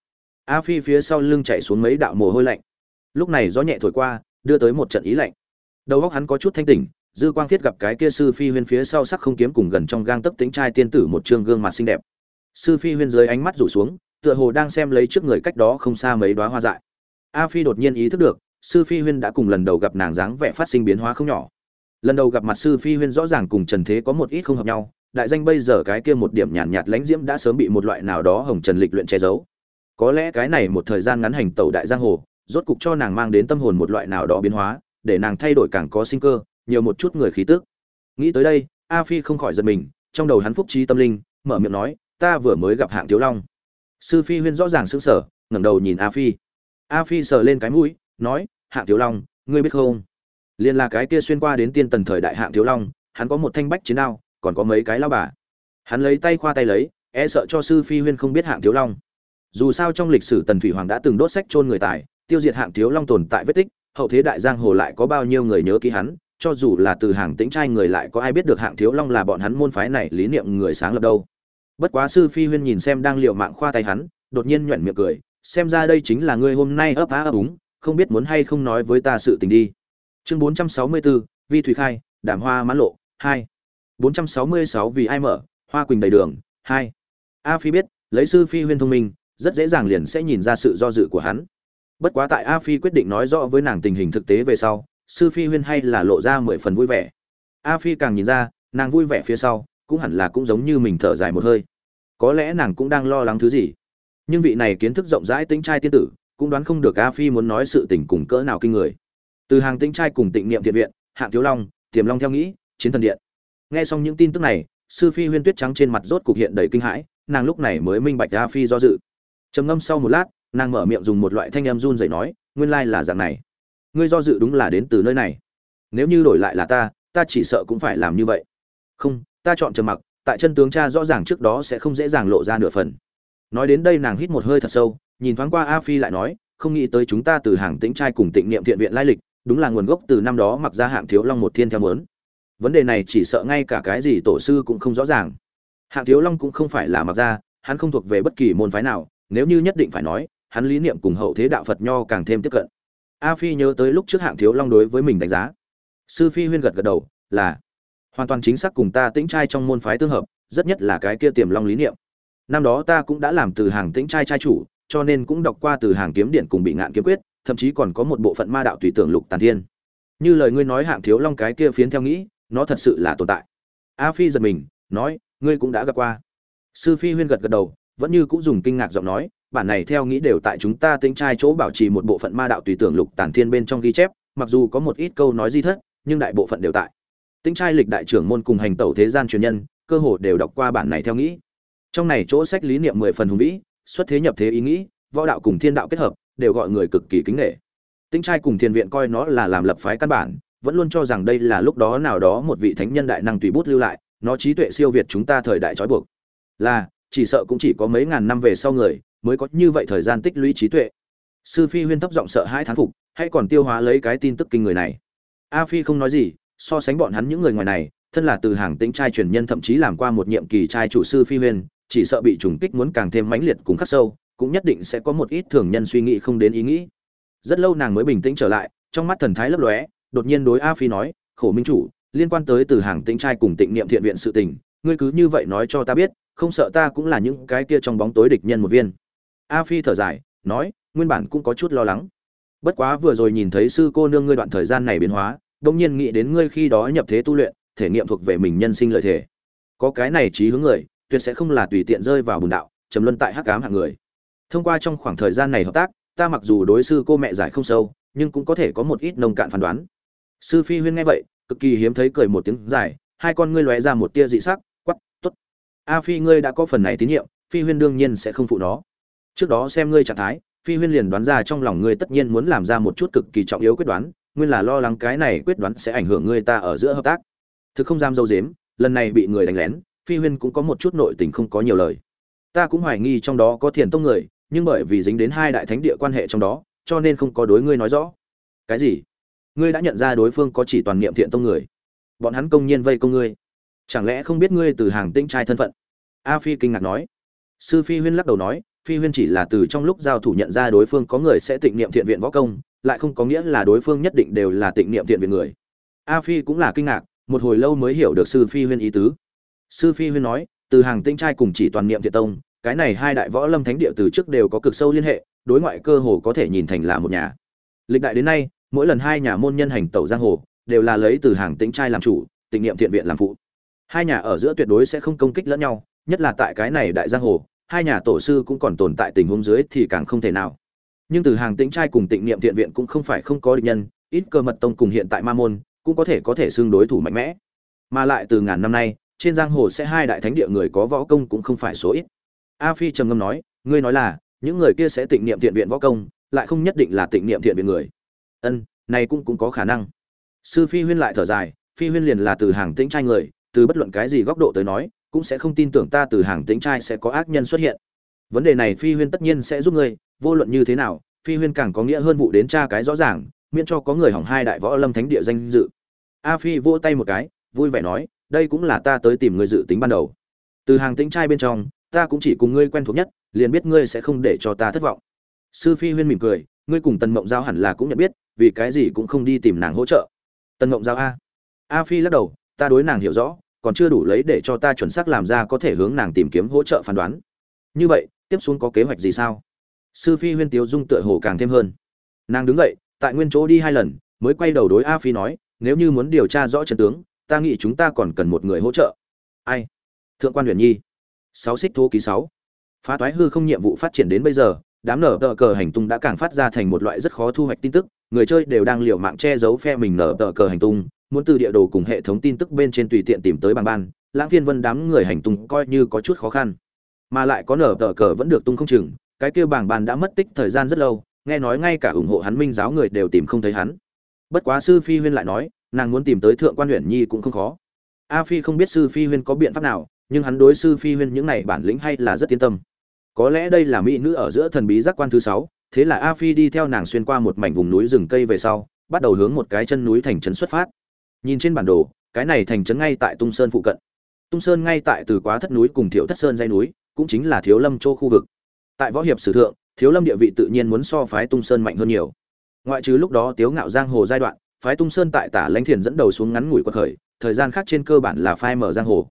A phi phía sau lưng chạy xuống mấy đạo mồ hôi lạnh. Lúc này gió nhẹ thổi qua đưa tới một trận ý lạnh. Đầu óc hắn có chút thanh tỉnh dư quang thiết gặp cái kia sư phi huyên phía sau sắc không kiếm cùng gần trong gang tấc tính trai tiên tử một trương gương mặt xinh đẹp. Sư phi huyên dưới ánh mắt rủ xuống tựa hồ đang xem lấy trước người cách đó không xa mấy đoá hoa dại. A phi đột nhiên ý thức được sư phi huyên đã cùng lần đầu gặp nàng dáng vẻ phát sinh biến hóa không nhỏ. Lần đầu gặp mặt sư phi huyên rõ ràng cùng trần thế có một ít không hợp nhau đại danh bây giờ cái kia một điểm nhàn nhạt, nhạt lãnh diễm đã sớm bị một loại nào đó hồng trần lịch luyện che giấu. Có lẽ cái này một thời gian ngắn hành tẩu đại giang hồ rốt cục cho nàng mang đến tâm hồn một loại nào đó biến hóa, để nàng thay đổi càng có sinh cơ, nhiều một chút người khí tức. Nghĩ tới đây, a phi không khỏi giật mình, trong đầu hắn phúc trí tâm linh, mở miệng nói, ta vừa mới gặp hạng thiếu long. Sư phi huyên rõ ràng sững sờ, ngẩng đầu nhìn a phi. A phi sờ lên cái mũi, nói, hạng thiếu long, ngươi biết không? Liên là cái kia xuyên qua đến tiên tần thời đại hạng thiếu long, hắn có một thanh bách chiến đao, còn có mấy cái lao bà. Hắn lấy tay khoa tay lấy e sợ cho sư phi huyên không biết hạng thiếu long. Dù sao trong lịch sử tần thủy hoàng đã từng đốt sách chôn người tài tiêu diệt hạng thiếu long tồn tại vết tích hậu thế đại giang hồ lại có bao nhiêu người nhớ ký hắn cho dù là từ hàng tĩnh trai người lại có ai biết được hạng thiếu long là bọn hắn môn phái này lý niệm người sáng lập đâu. Bất quá sư phi huyên nhìn xem đang liệu mạng khoa tay hắn đột nhiên nhoẻn miệng cười xem ra đây chính là ngươi hôm nay ấp á ấp úng không biết muốn hay không nói với ta sự tình đi. Chương 464, vi thủy khai đàm hoa mãn lộ hai. 466 vì ai mở hoa quỳnh đầy đường hai. A phi biết lấy sư phi huyên thông minh rất dễ dàng liền sẽ nhìn ra sự do dự của hắn bất quá tại a phi quyết định nói rõ với nàng tình hình thực tế về sau, sư phi huyên hay là lộ ra mười phần vui vẻ. A phi càng nhìn ra, nàng vui vẻ phía sau, cũng hẳn là cũng giống như mình thở dài một hơi. Có lẽ nàng cũng đang lo lắng thứ gì. Nhưng vị này kiến thức rộng rãi tính trai tiên tử, cũng đoán không được a phi muốn nói sự tình cùng cỡ nào kinh người. Từ hàng tính trai cùng tịnh niệm thiện viện, hạng thiếu long, tiềm long theo nghĩ, chiến thần điện. Nghe xong những tin tức này, sư phi huyên tuyết trắng trên mặt rốt cục hiện đầy kinh hãi, nàng lúc này mới minh bạch a phi do dự. Trầm ngâm sau một lát nàng mở miệng dùng một loại thanh em run rẩy nói, nguyên lai là dạng này. Ngươi do dự đúng là đến từ nơi này. Nếu như đổi lại là ta ta chỉ sợ cũng phải làm như vậy. Không, ta chọn trầm mặc, tại chân tướng cha rõ ràng trước đó sẽ không dễ dàng lộ ra nửa phần. Nói đến đây nàng hít một hơi thật sâu, nhìn thoáng qua a phi lại nói, không nghĩ tới chúng ta từ hàng tĩnh trai cùng tịnh niệm thiện viện lai lịch, đúng là nguồn gốc từ năm đó mặc ra hạng thiếu long một thiên theo mớn. Vấn đề này chỉ sợ ngay cả cái gì tổ sư cũng không rõ ràng. Hạng thiếu long cũng không phải là mặc ra hắn không thuộc về bất kỳ môn phái nào, nếu như nhất định phải nói hắn lý niệm cùng hậu thế đạo phật nho càng thêm tiếp cận. A phi nhớ tới lúc trước hạng thiếu long đối với mình đánh giá. Sư phi huyên gật gật đầu, là, hoàn toàn chính xác cùng ta tĩnh trai trong môn phái tương hợp, rất nhất là cái kia tiềm long lý niệm. Năm đó ta cũng đã làm từ hàng tĩnh trai trai chủ, cho nên cũng đọc qua từ hàng kiếm điện cùng bị ngạn kiếm quyết, thậm chí còn có một bộ phận ma đạo tùy tưởng lục tàn thiên. Như lời ngươi nói hạng thiếu long cái kia phiến theo nghĩ, nó thật sự là tồn tại. A phi giật mình, nói, ngươi cũng đã gặp qua. Sư phi huyên gật gật đầu, vẫn như cũng dùng kinh ngạc giọng nói bản này theo nghĩ đều tại chúng ta tính trai chỗ bảo trì một bộ phận ma đạo tùy tưởng lục tản thiên bên trong ghi chép, mặc dù có một ít câu nói di thất, nhưng đại bộ phận đều tại. Tính trai lịch đại trưởng môn cùng hành tẩu thế gian truyền nhân, cơ hồ đều đọc qua bản này theo nghĩ. Trong này chỗ sách lý niệm mười phần hùng vĩ, xuất thế nhập thế ý nghĩ, võ đạo cùng thiên đạo kết hợp, đều gọi người cực kỳ kính nghệ tính trai cùng thiên viện coi nó là làm lập phái căn bản, vẫn luôn cho rằng đây là lúc đó nào đó một vị thánh nhân đại năng tùy bút lưu lại, nó trí tuệ siêu việt chúng ta thời đại trói buộc. Là, chỉ sợ cũng chỉ có mấy ngàn năm về sau người mới có như vậy thời gian tích lũy trí tuệ. Sư phi huyên thấp giọng sợ hãi thán phục, hãy còn tiêu hóa lấy cái tin tức kinh người này. A phi không nói gì, so sánh bọn hắn những người ngoài này, thân là từ hàng tĩnh trai truyền nhân thậm chí làm qua một nhiệm kỳ trai chủ sư phi huyên, chỉ sợ bị trùng kích muốn càng thêm mãnh liệt cùng khắc sâu, cũng nhất định sẽ có một ít thường nhân suy nghĩ không đến ý nghĩ. Rất lâu nàng mới bình tĩnh trở lại, trong mắt thần thái lấp lóe, đột nhiên đối a phi nói, khổ minh chủ, liên quan tới từ hàng tĩnh trai cùng tịnh niệm thiện viện sự tình, ngươi cứ như vậy nói cho ta biết, không sợ ta cũng là những cái kia trong bóng tối địch nhân một viên a phi thở dài, nói, nguyên bản cũng có chút lo lắng. Bất quá vừa rồi nhìn thấy sư cô nương ngươi đoạn thời gian này biến hóa, đông nhiên nghĩ đến ngươi khi đó nhập thế tu luyện, thể nghiệm thuộc về mình nhân sinh lợi thể có cái này trí hướng người, tuyệt sẽ không là tùy tiện rơi vào bùn đạo, trầm luân tại hắc ám hạng người. Thông qua trong khoảng thời gian này hợp tác, ta mặc dù đối sư cô mẹ giải không sâu, nhưng cũng có thể có một ít nông cạn phán đoán. Sư phi huyên nghe vậy, cực kỳ hiếm thấy cười một tiếng dài, hai con ngươi lóe ra một tia dị sắc quắp t ố t a phi ngươi đã có phần này tín nhiệm, phi huyên đương nhiên sẽ không phụ nó trước đó xem ngươi trạng thái, phi huyên liền đoán ra trong lòng ngươi tất nhiên muốn làm ra một chút cực kỳ trọng yếu quyết đoán, nguyên là lo lắng cái này quyết đoán sẽ ảnh hưởng ngươi ta ở giữa hợp tác. Thực không dám dâu dếm, lần này bị người đánh lén, phi huyên cũng có một chút nội tình không có nhiều lời. Ta cũng hoài nghi trong đó có thiền tông người, nhưng bởi vì dính đến hai đại thánh địa quan hệ trong đó, cho nên không có đối ngươi nói rõ. Cái gì? Ngươi đã nhận ra đối phương có chỉ toàn niệm thiện tông người. Bọn hắn công nhiên vây công ngươi. Chẳng lẽ không biết ngươi từ hàng tĩnh trai thân phận? A phi kinh ngạc nói. Sư phi huyên lắc đầu nói phi huyên chỉ là từ trong lúc giao thủ nhận ra đối phương có người sẽ tịnh niệm thiện viện võ công, lại không có nghĩa là đối phương nhất định đều là tịnh niệm thiện viện người. A phi cũng là kinh ngạc, một hồi lâu mới hiểu được sư phi huyên ý tứ. Sư phi huyên nói, từ hàng tinh trai cùng chỉ toàn niệm thiện tông, cái này hai đại võ lâm thánh địa từ trước đều có cực sâu liên hệ, đối ngoại cơ hồ có thể nhìn thành là một nhà. Lịch đại đến nay, mỗi lần hai nhà môn nhân hành tẩu giang hồ, đều là lấy từ hàng tĩnh trai làm chủ, tịnh niệm thiện viện làm phụ. Hai nhà ở giữa tuyệt đối sẽ không công kích lẫn nhau, nhất là tại cái này đại giang hồ hai nhà tổ sư cũng còn tồn tại tình huống dưới thì càng không thể nào. Nhưng từ hàng tĩnh trai cùng tịnh niệm thiện viện cũng không phải không có địch nhân, ít cơ mật tông cùng hiện tại ma môn cũng có thể có thể xương đối thủ mạnh mẽ. Mà lại từ ngàn năm nay, trên giang hồ sẽ hai đại thánh địa người có võ công cũng không phải số ít. A phi trầm ngâm nói, ngươi nói là, những người kia sẽ tịnh niệm thiện viện võ công, lại không nhất định là tịnh niệm thiện viện người. Ân, này cũng cũng có khả năng. Sư phi huyên lại thở dài, phi huyên liền là từ hàng tĩnh trai người, từ bất luận cái gì góc độ tới nói cũng sẽ không tin tưởng ta từ hàng tính trai sẽ có ác nhân xuất hiện. Vấn đề này phi huyên tất nhiên sẽ giúp ngươi, vô luận như thế nào, phi huyên càng có nghĩa hơn vụ đến tra cái rõ ràng, miễn cho có người hỏng hai đại võ lâm thánh địa danh dự. A phi vỗ tay một cái, vui vẻ nói, đây cũng là ta tới tìm người dự tính ban đầu. Từ hàng tính trai bên trong, ta cũng chỉ cùng ngươi quen thuộc nhất, liền biết ngươi sẽ không để cho ta thất vọng. Sư phi huyên mỉm cười, ngươi cùng tần mộng giao hẳn là cũng nhận biết, vì cái gì cũng không đi tìm nàng hỗ trợ. Tần mộng giao a. A phi lắc đầu, ta đối nàng hiểu rõ còn chưa đủ lấy để cho ta chuẩn xác làm ra có thể hướng nàng tìm kiếm hỗ trợ phán đoán. Như vậy, tiếp xuống có kế hoạch gì sao? Sư phi huyên tiếu dung tựa hồ càng thêm hơn. Nàng đứng dậy, tại nguyên chỗ đi hai lần, mới quay đầu đối a phi nói, nếu như muốn điều tra rõ chân tướng, ta nghĩ chúng ta còn cần một người hỗ trợ. Ai? Thượng quan huyền nhi. Sáu xích thô ký sáu. Phá toái hư không nhiệm vụ phát triển đến bây giờ, đám nở tờ cờ hành tung đã càng phát ra thành một loại rất khó thu hoạch tin tức, người chơi đều đang liều mạng che giấu phe mình nở tờ cờ hành tung muốn từ địa đồ cùng hệ thống tin tức bên trên tùy tiện tìm tới bằng ban, lãng phiên vân đám người hành tung coi như có chút khó khăn. Mà lại có nở tờ cờ vẫn được tung không chừng, cái kia bảng bàn đã mất tích thời gian rất lâu, nghe nói ngay cả ủng hộ hắn minh giáo người đều tìm không thấy hắn. Bất quá sư phi huyên lại nói, nàng muốn tìm tới thượng quan huyện nhi cũng không khó. A phi không biết sư phi huyên có biện pháp nào, nhưng hắn đối sư phi huyên những này bản lĩnh hay là rất yên tâm. Có lẽ đây là mỹ nữ ở giữa thần bí giác quan thứ sáu, thế là a phi đi theo nàng xuyên qua một mảnh vùng núi rừng cây về sau, bắt đầu hướng một cái chân núi thành trấn xuất phát nhìn trên bản đồ, cái này thành trấn ngay tại tung sơn phụ cận. Tung sơn ngay tại từ quá thất núi cùng thiệu thất sơn dây núi, cũng chính là thiếu lâm châu khu vực. Tại võ hiệp sử thượng, thiếu lâm địa vị tự nhiên muốn so phái tung sơn mạnh hơn nhiều. Ngoại trừ lúc đó tiếu ngạo giang hồ giai đoạn, phái tung sơn tại tả lãnh thiền dẫn đầu xuống ngắn ngủi quật khởi, thời gian khác trên cơ bản là phai mở giang hồ.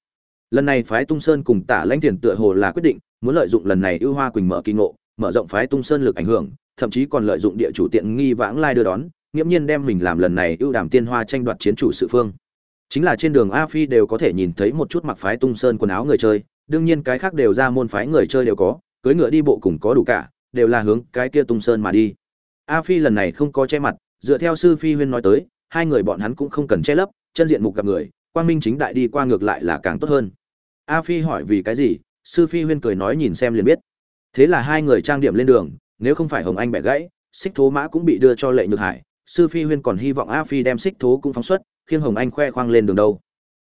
Lần này phái tung sơn cùng tả lãnh thiền tựa hồ là quyết định, muốn lợi dụng lần này ưu hoa quỳnh mở kỳ ngộ, mở rộng phái tung sơn lực ảnh hưởng, thậm chí còn lợi dụng địa chủ tiện nghi vãng lai đưa đón nghiễm nhiên đem mình làm lần này ưu đàm tiên hoa tranh đoạt chiến chủ sự phương. Chính là trên đường a phi đều có thể nhìn thấy một chút mặc phái tung sơn quần áo người chơi, đương nhiên cái khác đều ra môn phái người chơi đều có cưới ngựa đi bộ cùng có đủ cả, đều là hướng cái kia tung sơn mà đi. A phi lần này không có che mặt, dựa theo sư phi huyên nói tới, hai người bọn hắn cũng không cần che lấp, chân diện mục gặp người, quang minh chính đại đi qua ngược lại là càng tốt hơn. A phi hỏi vì cái gì, sư phi huyên cười nói nhìn xem liền biết. Thế là hai người trang điểm lên đường, nếu không phải hồng anh bẻ gãy, xích thố mã cũng bị đưa cho lệ nhược hải sư phi huyên còn hy vọng a phi đem xích thố cũng phóng xuất, khiêng hồng anh khoe khoang lên đường đâu.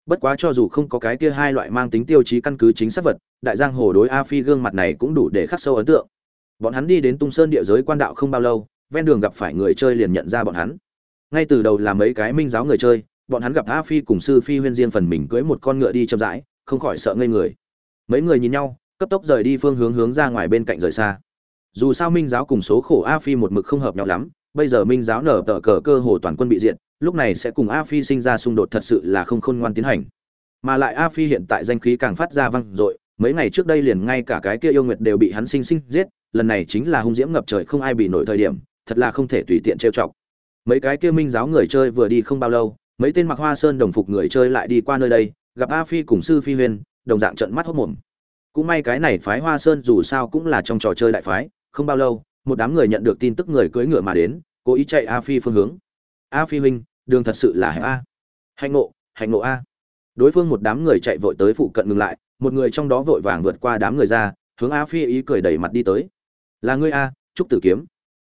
Bất quá cho dù không có cái kia hai loại mang tính tiêu chí căn cứ chính xác vật, đại giang hồ đối a phi gương mặt này cũng đủ để khắc sâu ấn tượng. Bọn hắn đi đến tung sơn địa giới quan đạo không bao lâu, ven đường gặp phải người chơi liền nhận ra bọn hắn. Ngay từ đầu là mấy cái minh giáo người chơi, bọn hắn gặp a phi cùng sư phi huyên riêng phần mình cưới một con ngựa đi chậm rãi, không khỏi sợ ngây người. Mấy người nhìn nhau, cấp tốc rời đi phương hướng hướng ra ngoài bên cạnh rời xa. Dù sao minh giáo cùng số khổ a phi một mực không hợp nhau lắm bây giờ minh giáo nở tờ cờ cơ hồ toàn quân bị diện lúc này sẽ cùng a phi sinh ra xung đột thật sự là không khôn ngoan tiến hành. Mà lại a phi hiện tại danh khí càng phát ra vang dội, mấy ngày trước đây liền ngay cả cái kia yêu nguyệt đều bị hắn sinh sinh giết, lần này chính là hung diễm ngập trời không ai bị nổi thời điểm, thật là không thể tùy tiện trêu chọc. Mấy cái kia minh giáo người chơi vừa đi không bao lâu, mấy tên mặc hoa sơn đồng phục người chơi lại đi qua nơi đây, gặp a phi cùng sư phi huyên, đồng dạng trận mắt hốt mồm. Cũng may cái này phái hoa sơn dù sao cũng là trong trò chơi đại phái, không bao lâu một đám người nhận được tin tức người cưỡi ngựa mà đến, cố ý chạy a phi phương hướng. A phi huynh, đường thật sự là hẹp a. Hạnh ngộ hạnh ngộ a. Đối phương một đám người chạy vội tới phụ cận ngừng lại, một người trong đó vội vàng vượt qua đám người ra, hướng a phi ý cười đẩy mặt đi tới. Là ngươi a, trúc tử kiếm.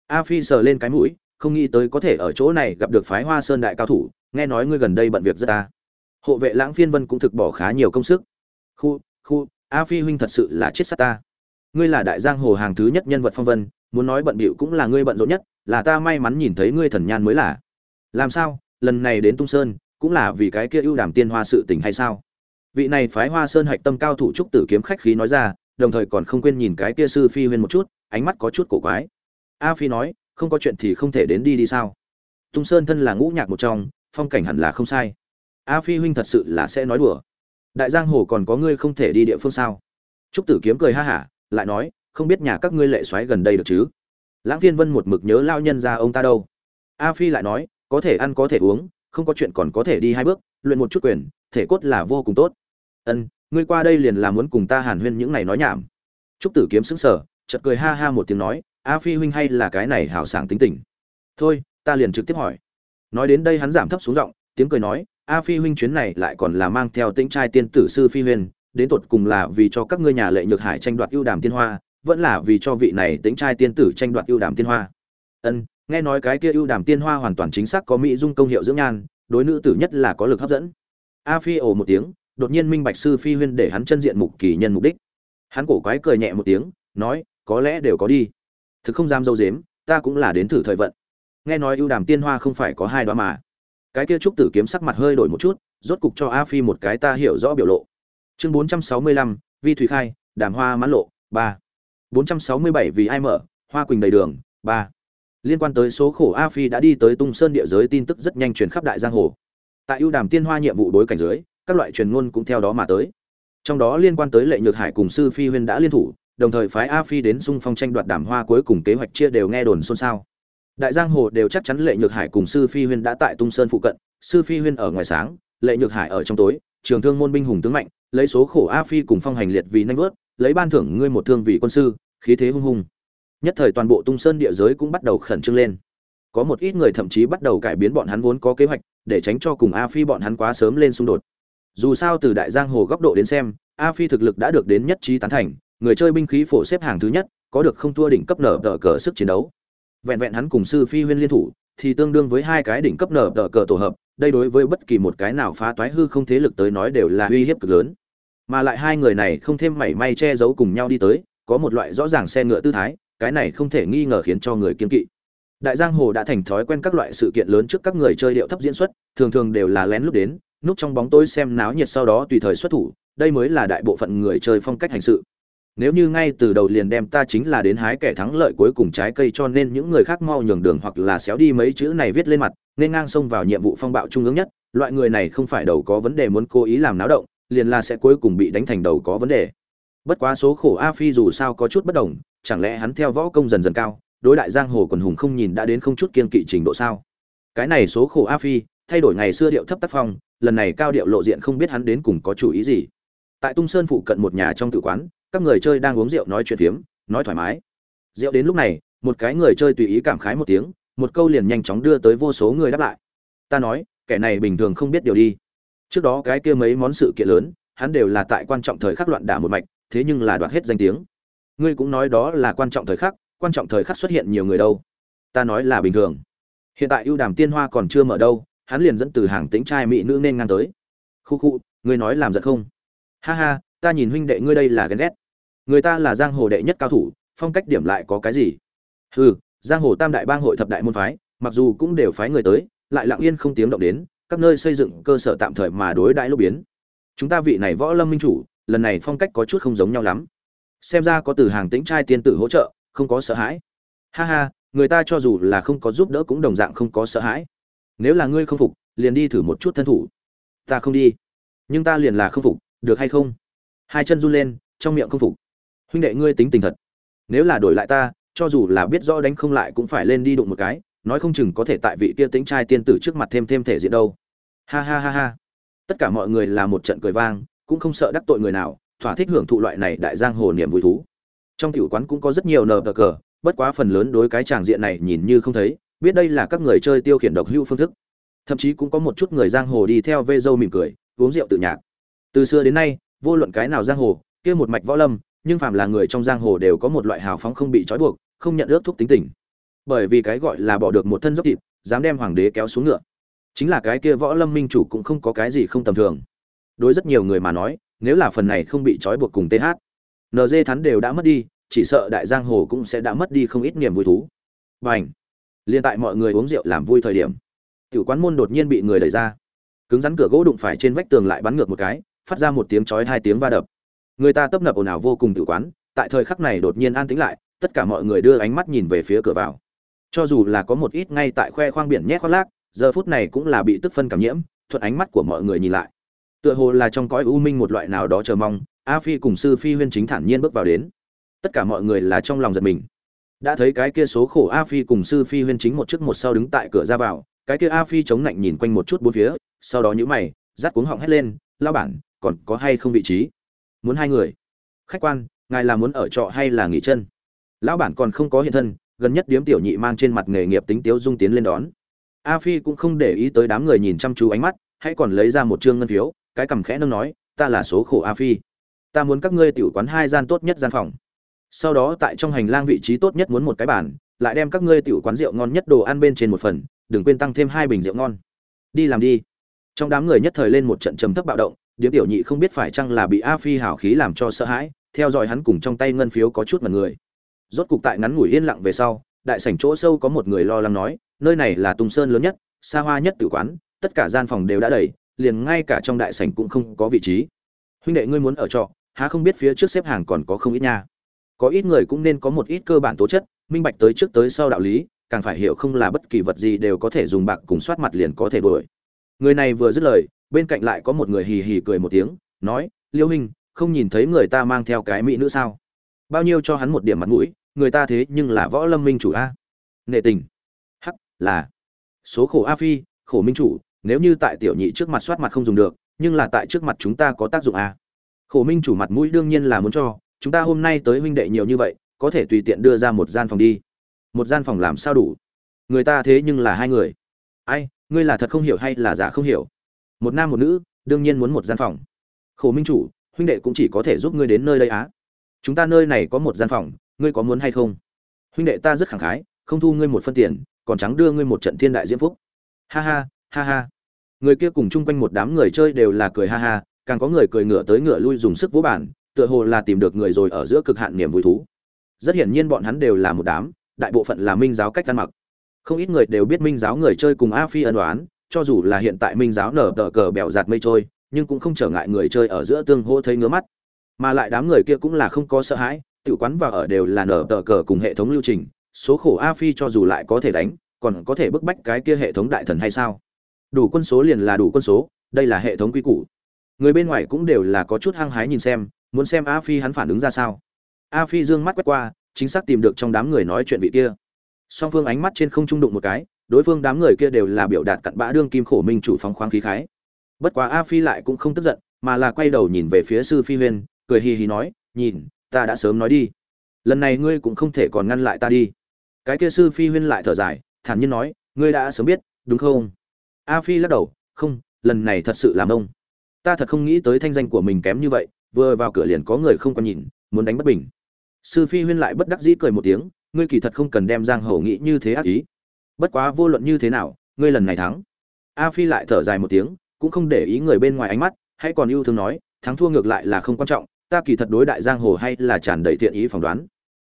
A phi sờ lên cái mũi, không nghĩ tới có thể ở chỗ này gặp được phái hoa sơn đại cao thủ, nghe nói ngươi gần đây bận việc rất ta hộ vệ lãng phiên vân cũng thực bỏ khá nhiều công sức. Khu khu, a phi huynh thật sự là chết sát ta. Ngươi là đại giang hồ hàng thứ nhất nhân vật phong vân muốn nói bận bịu cũng là ngươi bận rộn nhất, là ta may mắn nhìn thấy ngươi thần nhan mới là. Làm sao? Lần này đến tung sơn, cũng là vì cái kia ưu đàm tiên hoa sự tình hay sao? Vị này phái hoa sơn hạch tâm cao thủ trúc tử kiếm khách khí nói ra, đồng thời còn không quên nhìn cái kia sư phi huyên một chút, ánh mắt có chút cổ quái. A phi nói, không có chuyện thì không thể đến đi đi sao? Tung sơn thân là ngũ nhạc một trong, phong cảnh hẳn là không sai. A phi huynh thật sự là sẽ nói đùa. Đại giang hồ còn có ngươi không thể đi địa phương sao? Trúc tử kiếm cười ha hả, lại nói không biết nhà các ngươi lệ xoáy gần đây được chứ? Lãng phiên vân một mực nhớ lao nhân ra ông ta đâu. A phi lại nói, có thể ăn có thể uống, không có chuyện còn có thể đi hai bước, luyện một chút quyền, thể cốt là vô cùng tốt. Ân, ngươi qua đây liền là muốn cùng ta hàn huyên những này nói nhảm. Trúc tử kiếm xứng sở chợt cười ha ha một tiếng nói, a phi huynh hay là cái này hảo sảng tính tình. Thôi, ta liền trực tiếp hỏi. Nói đến đây hắn giảm thấp xuống giọng, tiếng cười nói, a phi huynh chuyến này lại còn là mang theo tĩnh trai tiên tử sư phi huyên đến tột cùng là vì cho các ngươi nhà lệ nhược hải tranh đoạt ưu đàm tiên hoa vẫn là vì cho vị này tính trai tiên tử tranh đoạt ưu đàm tiên hoa. Ân, nghe nói cái kia ưu đàm tiên hoa hoàn toàn chính xác có mỹ dung công hiệu dưỡng nhan, đối nữ tử nhất là có lực hấp dẫn. A phi ồ một tiếng, đột nhiên minh bạch sư phi huyên để hắn chân diện mục kỳ nhân mục đích. Hắn cổ quái cười nhẹ một tiếng, nói, có lẽ đều có đi. Thực không dám dâu dếm, ta cũng là đến thử thời vận. Nghe nói ưu đàm tiên hoa không phải có hai đoá mà. Cái kia trúc tử kiếm sắc mặt hơi đổi một chút, rốt cục cho a phi một cái ta hiểu rõ biểu lộ. Chương bốn trăm sáu mươi lăm, vi thủy khai, đàm hoa mãn lộ, ba bốn trăm sáu mươi bảy vì ai mở, hoa quỳnh đầy đường, ba. Liên quan tới số khổ a phi đã đi tới tung sơn địa giới tin tức rất nhanh truyền khắp đại giang hồ. Tại ưu đàm tiên hoa nhiệm vụ đối cảnh dưới, các loại truyền ngôn cũng theo đó mà tới. Trong đó liên quan tới lệ nhược hải cùng sư phi huyên đã liên thủ, đồng thời phái a phi đến xung phong tranh đoạt đàm hoa cuối cùng kế hoạch chia đều nghe đồn xôn xao. Đại giang hồ đều chắc chắn lệ nhược hải cùng sư phi huyên đã tại tung sơn phụ cận, sư phi huyên ở ngoài sáng, lệ nhược hải ở trong tối, trường thương môn binh hùng tướng mạnh, lấy số khổ a phi cùng phong hành liệt vì nhanh vớt lấy ban thưởng ngươi một thương vị quân sư, khí thế hung hùng nhất thời toàn bộ tung sơn địa giới cũng bắt đầu khẩn trương lên. Có một ít người thậm chí bắt đầu cải biến bọn hắn vốn có kế hoạch, để tránh cho cùng a phi bọn hắn quá sớm lên xung đột. Dù sao từ đại giang hồ góc độ đến xem, a phi thực lực đã được đến nhất trí tán thành, người chơi binh khí phổ xếp hàng thứ nhất, có được không thua đỉnh cấp nở tờ cờ sức chiến đấu. Vẹn vẹn hắn cùng sư phi huyên liên thủ, thì tương đương với hai cái đỉnh cấp nở tờ cờ tổ hợp, đây đối với bất kỳ một cái nào phá toái hư không thế lực tới nói đều là uy hiếp cực lớn mà lại hai người này không thêm mảy may che giấu cùng nhau đi tới, có một loại rõ ràng xe ngựa tư thái, cái này không thể nghi ngờ khiến cho người kiên kỵ. Đại giang hồ đã thành thói quen các loại sự kiện lớn trước các người chơi điệu thấp diễn xuất, thường thường đều là lén lúc đến, núp trong bóng tối xem náo nhiệt sau đó tùy thời xuất thủ, đây mới là đại bộ phận người chơi phong cách hành sự. Nếu như ngay từ đầu liền đem ta chính là đến hái kẻ thắng lợi cuối cùng trái cây cho nên những người khác mau nhường đường hoặc là xéo đi mấy chữ này viết lên mặt, nên ngang xông vào nhiệm vụ phong bạo trung ương nhất, loại người này không phải đầu có vấn đề muốn cố ý làm náo động liền là sẽ cuối cùng bị đánh thành đầu có vấn đề. Bất quá số khổ a phi dù sao có chút bất đồng, chẳng lẽ hắn theo võ công dần dần cao, đối đại giang hồ quần hùng không nhìn đã đến không chút kiên kỵ trình độ sao? Cái này số khổ a phi, thay đổi ngày xưa điệu thấp tác phong, lần này cao điệu lộ diện không biết hắn đến cùng có chủ ý gì. Tại tung sơn phụ cận một nhà trong tử quán, các người chơi đang uống rượu nói chuyện phiếm, nói thoải mái. Rượu đến lúc này, một cái người chơi tùy ý cảm khái một tiếng, một câu liền nhanh chóng đưa tới vô số người đáp lại. Ta nói, kẻ này bình thường không biết điều đi trước đó cái kia mấy món sự kiện lớn, hắn đều là tại quan trọng thời khắc loạn đả một mạch, thế nhưng là đoạt hết danh tiếng. Ngươi cũng nói đó là quan trọng thời khắc, quan trọng thời khắc xuất hiện nhiều người đâu. Ta nói là bình thường. Hiện tại ưu đàm tiên hoa còn chưa mở đâu, hắn liền dẫn từ hàng tính trai mỹ nữ nên ngang tới. Khu khu, ngươi nói làm giận không? Ha ha, ta nhìn huynh đệ ngươi đây là ghen ghét. Người ta là giang hồ đệ nhất cao thủ, phong cách điểm lại có cái gì? Hừ, giang hồ tam đại bang hội thập đại môn phái, mặc dù cũng đều phái người tới, lại lặng yên không tiếng động đến các nơi xây dựng cơ sở tạm thời mà đối đãi lúc biến. Chúng ta vị này võ lâm minh chủ, lần này phong cách có chút không giống nhau lắm. Xem ra có từ hàng tĩnh trai tiên tử hỗ trợ, không có sợ hãi. Ha ha, người ta cho dù là không có giúp đỡ cũng đồng dạng không có sợ hãi. Nếu là ngươi không phục, liền đi thử một chút thân thủ. Ta không đi. Nhưng ta liền là không phục, được hay không? Hai chân run lên, trong miệng không phục. Huynh đệ ngươi tính tình thật. Nếu là đổi lại ta, cho dù là biết rõ đánh không lại cũng phải lên đi đụng một cái nói không chừng có thể tại vị kia tính trai tiên tử trước mặt thêm thêm thể diện đâu. Ha ha ha ha. Tất cả mọi người là một trận cười vang, cũng không sợ đắc tội người nào, thỏa thích hưởng thụ loại này đại giang hồ niềm vui thú. Trong tiểu quán cũng có rất nhiều nờ cờ, bất quá phần lớn đối cái tràng diện này nhìn như không thấy, biết đây là các người chơi tiêu khiển độc hữu phương thức. Thậm chí cũng có một chút người giang hồ đi theo vê dâu mỉm cười, uống rượu tự nhạc. Từ xưa đến nay, vô luận cái nào giang hồ, kia một mạch võ lâm, nhưng phàm là người trong giang hồ đều có một loại hào phóng không bị trói buộc, không nhận ước thúc tính tình bởi vì cái gọi là bỏ được một thân dốc thịt, dám đem hoàng đế kéo xuống ngựa. Chính là cái kia võ lâm minh chủ cũng không có cái gì không tầm thường. Đối rất nhiều người mà nói, nếu là phần này không bị trói buộc cùng th nd thắn đều đã mất đi, chỉ sợ đại giang hồ cũng sẽ đã mất đi không ít niềm vui thú. Và ảnh liên tại mọi người uống rượu làm vui thời điểm, tiểu quán môn đột nhiên bị người đẩy ra. Cứng rắn cửa gỗ đụng phải trên vách tường lại bắn ngược một cái, phát ra một tiếng chói hai tiếng va đập. Người ta tấp nập ồn ào vô cùng tự quán, tại thời khắc này đột nhiên an tĩnh lại, tất cả mọi người đưa ánh mắt nhìn về phía cửa vào cho dù là có một ít ngay tại khoe khoang biển nhét khoác lác, giờ phút này cũng là bị tức phân cảm nhiễm, thuận ánh mắt của mọi người nhìn lại. Tựa hồ là trong cõi u minh một loại nào đó chờ mong, a phi cùng sư phi huyên chính thản nhiên bước vào đến. Tất cả mọi người là trong lòng giật mình. Đã thấy cái kia số khổ a phi cùng sư phi huyên chính một trước một sau đứng tại cửa ra vào, cái kia a phi chống lạnh nhìn quanh một chút bốn phía, sau đó nhữ mày, rát cuống họng hét lên lao bản, còn có hay không vị trí? Muốn hai người? Khách quan, ngài là muốn ở trọ hay là nghỉ chân? Lão bản còn không có hiện thân gần nhất điếm tiểu nhị mang trên mặt nghề nghiệp tính tiếu dung tiến lên đón. A phi cũng không để ý tới đám người nhìn chăm chú ánh mắt, hãy còn lấy ra một trương ngân phiếu, cái cằm khẽ nâng nói, ta là số khổ a phi. Ta muốn các ngươi tiểu quán hai gian tốt nhất gian phòng. Sau đó tại trong hành lang vị trí tốt nhất muốn một cái bàn, lại đem các ngươi tiểu quán rượu ngon nhất đồ ăn bên trên một phần, đừng quên tăng thêm hai bình rượu ngon. Đi làm đi. Trong đám người nhất thời lên một trận trầm thấp bạo động, điếm tiểu nhị không biết phải chăng là bị a phi hảo khí làm cho sợ hãi, theo dõi hắn cùng trong tay ngân phiếu có chút mật người rốt cục tại ngắn ngủi yên lặng về sau đại sảnh chỗ sâu có một người lo lắng nói nơi này là tung sơn lớn nhất xa hoa nhất tử quán tất cả gian phòng đều đã đầy liền ngay cả trong đại sảnh cũng không có vị trí. Huynh đệ ngươi muốn ở trọ há không biết phía trước xếp hàng còn có không ít nha. Có ít người cũng nên có một ít cơ bản tố chất minh bạch tới trước tới sau đạo lý càng phải hiểu không là bất kỳ vật gì đều có thể dùng bạc cùng soát mặt liền có thể đuổi. Người này vừa dứt lời bên cạnh lại có một người hì hì cười một tiếng nói liêu huynh, không nhìn thấy người ta mang theo cái mỹ nữ sao? Bao nhiêu cho hắn một điểm mặt mũi, người ta thế nhưng là võ lâm minh chủ a. Nghệ tình. Hắc, là. Số khổ a phi, khổ minh chủ, nếu như tại tiểu nhị trước mặt soát mặt không dùng được, nhưng là tại trước mặt chúng ta có tác dụng a. Khổ minh chủ mặt mũi đương nhiên là muốn cho, chúng ta hôm nay tới huynh đệ nhiều như vậy, có thể tùy tiện đưa ra một gian phòng đi. Một gian phòng làm sao đủ? Người ta thế nhưng là hai người. Ai, ngươi là thật không hiểu hay là giả không hiểu? Một nam một nữ, đương nhiên muốn một gian phòng. Khổ minh chủ, huynh đệ cũng chỉ có thể giúp ngươi đến nơi đây á chúng ta nơi này có một gian phòng, ngươi có muốn hay không? Huynh đệ ta rất khẳng khái, không thu ngươi một phân tiền, còn trắng đưa ngươi một trận thiên đại diễm phúc. Ha ha ha ha. Người kia cùng chung quanh một đám người chơi đều là cười ha ha, càng có người cười ngửa tới ngửa lui dùng sức vỗ bản tựa hồ là tìm được người rồi ở giữa cực hạn niềm vui thú. Rất hiển nhiên bọn hắn đều là một đám, đại bộ phận là minh giáo cách ăn mặc. Không ít người đều biết minh giáo người chơi cùng a phi ân đoán cho dù là hiện tại minh giáo nở tờ cờ bèo giạt mây trôi, nhưng cũng không trở ngại người chơi ở giữa tương hô thấy ngứa mắt mà lại đám người kia cũng là không có sợ hãi, tự quán và ở đều là nở tờ cờ cùng hệ thống lưu trình, số khổ a phi cho dù lại có thể đánh, còn có thể bức bách cái kia hệ thống đại thần hay sao? Đủ quân số liền là đủ quân số, đây là hệ thống quy củ. Người bên ngoài cũng đều là có chút hăng hái nhìn xem, muốn xem a phi hắn phản ứng ra sao. A phi dương mắt quét qua, chính xác tìm được trong đám người nói chuyện vị kia. Song phương ánh mắt trên không trung đụng một cái, đối phương đám người kia đều là biểu đạt cặn bã đương kim khổ minh chủ phóng khoáng khí khái. Bất quá a phi lại cũng không tức giận, mà là quay đầu nhìn về phía sư phi huyên cười hì hì nói, nhìn, ta đã sớm nói đi. Lần này ngươi cũng không thể còn ngăn lại ta đi. Cái kia sư phi huyên lại thở dài, thản nhiên nói, ngươi đã sớm biết, đúng không? A phi lắc đầu, không, lần này thật sự làm ông ta thật không nghĩ tới thanh danh của mình kém như vậy, vừa vào cửa liền có người không còn nhìn, muốn đánh bất bình. Sư phi huyên lại bất đắc dĩ cười một tiếng, ngươi kỳ thật không cần đem giang hầu nghĩ như thế ác ý. Bất quá vô luận như thế nào, ngươi lần này thắng. A phi lại thở dài một tiếng, cũng không để ý người bên ngoài ánh mắt, hãy còn yêu thương nói, thắng thua ngược lại là không quan trọng ta kỳ thật đối đại giang hồ hay là tràn đầy thiện ý phỏng đoán.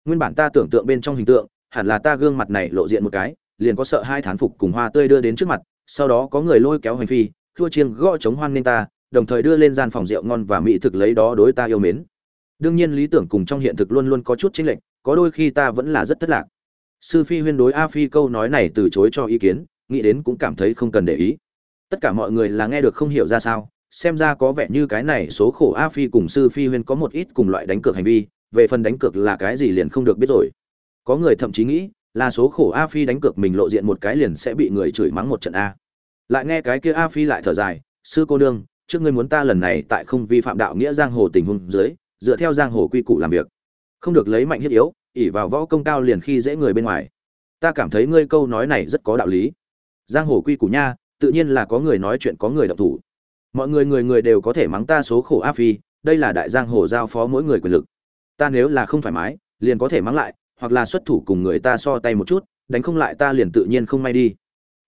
Nguyên bản ta tưởng tượng bên trong hình tượng, hẳn là ta gương mặt này lộ diện một cái, liền có sợ hai thán phục cùng hoa tươi đưa đến trước mặt, sau đó có người lôi kéo hành phi thua chiêng gõ chống hoan nên ta, đồng thời đưa lên gian phòng rượu ngon và mỹ thực lấy đó đối ta yêu mến. Đương nhiên lý tưởng cùng trong hiện thực luôn luôn có chút chênh lệch, có đôi khi ta vẫn là rất thất lạc. Sư phi huyên đối a phi câu nói này từ chối cho ý kiến, nghĩ đến cũng cảm thấy không cần để ý. Tất cả mọi người là nghe được không hiểu ra sao xem ra có vẻ như cái này số khổ a phi cùng sư phi huyên có một ít cùng loại đánh cược hành vi, về phần đánh cược là cái gì liền không được biết rồi. Có người thậm chí nghĩ, là số khổ a phi đánh cược mình lộ diện một cái liền sẽ bị người chửi mắng một trận a. Lại nghe cái kia a phi lại thở dài, sư cô đương trước ngươi muốn ta lần này tại không vi phạm đạo nghĩa giang hồ tình huống dưới, dựa theo giang hồ quy củ làm việc. Không được lấy mạnh thiết yếu ỉ vào võ công cao liền khi dễ người bên ngoài. Ta cảm thấy ngươi câu nói này rất có đạo lý. Giang hồ quy củ nha, tự nhiên là có người nói chuyện có người đọc thủ mọi người người người đều có thể mắng ta số khổ a phi, đây là đại giang hồ giao phó mỗi người quyền lực. Ta nếu là không thoải mái, liền có thể mắng lại, hoặc là xuất thủ cùng người ta so tay một chút, đánh không lại ta liền tự nhiên không may đi.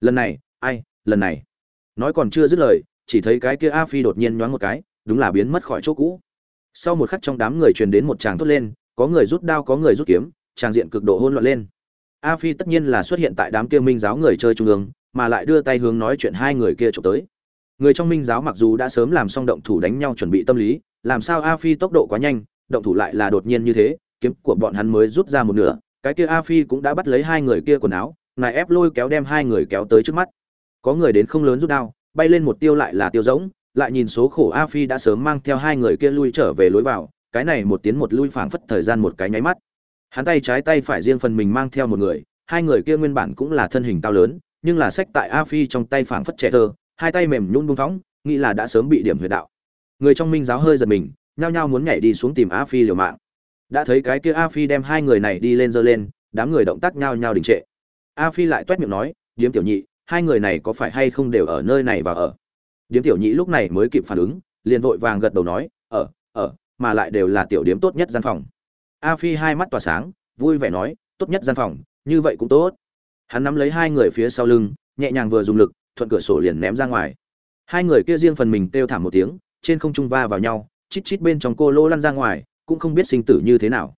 Lần này, ai, lần này. Nói còn chưa dứt lời, chỉ thấy cái kia a phi đột nhiên nhoáng một cái, đúng là biến mất khỏi chỗ cũ. Sau một khắc trong đám người truyền đến một tràng thốt lên, có người rút đao, có người rút kiếm, tràng diện cực độ hỗn loạn lên. A phi tất nhiên là xuất hiện tại đám kia minh giáo người chơi trung ương, mà lại đưa tay hướng nói chuyện hai người kia trộm tới người trong minh giáo mặc dù đã sớm làm xong động thủ đánh nhau chuẩn bị tâm lý, làm sao a phi tốc độ quá nhanh, động thủ lại là đột nhiên như thế, kiếm của bọn hắn mới rút ra một nửa, cái kia a phi cũng đã bắt lấy hai người kia quần áo, nài ép lôi kéo đem hai người kéo tới trước mắt. Có người đến không lớn rút đao, bay lên một tiêu lại là tiêu rỗng, lại nhìn số khổ a phi đã sớm mang theo hai người kia lui trở về lối vào, cái này một tiến một lui phảng phất thời gian một cái nháy mắt. Hắn tay trái tay phải riêng phần mình mang theo một người, hai người kia nguyên bản cũng là thân hình cao lớn, nhưng là sách tại a phi trong tay phảng phất trẻ thơ hai tay mềm nhún buông thõng, nghĩ là đã sớm bị điểm huyệt đạo. Người trong minh giáo hơi giật mình, nhao nhao muốn nhảy đi xuống tìm a phi liều mạng. Đã thấy cái kia a phi đem hai người này đi lên giơ lên, đám người động tác nhao nhao đình trệ. A phi lại toét miệng nói, điếm tiểu nhị, hai người này có phải hay không đều ở nơi này và ở? Điếm tiểu nhị lúc này mới kịp phản ứng, liền vội vàng gật đầu nói, ở ở, mà lại đều là tiểu điếm tốt nhất gian phòng. A phi hai mắt tỏa sáng, vui vẻ nói, tốt nhất gian phòng, như vậy cũng tốt. Hắn nắm lấy hai người phía sau lưng, nhẹ nhàng vừa dùng lực thuận cửa sổ liền ném ra ngoài. Hai người kia riêng phần mình kêu thảm một tiếng, trên không trung va vào nhau, chít chít bên trong cô lô lăn ra ngoài, cũng không biết sinh tử như thế nào.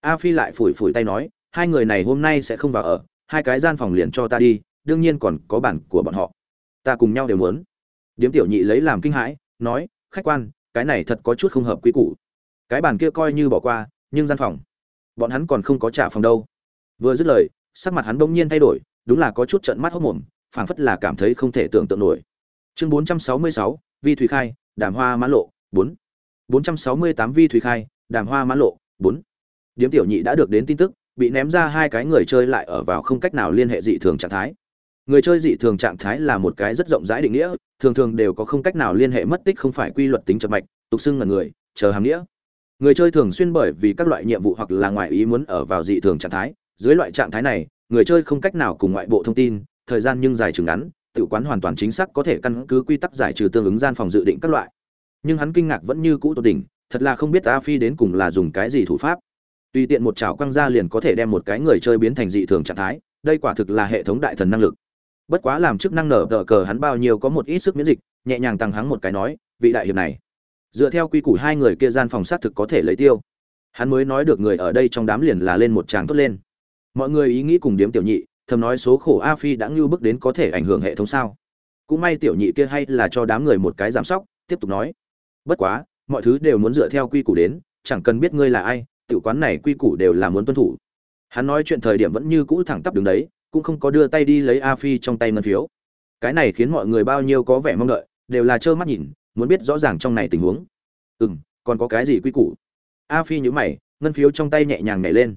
A phi lại phủi phủi tay nói, hai người này hôm nay sẽ không vào ở, hai cái gian phòng liền cho ta đi, đương nhiên còn có bản của bọn họ. Ta cùng nhau đều muốn. Điếm tiểu nhị lấy làm kinh hãi, nói, khách quan, cái này thật có chút không hợp quy củ. Cái bàn kia coi như bỏ qua, nhưng gian phòng, bọn hắn còn không có trả phòng đâu. Vừa dứt lời, sắc mặt hắn bỗng nhiên thay đổi, đúng là có chút trận mắt hốc mồm phảng phất là cảm thấy không thể tưởng tượng nổi chương 466, vi thủy khai đàm hoa mãn lộ 4. 468 vi thủy khai đàm hoa mãn lộ 4. điếm tiểu nhị đã được đến tin tức bị ném ra hai cái người chơi lại ở vào không cách nào liên hệ dị thường trạng thái người chơi dị thường trạng thái là một cái rất rộng rãi định nghĩa thường thường đều có không cách nào liên hệ mất tích không phải quy luật tính chậm mạch tục xưng là người chờ hàm nghĩa người chơi thường xuyên bởi vì các loại nhiệm vụ hoặc là ngoại ý muốn ở vào dị thường trạng thái dưới loại trạng thái này người chơi không cách nào cùng ngoại bộ thông tin thời gian nhưng dài chừng ngắn tự quán hoàn toàn chính xác có thể căn cứ quy tắc giải trừ tương ứng gian phòng dự định các loại. Nhưng hắn kinh ngạc vẫn như cũ tột đỉnh, thật là không biết a phi đến cùng là dùng cái gì thủ pháp. Tùy tiện một chảo quăng ra liền có thể đem một cái người chơi biến thành dị thường trạng thái, đây quả thực là hệ thống đại thần năng lực. Bất quá làm chức năng nở tờ cờ hắn bao nhiêu có một ít sức miễn dịch, nhẹ nhàng tăng hắng một cái nói, vị đại hiệp này, dựa theo quy củ hai người kia gian phòng sát thực có thể lấy tiêu. Hắn mới nói được người ở đây trong đám liền là lên một tràng tốt lên. Mọi người ý nghĩ cùng điếm tiểu nhị thầm nói số khổ a phi đã ngưu bước đến có thể ảnh hưởng hệ thống sao? Cũng may tiểu nhị kia hay là cho đám người một cái giảm sóc, tiếp tục nói. Bất quá, mọi thứ đều muốn dựa theo quy củ đến, chẳng cần biết ngươi là ai, tiểu quán này quy củ đều là muốn tuân thủ. Hắn nói chuyện thời điểm vẫn như cũ thẳng tắp đứng đấy, cũng không có đưa tay đi lấy a phi trong tay ngân phiếu. Cái này khiến mọi người bao nhiêu có vẻ mong đợi, đều là trơ mắt nhìn, muốn biết rõ ràng trong này tình huống. Ừ m còn có cái gì quy củ? A phi nhữ mày, ngân phiếu trong tay nhẹ nhàng nhảy lên.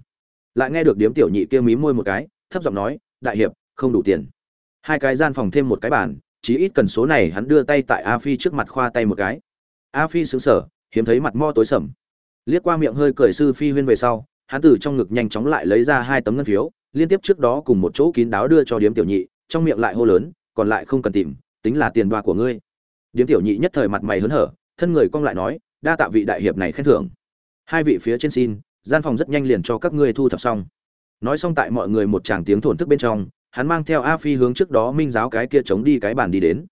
Lại nghe được điếm tiểu nhị kia mí môi một cái thấp giọng nói, đại hiệp, không đủ tiền. Hai cái gian phòng thêm một cái bàn, chí ít cần số này hắn đưa tay tại a phi trước mặt khoa tay một cái. A phi xứng sở hiếm thấy mặt mo tối sầm. Liếc qua miệng hơi cười sư phi huyên về sau, hắn từ trong ngực nhanh chóng lại lấy ra hai tấm ngân phiếu, liên tiếp trước đó cùng một chỗ kín đáo đưa cho điếm tiểu nhị, trong miệng lại hô lớn, còn lại không cần tìm, tính là tiền đoa của ngươi. Điếm tiểu nhị nhất thời mặt mày hớn hở, thân người cong lại nói, đa tạ vị đại hiệp này khen thưởng. Hai vị phía trên xin, gian phòng rất nhanh liền cho các ngươi thu thập xong nói xong tại mọi người một tràng tiếng thổn thức bên trong, hắn mang theo a phi hướng trước đó minh giáo cái kia chống đi cái bàn đi đến.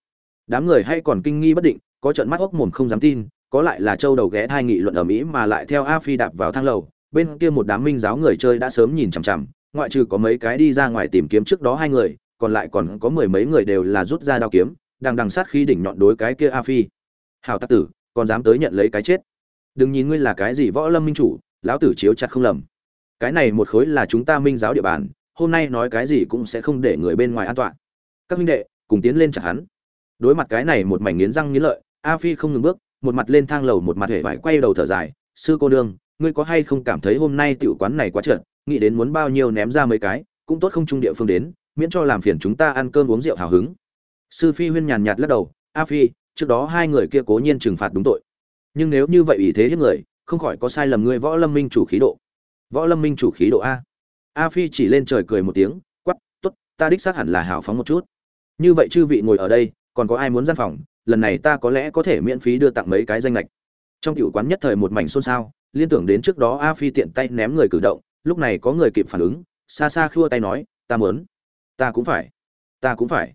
Đám người hay còn kinh nghi bất định, có trận mắt ốc mồm không dám tin, có lại là châu đầu ghé thai nghị luận ở mỹ mà lại theo a phi đạp vào thang lầu, bên kia một đám minh giáo người chơi đã sớm nhìn chằm chằm, ngoại trừ có mấy cái đi ra ngoài tìm kiếm trước đó hai người, còn lại còn có mười mấy người đều là rút ra đao kiếm, đang đằng sát khi đỉnh nhọn đối cái kia a phi. Hào tắc tử, còn dám tới nhận lấy cái chết? Đừng nhìn ngươi là cái gì võ lâm minh chủ, lão tử chiếu chặt không lầm cái này một khối là chúng ta minh giáo địa bàn, hôm nay nói cái gì cũng sẽ không để người bên ngoài an toàn. Các minh đệ, cùng tiến lên chặt hắn. Đối mặt cái này một mảnh nghiến răng nghiến lợi, a phi không ngừng bước, một mặt lên thang lầu một mặt hề vải quay đầu thở dài, sư cô nương, ngươi có hay không cảm thấy hôm nay tiểu quán này quá trượt, nghĩ đến muốn bao nhiêu ném ra mấy cái, cũng tốt không trung địa phương đến, miễn cho làm phiền chúng ta ăn cơm uống rượu hào hứng. Sư phi huyên nhàn nhạt lắc đầu, a phi, trước đó hai người kia cố nhiên trừng phạt đúng tội. Nhưng nếu như vậy ý thế hiếp người, không khỏi có sai lầm ngươi võ lâm minh chủ khí độ võ lâm minh chủ khí độ a. A phi chỉ lên trời cười một tiếng quắp t ố t ta đích xác hẳn là hào phóng một chút. Như vậy chư vị ngồi ở đây, còn có ai muốn gian phòng? Lần này ta có lẽ có thể miễn phí đưa tặng mấy cái danh lệch trong cựu quán nhất thời một mảnh xôn xao, liên tưởng đến trước đó a phi tiện tay ném người cử động, lúc này có người kịp phản ứng, xa xa khua tay nói, ta mớn ta cũng phải. Ta cũng phải.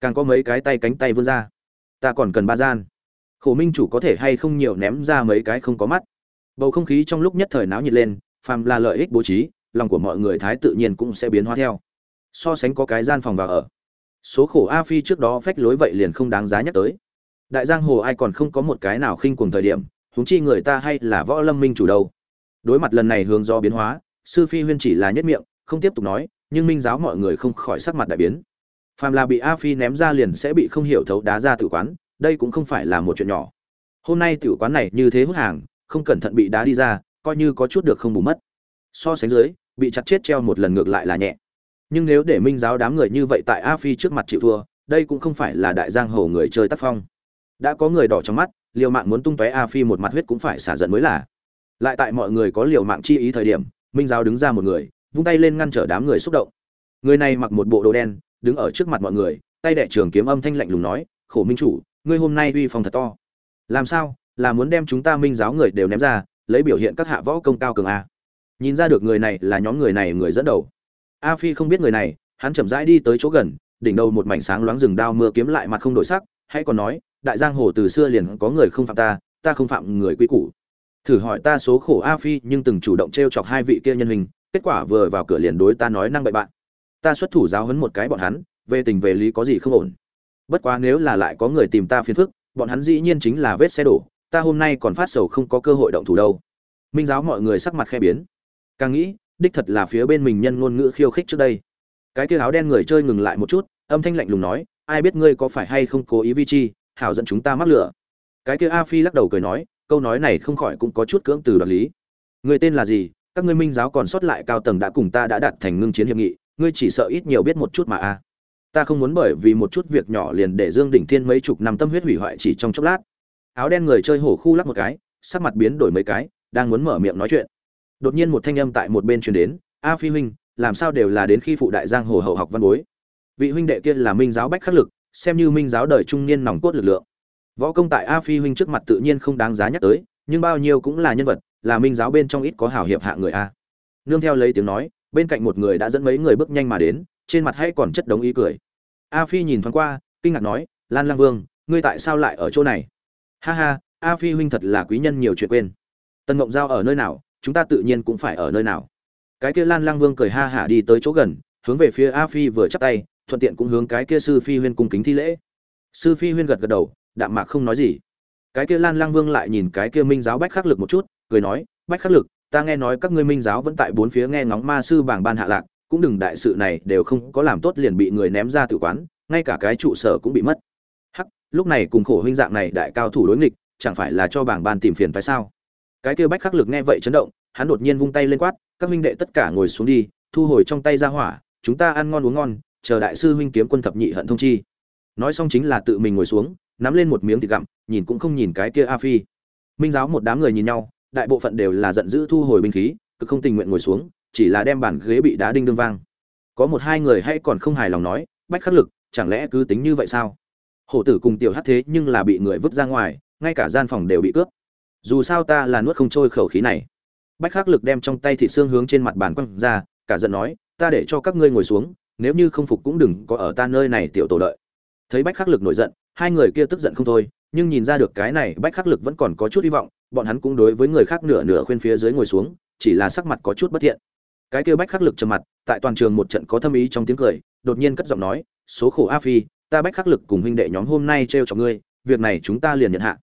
Càng có mấy cái tay cánh tay vươn ra. Ta còn cần ba gian. Khổ minh chủ có thể hay không nhiều ném ra mấy cái không có mắt. Bầu không khí trong lúc nhất thời náo nhiệt lên phàm là lợi ích bố trí, lòng của mọi người thái tự nhiên cũng sẽ biến hóa theo. So sánh có cái gian phòng vào ở. Số khổ a phi trước đó phách lối vậy liền không đáng giá nhắc tới. Đại giang hồ ai còn không có một cái nào khinh cùng thời điểm, huống chi người ta hay là võ lâm minh chủ đâu. Đối mặt lần này hướng do biến hóa, sư phi huyên chỉ là nhất miệng, không tiếp tục nói, nhưng minh giáo mọi người không khỏi sắc mặt đại biến. Phàm là bị a phi ném ra liền sẽ bị không hiểu thấu đá ra tử quán, đây cũng không phải là một chuyện nhỏ. Hôm nay tử quán này như thế hút hàng, không cẩn thận bị đá đi ra coi như có chút được không bù mất. So sánh dưới, bị chặt chết treo một lần ngược lại là nhẹ. Nhưng nếu để minh giáo đám người như vậy tại a phi trước mặt chịu thua, đây cũng không phải là đại giang hồ người chơi tác phong. Đã có người đỏ trong mắt, liều mạng muốn tung tóe a phi một mặt huyết cũng phải xả giận mới là. Lại tại mọi người có liều mạng chi ý thời điểm, minh giáo đứng ra một người, vung tay lên ngăn trở đám người xúc động. Người này mặc một bộ đồ đen, đứng ở trước mặt mọi người, tay đẻ trường kiếm âm thanh lạnh lùng nói, khổ minh chủ, ngươi hôm nay uy phong thật to. Làm sao? Là muốn đem chúng ta minh giáo người đều ném ra lấy biểu hiện các hạ võ công cao cường a. Nhìn ra được người này là nhóm người này người dẫn đầu. A phi không biết người này, hắn chậm rãi đi tới chỗ gần, đỉnh đầu một mảnh sáng loáng rừng đao mưa kiếm lại mặt không đổi sắc, hãy còn nói, đại giang hồ từ xưa liền có người không phạm ta ta không phạm người quý củ. Thử hỏi ta số khổ a phi nhưng từng chủ động t r e o chọc hai vị kia nhân hình, kết quả vừa vào cửa liền đối ta nói năng bậy bạn. Ta xuất thủ giáo hấn một cái bọn hắn, về tình về lý có gì không ổn. Bất quá nếu là lại có người tìm ta phiền phức, bọn hắn dĩ nhiên chính là vết xe đổ ta hôm nay còn phát sầu không có cơ hội động thủ đâu. Minh giáo mọi người sắc mặt khe biến. Càng nghĩ, đích thật là phía bên mình nhân ngôn ngữ khiêu khích trước đây. Cái kia áo đen người chơi ngừng lại một chút, âm thanh lạnh lùng nói, ai biết ngươi có phải hay không cố ý vi chi, hảo dẫn chúng ta mắc lửa. Cái kia a phi lắc đầu cười nói, câu nói này không khỏi cũng có chút cưỡng từ đoạt lý. Người tên là gì? Các ngươi minh giáo còn sót lại cao tầng đã cùng ta đã đạt thành ngưng chiến hiệp nghị, ngươi chỉ sợ ít nhiều biết một chút mà a. Ta không muốn bởi vì một chút việc nhỏ liền để dương đỉnh thiên mấy chục năm tâm huyết hủy hoại chỉ trong chốc lát áo đen người chơi hổ khu lắc một cái, sắc mặt biến đổi mấy cái, đang muốn mở miệng nói chuyện. Đột nhiên một thanh âm tại một bên truyền đến, a phi huynh, làm sao đều là đến khi phụ đại giang hồ hậu học văn bối. Vị huynh đệ kia là minh giáo bách khắc lực, xem như minh giáo đời trung niên nòng cốt lực lượng. Võ công tại a phi huynh trước mặt tự nhiên không đáng giá nhắc tới, nhưng bao nhiêu cũng là nhân vật, là minh giáo bên trong ít có hảo hiệp hạ người a. Nương theo lấy tiếng nói, bên cạnh một người đã dẫn mấy người bước nhanh mà đến, trên mặt hay còn chất đống ý cười. A phi nhìn thoáng qua, kinh ngạc nói, lan lang vương, ngươi tại sao lại ở chỗ này? Ha ha, a phi huynh thật là quý nhân nhiều chuyện quên. Tần mộng giao ở nơi nào, chúng ta tự nhiên cũng phải ở nơi nào. Cái kia lan lang vương cười ha hả đi tới chỗ gần, hướng về phía a phi vừa chắp tay, thuận tiện cũng hướng cái kia sư phi huyên cung kính thi lễ. Sư phi huyên gật gật đầu, đạm mạc không nói gì. Cái kia lan lang vương lại nhìn cái kia minh giáo bách khắc lực một chút, cười nói, bách khắc lực, ta nghe nói các ngươi minh giáo vẫn tại bốn phía nghe ngóng ma sư bảng ban hạ lạc, cũng đừng đại sự này đều không có làm tốt liền bị người ném ra tự quán, ngay cả cái trụ sở cũng bị mất lúc này cùng khổ huynh dạng này đại cao thủ đối nghịch, chẳng phải là cho bảng ban tìm phiền phải sao? Cái kia bách khắc lực nghe vậy chấn động, hắn đột nhiên vung tay lên quát, các huynh đệ tất cả ngồi xuống đi, thu hồi trong tay ra hỏa, chúng ta ăn ngon uống ngon, chờ đại sư huynh kiếm quân thập nhị hận thông chi. Nói xong chính là tự mình ngồi xuống, nắm lên một miếng thịt gặm, nhìn cũng không nhìn cái kia a phi. Minh giáo một đám người nhìn nhau, đại bộ phận đều là giận dữ thu hồi binh khí, cứ không tình nguyện ngồi xuống, chỉ là đem bàn ghế bị đá đinh đương vang. Có một hai người hay còn không hài lòng nói, bách khắc lực, chẳng lẽ cứ tính như vậy sao? Hổ tử cùng tiểu hát thế nhưng là bị người vứt ra ngoài, ngay cả gian phòng đều bị cướp. Dù sao ta là nuốt không trôi khẩu khí này. Bách khắc lực đem trong tay thịt xương hướng trên mặt bàn quăng ra, cả giận nói, ta để cho các ngươi ngồi xuống, nếu như không phục cũng đừng có ở ta nơi này tiểu tổ đợi. Thấy bách khắc lực nổi giận, hai người kia tức giận không thôi, nhưng nhìn ra được cái này, bách khắc lực vẫn còn có chút hy vọng, bọn hắn cũng đối với người khác nửa nửa khuyên phía dưới ngồi xuống, chỉ là sắc mặt có chút bất thiện. Cái kia bách khắc lực trầm mặt, tại toàn trường một trận có thâm ý trong tiếng cười, đột nhiên cất giọng nói, số khổ a phi ta bách khắc lực cùng huynh đệ nhóm hôm nay t r e o cho ngươi, việc này chúng ta liền nhận hạ.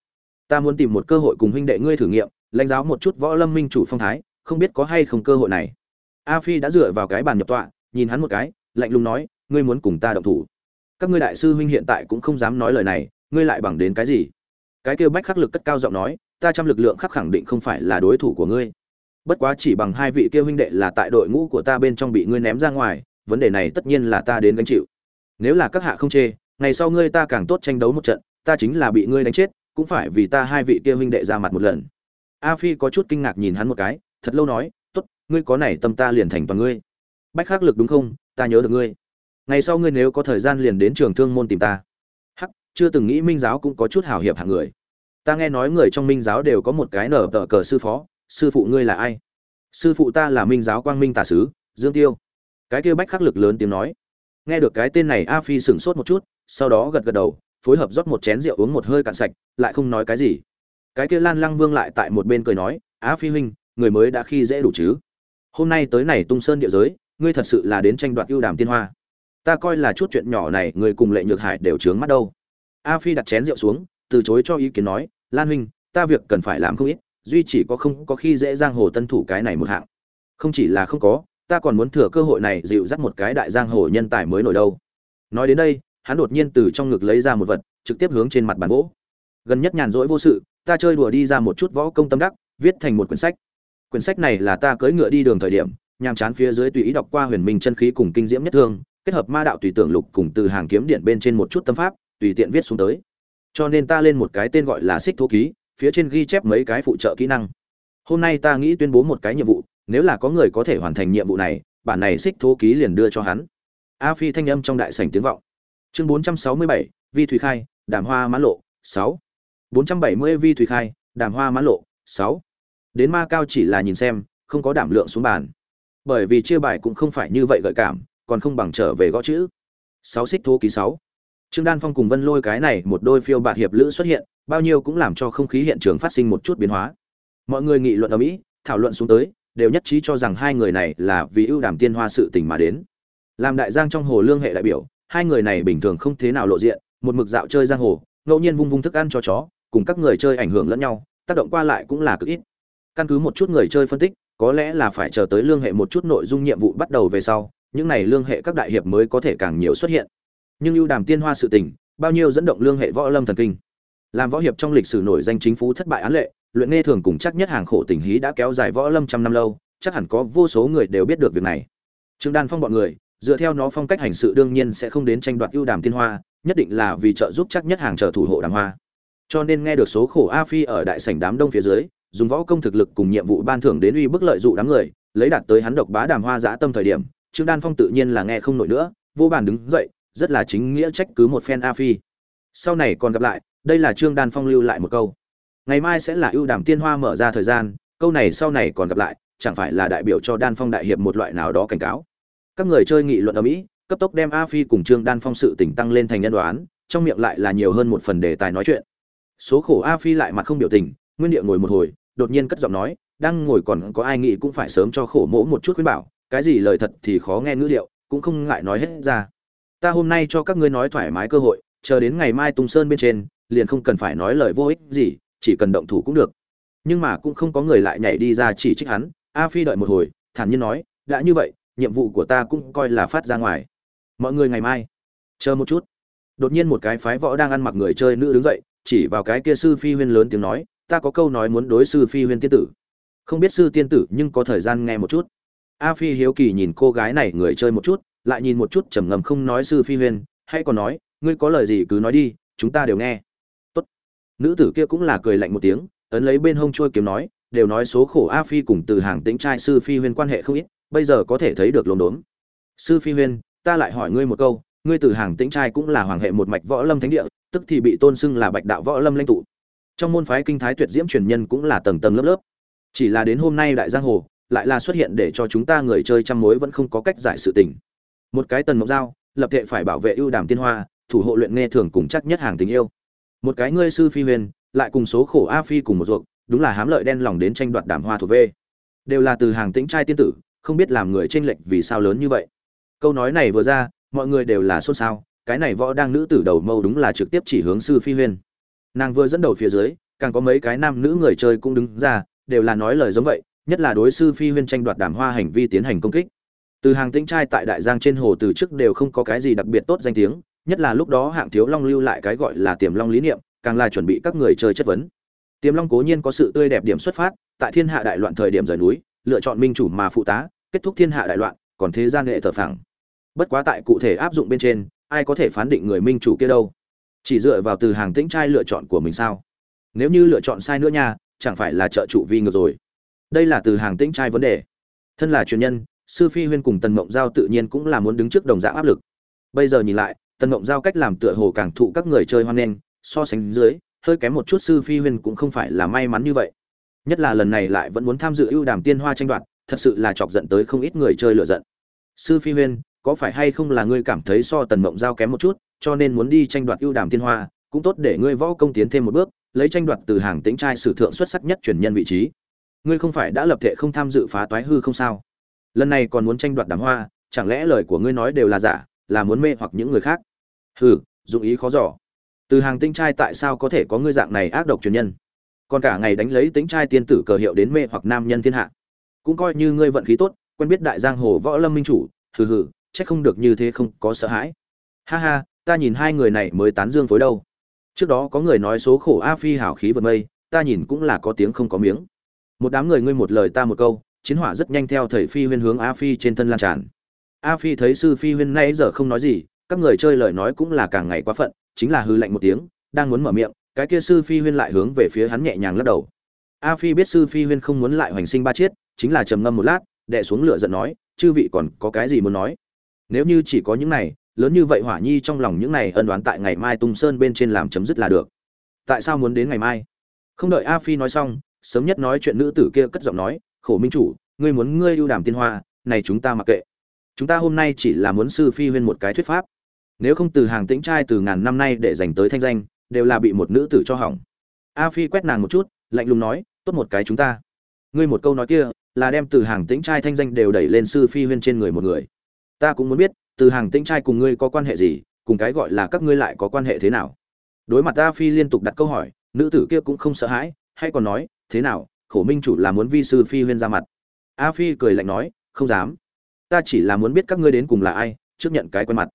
Ta muốn tìm một cơ hội cùng huynh đệ ngươi thử nghiệm, lãnh giáo một chút võ lâm minh chủ phong thái, không biết có hay không cơ hội này. A phi đã dựa vào cái bàn nhập tọa, nhìn hắn một cái, lạnh lùng nói, ngươi muốn cùng ta động thủ. Các ngươi đại sư huynh hiện tại cũng không dám nói lời này, ngươi lại bằng đến cái gì? Cái kêu bách khắc lực cất cao giọng nói, ta trăm lực lượng khắc khẳng định không phải là đối thủ của ngươi. Bất quá chỉ bằng hai vị kia huynh đệ là tại đội ngũ của ta bên trong bị ngươi ném ra ngoài, vấn đề này tất nhiên là ta đến gánh chịu nếu là các hạ không chê, ngày sau ngươi ta càng tốt tranh đấu một trận, ta chính là bị ngươi đánh chết, cũng phải vì ta hai vị kia huynh đệ ra mặt một lần. A phi có chút kinh ngạc nhìn hắn một cái, thật lâu nói, tốt, ngươi có này tâm ta liền thành toàn ngươi. Bách khắc lực đúng không? Ta nhớ được ngươi. Ngày sau ngươi nếu có thời gian liền đến trường thương môn tìm ta. Hắc, chưa từng nghĩ minh giáo cũng có chút hảo hiệp hạng người. Ta nghe nói người trong minh giáo đều có một cái nở tờ cờ sư phó, sư phụ ngươi là ai? Sư phụ ta là minh giáo quang minh tả sứ, dương tiêu. Cái kia bách khắc lực lớn tiếng nói nghe được cái tên này, a phi sửng sốt một chút, sau đó gật gật đầu, phối hợp rót một chén rượu uống một hơi cạn sạch, lại không nói cái gì. Cái kia lan lăng vương lại tại một bên cười nói, a phi huynh, người mới đã khi dễ đủ chứ? Hôm nay tới này tung sơn địa giới, ngươi thật sự là đến tranh đoạt ưu đàm tiên hoa. Ta coi là chút chuyện nhỏ này, người cùng lệ nhược hải đều trướng mắt đâu. A phi đặt chén rượu xuống, từ chối cho ý kiến nói, lan huynh, ta việc cần phải làm không ít, duy chỉ có không có khi dễ giang hồ tân thủ cái này một hạng. Không chỉ là không có ta còn muốn thừa cơ hội này dịu dắt một cái đại giang hồ nhân tài mới nổi đâu. Nói đến đây, hắn đột nhiên từ trong ngực lấy ra một vật, trực tiếp hướng trên mặt bàn gỗ. Gần nhất nhàn rỗi vô sự, ta chơi đùa đi ra một chút võ công tâm đắc, viết thành một quyển sách. Quyển sách này là ta cưỡi ngựa đi đường thời điểm, nhàm chán phía dưới tùy ý đọc qua huyền minh chân khí cùng kinh diễm nhất thương, kết hợp ma đạo tùy tưởng lục cùng từ hàng kiếm điện bên trên một chút tâm pháp, tùy tiện viết xuống tới. Cho nên ta lên một cái tên gọi là xích thố ký, phía trên ghi chép mấy cái phụ trợ kỹ năng. Hôm nay ta nghĩ tuyên bố một cái nhiệm vụ nếu là có người có thể hoàn thành nhiệm vụ này bản này xích thố ký liền đưa cho hắn. A phi thanh âm trong đại sảnh tiếng vọng. Chương 467, vi thủy khai đàm hoa mãn lộ 6. 470 vi thủy khai đàm hoa mãn lộ 6. đến ma cao chỉ là nhìn xem không có đảm lượng xuống bàn. Bởi vì chia bài cũng không phải như vậy gợi cảm còn không bằng trở về gõ chữ. Sáu xích thố ký sáu. Trương đan phong cùng vân lôi cái này một đôi phiêu bạt hiệp lữ xuất hiện bao nhiêu cũng làm cho không khí hiện trường phát sinh một chút biến hóa. Mọi người nghị luận ở mỹ thảo luận xuống tới đều nhất trí cho rằng hai người này là vì ưu đàm tiên hoa sự tình mà đến. Làm đại giang trong hồ lương hệ đại biểu, hai người này bình thường không thế nào lộ diện, một mực dạo chơi giang hồ, ngẫu nhiên vung vung thức ăn cho chó, cùng các người chơi ảnh hưởng lẫn nhau, tác động qua lại cũng là cực ít. Căn cứ một chút người chơi phân tích, có lẽ là phải chờ tới lương hệ một chút nội dung nhiệm vụ bắt đầu về sau, những này lương hệ các đại hiệp mới có thể càng nhiều xuất hiện. Nhưng ưu đàm tiên hoa sự tình, bao nhiêu dẫn động lương hệ võ lâm thần kinh. Làm võ hiệp trong lịch sử nổi danh chính phú thất bại án lệ luyện nghe thường cùng chắc nhất hàng khổ tình hí đã kéo dài võ lâm trăm năm lâu, chắc hẳn có vô số người đều biết được việc này. Trương đan phong bọn người, dựa theo nó phong cách hành sự đương nhiên sẽ không đến tranh đoạt ưu đàm tiên hoa, nhất định là vì trợ giúp chắc nhất hàng chờ thủ hộ đàm hoa. Cho nên nghe được số khổ a phi ở đại sảnh đám đông phía dưới, dùng võ công thực lực cùng nhiệm vụ ban thưởng đến uy bức lợi dụ đám người, lấy đạt tới hắn độc bá đàm hoa dã tâm thời điểm, trương đan phong tự nhiên là nghe không nổi nữa, vô bàn đứng dậy, rất là chính nghĩa trách cứ một phen a phi. Sau này còn gặp lại, đây là trương đan phong lưu lại một câu ngày mai sẽ là ưu đàm tiên hoa mở ra thời gian, câu này sau này còn gặp lại, chẳng phải là đại biểu cho đan phong đại hiệp một loại nào đó cảnh cáo. Các người chơi nghị luận ở mỹ, cấp tốc đem a phi cùng trương đan phong sự tỉnh tăng lên thành nhân đoán, trong miệng lại là nhiều hơn một phần đề tài nói chuyện. Số khổ a phi lại mặt không biểu tình, nguyên địa ngồi một hồi, đột nhiên cất giọng nói, đang ngồi còn có ai nghĩ cũng phải sớm cho khổ mỗ một chút khuyên bảo, cái gì lời thật thì khó nghe ngữ liệu cũng không ngại nói hết ra. Ta hôm nay cho các ngươi nói thoải mái cơ hội, chờ đến ngày mai tung sơn bên trên, liền không cần phải nói lời vô ích gì chỉ cần động thủ cũng được. Nhưng mà cũng không có người lại nhảy đi ra chỉ trích hắn. A phi đợi một hồi, thản nhiên nói, đã như vậy, nhiệm vụ của ta cũng coi là phát ra ngoài. Mọi người ngày mai, chờ một chút. Đột nhiên một cái phái võ đang ăn mặc người chơi nữ đứng dậy, chỉ vào cái kia sư phi huyên lớn tiếng nói, ta có câu nói muốn đối sư phi huyên tiên tử. Không biết sư tiên tử nhưng có thời gian nghe một chút. A phi hiếu kỳ nhìn cô gái này người chơi một chút, lại nhìn một chút trầm ngầm không nói sư phi huyên, hay còn nói, ngươi có lời gì cứ nói đi, chúng ta đều nghe nữ tử kia cũng là cười lạnh một tiếng, ấn lấy bên hông trôi kiếm nói, đều nói số khổ a phi cùng từ hàng tính trai sư phi huyên quan hệ không ít, bây giờ có thể thấy được lồn đốn. Sư phi huyên, ta lại hỏi ngươi một câu, ngươi từ hàng tính trai cũng là hoàng hệ một mạch võ lâm thánh địa, tức thì bị tôn xưng là bạch đạo võ lâm lãnh tụ. Trong môn phái kinh thái tuyệt diễm truyền nhân cũng là tầng tầng lớp lớp. Chỉ là đến hôm nay đại giang hồ, lại là xuất hiện để cho chúng ta người chơi trăm mối vẫn không có cách giải sự tình. Một cái tần mộc dao, lập thể phải bảo vệ ưu đàm tiên hoa, thủ hộ luyện nghe thường cùng chắc nhất hàng tình yêu một cái ngươi sư phi huyền, lại cùng số khổ a phi cùng một ruộng, đúng là hám lợi đen lòng đến tranh đoạt đàm hoa thuộc về. Đều là từ hàng tĩnh trai tiên tử, không biết làm người tranh lệch vì sao lớn như vậy. Câu nói này vừa ra, mọi người đều là xôn xao, cái này võ đang nữ tử đầu mâu đúng là trực tiếp chỉ hướng sư phi huyền. Nàng vừa dẫn đầu phía dưới, càng có mấy cái nam nữ người chơi cũng đứng ra, đều là nói lời giống vậy, nhất là đối sư phi huyên tranh đoạt đàm hoa hành vi tiến hành công kích. Từ hàng tĩnh trai tại đại giang trên hồ từ trước đều không có cái gì đặc biệt tốt danh tiếng nhất là lúc đó hạng thiếu long lưu lại cái gọi là tiềm long lý niệm, càng là chuẩn bị các người chơi chất vấn. Tiềm long cố nhiên có sự tươi đẹp điểm xuất phát, tại thiên hạ đại loạn thời điểm rời núi, lựa chọn minh chủ mà phụ tá, kết thúc thiên hạ đại loạn, còn thế gian nghệ thờ phẳng. Bất quá tại cụ thể áp dụng bên trên, ai có thể phán định người minh chủ kia đâu? Chỉ dựa vào từ hàng tĩnh trai lựa chọn của mình sao? Nếu như lựa chọn sai nữa nha, chẳng phải là trợ trụ vi ngược rồi? Đây là từ hàng tĩnh trai vấn đề. Thân là truyền nhân, sư phi huyên cùng tần mộng giao tự nhiên cũng là muốn đứng trước đồng dạng áp lực. Bây giờ nhìn lại tần mộng giao cách làm tựa hồ càng thụ các người chơi hoan nghênh, so sánh dưới, hơi kém một chút sư phi huyên cũng không phải là may mắn như vậy. Nhất là lần này lại vẫn muốn tham dự ưu đàm tiên hoa tranh đoạt, thật sự là chọc giận tới không ít người chơi lựa giận. Sư phi huyên, có phải hay không là ngươi cảm thấy so tần mộng giao kém một chút, cho nên muốn đi tranh đoạt ưu đàm tiên hoa, cũng tốt để ngươi võ công tiến thêm một bước, lấy tranh đoạt từ hàng tính trai sử thượng xuất sắc nhất truyền nhân vị trí. Ngươi không phải đã lập thể không tham dự phá toái hư không sao? Lần này còn muốn tranh đoạt đàm hoa, chẳng lẽ lời của ngươi nói đều là giả? Là muốn mê hoặc những người khác. Hừ, dụng ý khó giỏ từ hàng tinh trai tại sao có thể có ngươi dạng này ác độc truyền nhân? Còn cả ngày đánh lấy tính trai tiên tử cờ hiệu đến mê hoặc nam nhân thiên hạ. Cũng coi như ngươi vận khí tốt, quen biết đại giang hồ võ lâm minh chủ, hừ hừ trách không được như thế không có sợ hãi. Ha ha, ta nhìn hai người này mới tán dương phối đâu. Trước đó có người nói số khổ a phi hảo khí vượt mây, ta nhìn cũng là có tiếng không có miếng. Một đám người ngươi một lời ta một câu, chiến hỏa rất nhanh theo thầy phi huyên hướng a phi trên thân lan tràn a phi thấy sư phi huyên nay giờ không nói gì, các người chơi lời nói cũng là càng ngày quá phận, chính là hư lạnh một tiếng, đang muốn mở miệng, cái kia sư phi huyên lại hướng về phía hắn nhẹ nhàng lắc đầu. A phi biết sư phi huyên không muốn lại hoành sinh ba chiết, chính là trầm ngâm một lát đệ xuống lửa giận nói, chư vị còn có cái gì muốn nói? Nếu như chỉ có những này, lớn như vậy hỏa nhi trong lòng những này ân đoán tại ngày mai tung sơn bên trên làm chấm dứt là được. Tại sao muốn đến ngày mai? Không đợi a phi nói xong, sớm nhất nói chuyện nữ tử kia cất giọng nói, khổ minh chủ, ngươi muốn ngươi ưu đàm tiên hoa, này chúng ta mặc kệ chúng ta hôm nay chỉ là muốn sư phi huyên một cái thuyết pháp. Nếu không từ hàng tĩnh trai từ ngàn năm nay để dành tới thanh danh, đều là bị một nữ tử cho hỏng. A phi quét nàng một chút, lạnh lùng nói, tốt một cái chúng ta. Ngươi một câu nói kia, là đem từ hàng tĩnh trai thanh danh đều đẩy lên sư phi huyên trên người một người. Ta cũng muốn biết, từ hàng tĩnh trai cùng ngươi có quan hệ gì, cùng cái gọi là các ngươi lại có quan hệ thế nào? Đối mặt a phi liên tục đặt câu hỏi, nữ tử kia cũng không sợ hãi, hay còn nói, thế nào, khổ minh chủ là muốn vi sư phi huyên ra mặt. A phi cười lạnh nói, không dám ta chỉ là muốn biết các ngươi đến cùng là ai, trước nhận cái quen mặt.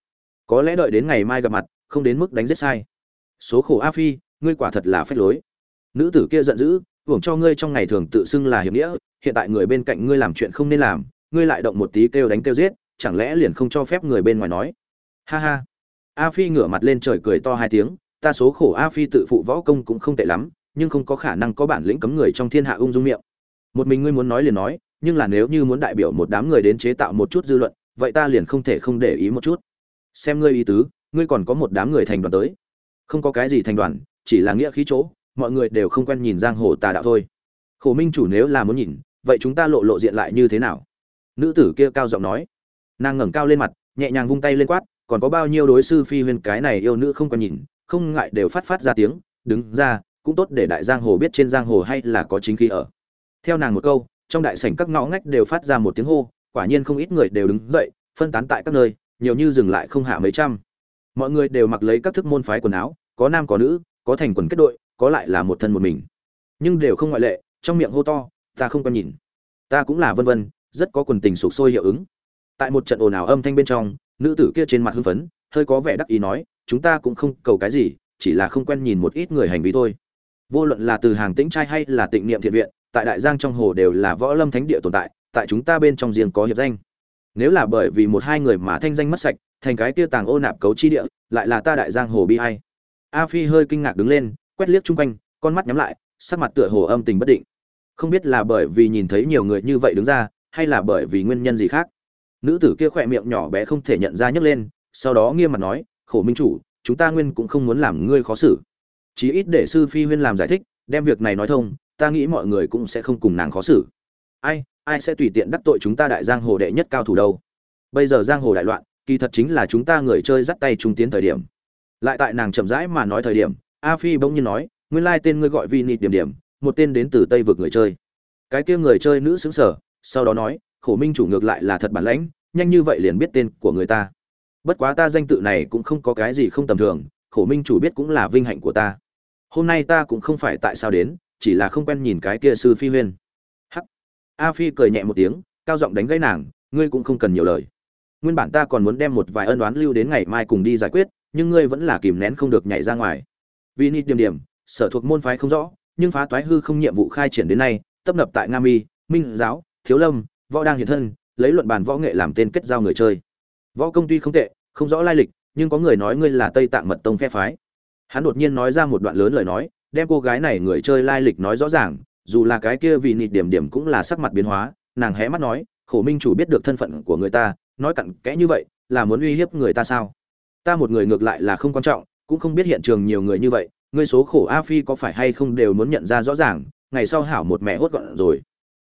Có lẽ đợi đến ngày mai gặp mặt, không đến mức đánh giết sai. Số khổ a phi, ngươi quả thật là phép lối. Nữ tử kia giận dữ, hưởng cho ngươi trong ngày thường tự xưng là hiệp nghĩa, hiện tại người bên cạnh ngươi làm chuyện không nên làm, ngươi lại động một tí kêu đánh kêu giết, chẳng lẽ liền không cho phép người bên ngoài nói? Ha ha. A phi ngửa mặt lên trời cười to hai tiếng, ta số khổ a phi tự phụ võ công cũng không tệ lắm, nhưng không có khả năng có bản lĩnh cấm người trong thiên hạ ung dung miệng. Một mình ngươi muốn nói liền nói nhưng là nếu như muốn đại biểu một đám người đến chế tạo một chút dư luận, vậy ta liền không thể không để ý một chút. Xem ngươi ý tứ, ngươi còn có một đám người thành đoàn tới. Không có cái gì thành đoàn, chỉ là nghĩa khí chỗ, mọi người đều không quen nhìn giang hồ tà đạo thôi. Khổ minh chủ nếu là muốn nhìn, vậy chúng ta lộ lộ diện lại như thế nào? Nữ tử kia cao giọng nói. Nàng ngẩng cao lên mặt, nhẹ nhàng vung tay lên quát, còn có bao nhiêu đối sư phi huyên cái này yêu nữ không quen nhìn, không ngại đều phát phát ra tiếng, đứng ra, cũng tốt để đại giang hồ biết trên giang hồ hay là có chính khí ở. Theo nàng một câu trong đại sảnh các ngõ ngách đều phát ra một tiếng hô, quả nhiên không ít người đều đứng dậy, phân tán tại các nơi, nhiều như dừng lại không hạ mấy trăm. Mọi người đều mặc lấy các thức môn phái quần áo, có nam có nữ, có thành quần kết đội, có lại là một thân một mình. Nhưng đều không ngoại lệ, trong miệng hô to, ta không có nhìn. Ta cũng là vân vân, rất có quần tình sục sôi hiệu ứng. Tại một trận ồn ào âm thanh bên trong, nữ tử kia trên mặt hưng phấn, hơi có vẻ đắc ý nói, chúng ta cũng không cầu cái gì, chỉ là không quen nhìn một ít người hành vi thôi. Vô luận là từ hàng tĩnh trai hay là tịnh niệm thiện viện tại đại giang trong hồ đều là võ lâm thánh địa tồn tại tại chúng ta bên trong riêng có hiệp danh. Nếu là bởi vì một hai người mà thanh danh mất sạch, thành cái kia tàng ô nạp cấu chi địa, lại là ta đại giang hồ bi hay a phi hơi kinh ngạc đứng lên, quét liếc chung quanh, con mắt nhắm lại, sắc mặt tựa hồ âm tình bất định. Không biết là bởi vì nhìn thấy nhiều người như vậy đứng ra, hay là bởi vì nguyên nhân gì khác? Nữ tử kia khỏe miệng nhỏ bé không thể nhận ra nhấc lên, sau đó nghiêm mặt nói, khổ minh chủ, chúng ta nguyên cũng không muốn làm ngươi khó xử. Chí ít để sư phi huyên làm giải thích, đem việc này nói thông ta nghĩ mọi người cũng sẽ không cùng nàng khó xử. Ai ai sẽ tùy tiện đắc tội chúng ta đại giang hồ đệ nhất cao thủ đâu? Bây giờ giang hồ đại loạn, kỳ thật chính là chúng ta người chơi dắt tay trung tiến thời điểm. Lại tại nàng chậm rãi mà nói thời điểm, a phi bỗng nhiên nói, nguyên lai tên ngươi gọi vi nịt điểm điểm, một tên đến từ tây vực người chơi. Cái kia người chơi nữ xứng sở sau đó nói, khổ minh chủ ngược lại là thật bản lãnh, nhanh như vậy liền biết tên của người ta. Bất quá ta danh tự này cũng không có cái gì không tầm thường, khổ minh chủ biết cũng là vinh hạnh của ta. Hôm nay ta cũng không phải tại sao đến chỉ là không quen nhìn cái kia sư phi huyên. Hắc. A phi cười nhẹ một tiếng, cao giọng đánh gãy nàng, ngươi cũng không cần nhiều lời. Nguyên bản ta còn muốn đem một vài ân đoán lưu đến ngày mai cùng đi giải quyết, nhưng ngươi vẫn là kìm nén không được nhảy ra ngoài. Vì nịt điểm điểm, sở thuộc môn phái không rõ, nhưng phá toái hư không nhiệm vụ khai triển đến nay, tấp nập tại nga mi, minh giáo, thiếu lâm, võ đang hiện thân, lấy luận bàn võ nghệ làm tên kết giao người chơi. Võ công tuy không tệ, không rõ lai lịch, nhưng có người nói ngươi là tây tạng mật tông phe phái. Hắn đột nhiên nói ra một đoạn lớn lời nói đem cô gái này người chơi lai lịch nói rõ ràng, dù là cái kia vì nịt điểm điểm cũng là sắc mặt biến hóa, nàng hé mắt nói, khổ minh chủ biết được thân phận của người ta, nói cặn kẽ như vậy, là muốn uy hiếp người ta sao? Ta một người ngược lại là không quan trọng, cũng không biết hiện trường nhiều người như vậy, ngươi số khổ a phi có phải hay không đều muốn nhận ra rõ ràng, ngày sau hảo một mẹ hốt gọn rồi.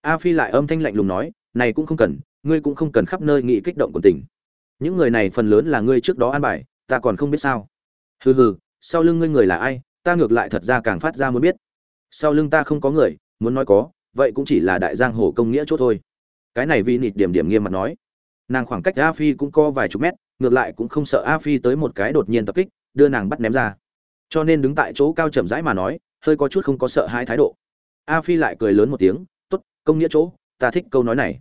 A phi lại âm thanh lạnh lùng nói, này cũng không cần, ngươi cũng không cần khắp nơi nghị kích động của tình. Những người này phần lớn là ngươi trước đó an bài, ta còn không biết sao. Hừ hừ, sau lưng ngươi người là ai? Ta ngược lại thật ra càng phát ra muốn biết. Sau lưng ta không có người, muốn nói có, vậy cũng chỉ là đại giang hồ công nghĩa chốt thôi. Cái này vi nịt điểm điểm nghiêm mặt nói. Nàng khoảng cách a phi cũng có vài chục mét, ngược lại cũng không sợ a phi tới một cái đột nhiên tập kích, đưa nàng bắt ném ra. Cho nên đứng tại chỗ cao chậm rãi mà nói, hơi có chút không có sợ hai thái độ. A phi lại cười lớn một tiếng, tốt, công nghĩa chỗ, ta thích câu nói này.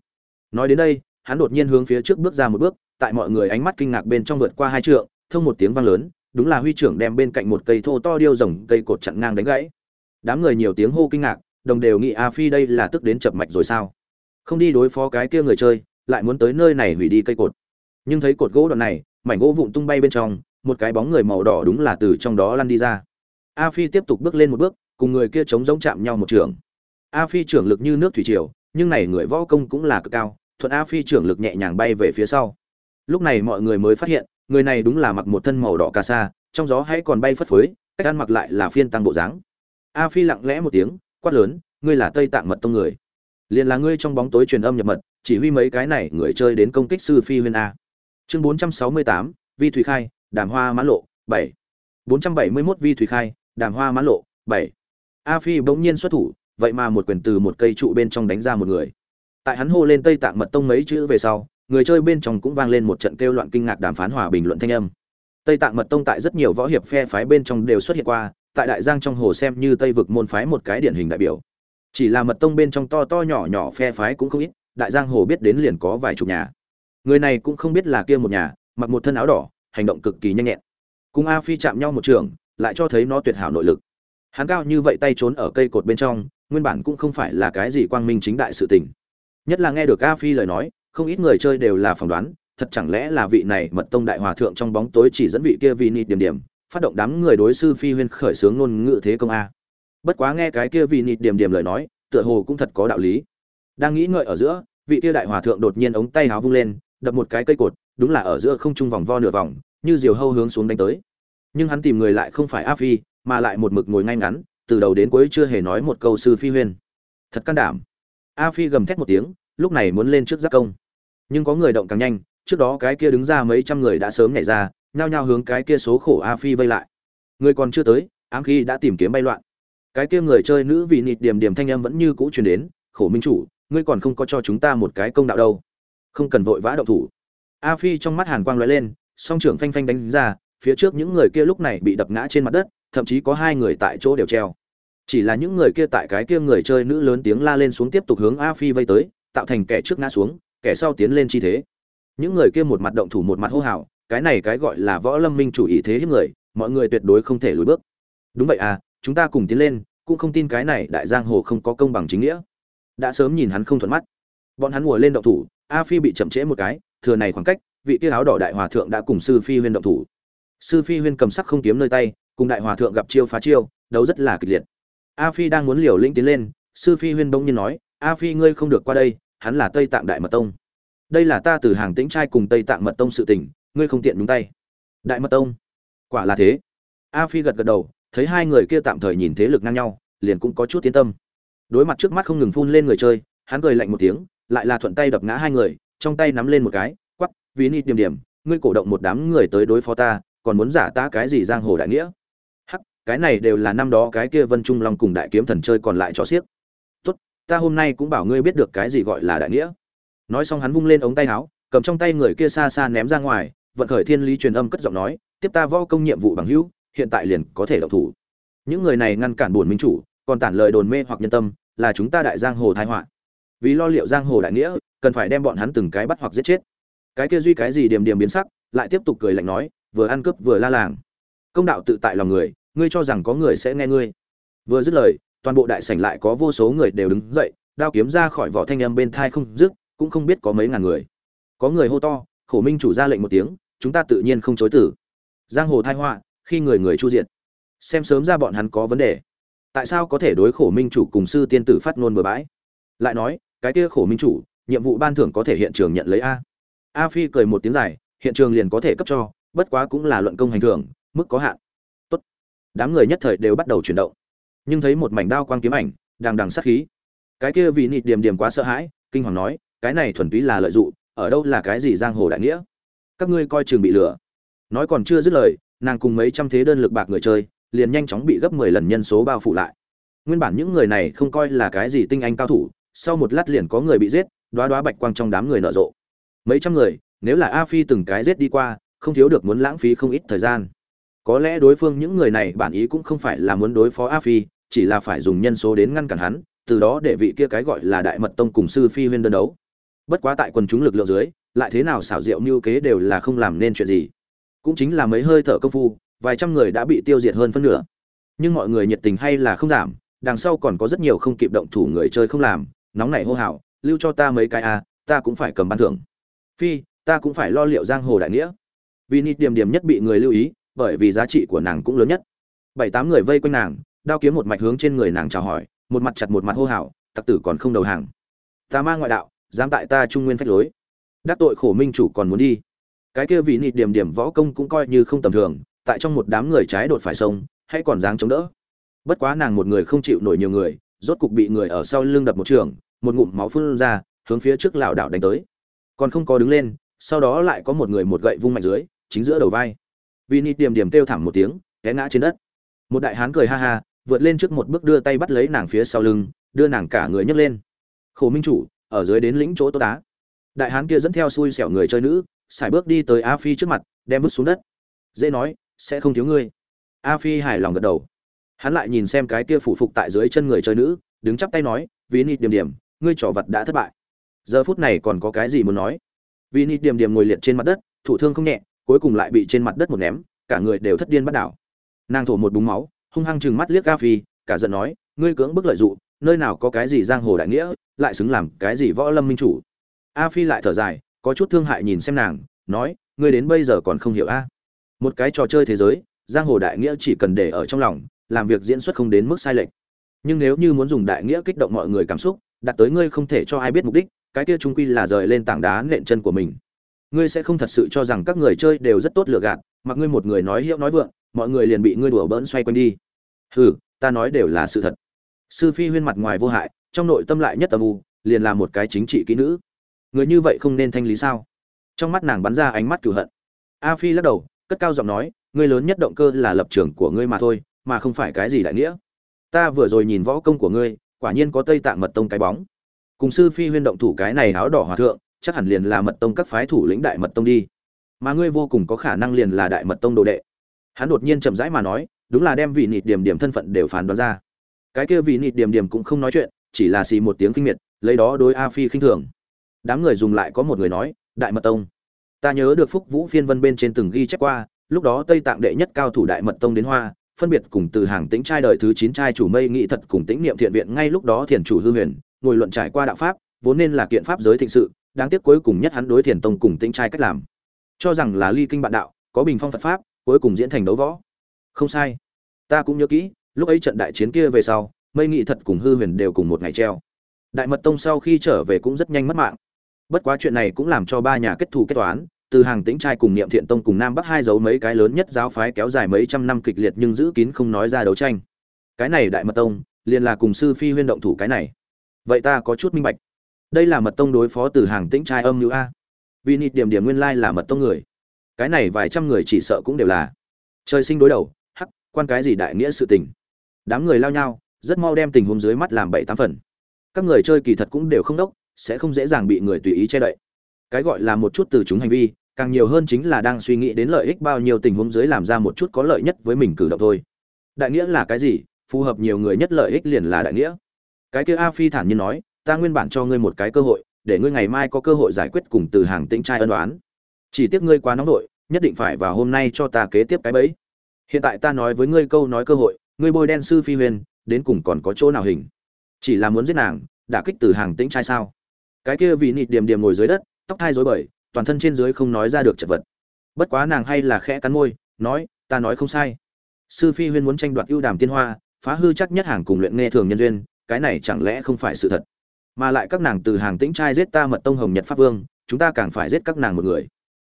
Nói đến đây, hắn đột nhiên hướng phía trước bước ra một bước, tại mọi người ánh mắt kinh ngạc bên trong vượt qua hai trượng, thông một tiếng vang lớn đúng là huy trưởng đem bên cạnh một cây thô to điêu rồng cây cột chặn ngang đánh gãy. Đám người nhiều tiếng hô kinh ngạc, đồng đều nghĩ, a phi đây là tức đến chập mạch rồi sao? Không đi đối phó cái kia người chơi, lại muốn tới nơi này hủy đi cây cột. Nhưng thấy cột gỗ đoạn này, mảnh gỗ vụn tung bay bên trong, một cái bóng người màu đỏ đúng là từ trong đó lăn đi ra. A phi tiếp tục bước lên một bước, cùng người kia chống giống chạm nhau một trường. A phi trưởng lực như nước thủy triều, nhưng này người võ công cũng là cực cao, thuận a phi trưởng lực nhẹ nhàng bay về phía sau. Lúc này mọi người mới phát hiện người này đúng là mặc một thân màu đỏ cà sa, trong gió hãy còn bay phất phới, cách ăn mặc lại là phiên tăng bộ dáng. A phi lặng lẽ một tiếng, quát lớn, ngươi là tây tạng mật tông người. Liền là ngươi trong bóng tối truyền âm nhập mật, chỉ huy mấy cái này người chơi đến công kích sư phi huyên a. Chương bốn trăm sáu mươi tám, vi thủy khai, đàm hoa Mã lộ, bảy. bốn trăm bảy mươi mốt vi thủy khai, đàm hoa Mã lộ, bảy. A phi bỗng nhiên xuất thủ, vậy mà một quyền từ một cây trụ bên trong đánh ra một người. Tại hắn hô lên tây tạng mật tông mấy chữ về sau người chơi bên trong cũng vang lên một trận kêu loạn kinh ngạc đàm phán hòa bình luận thanh âm. Tây tạng mật tông tại rất nhiều võ hiệp phe phái bên trong đều xuất hiện qua, tại đại giang trong hồ xem như tây vực môn phái một cái điển hình đại biểu. Chỉ là mật tông bên trong to to nhỏ nhỏ phe phái cũng không ít, đại giang hồ biết đến liền có vài chục nhà. Người này cũng không biết là kia một nhà, mặc một thân áo đỏ, hành động cực kỳ nhanh nhẹn. Cùng a phi chạm nhau một trường, lại cho thấy nó tuyệt hảo nội lực. Hắn cao như vậy tay trốn ở cây cột bên trong, nguyên bản cũng không phải là cái gì quang minh chính đại sự tình. Nhất là nghe được a phi lời nói không ít người chơi đều là phỏng đoán, thật chẳng lẽ là vị này mật tông đại hòa thượng trong bóng tối chỉ dẫn vị kia vì nịt điểm điểm, phát động đám người đối sư phi huyên khởi xướng ngôn ngữ thế công a. Bất quá nghe cái kia vì nịt điểm điểm lời nói, tựa hồ cũng thật có đạo lý. Đang nghĩ ngợi ở giữa, vị kia đại hòa thượng đột nhiên ống tay háo vung lên, đập một cái cây cột, đúng là ở giữa không trung vòng vo nửa vòng, như diều hâu hướng xuống đánh tới. Nhưng hắn tìm người lại không phải a phi, mà lại một mực ngồi ngay ngắn, từ đầu đến cuối chưa hề nói một câu sư phi huyên. Thật can đảm. A phi gầm thét một tiếng, lúc này muốn lên trước giác công nhưng có người động càng nhanh, trước đó cái kia đứng ra mấy trăm người đã sớm nhảy ra, nhao nhao hướng cái kia số khổ a phi vây lại. Người còn chưa tới, ám khi đã tìm kiếm bay loạn. Cái kia người chơi nữ vì nịt điểm điểm thanh âm vẫn như cũ truyền đến, khổ minh chủ, ngươi còn không có cho chúng ta một cái công đạo đâu. Không cần vội vã động thủ. A phi trong mắt hàn quang lóe lên, song trưởng phanh phanh đánh ra, phía trước những người kia lúc này bị đập ngã trên mặt đất, thậm chí có hai người tại chỗ đều treo. Chỉ là những người kia tại cái kia người chơi nữ lớn tiếng la lên xuống tiếp tục hướng a phi vây tới, tạo thành kẻ trước ngã xuống kẻ sau tiến lên chi thế. Những người kia một mặt động thủ một mặt hô hào, cái này cái gọi là võ lâm minh chủ ý thế hiếp người, mọi người tuyệt đối không thể lùi bước. Đúng vậy à chúng ta cùng tiến lên, cũng không tin cái này đại giang hồ không có công bằng chính nghĩa. Đã sớm nhìn hắn không thuận mắt. Bọn hắn ngồi lên động thủ, a phi bị chậm trễ một cái, thừa này khoảng cách, vị kia áo đỏ đại hòa thượng đã cùng sư phi huyên động thủ. Sư phi huyên cầm sắc không kiếm nơi tay, cùng đại hòa thượng gặp chiêu phá chiêu, đấu rất là kịch liệt. A phi đang muốn liều lĩnh tiến lên, sư phi huyên bỗng nhiên nói, a phi, ngươi không được qua đây hắn là tây tạng đại mật tông. Đây là ta từ hàng tĩnh trai cùng tây tạng mật tông sự tình, ngươi không tiện đúng tay. Đại mật tông? Quả là thế. A phi gật gật đầu, thấy hai người kia tạm thời nhìn thế lực ngang nhau, liền cũng có chút tiến tâm. Đối mặt trước mắt không ngừng phun lên người chơi, hắn cười lạnh một tiếng, lại là thuận tay đập ngã hai người, trong tay nắm lên một cái quắp vì ni điểm điểm, ngươi cổ động một đám người tới đối phó ta, còn muốn giả ta cái gì giang hồ đại nghĩa? Hắc, cái này đều là năm đó cái kia vân trung long cùng đại kiếm thần chơi còn lại cho xiếc ta hôm nay cũng bảo ngươi biết được cái gì gọi là đại nghĩa. Nói xong hắn vung lên ống tay áo, cầm trong tay người kia xa xa ném ra ngoài, vận khởi thiên lý truyền âm cất giọng nói, tiếp ta võ công nhiệm vụ bằng hữu, hiện tại liền có thể độc thủ. Những người này ngăn cản buồn minh chủ, còn tản lời đồn mê hoặc nhân tâm, là chúng ta đại giang hồ thái họa. Vì lo liệu giang hồ đại nghĩa, cần phải đem bọn hắn từng cái bắt hoặc giết chết. Cái kia duy cái gì điểm điểm biến sắc, lại tiếp tục cười lạnh nói, vừa ăn cướp vừa la làng. Công đạo tự tại lòng người, ngươi cho rằng có người sẽ nghe ngươi. Vừa dứt lời toàn bộ đại sảnh lại có vô số người đều đứng dậy đao kiếm ra khỏi vỏ thanh âm bên thai không dứt cũng không biết có mấy ngàn người. Có người hô to khổ minh chủ ra lệnh một tiếng chúng ta tự nhiên không chối tử. Giang hồ thai họa khi người người chu diệt, xem sớm ra bọn hắn có vấn đề. Tại sao có thể đối khổ minh chủ cùng sư tiên tử phát ngôn bừa bãi? Lại nói cái kia khổ minh chủ nhiệm vụ ban thưởng có thể hiện trường nhận lấy a. A phi cười một tiếng dài hiện trường liền có thể cấp cho bất quá cũng là luận công hành thưởng mức có hạn. Tốt. Đám người nhất thời đều bắt đầu chuyển động nhưng thấy một mảnh đao quang kiếm ảnh đang đằng sát khí. Cái kia vì nịt điểm điểm quá sợ hãi, kinh hoàng nói, cái này thuần túy là lợi dụng, ở đâu là cái gì giang hồ đại nghĩa? Các ngươi coi chừng bị lừa. Nói còn chưa dứt lời, nàng cùng mấy trăm thế đơn lực bạc người chơi, liền nhanh chóng bị gấp mười lần nhân số bao phủ lại. Nguyên bản những người này không coi là cái gì tinh anh cao thủ, sau một lát liền có người bị giết đoá đoá bạch quang trong đám người nở rộ. Mấy trăm người, nếu là a phi từng cái giết đi qua, không thiếu được muốn lãng phí không ít thời gian. Có lẽ đối phương những người này bản ý cũng không phải là muốn đối phó a phi chỉ là phải dùng nhân số đến ngăn cản hắn, từ đó để vị kia cái gọi là đại mật tông cùng sư phi huyên đơn đấu. Bất quá tại quần chúng lực lượng dưới, lại thế nào xảo diệu mưu kế đều là không làm nên chuyện gì. Cũng chính là mấy hơi thở công phu, vài trăm người đã bị tiêu diệt hơn phân nửa. Nhưng mọi người nhiệt tình hay là không giảm, đằng sau còn có rất nhiều không kịp động thủ người chơi không làm, nóng nảy hô hào, lưu cho ta mấy cái a ta cũng phải cầm ban thưởng. Phi, ta cũng phải lo liệu giang hồ đại nghĩa. Vì nịt điểm điểm nhất bị người lưu ý, bởi vì giá trị của nàng cũng lớn nhất. Bảy tám người vây quanh nàng đao kiếm một mạch hướng trên người nàng chào hỏi, một mặt chặt một mặt hô hào, tặc tử còn không đầu hàng. Ta Ma ngoại đạo, dám tại ta trung nguyên phách lối. Đắc tội khổ minh chủ còn muốn đi. Cái kia vị nịt điểm điểm võ công cũng coi như không tầm thường, tại trong một đám người trái đột phải sông, hay còn dáng chống đỡ. Bất quá nàng một người không chịu nổi nhiều người, rốt cục bị người ở sau lưng đập một trường, một ngụm máu phun ra, hướng phía trước lảo đảo đánh tới. Còn không có đứng lên, sau đó lại có một người một gậy vung mạnh dưới, chính giữa đầu vai. Vì nịt điểm điểm kêu thảm một tiếng, té ngã trên đất. Một đại hán cười ha ha vượt lên trước một bước đưa tay bắt lấy nàng phía sau lưng, đưa nàng cả người nhấc lên. Khổ minh chủ, ở dưới đến lĩnh chỗ tô đá đại hán kia dẫn theo xui xẻo người chơi nữ, xài bước đi tới a phi trước mặt, đem vứt xuống đất. Dễ nói, sẽ không thiếu ngươi. A phi hài lòng gật đầu. Hắn lại nhìn xem cái kia phủ phục tại dưới chân người chơi nữ, đứng chắp tay nói vì nịt điểm điểm, ngươi trò vật đã thất bại. Giờ phút này còn có cái gì muốn nói? Vì nịt điểm điểm ngồi liệt trên mặt đất thủ thương không nhẹ, cuối cùng lại bị trên mặt đất một ném, cả người đều thất điên bắt đảo. Nàng thổ một búng máu hung hăng chừng mắt liếc a phi cả giận nói, ngươi cưỡng bức lợi dụng, nơi nào có cái gì giang hồ đại nghĩa, lại xứng làm cái gì võ lâm minh chủ? A phi lại thở dài, có chút thương hại nhìn xem nàng, nói, ngươi đến bây giờ còn không hiểu a? Một cái trò chơi thế giới, giang hồ đại nghĩa chỉ cần để ở trong lòng, làm việc diễn xuất không đến mức sai lệch. Nhưng nếu như muốn dùng đại nghĩa kích động mọi người cảm xúc, đặt tới ngươi không thể cho ai biết mục đích, cái kia trung quy là rời lên tảng đá nện chân của mình. Ngươi sẽ không thật sự cho rằng các người chơi đều rất tốt lựa gạt, mặc ngươi một người nói hiệu nói vượng, mọi người liền bị ngươi đùa bỡn xoay quanh đi hừ, ta nói đều là sự thật. Sư phi huyên mặt ngoài vô hại, trong nội tâm lại nhất âm u, liền là một cái chính trị kỹ nữ. Người như vậy không nên thanh lý sao? Trong mắt nàng bắn ra ánh mắt cửu hận. A phi lắc đầu, cất cao giọng nói ngươi lớn nhất động cơ là lập trường của ngươi mà thôi, mà không phải cái gì đại nghĩa. Ta vừa rồi nhìn võ công của ngươi, quả nhiên có tây tạng mật tông cái bóng. Cùng sư phi huyên động thủ cái này áo đỏ hòa thượng, chắc hẳn liền là mật tông các phái thủ lĩnh đại mật tông đi. Mà ngươi vô cùng có khả năng liền là đại mật tông đồ đệ. Hắn đột nhiên chậm rãi mà nói đúng là đem vị nịt điểm điểm thân phận đều phán đoán ra. Cái kia vị nịt điểm điểm cũng không nói chuyện, chỉ là xì một tiếng kinh miệt, lấy đó đối a phi khinh thường. Đám người dùng lại có một người nói, đại mật tông, ta nhớ được phúc vũ phiên vân bên trên từng ghi chép qua, lúc đó tây tạng đệ nhất cao thủ đại mật tông đến hoa, phân biệt cùng từ hàng tĩnh trai đời thứ chín trai chủ mây nghị thật cùng tĩnh niệm thiện viện ngay lúc đó thiền chủ hư huyền, ngồi luận trải qua đạo pháp, vốn nên là kiện pháp giới thịnh sự, đáng tiếc cuối cùng nhất hắn đối thiền tông cùng tĩnh trai cách làm. Cho rằng là ly kinh bạn đạo, có bình phong phật pháp, cuối cùng diễn thành đấu võ. Không sai ta cũng nhớ kỹ, lúc ấy trận đại chiến kia về sau, mây nghị thật cùng hư huyền đều cùng một ngày treo. Đại mật tông sau khi trở về cũng rất nhanh mất mạng. Bất quá chuyện này cũng làm cho ba nhà kết thù kết toán, từ hàng tĩnh trai cùng niệm thiện tông cùng nam bắc hai dấu mấy cái lớn nhất giáo phái kéo dài mấy trăm năm kịch liệt nhưng giữ kín không nói ra đấu tranh. Cái này đại mật tông, liền là cùng sư phi huyên động thủ cái này. Vậy ta có chút minh bạch. Đây là mật tông đối phó từ hàng tĩnh trai âm như a. Vì nịt điểm điểm nguyên lai là mật tông người. Cái này vài trăm người chỉ sợ cũng đều là. Trời sinh đối đầu quan cái gì đại nghĩa sự tình. Đám người lao nhau, rất mau đem tình huống dưới mắt làm bảy tám phần. Các người chơi kỳ thật cũng đều không đốc, sẽ không dễ dàng bị người tùy ý che đậy. Cái gọi là một chút từ chúng hành vi, càng nhiều hơn chính là đang suy nghĩ đến lợi ích bao nhiêu tình huống dưới làm ra một chút có lợi nhất với mình cử động thôi. Đại nghĩa là cái gì? Phù hợp nhiều người nhất lợi ích liền là đại nghĩa. Cái kia a phi thản nhiên nói, ta nguyên bản cho ngươi một cái cơ hội, để ngươi ngày mai có cơ hội giải quyết cùng từ hàng tĩnh trai ân đoán chỉ tiếc ngươi quá nóng nội nhất định phải vào hôm nay cho ta kế tiếp cái bẫy hiện tại ta nói với ngươi câu nói cơ hội, ngươi bôi đen sư phi huyền, đến cùng còn có chỗ nào hình? Chỉ là muốn giết nàng, đả kích từ hàng tĩnh trai sao? Cái kia vì nịt điểm điểm ngồi dưới đất, tóc thai rối bời, toàn thân trên dưới không nói ra được chật vật. Bất quá nàng hay là khẽ cắn môi, nói, ta nói không sai. Sư phi huyên muốn tranh đoạt ưu đàm tiên hoa, phá hư chắc nhất hàng cùng luyện nghe thường nhân duyên, cái này chẳng lẽ không phải sự thật? Mà lại các nàng từ hàng tĩnh trai giết ta mật tông hồng nhật pháp vương, chúng ta càng phải giết các nàng một người.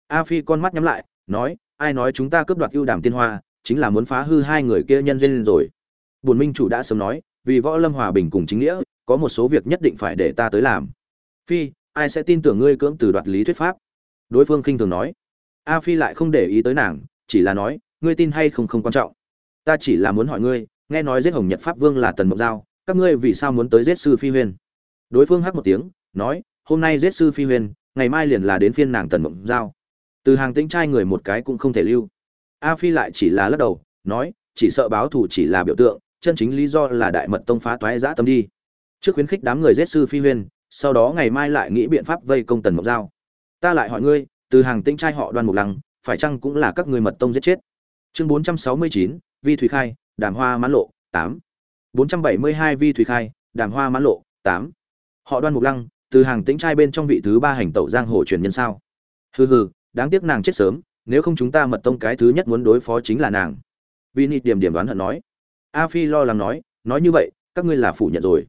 A phi con mắt nhắm lại, nói, ai nói chúng ta cướp đoạt ưu đàm tiên hoa chính là muốn phá hư hai người kia nhân duyên rồi. Bùn minh chủ đã sớm nói vì võ lâm hòa bình cùng chính nghĩa có một số việc nhất định phải để ta tới làm. Phi ai sẽ tin tưởng ngươi cưỡng từ đoạt lý thuyết pháp? Đối phương khinh thường nói. A phi lại không để ý tới nàng chỉ là nói ngươi tin hay không không quan trọng. Ta chỉ là muốn hỏi ngươi nghe nói giết hồng nhật pháp vương là tần mộng giao các ngươi vì sao muốn tới giết sư phi Huyền? đối phương hắc một tiếng nói hôm nay giết sư phi Huyền, ngày mai liền là đến phiên nàng tần mộng giao. Từ hàng tính trai người một cái cũng không thể lưu a phi lại chỉ là lắc đầu, nói, chỉ sợ báo thù chỉ là biểu tượng, chân chính lý do là đại mật tông phá toái giã tâm đi. Trước khuyến khích đám người giết sư phi huyên, sau đó ngày mai lại nghĩ biện pháp vây công tần mộc giao. Ta lại hỏi ngươi, từ hàng tinh trai họ đoan mục lăng, phải chăng cũng là các ngươi mật tông giết chết? Chương bốn trăm sáu mươi chín, vi thủy khai, đàm hoa mãn lộ, tám. bốn trăm bảy mươi hai, vi thủy khai, đàm hoa mãn lộ, tám. Họ đoan mục lăng, từ hàng tĩnh trai bên trong vị thứ ba hành tẩu giang hồ truyền nhân sao? Hừ hừ, đáng tiếc nàng chết sớm nếu không chúng ta mật tông cái thứ nhất muốn đối phó chính là nàng. Vì nịt điểm điểm đoán hận nói. A phi lo lắng nói nói như vậy, các ngươi là phủ nhận rồi.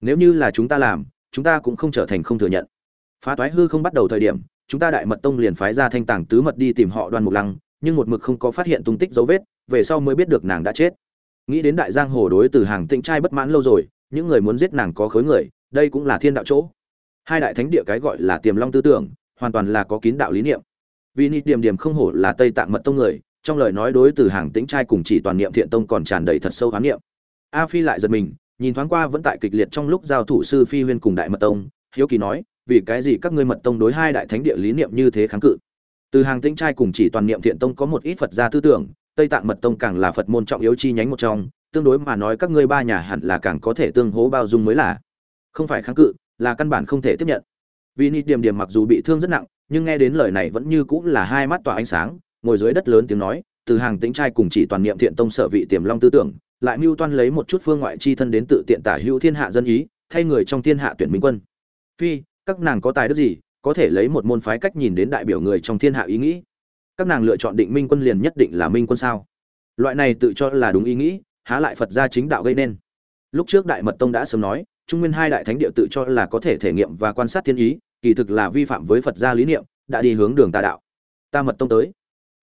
Nếu như là chúng ta làm, chúng ta cũng không trở thành không thừa nhận. Phá toái hư không bắt đầu thời điểm, chúng ta đại mật tông liền phái ra thanh tàng tứ mật đi tìm họ đoan mục lăng, nhưng một mực không có phát hiện tung tích dấu vết, về sau mới biết được nàng đã chết. Nghĩ đến đại giang hồ đối từ hàng tĩnh trai bất mãn lâu rồi, những người muốn giết nàng có khối người, đây cũng là thiên đạo chỗ. Hai đại thánh địa cái gọi là tiềm long tư tưởng, hoàn toàn là có kín đạo lý niệm vì nị điểm điểm không hổ là tây tạng mật tông người, trong lời nói đối từ hàng tĩnh trai cùng chỉ toàn niệm thiện tông còn tràn đầy thật sâu khám niệm. A phi lại giật mình, nhìn thoáng qua vẫn tại kịch liệt trong lúc giao thủ sư phi huyên cùng đại mật tông, hiếu kỳ nói, vì cái gì các ngươi mật tông đối hai đại thánh địa lý niệm như thế kháng cự? Từ hàng tĩnh trai cùng chỉ toàn niệm thiện tông có một ít phật gia tư tưởng, tây tạng mật tông càng là phật môn trọng yếu chi nhánh một trong, tương đối mà nói các ngươi ba nhà hẳn là càng có thể tương hỗ bao dung mới là. Không phải kháng cự, là căn bản không thể tiếp nhận vì nịt điểm điểm mặc dù bị thương rất nặng, nhưng nghe đến lời này vẫn như cũng là hai mắt tỏa ánh sáng, ngồi dưới đất lớn tiếng nói, từ hàng tĩnh trai cùng chỉ toàn niệm thiện tông sở vị tiềm long tư tưởng, lại mưu toan lấy một chút phương ngoại chi thân đến tự tiện tả hữu thiên hạ dân ý, thay người trong thiên hạ tuyển minh quân. Phi, các nàng có tài đức gì, có thể lấy một môn phái cách nhìn đến đại biểu người trong thiên hạ ý nghĩ? Các nàng lựa chọn định minh quân liền nhất định là minh quân sao? Loại này tự cho là đúng ý nghĩ, há lại phật gia chính đạo gây nên. Lúc trước đại mật tông đã sớm nói trung nguyên hai đại thánh địa tự cho là có thể thể nghiệm và quan sát thiên ý, kỳ thực là vi phạm với phật gia lý niệm, đã đi hướng đường tà đạo. Ta mật tông tới.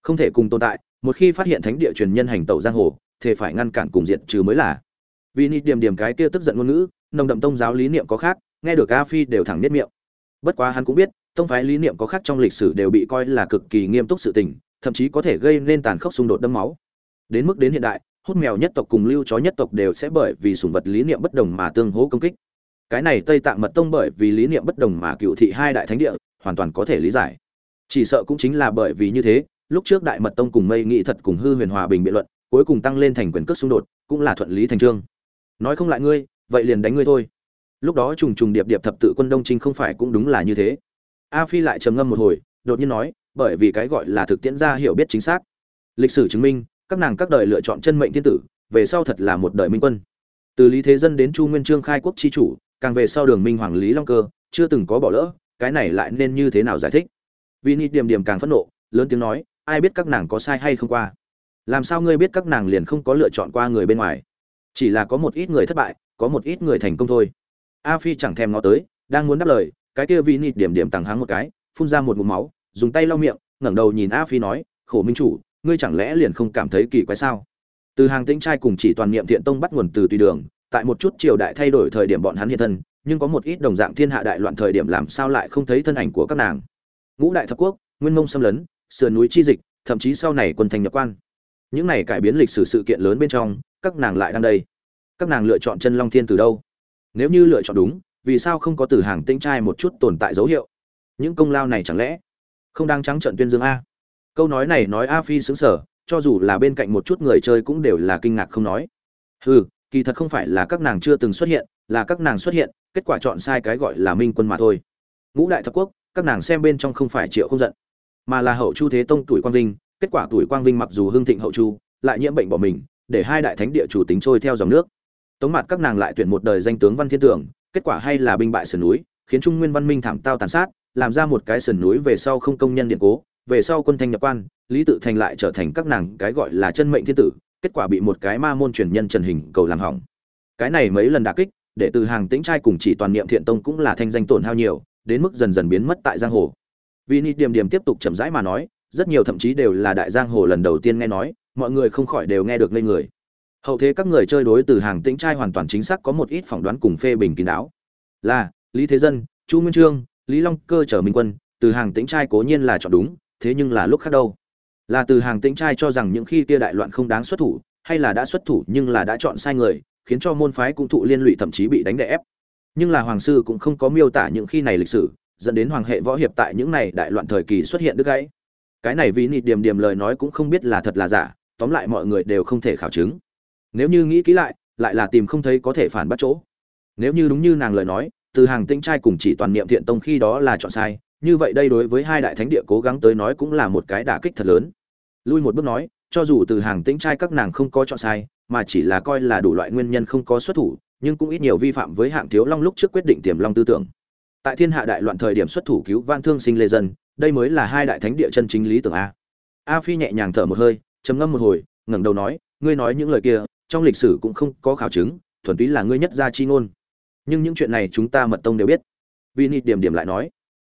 Không thể cùng tồn tại, một khi phát hiện thánh địa truyền nhân hành tẩu giang hồ thì phải ngăn cản cùng diện trừ mới là. Vì nịt điểm điểm cái kia tức giận ngôn ngữ, nồng đậm tông giáo lý niệm có khác, nghe được a phi đều thẳng nhất miệng. Bất quá hắn cũng biết, tông phái lý niệm có khác trong lịch sử đều bị coi là cực kỳ nghiêm túc sự tình, thậm chí có thể gây nên tàn khốc xung đột đẫm máu. Đến mức đến hiện đại hút mèo nhất tộc cùng lưu chó nhất tộc đều sẽ bởi vì sủng vật lý niệm bất đồng mà tương hỗ công kích. Cái này tây tạng mật tông bởi vì lý niệm bất đồng mà cựu thị hai đại thánh địa, hoàn toàn có thể lý giải. Chỉ sợ cũng chính là bởi vì như thế, lúc trước đại mật tông cùng mây nghị thật cùng hư huyền hòa bình biện luận, cuối cùng tăng lên thành quyền cước xung đột, cũng là thuận lý thành trương. Nói không lại ngươi, vậy liền đánh ngươi thôi. Lúc đó trùng trùng điệp điệp thập tự quân đông trinh không phải cũng đúng là như thế. A phi lại trầm ngâm một hồi, đột nhiên nói, bởi vì cái gọi là thực tiễn gia hiểu biết chính xác. Lịch sử chứng minh các nàng các đời lựa chọn chân mệnh thiên tử, về sau thật là một đời minh quân. Từ lý thế dân đến chu nguyên trương khai quốc chi chủ, càng về sau đường minh hoàng lý long cơ, chưa từng có bỏ lỡ, cái này lại nên như thế nào giải thích? Vì ni điểm điểm càng phẫn nộ, lớn tiếng nói, ai biết các nàng có sai hay không qua? Làm sao ngươi biết các nàng liền không có lựa chọn qua người bên ngoài? Chỉ là có một ít người thất bại, có một ít người thành công thôi. A phi chẳng thèm ngó tới, đang muốn đáp lời, cái kia vì nịt điểm điểm tàng háng một cái, phun ra một ngụm máu, dùng tay lau miệng, ngẩng đầu nhìn a phi nói, khổ minh chủ ngươi chẳng lẽ liền không cảm thấy kỳ quái sao? Từ hàng tĩnh trai cùng chỉ toàn niệm thiện tông bắt nguồn từ tùy đường, tại một chút triều đại thay đổi thời điểm bọn hắn hiện thân, nhưng có một ít đồng dạng thiên hạ đại loạn thời điểm làm sao lại không thấy thân ảnh của các nàng. Ngũ đại thập quốc, nguyên mông xâm lấn, sườn núi chi dịch, thậm chí sau này quân thành nhập quan. Những này cải biến lịch sử sự kiện lớn bên trong, các nàng lại đang đây. Các nàng lựa chọn chân long thiên từ đâu? Nếu như lựa chọn đúng, vì sao không có từ hàng tinh trai một chút tồn tại dấu hiệu? Những công lao này chẳng lẽ không đang trắng trận tuyên dương a? Câu nói này nói a phi xứng sở cho dù là bên cạnh một chút người chơi cũng đều là kinh ngạc không nói. Hừ, kỳ thật không phải là các nàng chưa từng xuất hiện, là các nàng xuất hiện, kết quả chọn sai cái gọi là minh quân mà thôi. Ngũ đại thập quốc, các nàng xem bên trong không phải triệu không giận, mà là hậu chu thế tông tuổi quang vinh, kết quả tuổi quang vinh mặc dù hưng thịnh hậu chu, lại nhiễm bệnh bỏ mình, để hai đại thánh địa chủ tính trôi theo dòng nước. Tống mặt các nàng lại tuyển một đời danh tướng văn thiên tưởng, kết quả hay là binh bại sườn núi, khiến trung nguyên văn minh thảm tao tàn sát, làm ra một cái sườn núi về sau không công nhân điện cố về sau quân thanh nhập quan, lý tự thành lại trở thành các nàng cái gọi là chân mệnh thiên tử, kết quả bị một cái ma môn truyền nhân trần hình cầu làm hỏng. Cái này mấy lần đả kích, để từ hàng tĩnh trai cùng chỉ toàn niệm thiện tông cũng là thanh danh tổn hao nhiều, đến mức dần dần biến mất tại giang hồ. Vì nị điểm điểm tiếp tục chậm rãi mà nói, rất nhiều thậm chí đều là đại giang hồ lần đầu tiên nghe nói, mọi người không khỏi đều nghe được lên người. Hậu thế các người chơi đối từ hàng tĩnh trai hoàn toàn chính xác có một ít phỏng đoán cùng phê bình kín đáo. Là, lý thế dân, chu nguyên trương, lý long cơ trở minh quân, từ hàng tĩnh trai cố nhiên là chọn đúng thế nhưng là lúc khác đâu. Là từ hàng tĩnh trai cho rằng những khi kia đại loạn không đáng xuất thủ, hay là đã xuất thủ nhưng là đã chọn sai người, khiến cho môn phái cũng thụ liên lụy thậm chí bị đánh đè ép. Nhưng là hoàng sư cũng không có miêu tả những khi này lịch sử, dẫn đến hoàng hệ võ hiệp tại những này đại loạn thời kỳ xuất hiện đứt gãy. Cái này vì nịt điểm điểm lời nói cũng không biết là thật là giả, tóm lại mọi người đều không thể khảo chứng. Nếu như nghĩ kỹ lại lại là tìm không thấy có thể phản bắt chỗ. Nếu như đúng như nàng lời nói, từ hàng tinh trai cùng chỉ toàn niệm thiện tông khi đó là chọn sai như vậy đây đối với hai đại thánh địa cố gắng tới nói cũng là một cái đả kích thật lớn. Lui một bước nói, cho dù từ hàng tĩnh trai các nàng không có chọn sai, mà chỉ là coi là đủ loại nguyên nhân không có xuất thủ, nhưng cũng ít nhiều vi phạm với hạng thiếu long lúc trước quyết định tiềm long tư tưởng. Tại thiên hạ đại loạn thời điểm xuất thủ cứu van thương sinh lê dân, đây mới là hai đại thánh địa chân chính lý tưởng a. A phi nhẹ nhàng thở một hơi, trầm ngâm một hồi, ngẩng đầu nói, ngươi nói những lời kia, trong lịch sử cũng không có khảo chứng, thuần túy là ngươi nhất gia chi ngôn. Nhưng những chuyện này chúng ta mật tông đều biết. Vì nịt điểm điểm lại nói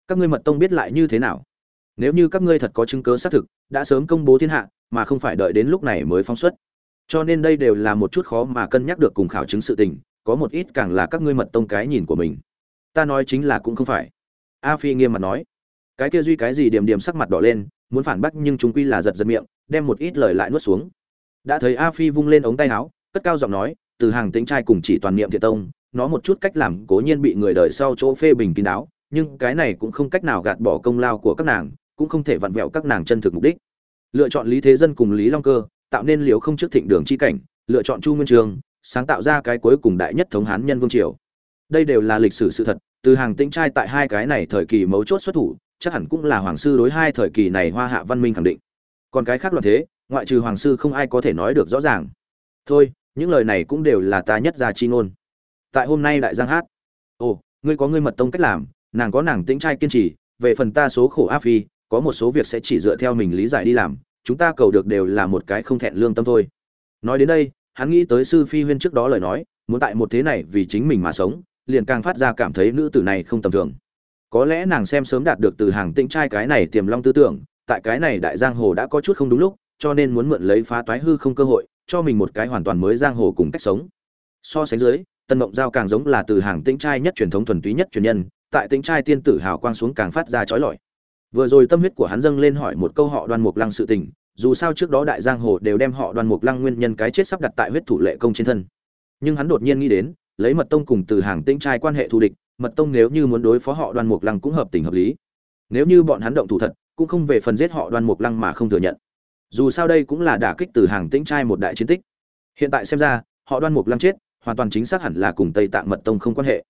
các ngươi mật tông biết lại như thế nào? Nếu như các ngươi thật có chứng cớ xác thực, đã sớm công bố thiên hạ, mà không phải đợi đến lúc này mới phóng xuất. Cho nên đây đều là một chút khó mà cân nhắc được cùng khảo chứng sự tình, có một ít càng là các ngươi mật tông cái nhìn của mình. Ta nói chính là cũng không phải. A phi nghiêm mặt nói. Cái kia duy cái gì điểm điểm sắc mặt đỏ lên, muốn phản bác nhưng chúng quy là giật giật miệng, đem một ít lời lại nuốt xuống. Đã thấy a phi vung lên ống tay áo, cất cao giọng nói, từ hàng tính trai cùng chỉ toàn niệm thiệt tông, nó một chút cách làm cố nhiên bị người đời sau chỗ phê bình kín đáo nhưng cái này cũng không cách nào gạt bỏ công lao của các nàng, cũng không thể vặn vẹo các nàng chân thực mục đích. Lựa chọn lý thế dân cùng lý long cơ, tạo nên liều không trước thịnh đường chi cảnh, lựa chọn chu nguyên trường, sáng tạo ra cái cuối cùng đại nhất thống hán nhân vương triều. Đây đều là lịch sử sự thật, từ hàng tĩnh trai tại hai cái này thời kỳ mấu chốt xuất thủ, chắc hẳn cũng là hoàng sư đối hai thời kỳ này hoa hạ văn minh khẳng định. Còn cái khác loạn thế, ngoại trừ hoàng sư không ai có thể nói được rõ ràng. Thôi, những lời này cũng đều là ta nhất ra chi ngôn. Tại hôm nay đại giang hát. Ồ, ngươi có ngươi mật tông cách làm nàng có nàng tĩnh trai kiên trì, về phần ta số khổ áp phi, có một số việc sẽ chỉ dựa theo mình lý giải đi làm, chúng ta cầu được đều là một cái không thẹn lương tâm thôi. Nói đến đây, hắn nghĩ tới sư phi huyên trước đó lời nói, muốn tại một thế này vì chính mình mà sống, liền càng phát ra cảm thấy nữ tử này không tầm thường. Có lẽ nàng xem sớm đạt được từ hàng tĩnh trai cái này tiềm long tư tưởng, tại cái này đại giang hồ đã có chút không đúng lúc, cho nên muốn mượn lấy phá toái hư không cơ hội, cho mình một cái hoàn toàn mới giang hồ cùng cách sống. So sánh dưới tân mộng giao càng giống là từ hàng tĩnh trai nhất truyền thống thuần túy nhất truyền nhân tại tính trai tiên tử hào quang xuống càng phát ra chói lọi. Vừa rồi tâm huyết của hắn dâng lên hỏi một câu họ đoan mục lăng sự tình, dù sao trước đó đại giang hồ đều đem họ đoan mục lăng nguyên nhân cái chết sắp đặt tại huyết thủ lệ công trên thân. Nhưng hắn đột nhiên nghĩ đến, lấy mật tông cùng từ hàng tĩnh trai quan hệ thù địch, mật tông nếu như muốn đối phó họ đoan mục lăng cũng hợp tình hợp lý. Nếu như bọn hắn động thủ thật, cũng không về phần giết họ đoan mục lăng mà không thừa nhận. Dù sao đây cũng là đả kích từ hàng tĩnh trai một đại chiến tích. Hiện tại xem ra, họ đoan mục lăng chết, hoàn toàn chính xác hẳn là cùng tây tạng mật tông không quan hệ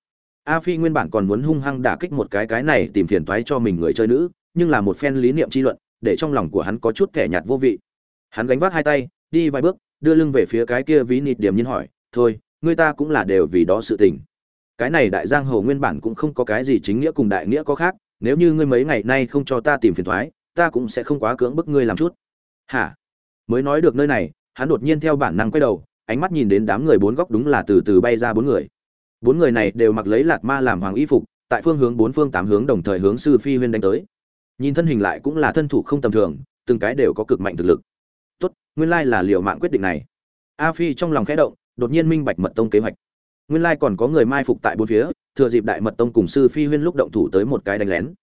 a phi nguyên bản còn muốn hung hăng đả kích một cái cái này tìm phiền toái cho mình người chơi nữ, nhưng là một phen lý niệm chi luận, để trong lòng của hắn có chút kẻ nhạt vô vị. Hắn gánh vác hai tay, đi vài bước, đưa lưng về phía cái kia ví nịt điểm nhiên hỏi, thôi người ta cũng là đều vì đó sự tình. Cái này đại giang hồ nguyên bản cũng không có cái gì chính nghĩa cùng đại nghĩa có khác, nếu như ngươi mấy ngày nay không cho ta tìm phiền thoái ta cũng sẽ không quá cưỡng bức ngươi làm chút. Hả? Mới nói được nơi này, hắn đột nhiên theo bản năng quay đầu, ánh mắt nhìn đến đám người bốn góc đúng là từ từ bay ra bốn người bốn người này đều mặc lấy lạt ma làm hoàng y phục, tại phương hướng bốn phương tám hướng đồng thời hướng sư phi huyên đánh tới. Nhìn thân hình lại cũng là thân thủ không tầm thường, từng cái đều có cực mạnh thực lực. Tốt, nguyên lai là liệu mạng quyết định này. A phi trong lòng khẽ động, đột nhiên minh bạch mật tông kế hoạch. Nguyên lai còn có người mai phục tại bốn phía, thừa dịp đại mật tông cùng sư phi huyên lúc động thủ tới một cái đánh lén.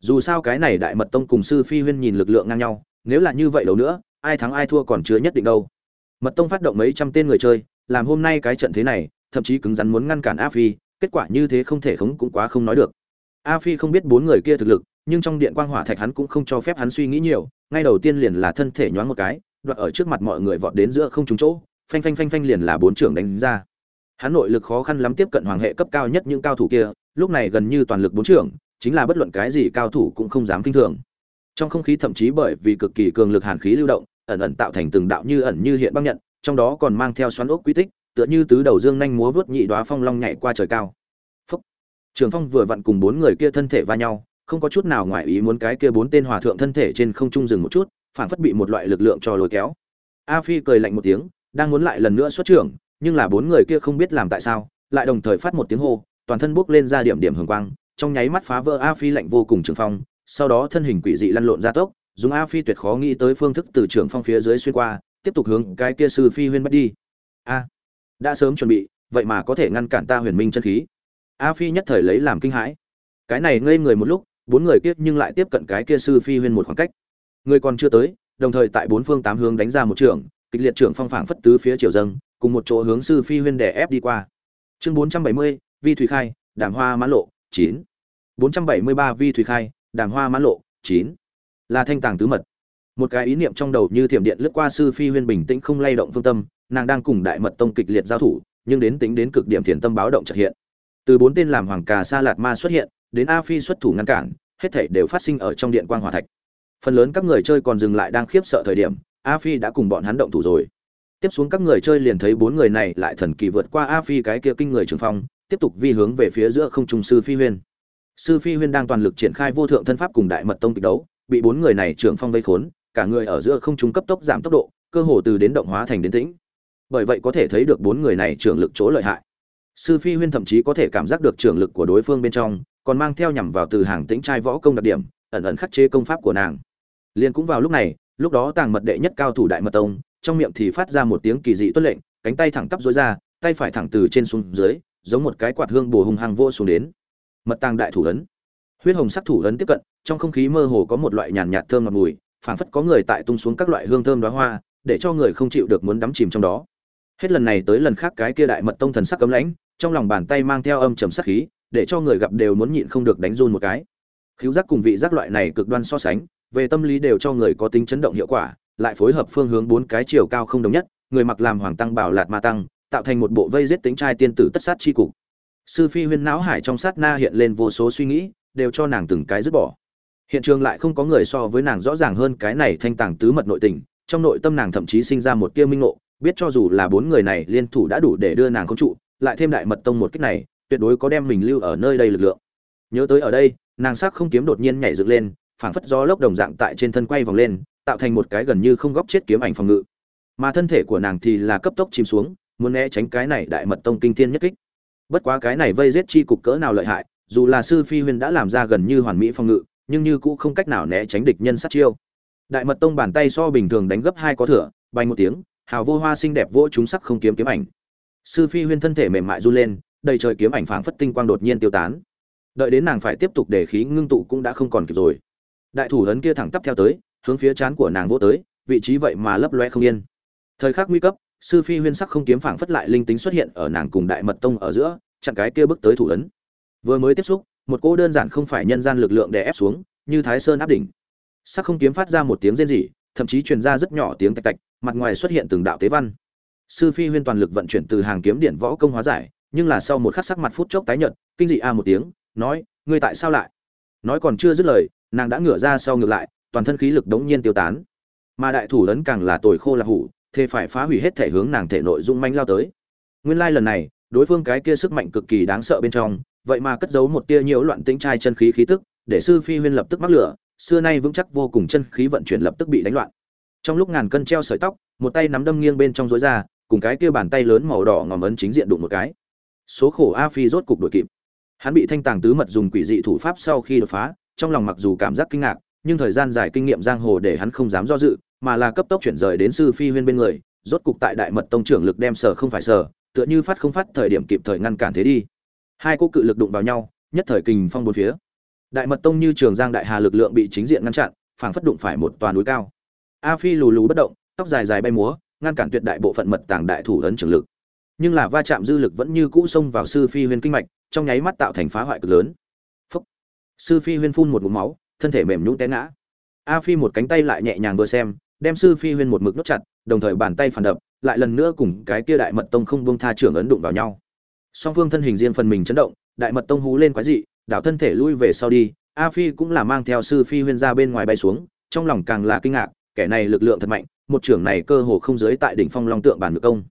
Dù sao cái này đại mật tông cùng sư phi huyên nhìn lực lượng ngang nhau, nếu là như vậy đâu nữa, ai thắng ai thua còn chưa nhất định đâu. Mật tông phát động mấy trăm tên người chơi, làm hôm nay cái trận thế này thậm chí cứng rắn muốn ngăn cản a phi, kết quả như thế không thể khống cũng quá không nói được. A phi không biết bốn người kia thực lực, nhưng trong điện quang hỏa thạch hắn cũng không cho phép hắn suy nghĩ nhiều, ngay đầu tiên liền là thân thể nhoáng một cái đoạn ở trước mặt mọi người vọt đến giữa không trúng chỗ, phanh phanh phanh phanh liền là bốn trưởng đánh ra. Hắn nội lực khó khăn lắm tiếp cận hoàng hệ cấp cao nhất những cao thủ kia, lúc này gần như toàn lực bốn trưởng, chính là bất luận cái gì cao thủ cũng không dám kinh thường. Trong không khí thậm chí bởi vì cực kỳ cường lực hàn khí lưu động, ẩn ẩn tạo thành từng đạo như ẩn như hiện băng nhận, trong đó còn mang theo xoắn ốc quy tích tựa như tứ đầu dương nhanh múa vớt nhị đoá phong long nhảy qua trời cao. Phúc. Trường phong vừa vặn cùng bốn người kia thân thể va nhau, không có chút nào ngoài ý muốn cái kia bốn tên hòa thượng thân thể trên không trung dừng một chút phản phất bị một loại lực lượng cho lôi kéo. A phi cười lạnh một tiếng, đang muốn lại lần nữa xuất trưởng, nhưng là bốn người kia không biết làm tại sao, lại đồng thời phát một tiếng hô, toàn thân bốc lên ra điểm điểm hường quang, trong nháy mắt phá vỡ a phi lạnh vô cùng trường phong, sau đó thân hình quỷ dị lăn lộn ra tốc, dùng a phi tuyệt khó nghĩ tới phương thức từ trường phong phía dưới xuyên qua, tiếp tục hướng cái kia sư phi huyên bắt đi. A đã sớm chuẩn bị, vậy mà có thể ngăn cản ta huyền minh chân khí. A phi nhất thời lấy làm kinh hãi. Cái này ngây người một lúc, bốn người kiếp nhưng lại tiếp cận cái kia sư phi huyên một khoảng cách. Người còn chưa tới, đồng thời tại bốn phương tám hướng đánh ra một trường, kịch liệt trưởng phong phảng phất tứ phía triều dâng, cùng một chỗ hướng sư phi huyên đè ép đi qua. Chương bốn trăm bảy mươi, vi thủy khai, đàm hoa mãn lộ, chín. Bốn trăm bảy mươi ba, vi thủy khai, đàm hoa mãn lộ, chín. Là thanh tàng tứ mật một cái ý niệm trong đầu như thiểm điện lướt qua sư phi huyên bình tĩnh không lay động phương tâm, nàng đang cùng đại mật tông kịch liệt giao thủ, nhưng đến tính đến cực điểm thiền tâm báo động trật hiện. Từ bốn tên làm hoàng cà sa lạt ma xuất hiện, đến a phi xuất thủ ngăn cản, hết thảy đều phát sinh ở trong điện quang hỏa thạch. Phần lớn các người chơi còn dừng lại đang khiếp sợ thời điểm, a phi đã cùng bọn hắn động thủ rồi. Tiếp xuống các người chơi liền thấy bốn người này lại thần kỳ vượt qua a phi cái kia kinh người trường phong, tiếp tục vi hướng về phía giữa không trung sư phi huyên. Sư phi huyên đang toàn lực triển khai vô thượng thân pháp cùng đại mật tông kịch đấu, bị bốn người này trưởng phong vây khốn cả người ở giữa không trung cấp tốc giảm tốc độ, cơ hồ từ đến động hóa thành đến tĩnh. Bởi vậy có thể thấy được bốn người này trưởng lực chỗ lợi hại. Sư phi huyên thậm chí có thể cảm giác được trưởng lực của đối phương bên trong, còn mang theo nhằm vào từ hàng tĩnh trai võ công đặc điểm, ẩn ẩn khắc chế công pháp của nàng. Liền cũng vào lúc này, lúc đó tàng mật đệ nhất cao thủ đại mật tông, trong miệng thì phát ra một tiếng kỳ dị tuất lệnh, cánh tay thẳng tắp dối ra, tay phải thẳng từ trên xuống dưới, giống một cái quạt hương bổ hùng hăng vô xuống đến. Mật tàng đại thủ ấn. Huyết hồng sắc thủ ấn tiếp cận, trong không khí mơ hồ có một loại nhàn nhạt thơm ngọt mùi phảng phất có người tại tung xuống các loại hương thơm đóa hoa, để cho người không chịu được muốn đắm chìm trong đó. Hết lần này tới lần khác cái kia đại mật tông thần sắc cấm lãnh, trong lòng bàn tay mang theo âm trầm sát khí, để cho người gặp đều muốn nhịn không được đánh run một cái. Khiếu giác cùng vị giác loại này cực đoan so sánh, về tâm lý đều cho người có tính chấn động hiệu quả, lại phối hợp phương hướng bốn cái chiều cao không đồng nhất, người mặc làm hoàng tăng bảo lạt ma tăng, tạo thành một bộ vây giết tính trai tiên tử tất sát chi cục. Sư phi huyên não hải trong sát na hiện lên vô số suy nghĩ, đều cho nàng từng cái dứt bỏ hiện trường lại không có người so với nàng rõ ràng hơn cái này thanh tàng tứ mật nội tình, trong nội tâm nàng thậm chí sinh ra một tia minh ngộ, biết cho dù là bốn người này liên thủ đã đủ để đưa nàng không trụ, lại thêm đại mật tông một cách này, tuyệt đối có đem mình lưu ở nơi đây lực lượng. Nhớ tới ở đây, nàng sắc không kiếm đột nhiên nhảy dựng lên, phảng phất gió lốc đồng dạng tại trên thân quay vòng lên, tạo thành một cái gần như không góc chết kiếm ảnh phòng ngự. Mà thân thể của nàng thì là cấp tốc chìm xuống, muốn né tránh cái này đại mật tông kinh thiên nhất kích. Bất quá cái này vây giết chi cục cỡ nào lợi hại, dù là sư phi huyên đã làm ra gần như hoàn mỹ phòng ngự nhưng như cũng không cách nào né tránh địch nhân sát chiêu. Đại mật tông bàn tay so bình thường đánh gấp hai có thửa bay một tiếng, hào vô hoa xinh đẹp vỗ chúng sắc không kiếm kiếm ảnh. Sư phi huyên thân thể mềm mại run lên, đầy trời kiếm ảnh phảng phất tinh quang đột nhiên tiêu tán. Đợi đến nàng phải tiếp tục để khí ngưng tụ cũng đã không còn kịp rồi. Đại thủ ấn kia thẳng tắp theo tới, hướng phía chán của nàng vỗ tới, vị trí vậy mà lấp loe không yên. Thời khắc nguy cấp, sư phi huyên sắc không kiếm phảng phất lại linh tính xuất hiện ở nàng cùng đại mật tông ở giữa, chặn cái kia bước tới thủ ấn. Vừa mới tiếp xúc một cỗ đơn giản không phải nhân gian lực lượng đè ép xuống, như thái sơn áp đỉnh. Sắc không kiếm phát ra một tiếng rên rỉ, thậm chí truyền ra rất nhỏ tiếng tạch tạch, mặt ngoài xuất hiện từng đạo tế văn. Sư phi huyên toàn lực vận chuyển từ hàng kiếm điện võ công hóa giải, nhưng là sau một khắc sắc mặt phút chốc tái nhợt, kinh dị a một tiếng, nói, ngươi tại sao lại? Nói còn chưa dứt lời, nàng đã ngửa ra sau ngược lại, toàn thân khí lực đống nhiên tiêu tán. Mà đại thủ lớn càng là tồi khô là hủ, thế phải phá hủy hết thể hướng nàng thể nội dung manh lao tới. Nguyên lai lần này, đối phương cái kia sức mạnh cực kỳ đáng sợ bên trong vậy mà cất giấu một tia nhiễu loạn tĩnh trai chân khí khí tức, để sư phi huyên lập tức mắc lửa, xưa nay vững chắc vô cùng chân khí vận chuyển lập tức bị đánh loạn. Trong lúc ngàn cân treo sợi tóc, một tay nắm đâm nghiêng bên trong rối ra, cùng cái kia bàn tay lớn màu đỏ ngòm ấn chính diện đụng một cái. Số khổ a phi rốt cục đuổi kịp. Hắn bị thanh tàng tứ mật dùng quỷ dị thủ pháp sau khi đột phá, trong lòng mặc dù cảm giác kinh ngạc, nhưng thời gian dài kinh nghiệm giang hồ để hắn không dám do dự, mà là cấp tốc chuyển rời đến sư phi huyên bên người, rốt cục tại đại mật tông trưởng lực đem sở không phải sở tựa như phát không phát thời điểm kịp thời ngăn cản thế đi hai cô cự lực đụng vào nhau, nhất thời kình phong bốn phía. Đại mật tông như trường giang đại hà lực lượng bị chính diện ngăn chặn, phảng phất đụng phải một toàn núi cao. A phi lù lù bất động, tóc dài dài bay múa, ngăn cản tuyệt đại bộ phận mật tàng đại thủ ấn trường lực. Nhưng là va chạm dư lực vẫn như cũ xông vào sư phi huyên kinh mạch, trong nháy mắt tạo thành phá hoại cực lớn. Phúc. sư phi huyên phun một ngụm máu, thân thể mềm nhũn té ngã. A phi một cánh tay lại nhẹ nhàng vừa xem, đem sư phi huyên một mực nốt chặt, đồng thời bàn tay phản đập, lại lần nữa cùng cái kia đại mật tông không buông tha trưởng ấn đụng vào nhau song phương thân hình riêng phần mình chấn động, đại mật tông hú lên quái dị, đảo thân thể lui về sau đi, a phi cũng là mang theo sư phi huyên ra bên ngoài bay xuống, trong lòng càng là kinh ngạc, kẻ này lực lượng thật mạnh, một trưởng này cơ hồ không giới tại đỉnh phong long tượng bản ngự công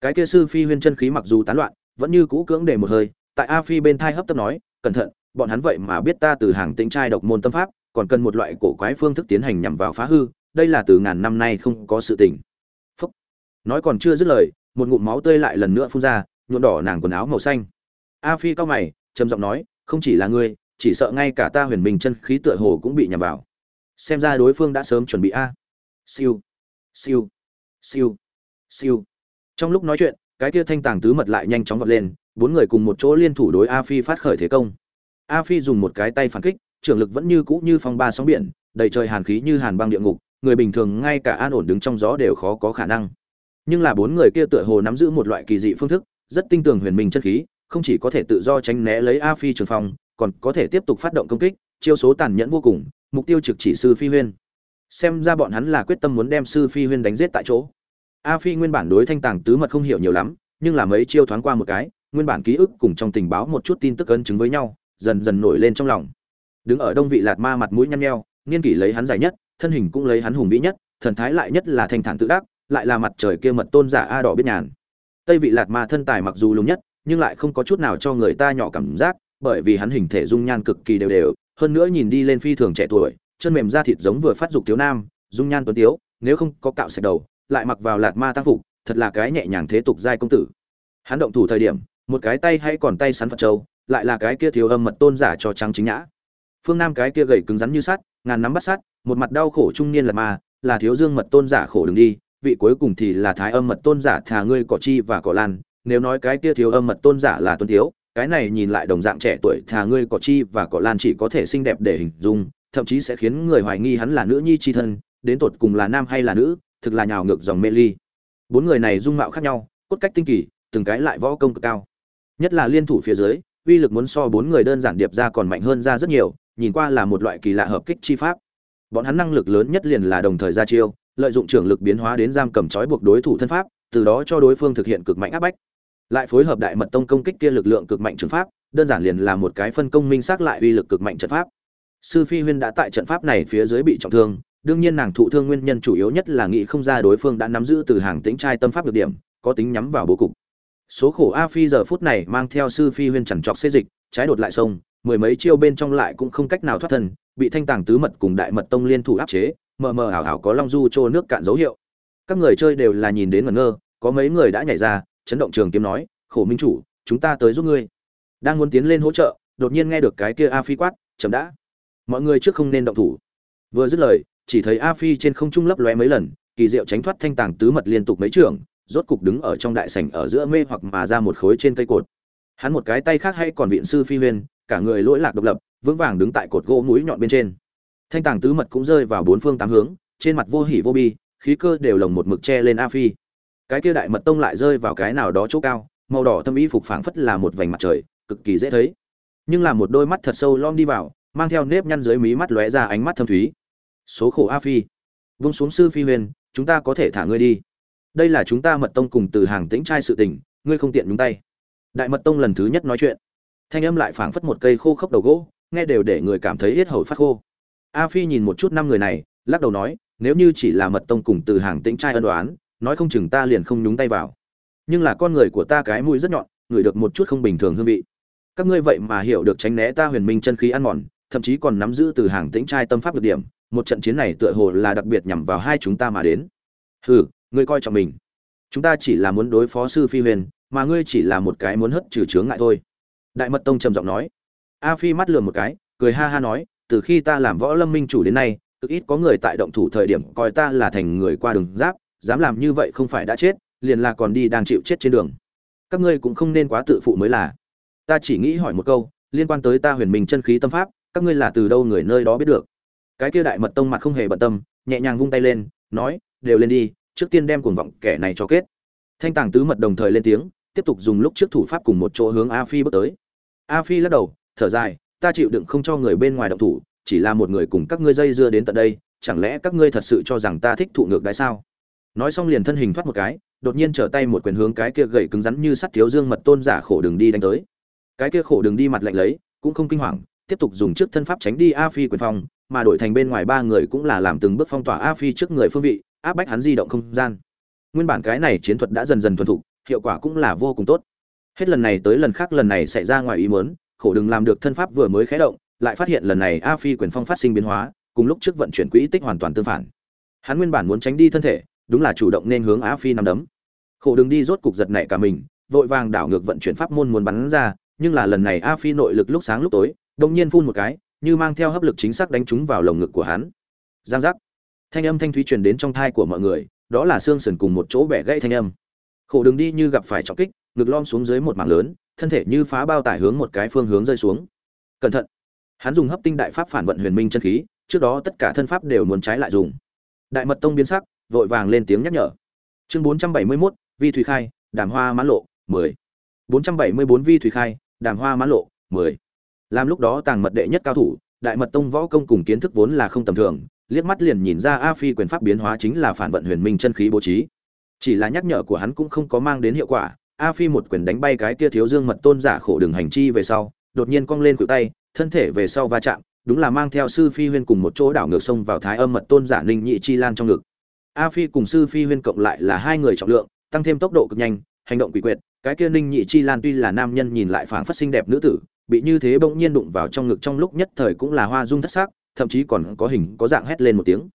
cái kia sư phi huyên chân khí mặc dù tán loạn, vẫn như cũ cưỡng để một hơi, tại a phi bên thai hấp tấp nói, cẩn thận, bọn hắn vậy mà biết ta từ hàng tính trai độc môn tâm pháp, còn cần một loại cổ quái phương thức tiến hành nhằm vào phá hư, đây là từ ngàn năm nay không có sự tình Phúc. nói còn chưa dứt lời, một ngụm máu tươi lại lần nữa phun ra nhuộm đỏ nàng quần áo màu xanh. A phi cao mày, trầm giọng nói, không chỉ là ngươi, chỉ sợ ngay cả ta huyền minh chân khí tựa hồ cũng bị nhằm vào. Xem ra đối phương đã sớm chuẩn bị a. Siêu siêu siêu siêu. Trong lúc nói chuyện, cái kia thanh tàng tứ mật lại nhanh chóng vọt lên, bốn người cùng một chỗ liên thủ đối a phi phát khởi thế công. A phi dùng một cái tay phản kích, trưởng lực vẫn như cũ như phong ba sóng biển, đầy trời hàn khí như hàn băng địa ngục, người bình thường ngay cả an ổn đứng trong gió đều khó có khả năng. Nhưng là bốn người kia tựa hồ nắm giữ một loại kỳ dị phương thức rất tinh tường huyền minh chân khí, không chỉ có thể tự do tránh né lấy a phi trường phong, còn có thể tiếp tục phát động công kích, chiêu số tàn nhẫn vô cùng, mục tiêu trực chỉ sư phi huyên. Xem ra bọn hắn là quyết tâm muốn đem sư phi huyên đánh giết tại chỗ. A phi nguyên bản đối thanh tàng tứ mật không hiểu nhiều lắm, nhưng là mấy chiêu thoáng qua một cái, nguyên bản ký ức cùng trong tình báo một chút tin tức ấn chứng với nhau, dần dần nổi lên trong lòng. Đứng ở đông vị lạt ma mặt mũi nhăn nheo niên kỷ lấy hắn dài nhất, thân hình cũng lấy hắn hùng vĩ nhất, thần thái lại nhất là thanh thản tự đắc, lại là mặt trời kia mật tôn giả a đỏ biết nhàn tây vị lạt ma thân tài mặc dù lùng nhất, nhưng lại không có chút nào cho người ta nhỏ cảm giác, bởi vì hắn hình thể dung nhan cực kỳ đều đều, hơn nữa nhìn đi lên phi thường trẻ tuổi, chân mềm da thịt giống vừa phát dục thiếu nam, dung nhan tuấn tiếu, nếu không có cạo sạch đầu, lại mặc vào lạt ma tăng phục, thật là cái nhẹ nhàng thế tục giai công tử. Hắn động thủ thời điểm, một cái tay hay còn tay sắn phật châu, lại là cái kia thiếu âm mật tôn giả cho trắng chính nhã. Phương nam cái kia gầy cứng rắn như sắt, ngàn nắm bắt sắt, một mặt đau khổ trung niên lạt ma, là thiếu dương mật tôn giả khổ đừng đi vị cuối cùng thì là thái âm mật tôn giả thà ngươi cỏ chi và cỏ lan, nếu nói cái kia thiếu âm mật tôn giả là tuân thiếu, cái này nhìn lại đồng dạng trẻ tuổi thà ngươi cỏ chi và cỏ lan chỉ có thể xinh đẹp để hình dung, thậm chí sẽ khiến người hoài nghi hắn là nữ nhi chi thân, đến tột cùng là nam hay là nữ, thực là nhào ngược dòng mê ly. Bốn người này dung mạo khác nhau, cốt cách tinh kỳ, từng cái lại võ công cực cao. Nhất là liên thủ phía dưới, uy lực muốn so bốn người đơn giản điệp ra còn mạnh hơn ra rất nhiều, nhìn qua là một loại kỳ lạ hợp kích chi pháp. Bọn hắn năng lực lớn nhất liền là đồng thời ra chiêu lợi dụng trưởng lực biến hóa đến giam cầm trói buộc đối thủ thân pháp, từ đó cho đối phương thực hiện cực mạnh áp bách. Lại phối hợp đại mật tông công kích kia lực lượng cực mạnh trường pháp, đơn giản liền là một cái phân công minh xác lại uy lực cực mạnh trận pháp. Sư phi huyên đã tại trận pháp này phía dưới bị trọng thương, đương nhiên nàng thụ thương nguyên nhân chủ yếu nhất là nghĩ không ra đối phương đã nắm giữ từ hàng tính trai tâm pháp được điểm, có tính nhắm vào bố cục. Số khổ a phi giờ phút này mang theo sư phi huyên chằn trọc xê dịch, trái đột lại sông, mười mấy chiêu bên trong lại cũng không cách nào thoát thân, bị thanh tàng tứ mật cùng đại mật tông liên thủ áp chế mờ mờ ảo ảo có long du trô nước cạn dấu hiệu. Các người chơi đều là nhìn đến ngẩn ngơ, có mấy người đã nhảy ra, chấn động trường kiếm nói, khổ minh chủ, chúng ta tới giúp ngươi. Đang muốn tiến lên hỗ trợ, đột nhiên nghe được cái kia a phi quát, chậm đã. Mọi người trước không nên động thủ. Vừa dứt lời, chỉ thấy a phi trên không trung lấp lóe mấy lần, kỳ diệu tránh thoát thanh tàng tứ mật liên tục mấy trường, rốt cục đứng ở trong đại sảnh ở giữa mê hoặc mà ra một khối trên cây cột. Hắn một cái tay khác hay còn viện sư phi huyên, cả người lỗi lạc độc lập, vững vàng đứng tại cột gỗ mũi nhọn bên trên thanh tàng tứ mật cũng rơi vào bốn phương tám hướng, trên mặt vô hỉ vô bi, khí cơ đều lồng một mực che lên a phi. Cái kia đại mật tông lại rơi vào cái nào đó chỗ cao, màu đỏ thâm y phục phảng phất là một vành mặt trời, cực kỳ dễ thấy. Nhưng là một đôi mắt thật sâu lom đi vào, mang theo nếp nhăn dưới mí mắt lóe ra ánh mắt thâm thúy. Số khổ a phi. Vung xuống sư phi huyền, chúng ta có thể thả ngươi đi. Đây là chúng ta mật tông cùng từ hàng tĩnh trai sự tình, ngươi không tiện nhúng tay. Đại mật tông lần thứ nhất nói chuyện. Thanh âm lại phảng phất một cây khô khốc đầu gỗ, nghe đều để người cảm thấy yết hầu phát khô a phi nhìn một chút năm người này, lắc đầu nói, nếu như chỉ là mật tông cùng từ hàng tĩnh trai ân đoán, nói không chừng ta liền không nhúng tay vào. Nhưng là con người của ta cái mũi rất nhọn ngửi được một chút không bình thường hương vị. Các ngươi vậy mà hiểu được tránh né ta huyền minh chân khí ăn mòn, thậm chí còn nắm giữ từ hàng tĩnh trai tâm pháp được điểm, một trận chiến này tựa hồ là đặc biệt nhằm vào hai chúng ta mà đến. Hừ, ngươi coi trọng mình. Chúng ta chỉ là muốn đối phó sư phi huyền, mà ngươi chỉ là một cái muốn hất trừ chướng ngại thôi. Đại mật tông trầm giọng nói. A phi mắt lườm một cái, cười ha ha nói từ khi ta làm võ lâm minh chủ đến nay, cực ít có người tại động thủ thời điểm coi ta là thành người qua đường giáp, dám làm như vậy không phải đã chết, liền là còn đi đang chịu chết trên đường. Các ngươi cũng không nên quá tự phụ mới là. Ta chỉ nghĩ hỏi một câu, liên quan tới ta huyền minh chân khí tâm pháp, các ngươi là từ đâu người nơi đó biết được? Cái kia đại mật tông mặt không hề bận tâm, nhẹ nhàng vung tay lên, nói, đều lên đi, trước tiên đem cuồng vọng kẻ này cho kết. Thanh tàng tứ mật đồng thời lên tiếng, tiếp tục dùng lúc trước thủ pháp cùng một chỗ hướng a phi bước tới. A phi lắc đầu, thở dài ta chịu đựng không cho người bên ngoài động thủ, chỉ là một người cùng các ngươi dây dưa đến tận đây, chẳng lẽ các ngươi thật sự cho rằng ta thích thụ ngược đãi sao? Nói xong liền thân hình thoát một cái, đột nhiên trở tay một quyền hướng cái kia gậy cứng rắn như sắt thiếu dương mật tôn giả khổ đường đi đánh tới. Cái kia khổ đường đi mặt lạnh lấy, cũng không kinh hoàng, tiếp tục dùng trước thân pháp tránh đi a phi quyền phong, mà đổi thành bên ngoài ba người cũng là làm từng bước phong tỏa a phi trước người phương vị, áp bách hắn di động không gian. Nguyên bản cái này chiến thuật đã dần dần thuần thục, hiệu quả cũng là vô cùng tốt. Hết lần này tới lần khác lần này xảy ra ngoài ý muốn khổ đừng làm được thân pháp vừa mới khé động, lại phát hiện lần này a phi quyền phong phát sinh biến hóa, cùng lúc trước vận chuyển quỹ tích hoàn toàn tương phản. Hắn nguyên bản muốn tránh đi thân thể, đúng là chủ động nên hướng a phi nắm đấm. Khổ đừng đi rốt cục giật nảy cả mình, vội vàng đảo ngược vận chuyển pháp môn muốn bắn ra, nhưng là lần này a phi nội lực lúc sáng lúc tối, đột nhiên phun một cái, như mang theo hấp lực chính xác đánh trúng vào lồng ngực của hắn. Giang giác. Thanh âm thanh thúy truyền đến trong thai của mọi người, đó là xương sườn cùng một chỗ bẻ gãy thanh âm. Khổ đừng đi như gặp phải trọng kích, ngực lom xuống dưới một mảng lớn thân thể như phá bao tải hướng một cái phương hướng rơi xuống. Cẩn thận. Hắn dùng hấp tinh đại pháp phản vận huyền minh chân khí trước đó tất cả thân pháp đều muốn trái lại dùng. Đại mật tông biến sắc vội vàng lên tiếng nhắc nhở. Chương 471, vi thủy khai đàm hoa mãn lộ 10. 474 vi thủy khai đàm hoa mãn lộ 10. làm lúc đó tàng mật đệ nhất cao thủ đại mật tông võ công cùng kiến thức vốn là không tầm thường liếc mắt liền nhìn ra a phi quyền pháp biến hóa chính là phản vận huyền minh chân khí bố trí. Chỉ là nhắc nhở của hắn cũng không có mang đến hiệu quả a phi một quyền đánh bay cái kia thiếu dương mật tôn giả khổ đường hành chi về sau, đột nhiên cong lên cự tay, thân thể về sau va chạm, đúng là mang theo sư phi huyên cùng một chỗ đảo ngược sông vào thái âm mật tôn giả ninh nhị chi lan trong ngực. A phi cùng sư phi huyên cộng lại là hai người trọng lượng, tăng thêm tốc độ cực nhanh, hành động quỷ quyệt, cái kia ninh nhị chi lan tuy là nam nhân nhìn lại phảng phất xinh đẹp nữ tử, bị như thế bỗng nhiên đụng vào trong ngực trong lúc nhất thời cũng là hoa dung thất sắc, thậm chí còn có hình, có dạng hét lên một tiếng.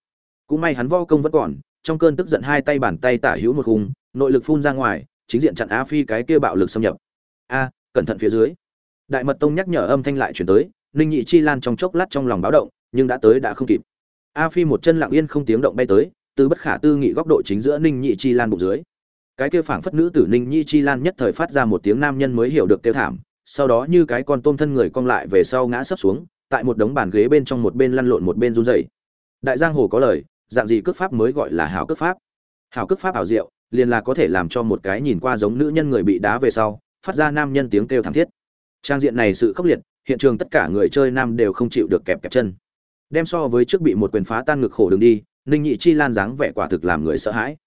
Cũng may hắn vo công vẫn còn, trong cơn tức giận hai tay bàn tay tả hữu một khung, nội lực phun ra ngoài chính diện chặn a phi cái kia bạo lực xâm nhập. A, cẩn thận phía dưới. Đại mật tông nhắc nhở âm thanh lại chuyển tới, ninh nhị chi lan trong chốc lát trong lòng báo động, nhưng đã tới đã không kịp. A phi một chân lặng yên không tiếng động bay tới, từ bất khả tư nghị góc độ chính giữa ninh nhị chi lan bụng dưới. Cái kia phảng phất nữ tử ninh nhị chi lan nhất thời phát ra một tiếng nam nhân mới hiểu được tiêu thảm, sau đó như cái con tôm thân người cong lại về sau ngã sấp xuống, tại một đống bàn ghế bên trong một bên lăn lộn một bên run rẩy. Đại giang hồ có lời, dạng gì cước pháp mới gọi là hảo cước pháp? Hảo cước pháp ảo diệu liền là có thể làm cho một cái nhìn qua giống nữ nhân người bị đá về sau, phát ra nam nhân tiếng kêu thảm thiết. Trang diện này sự khốc liệt, hiện trường tất cả người chơi nam đều không chịu được kẹp kẹp chân. Đem so với trước bị một quyền phá tan ngực khổ đường đi, ninh nhị chi lan dáng vẻ quả thực làm người sợ hãi.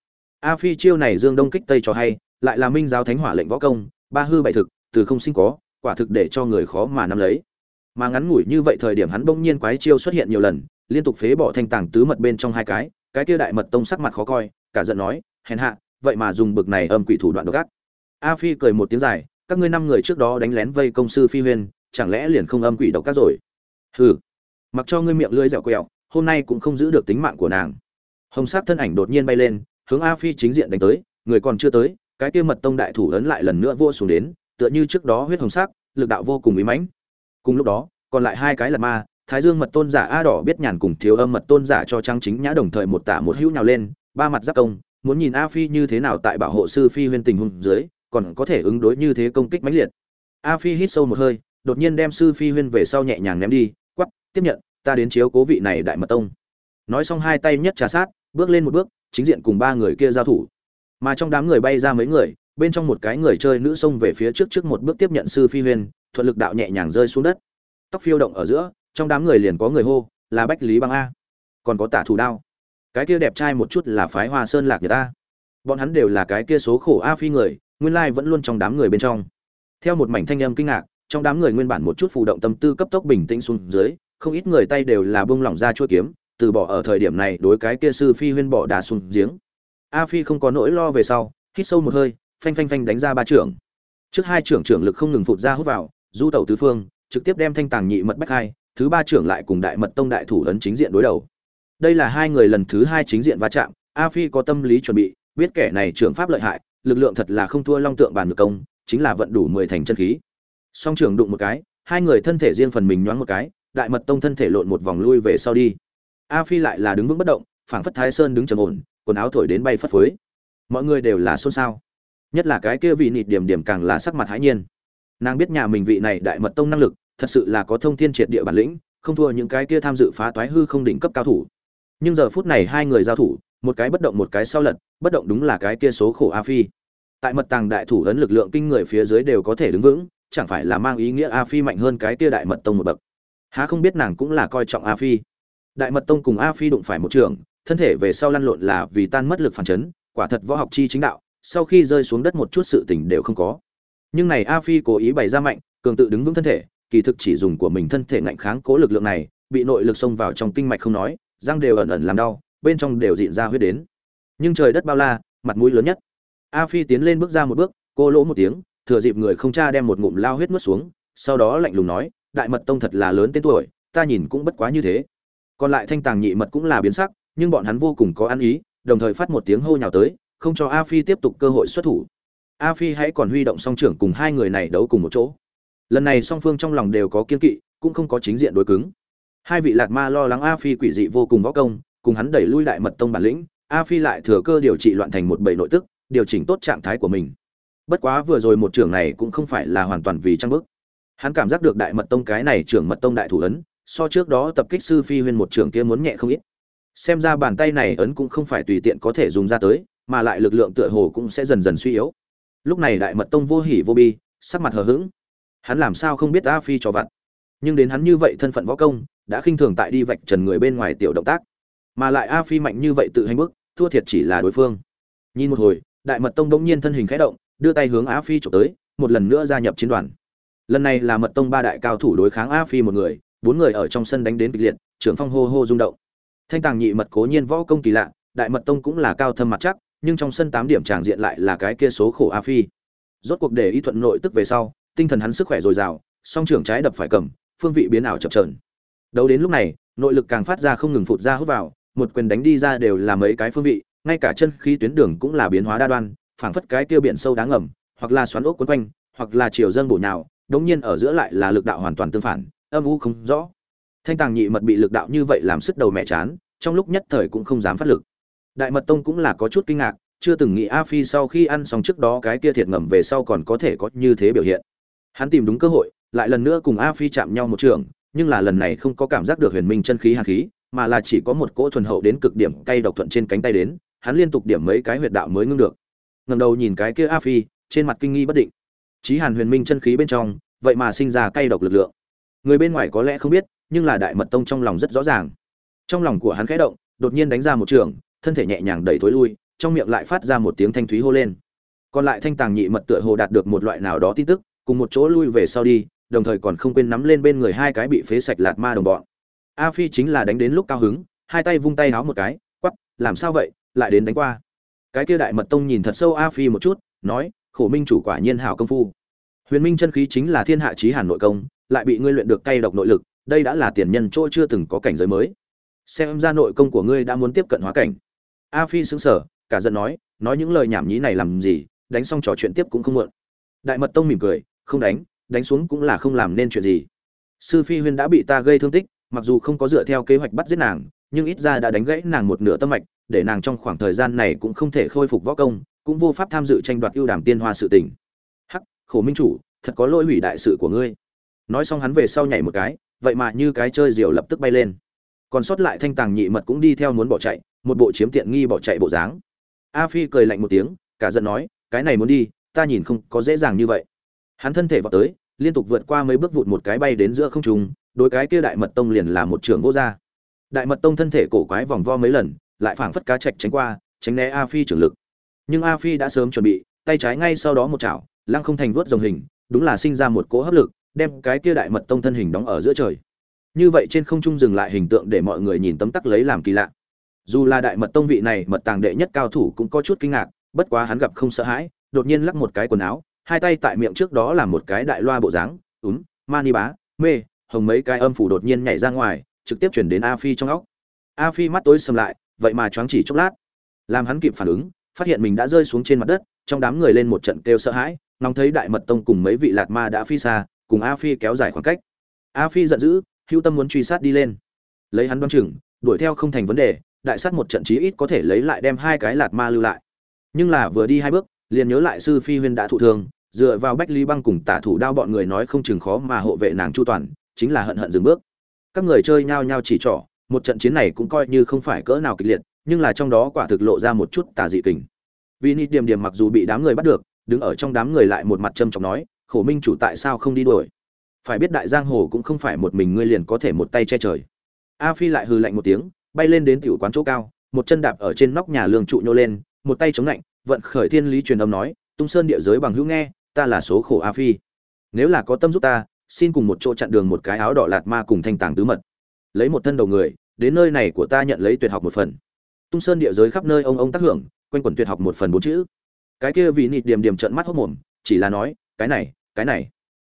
A phi chiêu này dương đông kích tây cho hay, lại là minh giáo thánh hỏa lệnh võ công, ba hư bảy thực, từ không sinh có, quả thực để cho người khó mà nắm lấy. Mà ngắn ngủi như vậy thời điểm hắn bỗng nhiên quái chiêu xuất hiện nhiều lần, liên tục phế bỏ thanh tàng tứ mật bên trong hai cái cái kia đại mật tông sắc mặt khó coi, cả giận nói, hèn hạ vậy mà dùng bực này âm quỷ thủ đoạn độc ác. A phi cười một tiếng dài, các ngươi năm người trước đó đánh lén vây công sư phi huyền chẳng lẽ liền không âm quỷ độc ác rồi? Hừ. Mặc cho ngươi miệng lưỡi dẻo quẹo, hôm nay cũng không giữ được tính mạng của nàng. Hồng sắc thân ảnh đột nhiên bay lên, hướng a phi chính diện đánh tới, người còn chưa tới, cái kia mật tông đại thủ ấn lại lần nữa vua xuống đến, tựa như trước đó huyết hồng sắc, lực đạo vô cùng ý mãnh. Cùng lúc đó, còn lại hai cái là ma, thái dương mật tôn giả a đỏ biết nhàn cùng thiếu âm mật tôn giả cho trang chính nhã đồng thời một tả một hữu nhào lên, ba mặt giáp công muốn nhìn a phi như thế nào tại bảo hộ sư phi huyên tình huống dưới, còn có thể ứng đối như thế công kích mãnh liệt. A phi hít sâu một hơi, đột nhiên đem sư phi huyên về sau nhẹ nhàng ném đi quắp tiếp nhận, ta đến chiếu cố vị này đại mật tông. Nói xong hai tay nhất trà sát, bước lên một bước, chính diện cùng ba người kia giao thủ. Mà trong đám người bay ra mấy người, bên trong một cái người chơi nữ xông về phía trước trước một bước tiếp nhận sư phi huyên, thuận lực đạo nhẹ nhàng rơi xuống đất. Tóc phiêu động ở giữa, trong đám người liền có người hô, là bách lý băng a. Còn có tả thủ đao cái kia đẹp trai một chút là phái hoa sơn lạc người ta. Bọn hắn đều là cái kia số khổ a phi người, nguyên lai vẫn luôn trong đám người bên trong. Theo một mảnh thanh âm kinh ngạc, trong đám người nguyên bản một chút phụ động tâm tư cấp tốc bình tĩnh xuống dưới, không ít người tay đều là bông lỏng ra chuôi kiếm, từ bỏ ở thời điểm này đối cái kia sư phi huyên bỏ đá xuống giếng. A phi không có nỗi lo về sau, hít sâu một hơi, phanh phanh phanh đánh ra ba trưởng. Trước hai trưởng trưởng lực không ngừng phụt ra hút vào, du tẩu tứ phương, trực tiếp đem thanh tàng nhị mật bách hai, thứ ba trưởng lại cùng đại mật tông đại thủ ấn chính diện đối đầu đây là hai người lần thứ hai chính diện va chạm, a phi có tâm lý chuẩn bị, biết kẻ này trưởng pháp lợi hại, lực lượng thật là không thua long tượng bàn ngược công, chính là vận đủ mười thành chân khí. Song trưởng đụng một cái, hai người thân thể riêng phần mình nhoáng một cái, đại mật tông thân thể lộn một vòng lui về sau đi. A phi lại là đứng vững bất động, phảng phất thái sơn đứng trầm ổn, quần áo thổi đến bay phất phới. Mọi người đều là xôn xao. Nhất là cái kia vị nịt điểm điểm càng là sắc mặt hãi nhiên. Nàng biết nhà mình vị này đại mật tông năng lực, thật sự là có thông thiên triệt địa bản lĩnh, không thua những cái kia tham dự phá toái hư không đỉnh cấp cao thủ nhưng giờ phút này hai người giao thủ, một cái bất động một cái sau lật, bất động đúng là cái kia số khổ a phi. Tại mật tàng đại thủ ấn lực lượng kinh người phía dưới đều có thể đứng vững, chẳng phải là mang ý nghĩa a phi mạnh hơn cái kia đại mật tông một bậc. Há không biết nàng cũng là coi trọng a phi. Đại mật tông cùng a phi đụng phải một trường, thân thể về sau lăn lộn là vì tan mất lực phản chấn, quả thật võ học chi chính đạo, sau khi rơi xuống đất một chút sự tình đều không có. Nhưng này a phi cố ý bày ra mạnh, cường tự đứng vững thân thể, kỳ thực chỉ dùng của mình thân thể ngạnh kháng cố lực lượng này, bị nội lực xông vào trong kinh mạch không nói răng đều ẩn ẩn làm đau, bên trong đều dịn ra huyết đến. Nhưng trời đất bao la, mặt mũi lớn nhất. A phi tiến lên bước ra một bước, cô lỗ một tiếng, thừa dịp người không cha đem một ngụm lao huyết nuốt xuống, sau đó lạnh lùng nói, đại mật tông thật là lớn tên tuổi, ta nhìn cũng bất quá như thế. Còn lại thanh tàng nhị mật cũng là biến sắc, nhưng bọn hắn vô cùng có ăn ý, đồng thời phát một tiếng hô nhào tới, không cho a phi tiếp tục cơ hội xuất thủ. A phi hãy còn huy động song trưởng cùng hai người này đấu cùng một chỗ. Lần này song phương trong lòng đều có kiên kỵ, cũng không có chính diện đối cứng hai vị lạc ma lo lắng a phi quỷ dị vô cùng võ công, cùng hắn đẩy lui đại mật tông bản lĩnh, a phi lại thừa cơ điều trị loạn thành một bầy nội tức, điều chỉnh tốt trạng thái của mình. Bất quá vừa rồi một trưởng này cũng không phải là hoàn toàn vì trang bức. Hắn cảm giác được đại mật tông cái này trưởng mật tông đại thủ ấn, so trước đó tập kích sư phi huyên một trưởng kia muốn nhẹ không ít. Xem ra bàn tay này ấn cũng không phải tùy tiện có thể dùng ra tới, mà lại lực lượng tựa hồ cũng sẽ dần dần suy yếu. Lúc này đại mật tông vô hỉ vô bi, sắc mặt hờ hững. Hắn làm sao không biết a phi cho vặt? Nhưng đến hắn như vậy thân phận võ công, đã khinh thường tại đi vạch trần người bên ngoài tiểu động tác. Mà lại a phi mạnh như vậy tự hành bước, thua thiệt chỉ là đối phương. Nhìn một hồi, đại mật tông bỗng nhiên thân hình khẽ động, đưa tay hướng a phi trộm tới, một lần nữa gia nhập chiến đoàn. Lần này là mật tông ba đại cao thủ đối kháng a phi một người, bốn người ở trong sân đánh đến kịch liệt, trưởng phong hô hô rung động. Thanh tàng nhị mật cố nhiên võ công kỳ lạ, đại mật tông cũng là cao thâm mặt chắc, nhưng trong sân tám điểm tràng diện lại là cái kia số khổ a phi. Rốt cuộc để y thuận nội tức về sau, tinh thần hắn sức khỏe dồi dào, song trưởng trái đập phải cầm phương vị biến ảo chập chờn. đấu đến lúc này, nội lực càng phát ra không ngừng phụt ra hút vào, một quyền đánh đi ra đều là mấy cái phương vị, ngay cả chân khí tuyến đường cũng là biến hóa đa đoan, phảng phất cái tiêu biển sâu đáng ngầm, hoặc là xoắn ốc quấn quanh, hoặc là chiều dâng bổ nhào, đống nhiên ở giữa lại là lực đạo hoàn toàn tương phản, âm u không rõ. Thanh tàng nhị mật bị lực đạo như vậy làm sức đầu mẹ chán, trong lúc nhất thời cũng không dám phát lực. Đại mật tông cũng là có chút kinh ngạc, chưa từng nghĩ a phi sau khi ăn xong trước đó cái kia thiệt ngầm về sau còn có thể có như thế biểu hiện. Hắn tìm đúng cơ hội lại lần nữa cùng a phi chạm nhau một trường, nhưng là lần này không có cảm giác được huyền minh chân khí hàn khí, mà là chỉ có một cỗ thuần hậu đến cực điểm cay độc thuận trên cánh tay đến, hắn liên tục điểm mấy cái huyệt đạo mới ngưng được. Ngầm đầu nhìn cái kia a phi, trên mặt kinh nghi bất định. Chí hàn huyền minh chân khí bên trong, vậy mà sinh ra cay độc lực lượng. Người bên ngoài có lẽ không biết, nhưng là đại mật tông trong lòng rất rõ ràng. Trong lòng của hắn khẽ động, đột nhiên đánh ra một trường, thân thể nhẹ nhàng đẩy thối lui, trong miệng lại phát ra một tiếng thanh thúy hô lên. Còn lại thanh tàng nhị mật tựa hồ đạt được một loại nào đó tin tức, cùng một chỗ lui về sau đi đồng thời còn không quên nắm lên bên người hai cái bị phế sạch lạt ma đồng bọn. A phi chính là đánh đến lúc cao hứng, hai tay vung tay háo một cái, quắp, làm sao vậy? Lại đến đánh qua. Cái kia đại mật tông nhìn thật sâu a phi một chút, nói, khổ minh chủ quả nhiên hảo công phu. Huyền minh chân khí chính là thiên hạ trí hàn nội công, lại bị ngươi luyện được cay độc nội lực, đây đã là tiền nhân chỗ chưa từng có cảnh giới mới. Xem ra nội công của ngươi đã muốn tiếp cận hóa cảnh. A phi xứng sở cả giận nói nói những lời nhảm nhí này làm gì, đánh xong trò chuyện tiếp cũng không muộn. Đại mật tông mỉm cười, không đánh đánh xuống cũng là không làm nên chuyện gì. Sư phi huyên đã bị ta gây thương tích, mặc dù không có dựa theo kế hoạch bắt giết nàng, nhưng ít ra đã đánh gãy nàng một nửa tâm mạch, để nàng trong khoảng thời gian này cũng không thể khôi phục võ công, cũng vô pháp tham dự tranh đoạt ưu đàm tiên hoa sự tình. Hắc, khổ minh chủ, thật có lỗi hủy đại sự của ngươi. Nói xong hắn về sau nhảy một cái, vậy mà như cái chơi diều lập tức bay lên. Còn sót lại thanh tàng nhị mật cũng đi theo muốn bỏ chạy, một bộ chiếm tiện nghi bỏ chạy bộ dáng. A phi cười lạnh một tiếng, cả giận nói, cái này muốn đi, ta nhìn không có dễ dàng như vậy hắn thân thể vào tới, liên tục vượt qua mấy bước vụt một cái bay đến giữa không trung đối cái kia đại mật tông liền là một trường vô ra. đại mật tông thân thể cổ quái vòng vo mấy lần, lại phảng phất cá chạch tránh qua, tránh né a phi trưởng lực. Nhưng a phi đã sớm chuẩn bị, tay trái ngay sau đó một chảo, lăng không thành vớt dòng hình, đúng là sinh ra một cỗ hấp lực, đem cái kia đại mật tông thân hình đóng ở giữa trời. Như vậy trên không trung dừng lại hình tượng để mọi người nhìn tấm tắc lấy làm kỳ lạ. Dù là đại mật tông vị này mật tàng đệ nhất cao thủ cũng có chút kinh ngạc, bất quá hắn gặp không sợ hãi, đột nhiên lắc một cái quần áo hai tay tại miệng trước đó là một cái đại loa bộ dáng, úm mani bá, mê, hồng mấy cái âm phủ đột nhiên nhảy ra ngoài, trực tiếp chuyển đến a phi trong óc. A phi mắt tối sầm lại, vậy mà choáng chỉ chốc lát. Làm hắn kịp phản ứng, phát hiện mình đã rơi xuống trên mặt đất, trong đám người lên một trận kêu sợ hãi nóng thấy đại mật tông cùng mấy vị lạt ma đã phi xa, cùng a phi kéo dài khoảng cách. A phi giận dữ, hữu tâm muốn truy sát đi lên. Lấy hắn đoan chừng, đuổi theo không thành vấn đề, đại sát một trận chí ít có thể lấy lại đem hai cái lạt ma lưu lại. Nhưng là vừa đi hai bước, liền nhớ lại sư phi huyên đã thụ thương dựa vào bách lý băng cùng tả thủ đao bọn người nói không chừng khó mà hộ vệ nàng chu toàn, chính là hận hận dừng bước. Các người chơi nhao nhao chỉ trỏ, một trận chiến này cũng coi như không phải cỡ nào kịch liệt, nhưng là trong đó quả thực lộ ra một chút tà dị kình. Vì nít điểm điểm mặc dù bị đám người bắt được, đứng ở trong đám người lại một mặt trâm trọng nói, khổ minh chủ tại sao không đi đuổi? Phải biết đại giang hồ cũng không phải một mình ngươi liền có thể một tay che trời. A phi lại hừ lạnh một tiếng, bay lên đến tiểu quán chỗ cao, một chân đạp ở trên nóc nhà lương trụ nhô lên, một tay chống lạnh, vận khởi thiên lý truyền âm nói, tung sơn địa giới bằng hữu nghe ta là số khổ a phi. Nếu là có tâm giúp ta, xin cùng một chỗ chặn đường một cái áo đỏ lạt ma cùng thanh tàng tứ mật. Lấy một thân đầu người, đến nơi này của ta nhận lấy tuyệt học một phần. Tung sơn địa giới khắp nơi ông ông tác hưởng, quanh quẩn tuyệt học một phần bốn chữ. Cái kia vì nịt điểm điểm trận mắt hốc mồm, chỉ là nói, cái này cái này.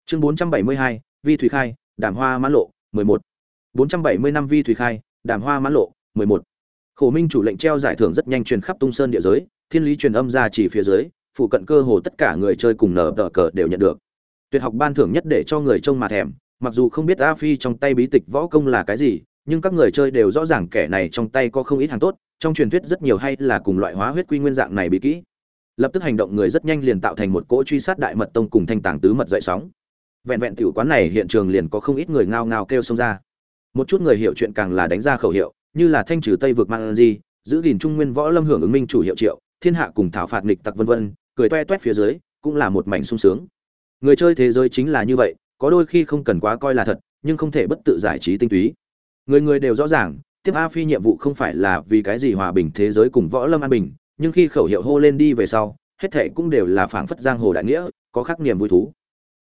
Chương bốn trăm bảy mươi hai, vi thủy khai, đàm hoa mãn lộ, mười một. bốn trăm bảy mươi năm vi thủy khai, đàm hoa mãn lộ, mười một. Khổ minh chủ lệnh treo giải thưởng rất nhanh truyền khắp tung sơn địa giới, thiên lý truyền âm ra chỉ phía dưới phụ cận cơ hồ tất cả người chơi cùng nở tờ cờ đều nhận được. Tuyệt học ban thưởng nhất để cho người trông mà thèm, mặc dù không biết a phi trong tay bí tịch võ công là cái gì, nhưng các người chơi đều rõ ràng kẻ này trong tay có không ít hàng tốt, trong truyền thuyết rất nhiều hay là cùng loại hóa huyết quy nguyên dạng này bí kỹ. Lập tức hành động người rất nhanh liền tạo thành một cỗ truy sát đại mật tông cùng thanh tàng tứ mật dậy sóng. Vẹn vẹn tiểu quán này hiện trường liền có không ít người ngao ngao kêu xông ra. Một chút người hiểu chuyện càng là đánh ra khẩu hiệu, như là thanh trừ tây vực mang di giữ gìn trung nguyên võ lâm hưởng ứng minh chủ hiệu triệu thiên hạ cùng thảo phạt nghịch tặc vân vân, cười toe toét phía dưới, cũng là một mảnh sung sướng. Người chơi thế giới chính là như vậy, có đôi khi không cần quá coi là thật, nhưng không thể bất tự giải trí tinh túy. Người người đều rõ ràng, tiếp a phi nhiệm vụ không phải là vì cái gì hòa bình thế giới cùng võ lâm an bình, nhưng khi khẩu hiệu hô lên đi về sau, hết thảy cũng đều là phảng phất giang hồ đại nghĩa, có khắc niềm vui thú.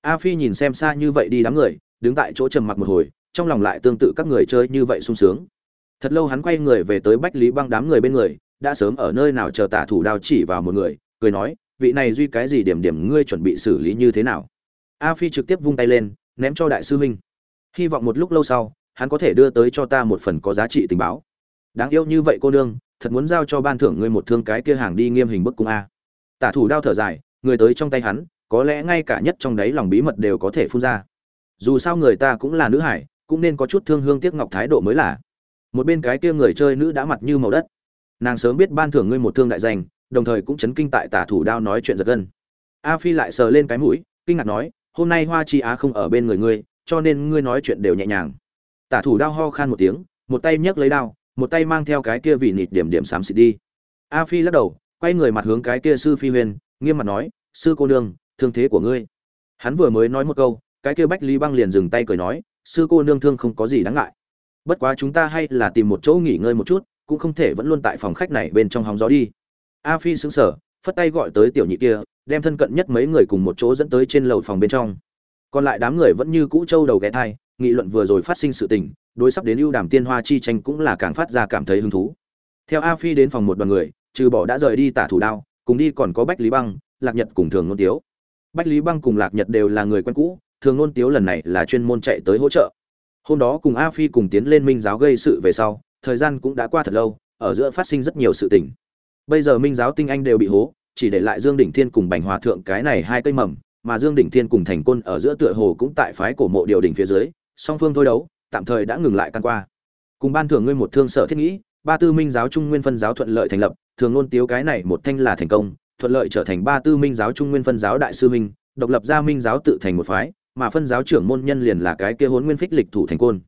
A phi nhìn xem xa như vậy đi đám người, đứng tại chỗ trầm mặc một hồi, trong lòng lại tương tự các người chơi như vậy sung sướng. Thật lâu hắn quay người về tới bách lý băng đám người bên người đã sớm ở nơi nào chờ tả thủ đao chỉ vào một người, cười nói, vị này duy cái gì điểm điểm ngươi chuẩn bị xử lý như thế nào? A phi trực tiếp vung tay lên, ném cho đại sư huynh. Hy vọng một lúc lâu sau, hắn có thể đưa tới cho ta một phần có giá trị tình báo. Đáng yêu như vậy cô nương, thật muốn giao cho ban thưởng ngươi một thương cái kia hàng đi nghiêm hình bức cung a. Tả thủ đao thở dài, người tới trong tay hắn, có lẽ ngay cả nhất trong đáy lòng bí mật đều có thể phun ra. Dù sao người ta cũng là nữ hải, cũng nên có chút thương hương tiếc ngọc thái độ mới là. Một bên cái kia người chơi nữ đã mặt như màu đất nàng sớm biết ban thưởng ngươi một thương đại danh, đồng thời cũng chấn kinh tại tả thủ đao nói chuyện giật gân. A phi lại sờ lên cái mũi, kinh ngạc nói, hôm nay hoa chi á không ở bên người ngươi, cho nên ngươi nói chuyện đều nhẹ nhàng. Tả thủ đao ho khan một tiếng, một tay nhấc lấy đao, một tay mang theo cái kia vị nịt điểm điểm xám xịt đi. A phi lắc đầu, quay người mặt hướng cái kia sư phi huyền, nghiêm mặt nói, sư cô nương, thương thế của ngươi. Hắn vừa mới nói một câu, cái kia bách lý băng liền dừng tay cười nói, sư cô nương thương không có gì đáng ngại. Bất quá chúng ta hay là tìm một chỗ nghỉ ngơi một chút cũng không thể vẫn luôn tại phòng khách này bên trong hóng gió đi. A phi sững sờ, phất tay gọi tới tiểu nhị kia, đem thân cận nhất mấy người cùng một chỗ dẫn tới trên lầu phòng bên trong. Còn lại đám người vẫn như cũ trâu đầu ghé thai, nghị luận vừa rồi phát sinh sự tình, đối sắp đến ưu đàm tiên hoa chi tranh cũng là càng phát ra cảm thấy hứng thú. Theo a phi đến phòng một đoàn người, trừ bỏ đã rời đi tả thủ đao, cùng đi còn có bách lý băng, lạc nhật cùng thường nôn tiếu. Bách lý băng cùng lạc nhật đều là người quen cũ, thường nôn tiếu lần này là chuyên môn chạy tới hỗ trợ. Hôm đó cùng a phi cùng tiến lên minh giáo gây sự về sau thời gian cũng đã qua thật lâu, ở giữa phát sinh rất nhiều sự tình. Bây giờ minh giáo tinh anh đều bị hố, chỉ để lại dương đỉnh thiên cùng bành hòa thượng cái này hai cây mầm, mà dương đỉnh thiên cùng thành côn ở giữa tựa hồ cũng tại phái cổ mộ điều đỉnh phía dưới, song phương thôi đấu, tạm thời đã ngừng lại căn qua. Cùng ban thưởng ngươi một thương sở thiết nghĩ, ba tư minh giáo trung nguyên phân giáo thuận lợi thành lập, thường luôn tiếu cái này một thanh là thành công, thuận lợi trở thành ba tư minh giáo trung nguyên phân giáo đại sư minh độc lập ra minh giáo tự thành một phái, mà phân giáo trưởng môn nhân liền là cái kia hốn nguyên phích lịch thủ thành côn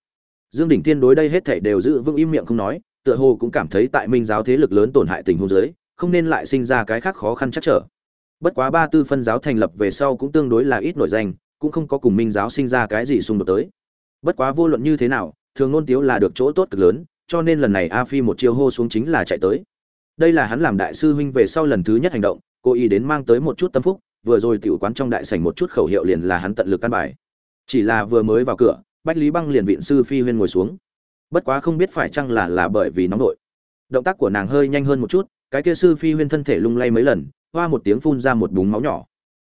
dương đỉnh thiên đối đây hết thảy đều giữ vững im miệng không nói, tựa hồ cũng cảm thấy tại minh giáo thế lực lớn tổn hại tình huống dưới, không nên lại sinh ra cái khác khó khăn chắc trở. Bất quá ba tư phân giáo thành lập về sau cũng tương đối là ít nổi danh, cũng không có cùng minh giáo sinh ra cái gì xung đột tới. Bất quá vô luận như thế nào, thường ngôn tiếu là được chỗ tốt cực lớn, cho nên lần này a phi một chiêu hô xuống chính là chạy tới. Đây là hắn làm đại sư huynh về sau lần thứ nhất hành động, cố ý đến mang tới một chút tâm phúc, vừa rồi tiểu quán trong đại sảnh một chút khẩu hiệu liền là hắn tận lực căn bài. Chỉ là vừa mới vào cửa bách lý băng liền viện sư phi huyên ngồi xuống. Bất quá không biết phải chăng là là bởi vì nóng nội. Động tác của nàng hơi nhanh hơn một chút, cái kia sư phi huyên thân thể lung lay mấy lần, hoa một tiếng phun ra một búng máu nhỏ.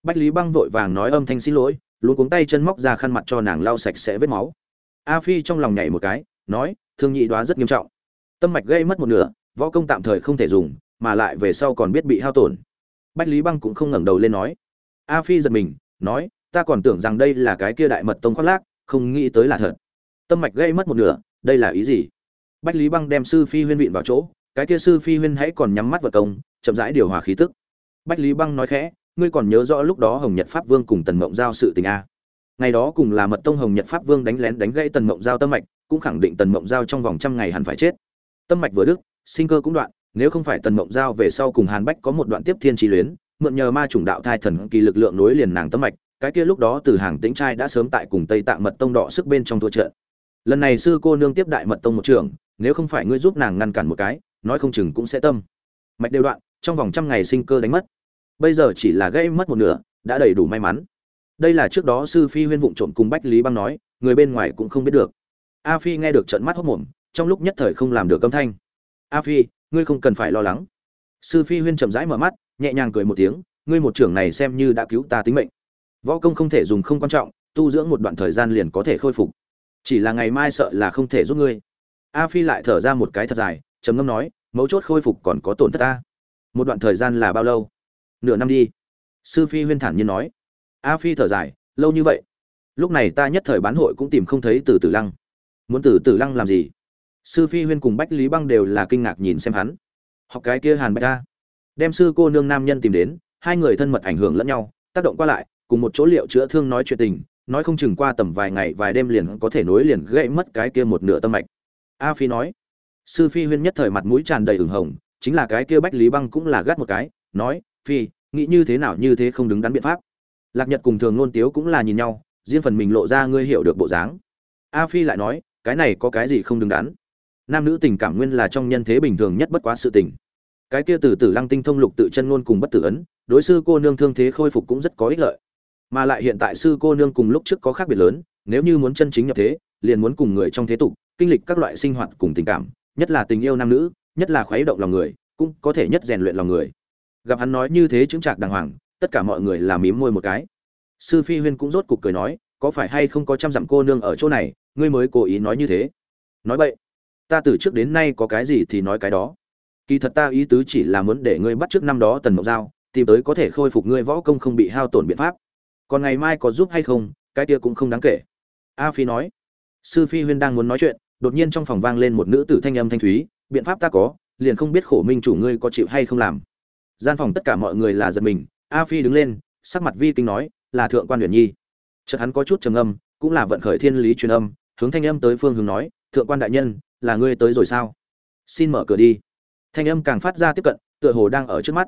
Bách lý băng vội vàng nói âm thanh xin lỗi luôn cuống tay chân móc ra khăn mặt cho nàng lau sạch sẽ vết máu. A phi trong lòng nhảy một cái, nói, thương nhị đoá rất nghiêm trọng. Tâm mạch gây mất một nửa, võ công tạm thời không thể dùng, mà lại về sau còn biết bị hao tổn. Bách lý băng cũng không ngẩng đầu lên nói. A phi giật mình, nói, ta còn tưởng rằng đây là cái kia đại mật tông khoác lác không nghĩ tới là thật. Tâm mạch gây mất một nửa, đây là ý gì? Bách lý băng đem sư phi huyên vịn vào chỗ, cái kia sư phi huyên hãy còn nhắm mắt vật công, chậm rãi điều hòa khí tức. Bách lý băng nói khẽ, ngươi còn nhớ rõ lúc đó hồng nhật pháp vương cùng tần mộng giao sự tình a ngày đó cùng là mật tông hồng nhật pháp vương đánh lén đánh gãy tần mộng giao tâm mạch, cũng khẳng định tần mộng giao trong vòng trăm ngày hẳn phải chết. Tâm mạch vừa đức sinh cơ cũng đoạn, nếu không phải tần mộng giao về sau cùng hàn bách có một đoạn tiếp thiên trí luyến, mượn nhờ ma chủng đạo thai thần kỳ lực lượng nối liền nàng tâm mạch cái kia lúc đó từ hàng tĩnh trai đã sớm tại cùng tây tạng mật tông đỏ sức bên trong thua trận. Lần này sư cô nương tiếp đại mật tông một trường, nếu không phải ngươi giúp nàng ngăn cản một cái, nói không chừng cũng sẽ tâm. Mạch đều đoạn, trong vòng trăm ngày sinh cơ đánh mất. Bây giờ chỉ là gây mất một nửa, đã đầy đủ may mắn. Đây là trước đó sư phi huyên vụng trộm cùng bách lý băng nói, người bên ngoài cũng không biết được. A phi nghe được trận mắt hốc mồm, trong lúc nhất thời không làm được âm thanh. A phi, ngươi không cần phải lo lắng. Sư phi huyên chậm rãi mở mắt, nhẹ nhàng cười một tiếng, ngươi một trưởng này xem như đã cứu ta tính mệnh võ công không thể dùng không quan trọng, tu dưỡng một đoạn thời gian liền có thể khôi phục. Chỉ là ngày mai sợ là không thể giúp ngươi. A phi lại thở ra một cái thật dài, trầm ngâm nói, mấu chốt khôi phục còn có tổn thất ta. Một đoạn thời gian là bao lâu? Nửa năm đi. Sư phi huyên thản nhiên nói. A phi thở dài, lâu như vậy. Lúc này ta nhất thời bán hội cũng tìm không thấy từ tử lăng. Muốn từ tử lăng làm gì? Sư phi huyên cùng bách lý băng đều là kinh ngạc nhìn xem hắn. Học cái kia hàn bạch ta đem sư cô nương nam nhân tìm đến, hai người thân mật ảnh hưởng lẫn nhau, tác động qua lại cùng một chỗ liệu chữa thương nói chuyện tình, nói không chừng qua tầm vài ngày, vài đêm liền có thể nối liền gãy mất cái kia một nửa tâm mạch. A phi nói, sư phi huyên nhất thời mặt mũi tràn đầy ửng hồng, chính là cái kia bách lý băng cũng là gắt một cái, nói, phi, nghĩ như thế nào như thế không đứng đắn biện pháp. Lạc nhật cùng thường nôn tiếu cũng là nhìn nhau, riêng phần mình lộ ra ngươi hiểu được bộ dáng. A phi lại nói, cái này có cái gì không đứng đắn? Nam nữ tình cảm nguyên là trong nhân thế bình thường nhất bất quá sự tình. Cái kia từ tử lăng tinh thông lục tự chân ngôn cùng bất tử ấn, đối sư cô nương thương thế khôi phục cũng rất có ích lợi mà lại hiện tại sư cô nương cùng lúc trước có khác biệt lớn, nếu như muốn chân chính nhập thế, liền muốn cùng người trong thế tục, kinh lịch các loại sinh hoạt cùng tình cảm, nhất là tình yêu nam nữ, nhất là khuấy động lòng người, cũng có thể nhất rèn luyện lòng người. Gặp hắn nói như thế chứng trạc đàng hoàng, tất cả mọi người làm mím môi một cái. Sư phi huyên cũng rốt cục cười nói, có phải hay không có trăm dặm cô nương ở chỗ này, ngươi mới cố ý nói như thế? Nói vậy ta từ trước đến nay có cái gì thì nói cái đó. Kỳ thật ta ý tứ chỉ là muốn để ngươi bắt trước năm đó tần mộng giao, tìm tới có thể khôi phục ngươi võ công không bị hao tổn biện pháp còn ngày mai có giúp hay không, cái kia cũng không đáng kể. A phi nói. Sư phi huyên đang muốn nói chuyện, đột nhiên trong phòng vang lên một nữ tử thanh âm thanh thúy, biện pháp ta có, liền không biết khổ minh chủ ngươi có chịu hay không làm. Gian phòng tất cả mọi người là giật mình, a phi đứng lên, sắc mặt vi kinh nói, là thượng quan huyền nhi. Chợt hắn có chút trầm âm cũng là vận khởi thiên lý truyền âm, hướng thanh âm tới phương hướng nói, thượng quan đại nhân, là ngươi tới rồi sao? Xin mở cửa đi. Thanh âm càng phát ra tiếp cận, tựa hồ đang ở trước mắt.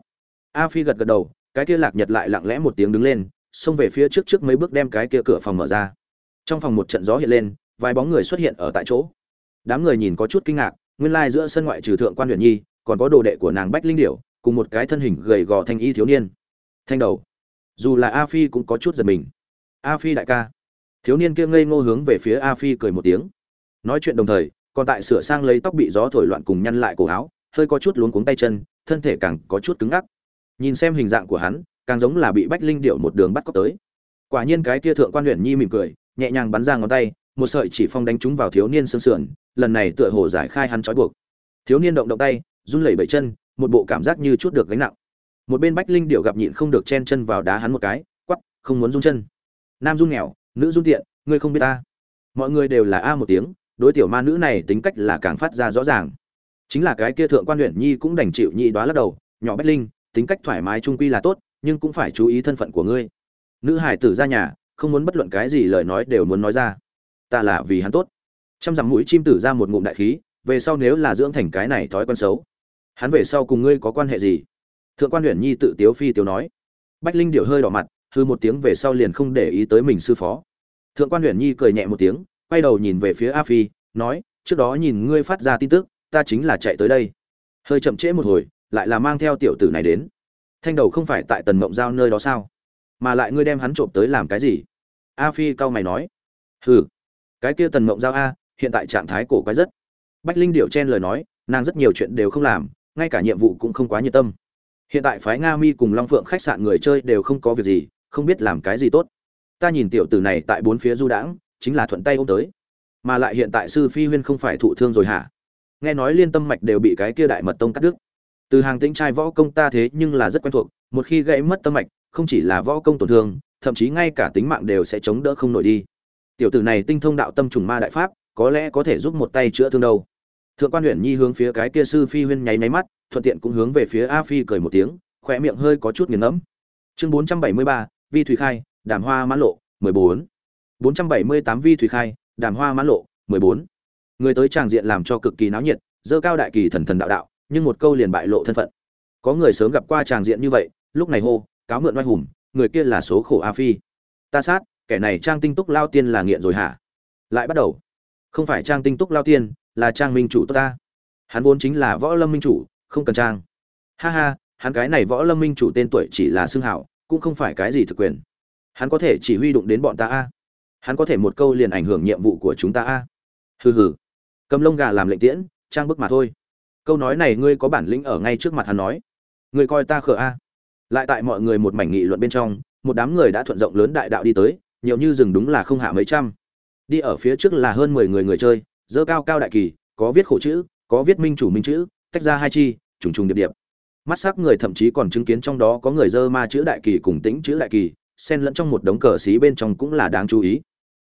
A phi gật gật đầu, cái kia lạc nhật lại lặng lẽ một tiếng đứng lên xông về phía trước trước mấy bước đem cái kia cửa phòng mở ra. Trong phòng một trận gió hiện lên, vài bóng người xuất hiện ở tại chỗ. Đám người nhìn có chút kinh ngạc, nguyên lai giữa sân ngoại trừ thượng quan huyền nhi, còn có đồ đệ của nàng bách linh điểu, cùng một cái thân hình gầy gò thanh y thiếu niên. Thanh đầu. Dù là a phi cũng có chút giật mình. A phi đại ca. Thiếu niên kia ngây ngô hướng về phía a phi cười một tiếng. Nói chuyện đồng thời, còn tại sửa sang lấy tóc bị gió thổi loạn cùng nhăn lại cổ áo, hơi có chút luống cuống tay chân, thân thể càng có chút cứng ngắc. Nhìn xem hình dạng của hắn càng giống là bị bách linh điệu một đường bắt cóc tới. Quả nhiên cái kia thượng quan huyện nhi mỉm cười, nhẹ nhàng bắn ra ngón tay, một sợi chỉ phong đánh trúng vào thiếu niên sương sườn, lần này tựa hồ giải khai hắn trói buộc. Thiếu niên động động tay, run lẩy bẩy chân, một bộ cảm giác như chút được gánh nặng. Một bên bách linh điệu gặp nhịn không được chen chân vào đá hắn một cái quắp không muốn run chân. Nam run nghèo, nữ run tiện, ngươi không biết ta. Mọi người đều là a một tiếng, đối tiểu ma nữ này tính cách là càng phát ra rõ ràng. Chính là cái kia thượng quan huyện nhi cũng đành chịu nhị đoá lắc đầu, nhỏ bách linh, tính cách thoải mái trung quy là tốt nhưng cũng phải chú ý thân phận của ngươi. Nữ hải tử ra nhà, không muốn bất luận cái gì lời nói đều muốn nói ra. Ta là vì hắn tốt. Trăm dặm mũi chim tử ra một ngụm đại khí, về sau nếu là dưỡng thành cái này thói quen xấu, hắn về sau cùng ngươi có quan hệ gì? Thượng quan huyện nhi tự tiếu phi tiếu nói. Bách linh điệu hơi đỏ mặt, hư một tiếng về sau liền không để ý tới mình sư phó. Thượng quan huyện nhi cười nhẹ một tiếng, quay đầu nhìn về phía a phi, nói, trước đó nhìn ngươi phát ra tin tức, ta chính là chạy tới đây. Hơi chậm trễ một hồi, lại là mang theo tiểu tử này đến thanh đầu không phải tại tần mộng giao nơi đó sao? Mà lại ngươi đem hắn trộm tới làm cái gì? A phi cau mày nói. Hừ, cái kia tần mộng giao a, hiện tại trạng thái cổ quái rất. Bách linh điệu chen lời nói, nàng rất nhiều chuyện đều không làm, ngay cả nhiệm vụ cũng không quá nhiệt tâm. Hiện tại phái nga mi cùng long phượng khách sạn người chơi đều không có việc gì, không biết làm cái gì tốt. Ta nhìn tiểu tử này tại bốn phía du đãng, chính là thuận tay ôm tới. Mà lại hiện tại sư phi huyên không phải thụ thương rồi hả? Nghe nói liên tâm mạch đều bị cái kia đại mật tông cắt đứt từ hàng tĩnh trai võ công ta thế nhưng là rất quen thuộc, một khi gãy mất tâm mạch, không chỉ là võ công tổn thương, thậm chí ngay cả tính mạng đều sẽ chống đỡ không nổi đi. Tiểu tử này tinh thông đạo tâm trùng ma đại pháp, có lẽ có thể giúp một tay chữa thương đâu. Thượng quan huyện nhi hướng phía cái kia sư phi huyên nháy máy mắt, thuận tiện cũng hướng về phía a phi cười một tiếng, khỏe miệng hơi có chút nghiền ngẫm. Chương bốn trăm bảy mươi ba, vi thủy khai, đàm hoa mãn lộ, mười bốn. bốn trăm bảy mươi tám, vi thủy khai, đàm hoa mãn lộ, mười bốn. Người tới tràng diện làm cho cực kỳ náo nhiệt, dơ cao đại kỳ thần thần đạo đạo nhưng một câu liền bại lộ thân phận. Có người sớm gặp qua tràng diện như vậy, lúc này hô, cáo mượn oai hùng, người kia là số khổ a phi. Ta sát, kẻ này trang tinh túc lao tiên là nghiện rồi hả? Lại bắt đầu. Không phải trang tinh túc lao tiên, là trang minh chủ tốt ta. Hắn vốn chính là võ lâm minh chủ, không cần trang. Ha ha, hắn cái này võ lâm minh chủ tên tuổi chỉ là xưng hảo, cũng không phải cái gì thực quyền. Hắn có thể chỉ huy đụng đến bọn ta a. Hắn có thể một câu liền ảnh hưởng nhiệm vụ của chúng ta a. Hừ hừ. Cầm lông gà làm lệnh tiễn, trang bức mà thôi câu nói này ngươi có bản lĩnh ở ngay trước mặt hắn nói. Ngươi coi ta khờ a. Lại tại mọi người một mảnh nghị luận bên trong, một đám người đã thuận rộng lớn đại đạo đi tới, nhiều như rừng đúng là không hạ mấy trăm. Đi ở phía trước là hơn mười người người chơi, dơ cao cao đại kỳ, có viết khổ chữ, có viết minh chủ minh chữ, tách ra hai chi, trùng trùng điệp điệp. Mắt sắc người thậm chí còn chứng kiến trong đó có người dơ ma chữ đại kỳ cùng tĩnh chữ đại kỳ, xen lẫn trong một đống cờ xí bên trong cũng là đáng chú ý.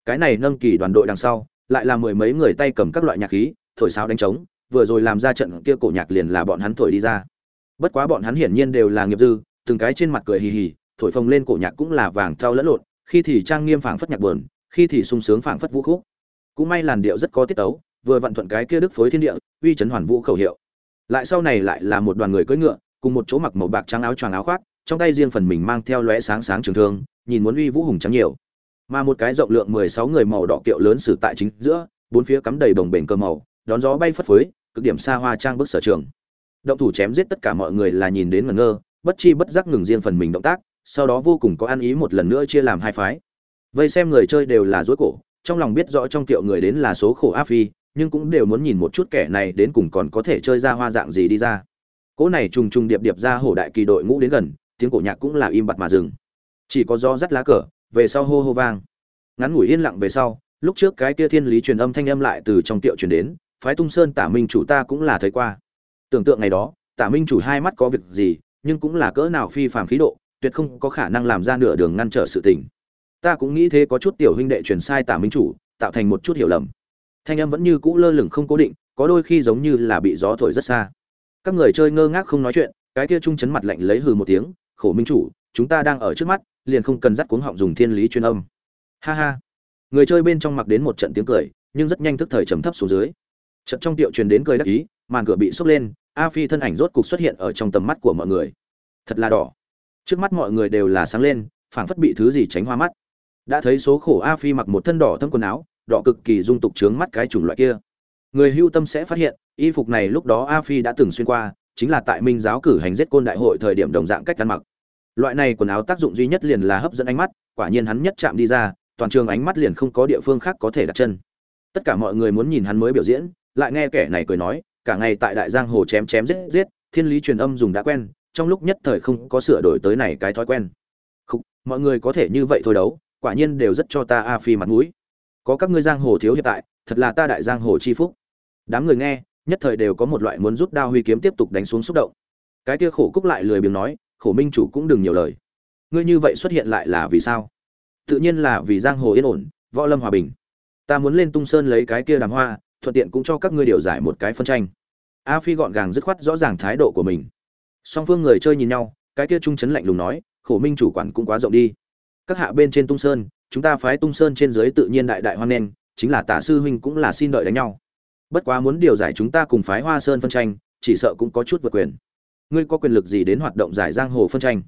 Cái này nâng kỳ đoàn đội đằng sau, lại là mười mấy người tay cầm các loại nhạc khí, thổi sáo đánh trống vừa rồi làm ra trận kia cổ nhạc liền là bọn hắn thổi đi ra. Bất quá bọn hắn hiển nhiên đều là nghiệp dư, từng cái trên mặt cười hì hì, thổi phồng lên cổ nhạc cũng là vàng thau lẫn lộn, khi thì trang nghiêm phảng phất nhạc buồn, khi thì sung sướng phảng phất vũ khúc. Cũng may làn điệu rất có tiết tấu, vừa vận thuận cái kia đức phối thiên địa, uy chấn hoàn vũ khẩu hiệu. Lại sau này lại là một đoàn người cưỡi ngựa, cùng một chỗ mặc màu bạc trắng áo choàng áo khoác, trong tay riêng phần mình mang theo lóe sáng sáng trường thương, nhìn muốn uy vũ hùng trắng nhiều. Mà một cái rộng lượng mười sáu người màu đỏ kiệu lớn xử tại chính giữa, bốn phía cắm đầy đồng bền cơ màu đón gió bay phất phới, cực điểm xa hoa trang bức sở trường. Động thủ chém giết tất cả mọi người là nhìn đến ngẩn ngơ, bất chi bất giác ngừng riêng phần mình động tác, sau đó vô cùng có ăn ý một lần nữa chia làm hai phái. Vây xem người chơi đều là dối cổ, trong lòng biết rõ trong tiệu người đến là số khổ áp phi, nhưng cũng đều muốn nhìn một chút kẻ này đến cùng còn có thể chơi ra hoa dạng gì đi ra. Cỗ này trùng trùng điệp điệp ra hổ đại kỳ đội ngũ đến gần, tiếng cổ nhạc cũng là im bặt mà dừng. Chỉ có do rất lá cờ, về sau hô hô vang. Ngắn ngủi yên lặng về sau, lúc trước cái kia thiên lý truyền âm thanh âm lại từ trong tiệu truyền đến phái tung sơn tả minh chủ ta cũng là thấy qua. Tưởng tượng ngày đó, tả minh chủ hai mắt có việc gì, nhưng cũng là cỡ nào phi phàm khí độ, tuyệt không có khả năng làm ra nửa đường ngăn trở sự tình. Ta cũng nghĩ thế có chút tiểu huynh đệ truyền sai tả minh chủ, tạo thành một chút hiểu lầm. Thanh âm vẫn như cũ lơ lửng không cố định, có đôi khi giống như là bị gió thổi rất xa. Các người chơi ngơ ngác không nói chuyện, cái kia trung chấn mặt lạnh lấy hừ một tiếng, khổ minh chủ, chúng ta đang ở trước mắt, liền không cần dắt cuống họng dùng thiên lý truyền âm. Ha ha. Người chơi bên trong mặc đến một trận tiếng cười, nhưng rất nhanh thức thời trầm thấp xuống dưới trận trong tiệu truyền đến cười đắc ý, màn cửa bị xốc lên, a phi thân ảnh rốt cục xuất hiện ở trong tầm mắt của mọi người. Thật là đỏ. Trước mắt mọi người đều là sáng lên, phảng phất bị thứ gì tránh hoa mắt. Đã thấy số khổ a phi mặc một thân đỏ thâm quần áo, đỏ cực kỳ dung tục trướng mắt cái chủng loại kia. Người hưu tâm sẽ phát hiện, y phục này lúc đó a phi đã từng xuyên qua, chính là tại minh giáo cử hành giết côn đại hội thời điểm đồng dạng cách ăn mặc. Loại này quần áo tác dụng duy nhất liền là hấp dẫn ánh mắt, quả nhiên hắn nhất chạm đi ra, toàn trường ánh mắt liền không có địa phương khác có thể đặt chân. Tất cả mọi người muốn nhìn hắn mới biểu diễn lại nghe kẻ này cười nói, cả ngày tại đại giang hồ chém chém giết giết, thiên lý truyền âm dùng đã quen, trong lúc nhất thời không có sửa đổi tới này cái thói quen. Không mọi người có thể như vậy thôi đấu, quả nhiên đều rất cho ta a phi mặt mũi. Có các ngươi giang hồ thiếu hiện tại, thật là ta đại giang hồ chi phúc. Đám người nghe, nhất thời đều có một loại muốn rút đao huy kiếm tiếp tục đánh xuống xúc động. Cái kia khổ cúc lại lười biếng nói, khổ minh chủ cũng đừng nhiều lời. Ngươi như vậy xuất hiện lại là vì sao? Tự nhiên là vì giang hồ yên ổn, võ lâm hòa bình. Ta muốn lên tung sơn lấy cái kia đàm hoa thuận tiện cũng cho các ngươi điều giải một cái phân tranh. A phi gọn gàng dứt khoát rõ ràng thái độ của mình. Song phương người chơi nhìn nhau, cái kia trung chấn lạnh lùng nói, khổ minh chủ quản cũng quá rộng đi. Các hạ bên trên tung sơn, chúng ta phái tung sơn trên dưới tự nhiên đại đại hoan nghênh, chính là tả sư huynh cũng là xin đợi đánh nhau. Bất quá muốn điều giải chúng ta cùng phái hoa sơn phân tranh, chỉ sợ cũng có chút vượt quyền. Ngươi có quyền lực gì đến hoạt động giải giang hồ phân tranh?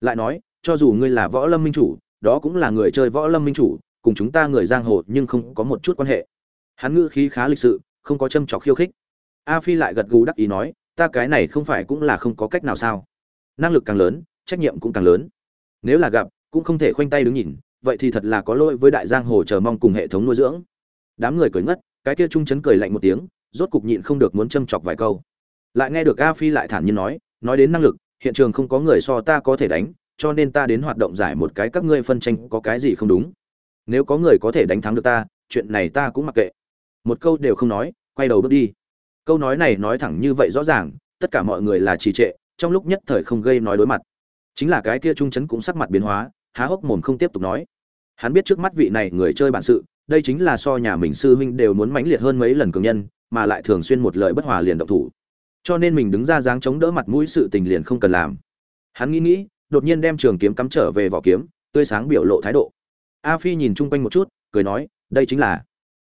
Lại nói, cho dù ngươi là võ lâm minh chủ, đó cũng là người chơi võ lâm minh chủ, cùng chúng ta người giang hồ nhưng không có một chút quan hệ hắn ngữ khí khá lịch sự, không có châm trọc khiêu khích. A phi lại gật gù đắc ý nói, ta cái này không phải cũng là không có cách nào sao? Năng lực càng lớn, trách nhiệm cũng càng lớn. Nếu là gặp, cũng không thể khoanh tay đứng nhìn, vậy thì thật là có lỗi với đại giang hồ chờ mong cùng hệ thống nuôi dưỡng. Đám người cười ngất, cái kia trung chấn cười lạnh một tiếng, rốt cục nhịn không được muốn châm chọc vài câu. Lại nghe được a phi lại thản nhiên nói nói đến năng lực, hiện trường không có người so ta có thể đánh, cho nên ta đến hoạt động giải một cái các ngươi phân tranh có cái gì không đúng? Nếu có người có thể đánh thắng được ta, chuyện này ta cũng mặc kệ một câu đều không nói, quay đầu bước đi. Câu nói này nói thẳng như vậy rõ ràng, tất cả mọi người là trì trệ, trong lúc nhất thời không gây nói đối mặt. Chính là cái kia trung chấn cũng sắc mặt biến hóa, há hốc mồm không tiếp tục nói. Hắn biết trước mắt vị này người chơi bản sự, đây chính là so nhà mình sư huynh đều muốn mãnh liệt hơn mấy lần cường nhân, mà lại thường xuyên một lời bất hòa liền động thủ. Cho nên mình đứng ra dáng chống đỡ mặt mũi sự tình liền không cần làm. Hắn nghĩ nghĩ, đột nhiên đem trường kiếm cắm trở về vỏ kiếm, tươi sáng biểu lộ thái độ. A phi nhìn chung quanh một chút, cười nói, đây chính là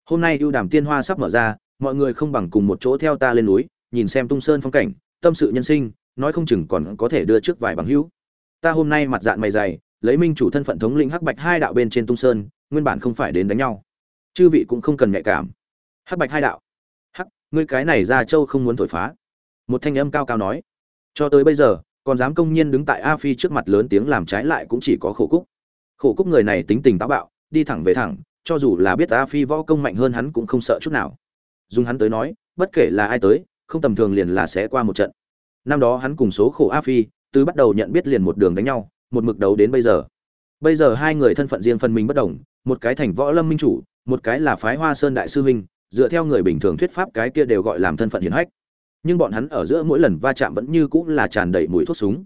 hôm nay ưu đàm tiên hoa sắp mở ra, mọi người không bằng cùng một chỗ theo ta lên núi, nhìn xem tung sơn phong cảnh, tâm sự nhân sinh, nói không chừng còn có thể đưa trước vài bằng hữu. Ta hôm nay mặt dạng mày dày, lấy minh chủ thân phận thống lĩnh hắc bạch hai đạo bên trên tung sơn, nguyên bản không phải đến đánh nhau. Chư vị cũng không cần nhạy cảm. Hắc bạch hai đạo. Hắc, ngươi cái này ra châu không muốn thổi phá. Một thanh âm cao cao nói. Cho tới bây giờ, còn dám công nhiên đứng tại a phi trước mặt lớn tiếng làm trái lại cũng chỉ có khổ cúc. Khổ cúc người này tính tình táo bạo, đi thẳng về thẳng cho dù là biết a phi võ công mạnh hơn hắn cũng không sợ chút nào. Dùng hắn tới nói, bất kể là ai tới, không tầm thường liền là sẽ qua một trận. Năm đó hắn cùng số khổ a phi, từ bắt đầu nhận biết liền một đường đánh nhau, một mực đấu đến bây giờ. Bây giờ hai người thân phận riêng phần mình bất đồng, một cái thành võ lâm minh chủ, một cái là phái hoa sơn đại sư huynh, dựa theo người bình thường thuyết pháp cái kia đều gọi làm thân phận hiển hách. Nhưng bọn hắn ở giữa mỗi lần va chạm vẫn như cũng là tràn đầy mùi thuốc súng.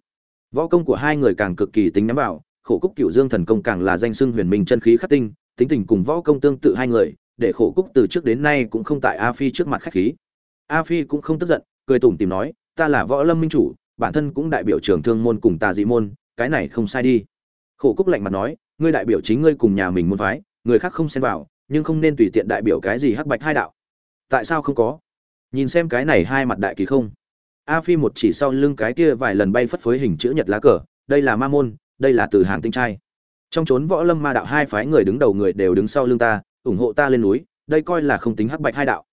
Võ công của hai người càng cực kỳ tính nắm vào, khổ cúc cựu dương thần công càng là danh xưng huyền minh chân khí khắc tinh tính tình cùng võ công tương tự hai người, để khổ cúc từ trước đến nay cũng không tại a phi trước mặt khách khí. A phi cũng không tức giận, cười tủm tìm nói, ta là võ lâm minh chủ, bản thân cũng đại biểu trường thương môn cùng tà dị môn, cái này không sai đi. Khổ cúc lạnh mặt nói, ngươi đại biểu chính ngươi cùng nhà mình môn phái, người khác không xen vào, nhưng không nên tùy tiện đại biểu cái gì hắc bạch hai đạo. Tại sao không có? Nhìn xem cái này hai mặt đại kỳ không. A phi một chỉ sau lưng cái kia vài lần bay phất phới hình chữ nhật lá cờ, đây là ma môn, đây là từ hàng tinh trai trong trốn võ lâm ma đạo hai phái người đứng đầu người đều đứng sau lưng ta, ủng hộ ta lên núi, đây coi là không tính hắc bạch hai đạo.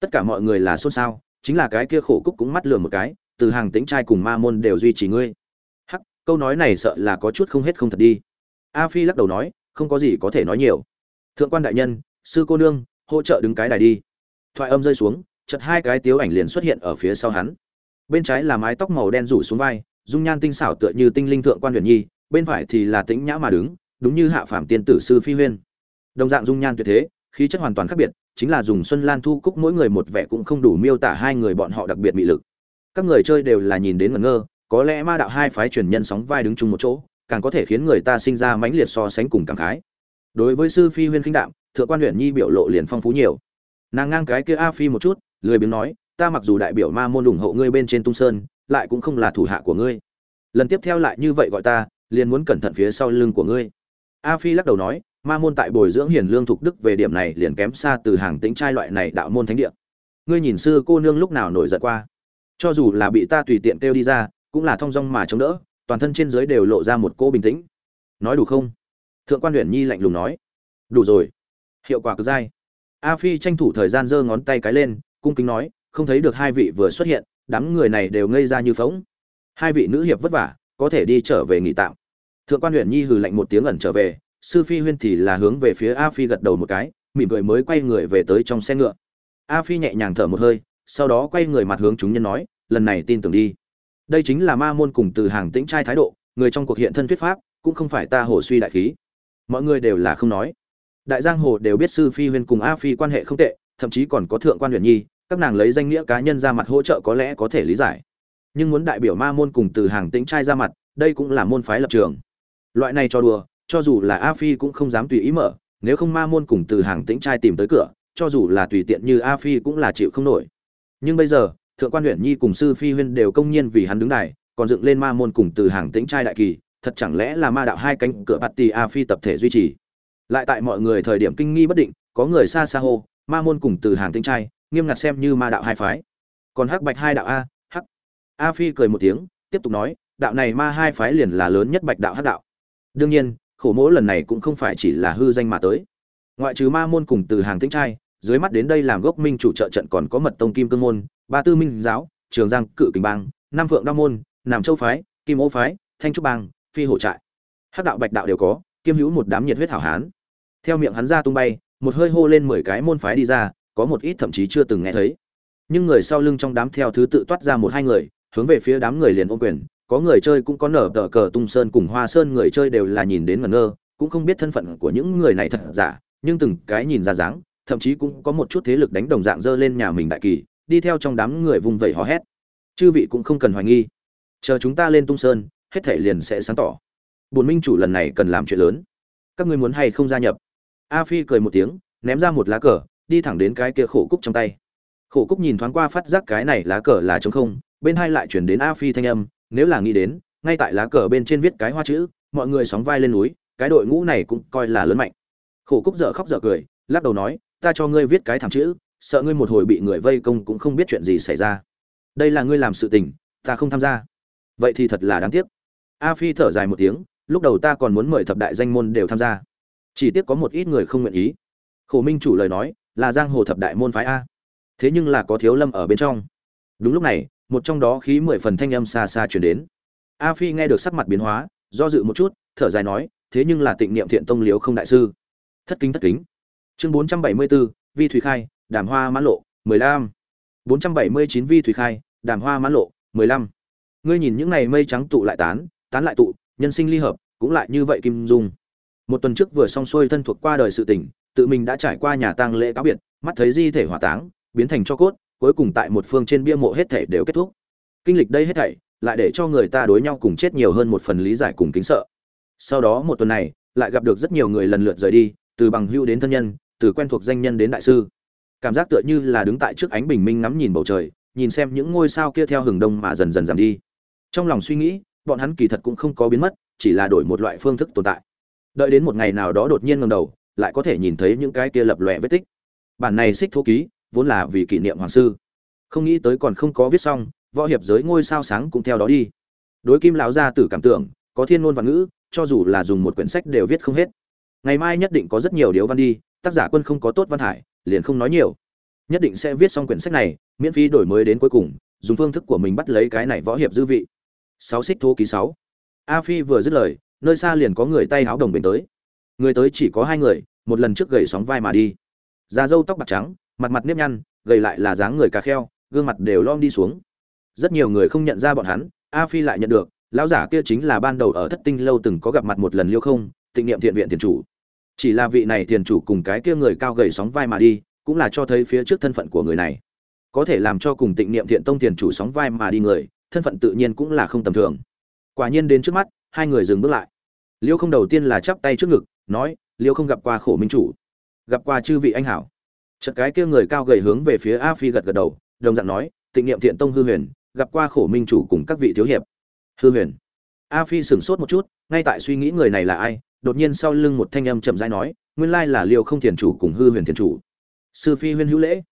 Tất cả mọi người là xôn xao, chính là cái kia khổ cúc cũng mắt lừa một cái, từ hàng tính trai cùng ma môn đều duy trì ngươi. Hắc, câu nói này sợ là có chút không hết không thật đi. A phi lắc đầu nói, không có gì có thể nói nhiều. Thượng quan đại nhân, sư cô nương, hỗ trợ đứng cái đài đi. Thoại âm rơi xuống chật hai cái tiếu ảnh liền xuất hiện ở phía sau hắn. Bên trái là mái tóc màu đen rủ xuống vai, dung nhan tinh xảo tựa như tinh linh thượng quan huyền nhi, bên phải thì là tĩnh nhã mà đứng đúng như hạ phàm tiên tử sư phi huyên. Đồng dạng dung nhan tuyệt thế, khí chất hoàn toàn khác biệt, chính là dùng xuân lan thu cúc mỗi người một vẻ cũng không đủ miêu tả hai người bọn họ đặc biệt mị lực. Các người chơi đều là nhìn đến ngẩn ngơ, có lẽ ma đạo hai phái truyền nhân sóng vai đứng chung một chỗ, càng có thể khiến người ta sinh ra mãnh liệt so sánh cùng cảm khái. Đối với sư phi huyên khinh đạm, thượng quan huyện nhi biểu lộ liền phong phú nhiều. Nàng ngang cái kia a phi một chút, lười biếng nói, ta mặc dù đại biểu ma môn ủng hộ ngươi bên trên tung sơn, lại cũng không là thủ hạ của ngươi. Lần tiếp theo lại như vậy gọi ta, liền muốn cẩn thận phía sau lưng của ngươi a phi lắc đầu nói, ma môn tại bồi dưỡng hiền lương thục đức về điểm này liền kém xa từ hàng tính trai loại này đạo môn thánh địa. Ngươi nhìn sư cô nương lúc nào nổi giận qua? Cho dù là bị ta tùy tiện kêu đi ra, cũng là thong dong mà chống đỡ, toàn thân trên dưới đều lộ ra một cô bình tĩnh. Nói đủ không? Thượng quan huyện nhi lạnh lùng nói. Đủ rồi. Hiệu quả cực dai. A phi tranh thủ thời gian giơ ngón tay cái lên, cung kính nói, không thấy được hai vị vừa xuất hiện, đám người này đều ngây ra như phóng hai vị nữ hiệp vất vả, có thể đi trở về nghỉ tạm thượng quan huyện nhi hừ lạnh một tiếng ẩn trở về, sư phi huyên thì là hướng về phía a phi gật đầu một cái, mỉm cười mới quay người về tới trong xe ngựa. A phi nhẹ nhàng thở một hơi, sau đó quay người mặt hướng chúng nhân nói, lần này tin tưởng đi. Đây chính là ma môn cùng từ hàng tĩnh trai thái độ, người trong cuộc hiện thân thuyết pháp, cũng không phải ta hồ suy đại khí. Mọi người đều là không nói. Đại giang hồ đều biết sư phi huyên cùng a phi quan hệ không tệ, thậm chí còn có thượng quan huyền nhi, các nàng lấy danh nghĩa cá nhân ra mặt hỗ trợ có lẽ có thể lý giải. Nhưng muốn đại biểu ma môn cùng từ hàng tĩnh trai ra mặt, đây cũng là môn phái lập trường loại này cho đùa, cho dù là a phi cũng không dám tùy ý mở, nếu không ma môn cùng từ hàng tĩnh trai tìm tới cửa, cho dù là tùy tiện như a phi cũng là chịu không nổi. Nhưng bây giờ, thượng quan huyện nhi cùng sư phi huyên đều công nhiên vì hắn đứng đài, còn dựng lên ma môn cùng từ hàng tĩnh trai đại kỳ, thật chẳng lẽ là ma đạo hai cánh cửa bạt tì a phi tập thể duy trì? Lại tại mọi người thời điểm kinh nghi bất định, có người xa xa hô, ma môn cùng từ hàng tĩnh trai, nghiêm ngặt xem như ma đạo hai phái. Còn hắc bạch hai đạo a, hắc. A phi cười một tiếng, tiếp tục nói, đạo này ma hai phái liền là lớn nhất bạch đạo hắc đạo đương nhiên, khổ mỗ lần này cũng không phải chỉ là hư danh mà tới. Ngoại trừ ma môn cùng từ hàng tĩnh trai, dưới mắt đến đây làm gốc minh chủ trợ trận còn có mật tông kim cương môn, ba tư minh giáo, trường giang, cự kình bang, nam phượng đao môn, nam châu phái, kim ô phái, thanh trúc bang, phi hổ trại. Hắc đạo bạch đạo đều có kiêm hữu một đám nhiệt huyết hảo hán. Theo miệng hắn ra tung bay, một hơi hô lên mười cái môn phái đi ra, có một ít thậm chí chưa từng nghe thấy. Nhưng người sau lưng trong đám theo thứ tự toát ra một hai người, hướng về phía đám người liền ôm quyền có người chơi cũng có nở tờ cờ tung sơn cùng hoa sơn người chơi đều là nhìn đến ngẩn ngơ, cũng không biết thân phận của những người này thật giả, nhưng từng cái nhìn ra dáng, thậm chí cũng có một chút thế lực đánh đồng dạng dơ lên nhà mình đại kỳ, đi theo trong đám người vùng vẩy hò hét. Chư vị cũng không cần hoài nghi. Chờ chúng ta lên tung sơn, hết thể liền sẽ sáng tỏ. Bồn minh chủ lần này cần làm chuyện lớn. Các ngươi muốn hay không gia nhập? A phi cười một tiếng, ném ra một lá cờ, đi thẳng đến cái kia khổ cúc trong tay. Khổ cúc nhìn thoáng qua phát giác cái này lá cờ là trống không, bên hai lại chuyển đến a phi thanh âm nếu là nghĩ đến, ngay tại lá cờ bên trên viết cái hoa chữ, mọi người sóng vai lên núi, cái đội ngũ này cũng coi là lớn mạnh. Khổ cúc dở khóc dở cười, lắc đầu nói, ta cho ngươi viết cái thảm chữ, sợ ngươi một hồi bị người vây công cũng không biết chuyện gì xảy ra. Đây là ngươi làm sự tình, ta không tham gia. Vậy thì thật là đáng tiếc. A phi thở dài một tiếng, lúc đầu ta còn muốn mời thập đại danh môn đều tham gia, chỉ tiếc có một ít người không nguyện ý. Khổ minh chủ lời nói, là giang hồ thập đại môn phái a, thế nhưng là có thiếu lâm ở bên trong. Đúng lúc này một trong đó khí mười phần thanh âm xa xa chuyển đến. A phi nghe được sắc mặt biến hóa do dự một chút thở dài nói thế nhưng là tịnh niệm thiện tông liếu không đại sư. Thất kính thất kính. Chương bốn trăm bảy mươi bốn vi thủy khai đàm hoa mãn lộ mười lăm. bốn trăm bảy mươi chín vi thủy khai đàm hoa mãn lộ mười lăm. Ngươi nhìn những này mây trắng tụ lại tán tán lại tụ nhân sinh ly hợp cũng lại như vậy kim dung. Một tuần trước vừa xong xuôi thân thuộc qua đời sự tỉnh, tự mình đã trải qua nhà tang lễ cáo biệt mắt thấy di thể hỏa táng biến thành cho cốt cuối cùng tại một phương trên bia mộ hết thảy đều kết thúc. Kinh lịch đây hết thảy, lại để cho người ta đối nhau cùng chết nhiều hơn một phần lý giải cùng kính sợ. Sau đó một tuần này, lại gặp được rất nhiều người lần lượt rời đi, từ bằng hữu đến thân nhân, từ quen thuộc danh nhân đến đại sư. Cảm giác tựa như là đứng tại trước ánh bình minh ngắm nhìn bầu trời, nhìn xem những ngôi sao kia theo hừng đông mà dần dần giảm đi. Trong lòng suy nghĩ, bọn hắn kỳ thật cũng không có biến mất, chỉ là đổi một loại phương thức tồn tại. Đợi đến một ngày nào đó đột nhiên ngẩng đầu, lại có thể nhìn thấy những cái kia lập lòe vết tích. Bản này xích thú ký vốn là vì kỷ niệm hoàng sư. Không nghĩ tới còn không có viết xong, võ hiệp giới ngôi sao sáng cũng theo đó đi. Đối kim lão gia tử cảm tưởng, có thiên ngôn văn ngữ, cho dù là dùng một quyển sách đều viết không hết. Ngày mai nhất định có rất nhiều điếu văn đi, tác giả quân không có tốt văn hải liền không nói nhiều. Nhất định sẽ viết xong quyển sách này, miễn phí đổi mới đến cuối cùng, dùng phương thức của mình bắt lấy cái này võ hiệp dư vị. Sáu xích thô ký sáu. A phi vừa dứt lời, nơi xa liền có người tay áo đồng bền tới. Người tới chỉ có hai người, một lần trước gầy sóng vai mà đi. Da dâu tóc bạc trắng mặt mặt nếp nhăn, gầy lại là dáng người cà kheo, gương mặt đều lom đi xuống. Rất nhiều người không nhận ra bọn hắn, a phi lại nhận được, lão giả kia chính là ban đầu ở thất tinh lâu từng có gặp mặt một lần liêu không, tịnh niệm thiện viện tiền chủ. Chỉ là vị này tiền chủ cùng cái kia người cao gầy sóng vai mà đi, cũng là cho thấy phía trước thân phận của người này. Có thể làm cho cùng tịnh niệm thiện tông tiền chủ sóng vai mà đi người, thân phận tự nhiên cũng là không tầm thường. Quả nhiên đến trước mắt, hai người dừng bước lại. Liêu không đầu tiên là chắp tay trước ngực, nói, liêu không gặp qua khổ minh chủ, gặp qua chư vị anh hảo chợt cái kia người cao gầy hướng về phía a phi gật gật đầu, đồng dạng nói, tịnh niệm thiện tông hư huyền, gặp qua khổ minh chủ cùng các vị thiếu hiệp. Hư huyền? A phi sửng sốt một chút, ngay tại suy nghĩ người này là ai, đột nhiên sau lưng một thanh âm chậm rãi nói, nguyên lai là liêu không thiền chủ cùng hư huyền thiền chủ. Sư phi huyên hữu lễ.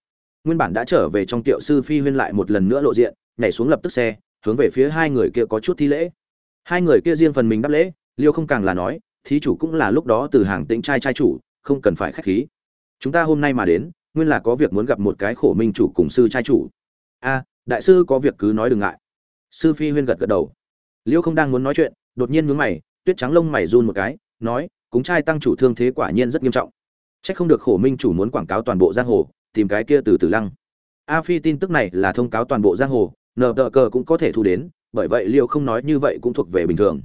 Nguyên bản đã trở về trong tiệu sư phi huyên lại một lần nữa lộ diện, nhảy xuống lập tức xe, hướng về phía hai người kia có chút thi lễ. Hai người kia riêng phần mình đáp lễ, liêu không càng là nói, thí chủ cũng là lúc đó từ hàng tĩnh trai trai chủ, không cần phải khách khí chúng ta hôm nay mà đến, nguyên là có việc muốn gặp một cái khổ minh chủ cùng sư trai chủ. A, đại sư có việc cứ nói đừng ngại. Sư phi huyên gật gật đầu. Liêu không đang muốn nói chuyện, đột nhiên nhướng mày, tuyết trắng lông mày run một cái, nói, cúng trai tăng chủ thương thế quả nhiên rất nghiêm trọng. Chắc không được khổ minh chủ muốn quảng cáo toàn bộ giang hồ, tìm cái kia từ từ lăng. A phi tin tức này là thông cáo toàn bộ giang hồ nờ đợ cờ cũng có thể thu đến, bởi vậy liêu không nói như vậy cũng thuộc về bình thường.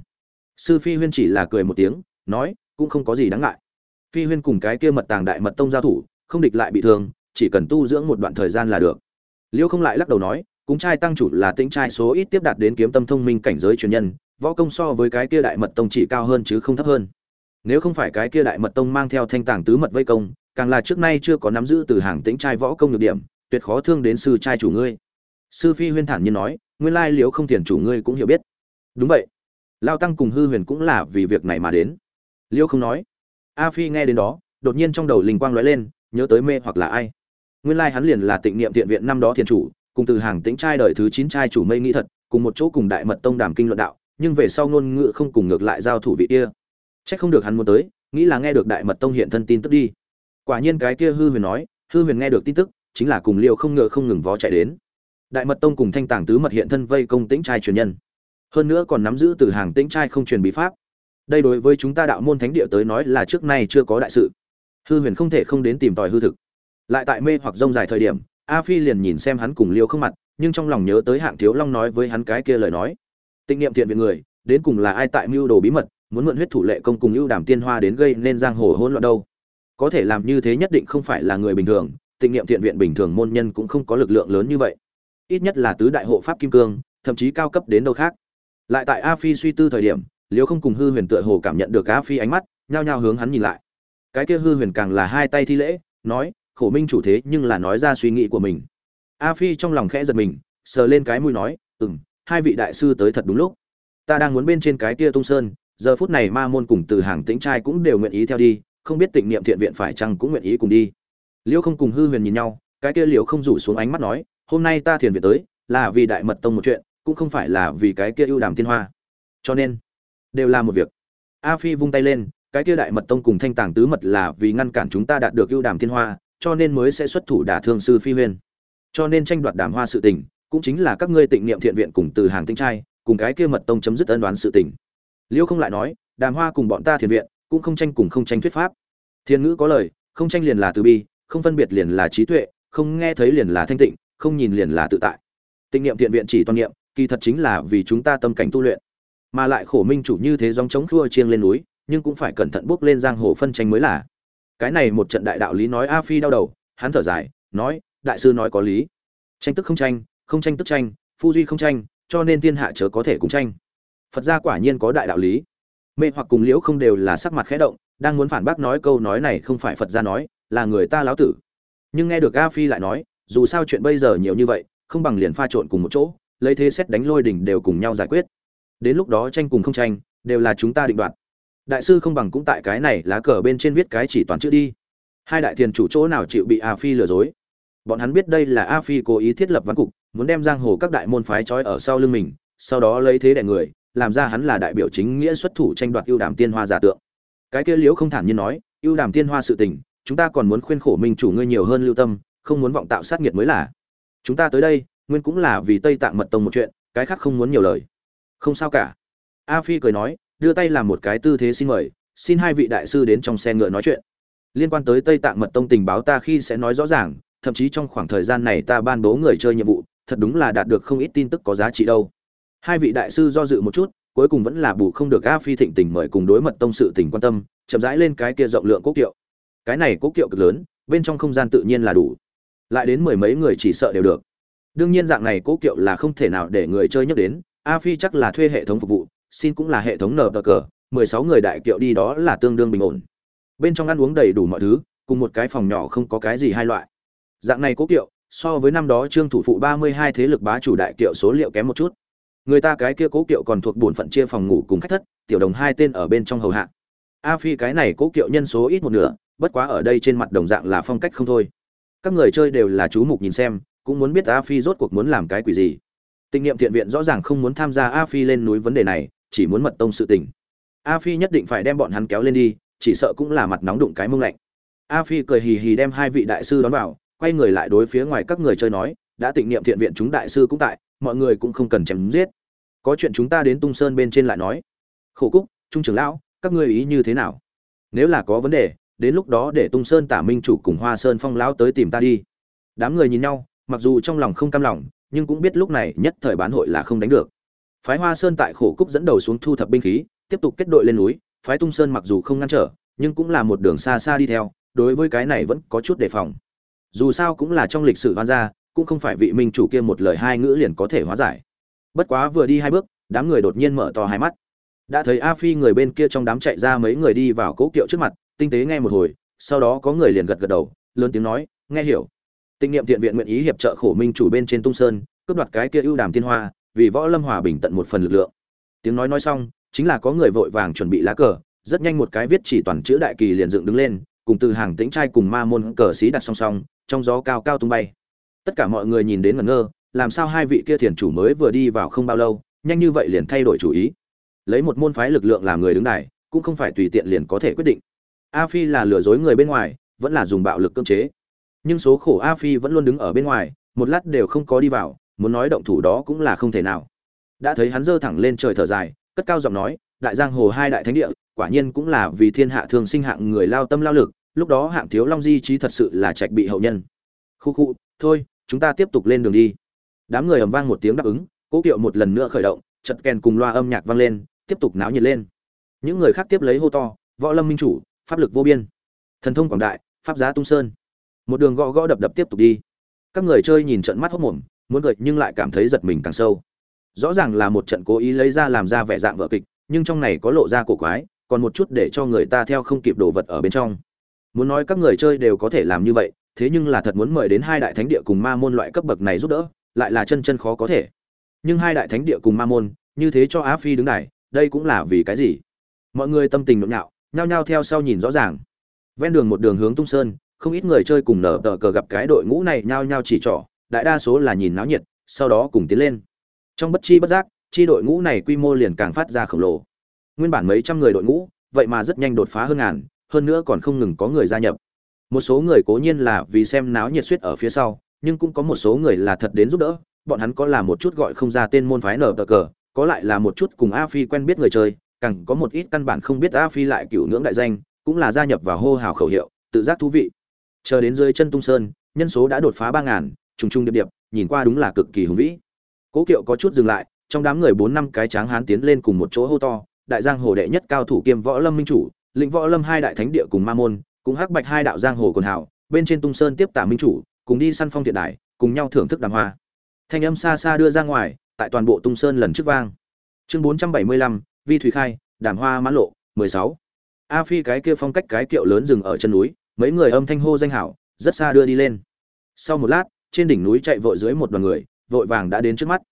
Sư phi huyên chỉ là cười một tiếng, nói, cũng không có gì đáng ngại phi huyên cùng cái kia mật tàng đại mật tông giao thủ, không địch lại bị thương, chỉ cần tu dưỡng một đoạn thời gian là được. Liêu không lại lắc đầu nói, cúng trai tăng chủ là tính trai số ít tiếp đạt đến kiếm tâm thông minh cảnh giới truyền nhân, võ công so với cái kia đại mật tông chỉ cao hơn chứ không thấp hơn. Nếu không phải cái kia đại mật tông mang theo thanh tàng tứ mật vây công, càng là trước nay chưa có nắm giữ từ hàng tính trai võ công nhược điểm, tuyệt khó thương đến sư trai chủ ngươi. Sư phi huyên thản nhiên nói, nguyên lai liếu không tiền chủ ngươi cũng hiểu biết. Đúng vậy. Lao tăng cùng hư huyền cũng là vì việc này mà đến. Liêu không nói a phi nghe đến đó, đột nhiên trong đầu linh quang lóe lên, nhớ tới mê hoặc là ai. Nguyên lai hắn liền là tịnh niệm thiện viện năm đó thiền chủ, cùng từ hàng tĩnh trai đời thứ chín trai chủ mây nghĩ thật, cùng một chỗ cùng đại mật tông đàm kinh luận đạo, nhưng về sau ngôn ngữ không cùng ngược lại giao thủ vị kia. Chắc không được hắn muốn tới, nghĩ là nghe được đại mật tông hiện thân tin tức đi. Quả nhiên cái kia hư huyền nói, hư huyền nghe được tin tức, chính là cùng liêu không ngờ không ngừng vó chạy đến. Đại mật tông cùng thanh tàng tứ mật hiện thân vây công tĩnh trai truyền nhân. Hơn nữa còn nắm giữ từ hàng tĩnh trai không truyền bí pháp đây đối với chúng ta đạo môn thánh địa tới nói là trước nay chưa có đại sự. Hư huyền không thể không đến tìm tòi hư thực. Lại tại mê hoặc rông dài thời điểm, a phi liền nhìn xem hắn cùng liêu không mặt, nhưng trong lòng nhớ tới hạng thiếu long nói với hắn cái kia lời nói. Tịnh niệm thiện viện người, đến cùng là ai tại mưu đồ bí mật, muốn mượn huyết thủ lệ công cùng ưu đàm tiên hoa đến gây nên giang hồ hỗn loạn đâu? Có thể làm như thế nhất định không phải là người bình thường, tịnh niệm thiện viện bình thường môn nhân cũng không có lực lượng lớn như vậy. Ít nhất là tứ đại hộ pháp kim cương, thậm chí cao cấp đến đâu khác. Lại tại a phi suy tư thời điểm liều không cùng hư huyền tựa hồ cảm nhận được Á phi ánh mắt, nhao nhao hướng hắn nhìn lại. Cái kia hư huyền càng là hai tay thi lễ, nói, khổ minh chủ thế nhưng là nói ra suy nghĩ của mình. A phi trong lòng khẽ giật mình, sờ lên cái mũi nói ừ m hai vị đại sư tới thật đúng lúc. Ta đang muốn bên trên cái kia tung sơn, giờ phút này ma môn cùng từ hàng tĩnh trai cũng đều nguyện ý theo đi, không biết tịnh niệm thiện viện phải chăng cũng nguyện ý cùng đi. Liêu không cùng hư huyền nhìn nhau, cái kia liều không rủ xuống ánh mắt nói, hôm nay ta thiền viện tới, là vì đại mật tông một chuyện, cũng không phải là vì cái kia ưu đàm tiên hoa. Cho nên đều là một việc. A phi vung tay lên, cái kia đại mật tông cùng thanh tàng tứ mật là vì ngăn cản chúng ta đạt được ưu đàm tiên hoa, cho nên mới sẽ xuất thủ đả thương sư phi huyên. Cho nên tranh đoạt đàm hoa sự tình, cũng chính là các ngươi tịnh niệm thiện viện cùng từ hàng tinh trai, cùng cái kia mật tông chấm dứt ân đoán sự tình. Liêu không lại nói, đàm hoa cùng bọn ta thiền viện, cũng không tranh cùng không tranh thuyết pháp. Thiên ngữ có lời, không tranh liền là từ bi, không phân biệt liền là trí tuệ, không nghe thấy liền là thanh tịnh, không nhìn liền là tự tại. Tịnh niệm thiện viện chỉ toàn niệm, kỳ thật chính là vì chúng ta tâm cảnh tu luyện mà lại khổ minh chủ như thế dòng chống khua chiêng lên núi, nhưng cũng phải cẩn thận bước lên giang hồ phân tranh mới là. Cái này một trận đại đạo lý nói a phi đau đầu, hắn thở dài, nói, đại sư nói có lý. Tranh tức không tranh không tranh tức tranh, phu duy không tranh, cho nên thiên hạ chớ có thể cùng tranh. Phật gia quả nhiên có đại đạo lý. Mê hoặc cùng liễu không đều là sắc mặt khẽ động, đang muốn phản bác nói câu nói này không phải phật gia nói, là người ta láo tử. Nhưng nghe được a phi lại nói, dù sao chuyện bây giờ nhiều như vậy, không bằng liền pha trộn cùng một chỗ, lấy thế xét đánh lôi đỉnh đều cùng nhau giải quyết đến lúc đó tranh cùng không tranh, đều là chúng ta định đoạt. Đại sư không bằng cũng tại cái này lá cờ bên trên viết cái chỉ toàn chữ đi. Hai đại thiền chủ chỗ nào chịu bị a phi lừa dối? Bọn hắn biết đây là a phi cố ý thiết lập văn cục, muốn đem giang hồ các đại môn phái trói ở sau lưng mình, sau đó lấy thế đại người, làm ra hắn là đại biểu chính nghĩa xuất thủ tranh đoạt ưu đàm tiên hoa giả tượng. Cái kia liễu không thản nhiên nói, ưu đàm tiên hoa sự tình, chúng ta còn muốn khuyên khổ minh chủ ngươi nhiều hơn lưu tâm, không muốn vọng tạo sát nghiệt mới là. Chúng ta tới đây, nguyên cũng là vì tây tạng mật tông một chuyện, cái khác không muốn nhiều lời không sao cả. A phi cười nói, đưa tay làm một cái tư thế xin mời, xin hai vị đại sư đến trong xe ngựa nói chuyện. Liên quan tới tây tạng mật tông tình báo ta khi sẽ nói rõ ràng, thậm chí trong khoảng thời gian này ta ban bố người chơi nhiệm vụ, thật đúng là đạt được không ít tin tức có giá trị đâu. Hai vị đại sư do dự một chút, cuối cùng vẫn là bù không được a phi thịnh tình mời cùng đối mật tông sự tình quan tâm, chậm rãi lên cái kia rộng lượng quốc kiệu. Cái này quốc kiệu cực lớn, bên trong không gian tự nhiên là đủ. Lại đến mười mấy người chỉ sợ đều được. Đương nhiên dạng này cố kiệu là không thể nào để người chơi nhắc đến a phi chắc là thuê hệ thống phục vụ, xin cũng là hệ thống nờ cờ, mười sáu người đại kiệu đi đó là tương đương bình ổn. Bên trong ăn uống đầy đủ mọi thứ, cùng một cái phòng nhỏ không có cái gì hai loại. Dạng này cố kiệu, so với năm đó trương thủ phụ ba mươi hai thế lực bá chủ đại kiệu số liệu kém một chút. Người ta cái kia cố kiệu còn thuộc bổn phận chia phòng ngủ cùng khách thất, tiểu đồng hai tên ở bên trong hầu hạ. A phi cái này cố kiệu nhân số ít một nửa, bất quá ở đây trên mặt đồng dạng là phong cách không thôi. Các người chơi đều là chú mục nhìn xem, cũng muốn biết a phi rốt cuộc muốn làm cái quỷ gì tình niệm thiện viện rõ ràng không muốn tham gia A Phi lên núi vấn đề này, chỉ muốn mật tông sự tình. A Phi nhất định phải đem bọn hắn kéo lên đi, chỉ sợ cũng là mặt nóng đụng cái mông lạnh. A Phi cười hì hì đem hai vị đại sư đón vào, quay người lại đối phía ngoài các người chơi nói, đã tịnh niệm thiện viện chúng đại sư cũng tại, mọi người cũng không cần chém giết. Có chuyện chúng ta đến Tung Sơn bên trên lại nói. Khổ Cúc, Trung trưởng lão, các ngươi ý như thế nào? Nếu là có vấn đề, đến lúc đó để Tung Sơn Tả Minh chủ cùng Hoa Sơn Phong lão tới tìm ta đi. Đám người nhìn nhau, mặc dù trong lòng không cam lòng, nhưng cũng biết lúc này nhất thời bán hội là không đánh được. Phái Hoa Sơn tại khổ cúc dẫn đầu xuống thu thập binh khí, tiếp tục kết đội lên núi, phái Tung Sơn mặc dù không ngăn trở, nhưng cũng là một đường xa xa đi theo, đối với cái này vẫn có chút đề phòng. Dù sao cũng là trong lịch sử hoan gia, cũng không phải vị minh chủ kia một lời hai ngữ liền có thể hóa giải. Bất quá vừa đi hai bước, đám người đột nhiên mở to hai mắt. Đã thấy A Phi người bên kia trong đám chạy ra mấy người đi vào cố kiệu trước mặt, tinh tế nghe một hồi, sau đó có người liền gật gật đầu, lớn tiếng nói, nghe hiểu. Tinh niệm thiện viện nguyện ý hiệp trợ khổ minh chủ bên trên Tung Sơn, cướp đoạt cái kia ưu đàm tiên hoa, vì võ lâm hòa bình tận một phần lực lượng. Tiếng nói nói xong, chính là có người vội vàng chuẩn bị lá cờ, rất nhanh một cái viết chỉ toàn chữ đại kỳ liền dựng đứng lên, cùng từ hàng tĩnh trai cùng ma môn cờ xí đặt song song, trong gió cao cao tung bay. Tất cả mọi người nhìn đến ngẩn ngơ, làm sao hai vị kia thiền chủ mới vừa đi vào không bao lâu, nhanh như vậy liền thay đổi chủ ý. Lấy một môn phái lực lượng làm người đứng đài, cũng không phải tùy tiện liền có thể quyết định. A Phi là lừa dối người bên ngoài, vẫn là dùng bạo lực cưỡng chế nhưng số khổ a phi vẫn luôn đứng ở bên ngoài, một lát đều không có đi vào, muốn nói động thủ đó cũng là không thể nào. Đã thấy hắn giơ thẳng lên trời thở dài, cất cao giọng nói, đại giang hồ hai đại thánh địa, quả nhiên cũng là vì thiên hạ thường sinh hạng người lao tâm lao lực, lúc đó hạng thiếu long di trí thật sự là trạch bị hậu nhân. Khu khu, thôi, chúng ta tiếp tục lên đường đi. Đám người ầm vang một tiếng đáp ứng, cố kiệu một lần nữa khởi động, chật kèn cùng loa âm nhạc vang lên, tiếp tục náo nhiệt lên. Những người khác tiếp lấy hô to, võ lâm minh chủ, pháp lực vô biên. Thần thông quảng đại, pháp giá tung sơn một đường gõ gõ đập đập tiếp tục đi. Các người chơi nhìn trận mắt hốc mồm, muốn gợi nhưng lại cảm thấy giật mình càng sâu. Rõ ràng là một trận cố ý lấy ra làm ra vẻ dạng vợ kịch, nhưng trong này có lộ ra cổ quái, còn một chút để cho người ta theo không kịp đồ vật ở bên trong. Muốn nói các người chơi đều có thể làm như vậy, thế nhưng là thật muốn mời đến hai đại thánh địa cùng ma môn loại cấp bậc này giúp đỡ, lại là chân chân khó có thể. Nhưng hai đại thánh địa cùng ma môn, như thế cho á phi đứng này đây cũng là vì cái gì? Mọi người tâm tình nhộn nhạo, nhao nhao theo sau nhìn rõ ràng. Ven đường một đường hướng tung sơn không ít người chơi cùng nở tờ cờ gặp cái đội ngũ này nhao nhao chỉ trỏ, đại đa số là nhìn náo nhiệt, sau đó cùng tiến lên. Trong bất chi bất giác, chi đội ngũ này quy mô liền càng phát ra khổng lồ. Nguyên bản mấy trăm người đội ngũ, vậy mà rất nhanh đột phá hơn ngàn, hơn nữa còn không ngừng có người gia nhập. Một số người cố nhiên là vì xem náo nhiệt suýt ở phía sau, nhưng cũng có một số người là thật đến giúp đỡ, bọn hắn có là một chút gọi không ra tên môn phái nở tờ cờ, có lại là một chút cùng a phi quen biết người chơi, càng có một ít căn bản không biết a phi lại cựu ngưỡng đại danh, cũng là gia nhập vào hô hào khẩu hiệu, tự giác thú vị chờ đến dưới chân tung sơn, nhân số đã đột phá ba ngàn, trùng trùng điệp điệp, nhìn qua đúng là cực kỳ hùng vĩ. Cố kiệu có chút dừng lại, trong đám người bốn năm cái tráng hán tiến lên cùng một chỗ hô to, đại giang hồ đệ nhất cao thủ kiêm võ lâm minh chủ, lĩnh võ lâm hai đại thánh địa cùng ma môn, cùng hắc bạch hai đạo giang hồ quần hảo bên trên tung sơn tiếp tả minh chủ, cùng đi săn phong thiện đại cùng nhau thưởng thức đàm hoa. Thanh âm xa xa đưa ra ngoài, tại toàn bộ tung sơn lần trước vang. Chương bốn trăm bảy mươi lăm, vi thủy khai, đàm hoa mãn lộ, mười sáu. A phi cái kia phong cách cái kiệu lớn dừng ở chân núi mấy người âm thanh hô danh hảo rất xa đưa đi lên. Sau một lát trên đỉnh núi chạy vội dưới một đoàn người vội vàng đã đến trước mắt.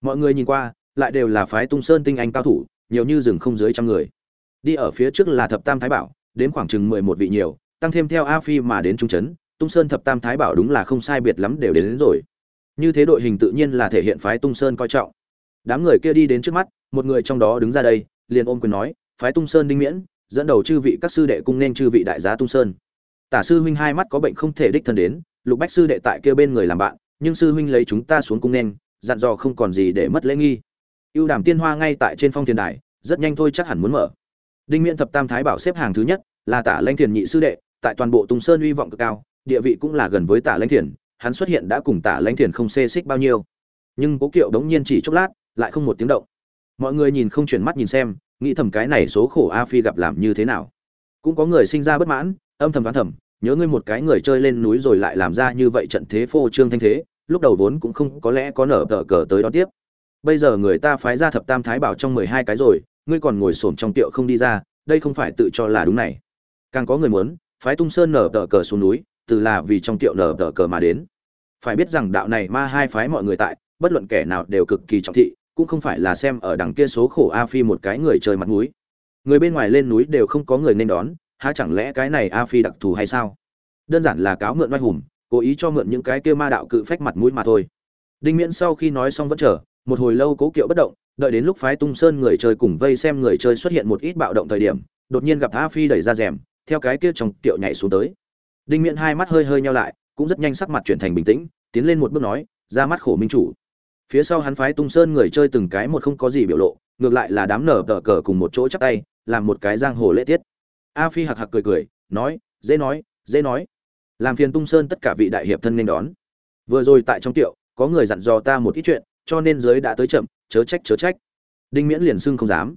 Mọi người nhìn qua lại đều là phái tung sơn tinh anh cao thủ nhiều như rừng không dưới trăm người. Đi ở phía trước là thập tam thái bảo đến khoảng chừng mười một vị nhiều tăng thêm theo a phi mà đến trung trấn tung sơn thập tam thái bảo đúng là không sai biệt lắm đều đến, đến rồi. Như thế đội hình tự nhiên là thể hiện phái tung sơn coi trọng. Đám người kia đi đến trước mắt một người trong đó đứng ra đây liền ôm quyền nói phái tung sơn đinh miễn dẫn đầu chư vị các sư đệ cung nên chư vị đại giá tung sơn tả sư huynh hai mắt có bệnh không thể đích thân đến, lục bách sư đệ tại kia bên người làm bạn, nhưng sư huynh lấy chúng ta xuống cung nên, dặn dò không còn gì để mất lễ nghi. Ưu đàm tiên hoa ngay tại trên phong thiên đài, rất nhanh thôi chắc hẳn muốn mở. Đinh miễn thập tam thái bảo xếp hàng thứ nhất, là tả lanh thiền nhị sư đệ, tại toàn bộ tùng sơn uy vọng cực cao, địa vị cũng là gần với tả lanh thiền, hắn xuất hiện đã cùng tả lanh thiền không xê xích bao nhiêu. Nhưng cố kiệu đống nhiên chỉ chốc lát, lại không một tiếng động. Mọi người nhìn không chuyển mắt nhìn xem, nghĩ thầm cái này số khổ a phi gặp làm như thế nào. Cũng có người sinh ra bất mãn âm thầm đoán thầm, nhớ ngươi một cái người chơi lên núi rồi lại làm ra như vậy trận thế phô trương thanh thế, lúc đầu vốn cũng không có lẽ có nở tờ cờ tới đó tiếp. Bây giờ người ta phái ra thập tam thái bảo trong mười hai cái rồi, ngươi còn ngồi xổm trong tiệu không đi ra, đây không phải tự cho là đúng này. Càng có người muốn, phái tung sơn nở tờ cờ xuống núi, từ là vì trong tiệu nở tờ cờ mà đến. Phải biết rằng đạo này ma hai phái mọi người tại, bất luận kẻ nào đều cực kỳ trọng thị, cũng không phải là xem ở đằng kia số khổ a phi một cái người chơi mặt núi người bên ngoài lên núi đều không có người nên đón há chẳng lẽ cái này a phi đặc thù hay sao? Đơn giản là cáo mượn oai hùng, cố ý cho mượn những cái kia ma đạo cự phách mặt mũi mà thôi. Đinh miễn sau khi nói xong vẫn chờ, một hồi lâu cố kiệu bất động, đợi đến lúc phái tung sơn người chơi cùng vây xem người chơi xuất hiện một ít bạo động thời điểm, đột nhiên gặp a phi đẩy ra rèm, theo cái kia trong kiệu nhảy xuống tới. Đinh miễn hai mắt hơi hơi nhau lại, cũng rất nhanh sắc mặt chuyển thành bình tĩnh, tiến lên một bước nói, ra mắt khổ minh chủ. Phía sau hắn phái tung sơn người chơi từng cái một không có gì biểu lộ, ngược lại là đám nở tờ cờ cùng một chỗ chắp tay, làm một cái giang hồ lễ tiết a phi hạc hạc cười cười, nói, dễ nói dễ nói. Làm phiền tung sơn tất cả vị đại hiệp thân nên đón. Vừa rồi tại trong tiệu, có người dặn dò ta một ít chuyện, cho nên giới đã tới chậm, chớ trách chớ trách. Đinh miễn liền xưng không dám.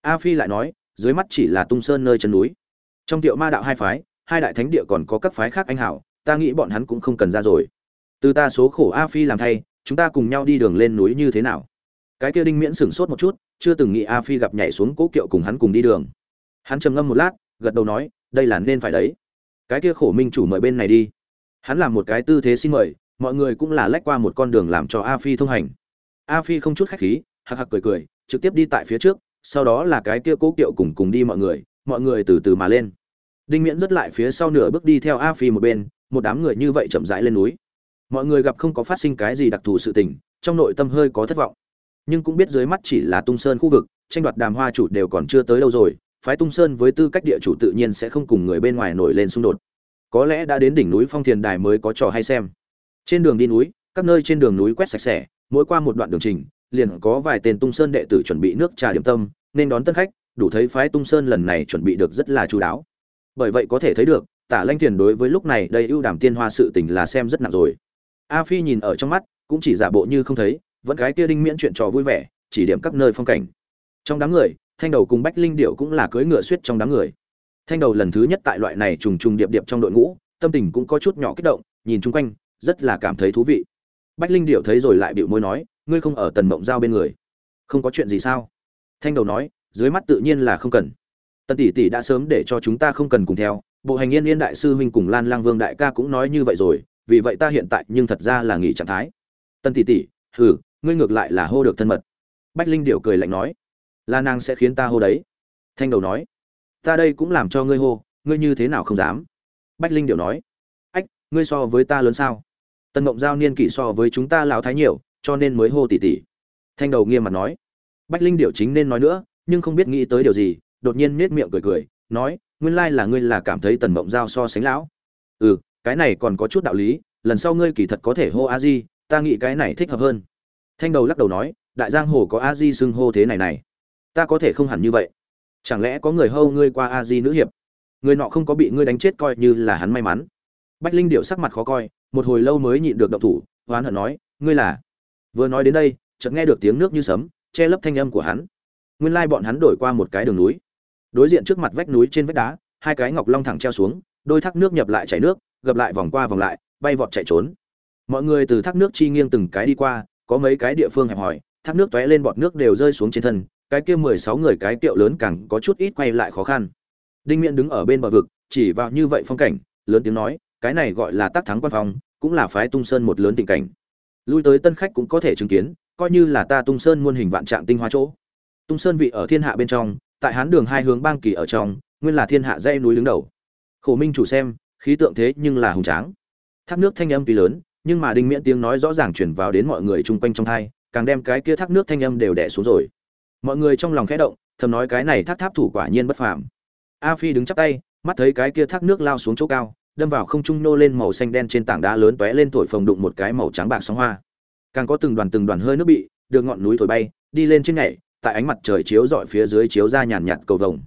A phi lại nói, dưới mắt chỉ là tung sơn nơi chân núi. Trong tiệu ma đạo hai phái, hai đại thánh địa còn có các phái khác anh hảo, ta nghĩ bọn hắn cũng không cần ra rồi. Từ ta số khổ a phi làm thay, chúng ta cùng nhau đi đường lên núi như thế nào? Cái kia đinh miễn sửng sốt một chút, chưa từng nghĩ a phi gặp nhảy xuống cố kiệu cùng hắn cùng đi đường. Hắn trầm ngâm một lát gật đầu nói, đây là nên phải đấy. Cái kia khổ minh chủ mời bên này đi. Hắn làm một cái tư thế xin mời, mọi người cũng là lách qua một con đường làm cho a phi thông hành. A phi không chút khách khí hạc hạc cười cười, trực tiếp đi tại phía trước, sau đó là cái kia cố kiệu cùng cùng đi mọi người mọi người từ từ mà lên. Đinh miễn rất lại phía sau nửa bước đi theo a phi một bên, một đám người như vậy chậm rãi lên núi. Mọi người gặp không có phát sinh cái gì đặc thù sự tình, trong nội tâm hơi có thất vọng. Nhưng cũng biết dưới mắt chỉ là tung sơn khu vực, tranh đoạt đàm hoa chủ đều còn chưa tới đâu rồi phái tung sơn với tư cách địa chủ tự nhiên sẽ không cùng người bên ngoài nổi lên xung đột. Có lẽ đã đến đỉnh núi phong thiền đài mới có trò hay xem. Trên đường đi núi, các nơi trên đường núi quét sạch sẽ, mỗi qua một đoạn đường trình, liền có vài tên tung sơn đệ tử chuẩn bị nước trà điểm tâm, nên đón tân khách, đủ thấy phái tung sơn lần này chuẩn bị được rất là chú đáo. Bởi vậy có thể thấy được, tả lanh thiền đối với lúc này đây ưu đàm tiên hoa sự tình là xem rất nặng rồi. A phi nhìn ở trong mắt, cũng chỉ giả bộ như không thấy, vẫn cái kia đinh miễn chuyện trò vui vẻ, chỉ điểm các nơi phong cảnh. Trong đám người thanh đầu cùng bách linh điệu cũng là cưỡi ngựa suýt trong đám người. Thanh đầu lần thứ nhất tại loại này trùng trùng điệp điệp trong đội ngũ, tâm tình cũng có chút nhỏ kích động, nhìn chung quanh, rất là cảm thấy thú vị. Bách linh điệu thấy rồi lại bịu môi nói, ngươi không ở tần mộng giao bên người? Không có chuyện gì sao? Thanh đầu nói, dưới mắt tự nhiên là không cần. Tần tỷ tỷ đã sớm để cho chúng ta không cần cùng theo. Bộ hành yên yên đại sư huynh cùng lan lang vương đại ca cũng nói như vậy rồi, vì vậy ta hiện tại nhưng thật ra là nghỉ trạng thái. Tần tỷ tỷ, hừ, ngươi ngược lại là hô được thân mật. Bách linh điệu cười lạnh nói là nàng sẽ khiến ta hô đấy. Thanh đầu nói, ta đây cũng làm cho ngươi hô, ngươi như thế nào không dám? Bách linh điệu nói, ách, ngươi so với ta lớn sao? Tần mộng giao niên kỷ so với chúng ta lão thái nhiều, cho nên mới hô tỉ tỉ. thanh đầu nghiêm mặt nói, bách linh điệu chính nên nói nữa, nhưng không biết nghĩ tới điều gì, đột nhiên nết miệng cười cười, nói, nguyên lai là ngươi là cảm thấy tần mộng giao so sánh lão. Ừ cái này còn có chút đạo lý, lần sau ngươi kỳ thật có thể hô a di, ta nghĩ cái này thích hợp hơn. Thanh đầu lắc đầu nói, đại giang hồ có a di xưng hô thế này này ta có thể không hẳn như vậy. Chẳng lẽ có người hâu ngươi qua a di nữ hiệp? Người nọ không có bị ngươi đánh chết coi như là hắn may mắn. Bách linh điệu sắc mặt khó coi, một hồi lâu mới nhịn được động thủ hoán hận nói, ngươi là? Vừa nói đến đây, chợt nghe được tiếng nước như sấm, che lấp thanh âm của hắn. Nguyên lai bọn hắn đổi qua một cái đường núi. Đối diện trước mặt vách núi trên vách đá, hai cái ngọc long thẳng treo xuống, đôi thác nước nhập lại chảy nước gập lại vòng qua vòng lại, bay vọt chạy trốn. Mọi người từ thác nước chi nghiêng từng cái đi qua, có mấy cái địa phương hẹp hòi, thác nước tóe lên bọt nước đều rơi xuống trên thân cái kia mười sáu người cái tiệu lớn càng có chút ít quay lại khó khăn. Đinh miễn đứng ở bên bờ vực, chỉ vào như vậy phong cảnh, lớn tiếng nói, cái này gọi là tác thắng quan phong, cũng là phái tung sơn một lớn tình cảnh. Lui tới tân khách cũng có thể chứng kiến, coi như là ta tung sơn muôn hình vạn trạng tinh hoa chỗ. Tung sơn vị ở thiên hạ bên trong, tại hán đường hai hướng bang kỳ ở trong, nguyên là thiên hạ dãy núi đứng đầu. Khổ minh chủ xem, khí tượng thế nhưng là hùng tráng. Thác nước thanh âm tuy lớn, nhưng mà đinh miễn tiếng nói rõ ràng chuyển vào đến mọi người chung quanh trong thai càng đem cái kia thác nước thanh âm đều đẻ xuống rồi mọi người trong lòng khẽ động, thầm nói cái này thác tháp thủ quả nhiên bất phàm. A phi đứng chắp tay, mắt thấy cái kia thác nước lao xuống chỗ cao, đâm vào không trung nô lên màu xanh đen trên tảng đá lớn tóe lên thổi phồng đụng một cái màu trắng bạc sóng hoa. Càng có từng đoàn từng đoàn hơi nước bị, được ngọn núi thổi bay, đi lên trên nhảy, tại ánh mặt trời chiếu rọi phía dưới chiếu ra nhàn nhạt cầu vồng.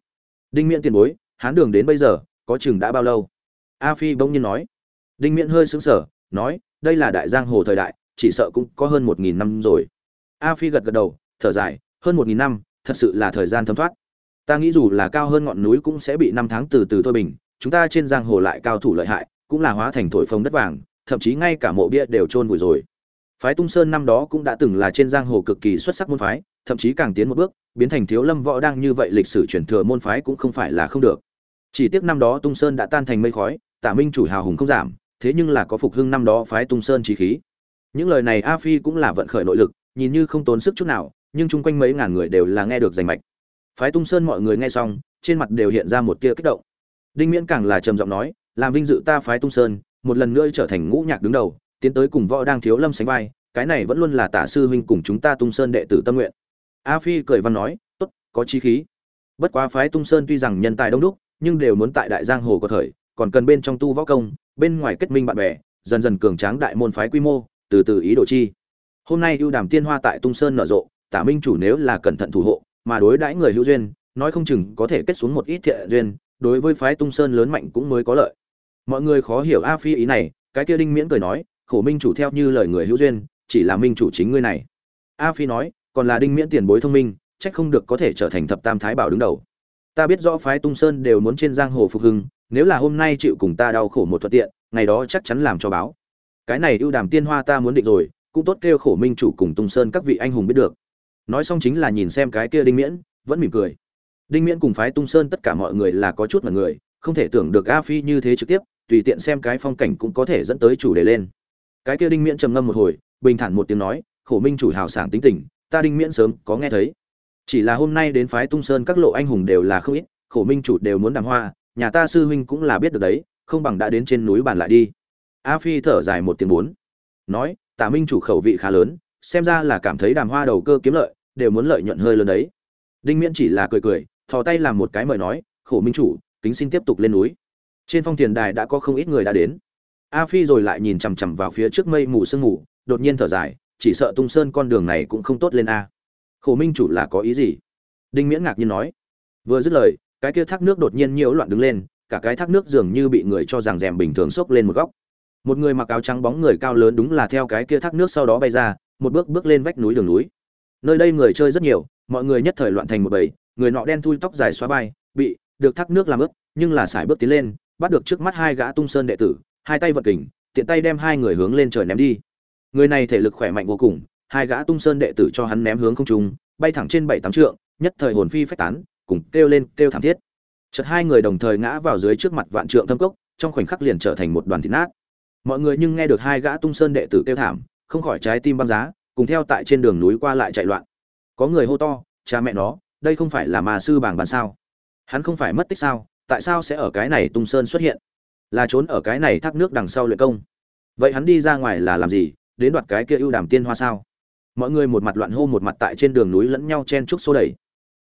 Đinh miễn tiền bối, hán đường đến bây giờ, có chừng đã bao lâu? A phi bỗng nhiên nói. Đinh miễn hơi sững sờ, nói, đây là đại giang hồ thời đại, chỉ sợ cũng có hơn một nghìn năm rồi. A phi gật gật đầu, thở dài hơn một nghìn năm, thật sự là thời gian thấm thoát. Ta nghĩ dù là cao hơn ngọn núi cũng sẽ bị năm tháng từ từ thôi bình, chúng ta trên giang hồ lại cao thủ lợi hại, cũng là hóa thành thổi phồng đất vàng, thậm chí ngay cả mộ bia đều chôn vùi rồi. Phái tung sơn năm đó cũng đã từng là trên giang hồ cực kỳ xuất sắc môn phái, thậm chí càng tiến một bước, biến thành thiếu lâm võ đang như vậy lịch sử truyền thừa môn phái cũng không phải là không được. Chỉ tiếc năm đó tung sơn đã tan thành mây khói, tả minh chủ hào hùng không giảm, thế nhưng là có phục hưng năm đó phái tung sơn trí khí. Những lời này a phi cũng là vận khởi nội lực, nhìn như không tốn sức chút nào nhưng chung quanh mấy ngàn người đều là nghe được rành mạch. Phái tung sơn mọi người nghe xong, trên mặt đều hiện ra một tia kích động. Đinh miễn càng là trầm giọng nói, làm vinh dự ta phái tung sơn, một lần nữa trở thành ngũ nhạc đứng đầu, tiến tới cùng võ đang thiếu lâm sánh vai, cái này vẫn luôn là tả sư huynh cùng chúng ta tung sơn đệ tử tâm nguyện. A phi cười văn nói, tốt, có chí khí. Bất quá phái tung sơn tuy rằng nhân tài đông đúc, nhưng đều muốn tại đại giang hồ có thời, còn cần bên trong tu võ công, bên ngoài kết minh bạn bè, dần dần cường tráng đại môn phái quy mô, từ từ ý đồ chi. Hôm nay ưu đàm tiên hoa tại tung sơn nở rộ tả minh chủ nếu là cẩn thận thủ hộ, mà đối đãi người hữu duyên, nói không chừng có thể kết xuống một ít thiện duyên, đối với phái tung sơn lớn mạnh cũng mới có lợi. Mọi người khó hiểu a phi ý này, cái kia đinh miễn cười nói, khổ minh chủ theo như lời người hữu duyên, chỉ là minh chủ chính ngươi này. A phi nói, còn là đinh miễn tiền bối thông minh trách không được có thể trở thành thập tam thái bảo đứng đầu. Ta biết rõ phái tung sơn đều muốn trên giang hồ phục hưng, nếu là hôm nay chịu cùng ta đau khổ một thuận tiện, ngày đó chắc chắn làm cho báo. Cái này ưu đàm tiên hoa ta muốn định rồi, cũng tốt kêu khổ minh chủ cùng tung sơn các vị anh hùng biết được nói xong chính là nhìn xem cái kia đinh miễn, vẫn mỉm cười. Đinh miễn cùng phái tung sơn tất cả mọi người là có chút mật người, không thể tưởng được a phi như thế trực tiếp, tùy tiện xem cái phong cảnh cũng có thể dẫn tới chủ đề lên. Cái kia đinh miễn trầm ngâm một hồi, bình thản một tiếng nói, khổ minh chủ hào sảng tính tình, ta đinh miễn sớm có nghe thấy. Chỉ là hôm nay đến phái tung sơn các lộ anh hùng đều là không ít, khổ minh chủ đều muốn đàm hoa, nhà ta sư huynh cũng là biết được đấy, không bằng đã đến trên núi bàn lại đi. A phi thở dài một tiếng bốn, nói, tả minh chủ khẩu vị khá lớn xem ra là cảm thấy đàm hoa đầu cơ kiếm lợi, đều muốn lợi nhuận hơi lớn đấy. Đinh miễn chỉ là cười cười, thò tay làm một cái mời nói, khổ minh chủ, kính xin tiếp tục lên núi. Trên phong tiền đài đã có không ít người đã đến. A phi rồi lại nhìn chằm chằm vào phía trước mây mù sương mù, đột nhiên thở dài, chỉ sợ tung sơn con đường này cũng không tốt lên a. Khổ minh chủ là có ý gì? Đinh miễn ngạc nhiên nói. Vừa dứt lời, cái kia thác nước đột nhiên nhiễu loạn đứng lên, cả cái thác nước dường như bị người cho rằng rèm bình thường xốc lên một góc. Một người mặc áo trắng bóng người cao lớn đúng là theo cái kia thác nước sau đó bay ra một bước bước lên vách núi đường núi. Nơi đây người chơi rất nhiều, mọi người nhất thời loạn thành một bầy, người nọ đen thui tóc dài xóa vai, bị được thác nước làm ướt, nhưng là sải bước tiến lên, bắt được trước mắt hai gã tung sơn đệ tử, hai tay vật kình, tiện tay đem hai người hướng lên trời ném đi. Người này thể lực khỏe mạnh vô cùng, hai gã tung sơn đệ tử cho hắn ném hướng không trung, bay thẳng trên bảy tám trượng, nhất thời hồn phi phách tán, cùng kêu lên, kêu thảm thiết. Chợt hai người đồng thời ngã vào dưới trước mặt vạn trượng thâm cốc, trong khoảnh khắc liền trở thành một đoàn thịt nát. Mọi người nhưng nghe được hai gã tung sơn đệ tử kêu thảm không khỏi trái tim băng giá, cùng theo tại trên đường núi qua lại chạy loạn. Có người hô to, cha mẹ nó, đây không phải là mà sư bảng bàn sao? Hắn không phải mất tích sao? Tại sao sẽ ở cái này tung sơn xuất hiện? Là trốn ở cái này thác nước đằng sau luyện công. Vậy hắn đi ra ngoài là làm gì? Đến đoạt cái kia ưu đàm tiên hoa sao? Mọi người một mặt loạn hô một mặt tại trên đường núi lẫn nhau chen trúc xô đẩy.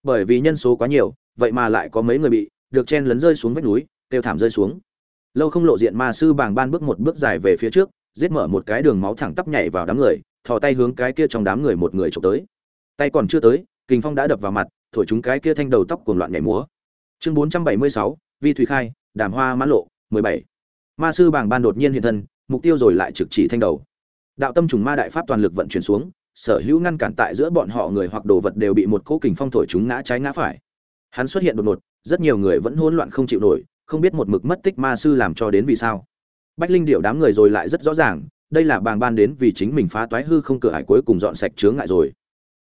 Bởi vì nhân số quá nhiều, vậy mà lại có mấy người bị được chen lấn rơi xuống vách núi, kêu thảm rơi xuống. Lâu không lộ diện ma sư bàng ban bước một bước dài về phía trước giết mở một cái đường máu thẳng tắp nhảy vào đám người, thò tay hướng cái kia trong đám người một người trộm tới. Tay còn chưa tới, kình phong đã đập vào mặt, thổi chúng cái kia thanh đầu tóc cuồng loạn nhảy múa. Chương bốn trăm bảy mươi sáu, vi thủy khai, đàm hoa mãn lộ, mười bảy. Ma sư bàng ban đột nhiên hiện thân, mục tiêu rồi lại trực chỉ thanh đầu. Đạo tâm trùng ma đại pháp toàn lực vận chuyển xuống, sở hữu ngăn cản tại giữa bọn họ người hoặc đồ vật đều bị một cỗ kình phong thổi chúng ngã trái ngã phải. Hắn xuất hiện đột ngột, rất nhiều người vẫn hỗn loạn không chịu nổi, không biết một mực mất tích ma sư làm cho đến vì sao bách linh điệu đám người rồi lại rất rõ ràng, đây là bàng ban đến vì chính mình phá toái hư không cửa hải cuối cùng dọn sạch chướng ngại rồi.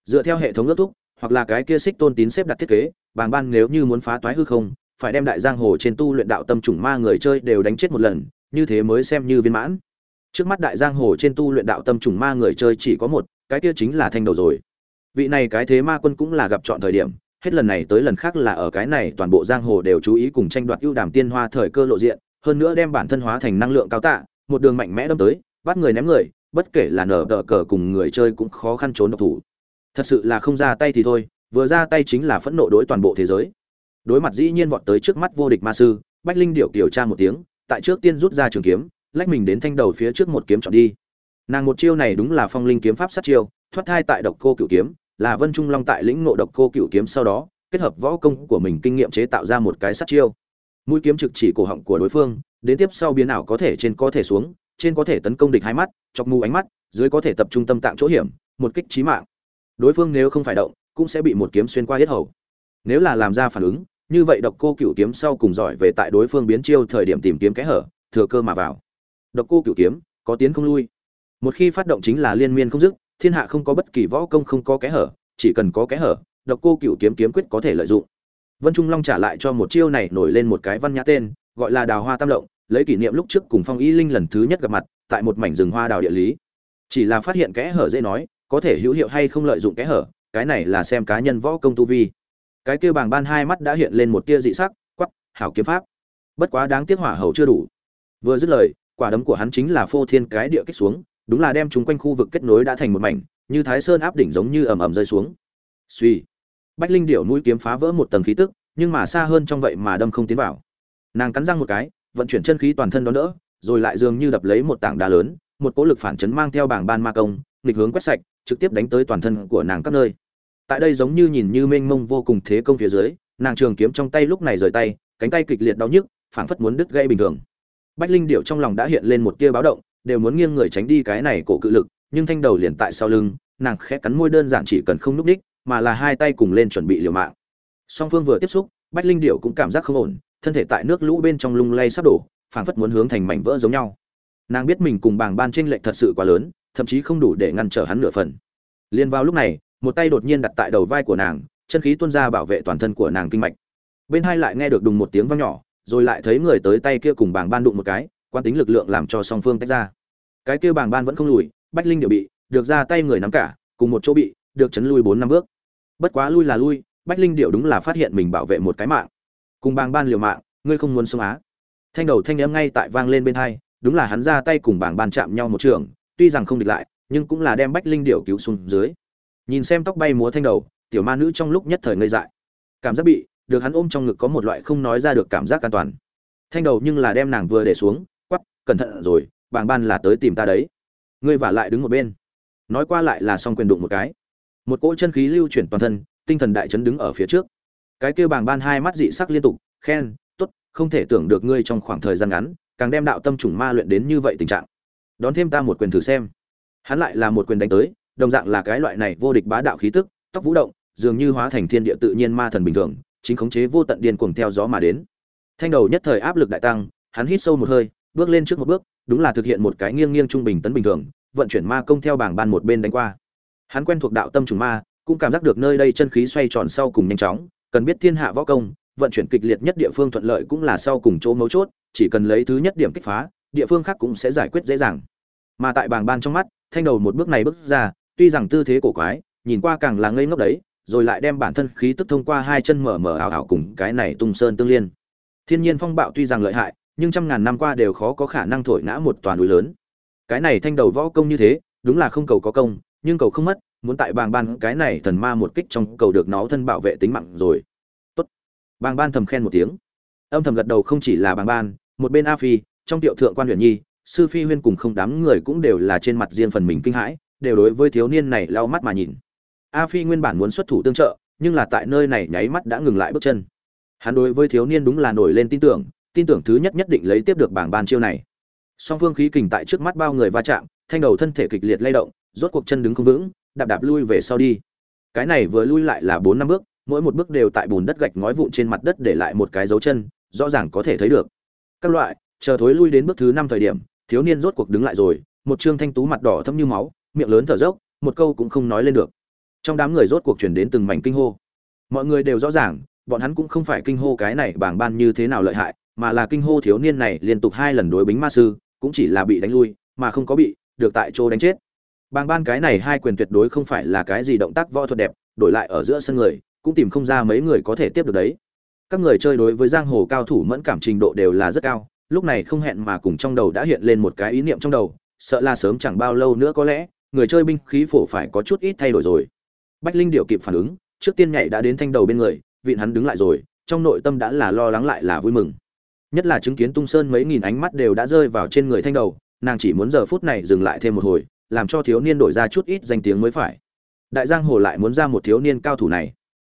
Dựa theo hệ thống ước thúc, hoặc là cái kia xích tôn tín xếp đặt thiết kế, bàng ban nếu như muốn phá toái hư không, phải đem đại giang hồ trên tu luyện đạo tâm trùng ma người chơi đều đánh chết một lần, như thế mới xem như viên mãn. Trước mắt đại giang hồ trên tu luyện đạo tâm trùng ma người chơi chỉ có một, cái kia chính là thanh đầu rồi. Vị này cái thế ma quân cũng là gặp chọn thời điểm, hết lần này tới lần khác là ở cái này toàn bộ giang hồ đều chú ý cùng tranh đoạt ưu đàm tiên hoa thời cơ lộ diện hơn nữa đem bản thân hóa thành năng lượng cao tạ, một đường mạnh mẽ đâm tới, bắt người ném người, bất kể là nở đỡ cờ cùng người chơi cũng khó khăn trốn độc thủ. Thật sự là không ra tay thì thôi, vừa ra tay chính là phẫn nộ đối toàn bộ thế giới. Đối mặt dĩ nhiên vọt tới trước mắt vô địch ma sư, bách linh điệu kiều tra một tiếng, tại trước tiên rút ra trường kiếm, lách mình đến thanh đầu phía trước một kiếm chọn đi. Nàng một chiêu này đúng là phong linh kiếm pháp sát chiêu, thoát thai tại độc cô cửu kiếm, là vân trung long tại lĩnh ngộ độc cô cửu kiếm sau đó, kết hợp võ công của mình kinh nghiệm chế tạo ra một cái sát chiêu mũi kiếm trực chỉ cổ họng của đối phương, đến tiếp sau biến ảo có thể trên có thể xuống, trên có thể tấn công địch hai mắt, chọc mù ánh mắt, dưới có thể tập trung tâm tạng chỗ hiểm, một kích chí mạng. Đối phương nếu không phải động, cũng sẽ bị một kiếm xuyên qua hết hầu. Nếu là làm ra phản ứng, như vậy độc cô cửu kiếm sau cùng giỏi về tại đối phương biến chiêu thời điểm tìm kiếm kẽ hở, thừa cơ mà vào. Độc cô cửu kiếm, có tiến không lui. Một khi phát động chính là liên miên không dứt, thiên hạ không có bất kỳ võ công không có kẽ hở, chỉ cần có kẽ hở, độc cô cửu kiếm kiếm quyết có thể lợi dụng vân trung long trả lại cho một chiêu này nổi lên một cái văn nhã tên gọi là đào hoa tam lộng lấy kỷ niệm lúc trước cùng phong y linh lần thứ nhất gặp mặt tại một mảnh rừng hoa đào địa lý. Chỉ là phát hiện kẽ hở dễ nói có thể hữu hiệu hay không lợi dụng kẽ hở cái này là xem cá nhân võ công tu vi. Cái kia bàng ban hai mắt đã hiện lên một tia dị sắc quắc, hảo kiếm pháp. Bất quá đáng tiếc hỏa hầu chưa đủ. Vừa dứt lời quả đấm của hắn chính là phô thiên cái địa kích xuống đúng là đem chúng quanh khu vực kết nối đã thành một mảnh như thái sơn áp đỉnh giống như ầm ầm rơi xuống. Suy bách linh điệu mũi kiếm phá vỡ một tầng khí tức, nhưng mà xa hơn trong vậy mà đâm không tiến vào. Nàng cắn răng một cái, vận chuyển chân khí toàn thân đó đỡ, rồi lại dường như đập lấy một tảng đá lớn, một cỗ lực phản chấn mang theo bảng ban ma công, nghịch hướng quét sạch, trực tiếp đánh tới toàn thân của nàng các nơi. Tại đây giống như nhìn như mênh mông vô cùng thế công phía dưới, nàng trường kiếm trong tay lúc này rời tay, cánh tay kịch liệt đau nhức, phảng phất muốn đứt gây bình thường. Bách linh điệu trong lòng đã hiện lên một tia báo động, đều muốn nghiêng người tránh đi cái này cổ cự lực, nhưng thanh đầu liền tại sau lưng, nàng khẽ cắn môi đơn giản chỉ cần không núp đích mà là hai tay cùng lên chuẩn bị liều mạng. Song phương vừa tiếp xúc, bách linh điệu cũng cảm giác không ổn, thân thể tại nước lũ bên trong lung lay sắp đổ, phảng phất muốn hướng thành mảnh vỡ giống nhau. Nàng biết mình cùng bảng ban tranh lệch thật sự quá lớn, thậm chí không đủ để ngăn trở hắn nửa phần. Liền vào lúc này, một tay đột nhiên đặt tại đầu vai của nàng, chân khí tuôn ra bảo vệ toàn thân của nàng kinh mạch. Bên hai lại nghe được đùng một tiếng vang nhỏ, rồi lại thấy người tới tay kia cùng bảng ban đụng một cái quan tính lực lượng làm cho song phương tách ra. Cái kia bảng ban vẫn không lùi, bách linh đều bị, được ra tay người nắm cả, cùng một chỗ bị, được chấn lui bốn năm bước bất quá lui là lui, bách linh điệu đúng là phát hiện mình bảo vệ một cái mạng. Cùng bàng ban liều mạng, ngươi không muốn sống á? Thanh đầu thanh âm ngay tại vang lên bên hai, đúng là hắn ra tay cùng bảng ban chạm nhau một trường, tuy rằng không địch lại, nhưng cũng là đem bách linh điệu cứu xuống dưới. Nhìn xem tóc bay múa thanh đầu, tiểu ma nữ trong lúc nhất thời ngây dại. Cảm giác bị, được hắn ôm trong ngực có một loại không nói ra được cảm giác an toàn. Thanh đầu nhưng là đem nàng vừa để xuống quắp cẩn thận rồi, bàng ban là tới tìm ta đấy. Ngươi vả lại đứng một bên. Nói qua lại là xong quyền đụng một cái một cỗ chân khí lưu chuyển toàn thân, tinh thần đại chấn đứng ở phía trước. Cái kia bàng ban hai mắt dị sắc liên tục, khen, tốt, không thể tưởng được ngươi trong khoảng thời gian ngắn, càng đem đạo tâm trùng ma luyện đến như vậy tình trạng. Đón thêm ta một quyền thử xem. Hắn lại là một quyền đánh tới, đồng dạng là cái loại này vô địch bá đạo khí tức, tóc vũ động, dường như hóa thành thiên địa tự nhiên ma thần bình thường, chính khống chế vô tận điên cuồng theo gió mà đến. Thanh đầu nhất thời áp lực đại tăng, hắn hít sâu một hơi, bước lên trước một bước, đúng là thực hiện một cái nghiêng nghiêng trung bình tấn bình thường, vận chuyển ma công theo bảng ban một bên đánh qua hắn quen thuộc đạo tâm trùng ma, cũng cảm giác được nơi đây chân khí xoay tròn sau cùng nhanh chóng, cần biết thiên hạ võ công, vận chuyển kịch liệt nhất địa phương thuận lợi cũng là sau cùng chỗ mấu chốt, chỉ cần lấy thứ nhất điểm kích phá, địa phương khác cũng sẽ giải quyết dễ dàng. Mà tại bảng ban trong mắt, thanh đầu một bước này bước ra, tuy rằng tư thế cổ quái, nhìn qua càng là ngây ngốc đấy, rồi lại đem bản thân khí tức thông qua hai chân mở mở ảo ảo cùng cái này tung sơn tương liên. Thiên nhiên phong bạo tuy rằng lợi hại, nhưng trăm ngàn năm qua đều khó có khả năng thổi ngã một toàn núi lớn. Cái này thanh đầu võ công như thế, đúng là không cầu có công nhưng cầu không mất, muốn tại bàng ban cái này thần ma một kích trong cầu được nó thân bảo vệ tính mạng rồi. Tốt. Bàng ban thầm khen một tiếng. Âm thầm gật đầu không chỉ là bàng ban, một bên a phi, trong tiệu thượng quan huyện nhi, sư phi huyên cùng không đám người cũng đều là trên mặt riêng phần mình kinh hãi, đều đối với thiếu niên này lau mắt mà nhìn. A phi nguyên bản muốn xuất thủ tương trợ, nhưng là tại nơi này nháy mắt đã ngừng lại bước chân. Hắn đối với thiếu niên đúng là nổi lên tin tưởng tin tưởng thứ nhất nhất định lấy tiếp được bảng ban chiêu này. Song phương khí kình tại trước mắt bao người va chạm, thanh đầu thân thể kịch liệt lay động rốt cuộc chân đứng không vững, đạp đạp lui về sau đi. Cái này vừa lui lại là bốn năm bước, mỗi một bước đều tại bùn đất gạch ngói vụn trên mặt đất để lại một cái dấu chân, rõ ràng có thể thấy được. Các loại, chờ thối lui đến bước thứ năm thời điểm, thiếu niên rốt cuộc đứng lại rồi, một trương thanh tú mặt đỏ thâm như máu, miệng lớn thở dốc, một câu cũng không nói lên được. Trong đám người rốt cuộc chuyển đến từng mảnh kinh hô. Mọi người đều rõ ràng, bọn hắn cũng không phải kinh hô cái này bảng ban như thế nào lợi hại, mà là kinh hô thiếu niên này liên tục hai lần đối bính ma sư, cũng chỉ là bị đánh lui, mà không có bị, được tại chỗ đánh chết bàng ban cái này hai quyền tuyệt đối không phải là cái gì động tác võ thuật đẹp, đổi lại ở giữa sân người, cũng tìm không ra mấy người có thể tiếp được đấy. Các người chơi đối với giang hồ cao thủ mẫn cảm trình độ đều là rất cao, lúc này không hẹn mà cùng trong đầu đã hiện lên một cái ý niệm trong đầu, sợ là sớm chẳng bao lâu nữa có lẽ, người chơi binh khí phổ phải có chút ít thay đổi rồi. Bách linh điều kịp phản ứng, trước tiên nhảy đã đến thanh đầu bên người, vịn hắn đứng lại rồi, trong nội tâm đã là lo lắng lại là vui mừng. Nhất là chứng kiến tung sơn mấy nghìn ánh mắt đều đã rơi vào trên người thanh đầu, nàng chỉ muốn giờ phút này dừng lại thêm một hồi làm cho thiếu niên đổi ra chút ít danh tiếng mới phải. Đại giang hồ lại muốn ra một thiếu niên cao thủ này.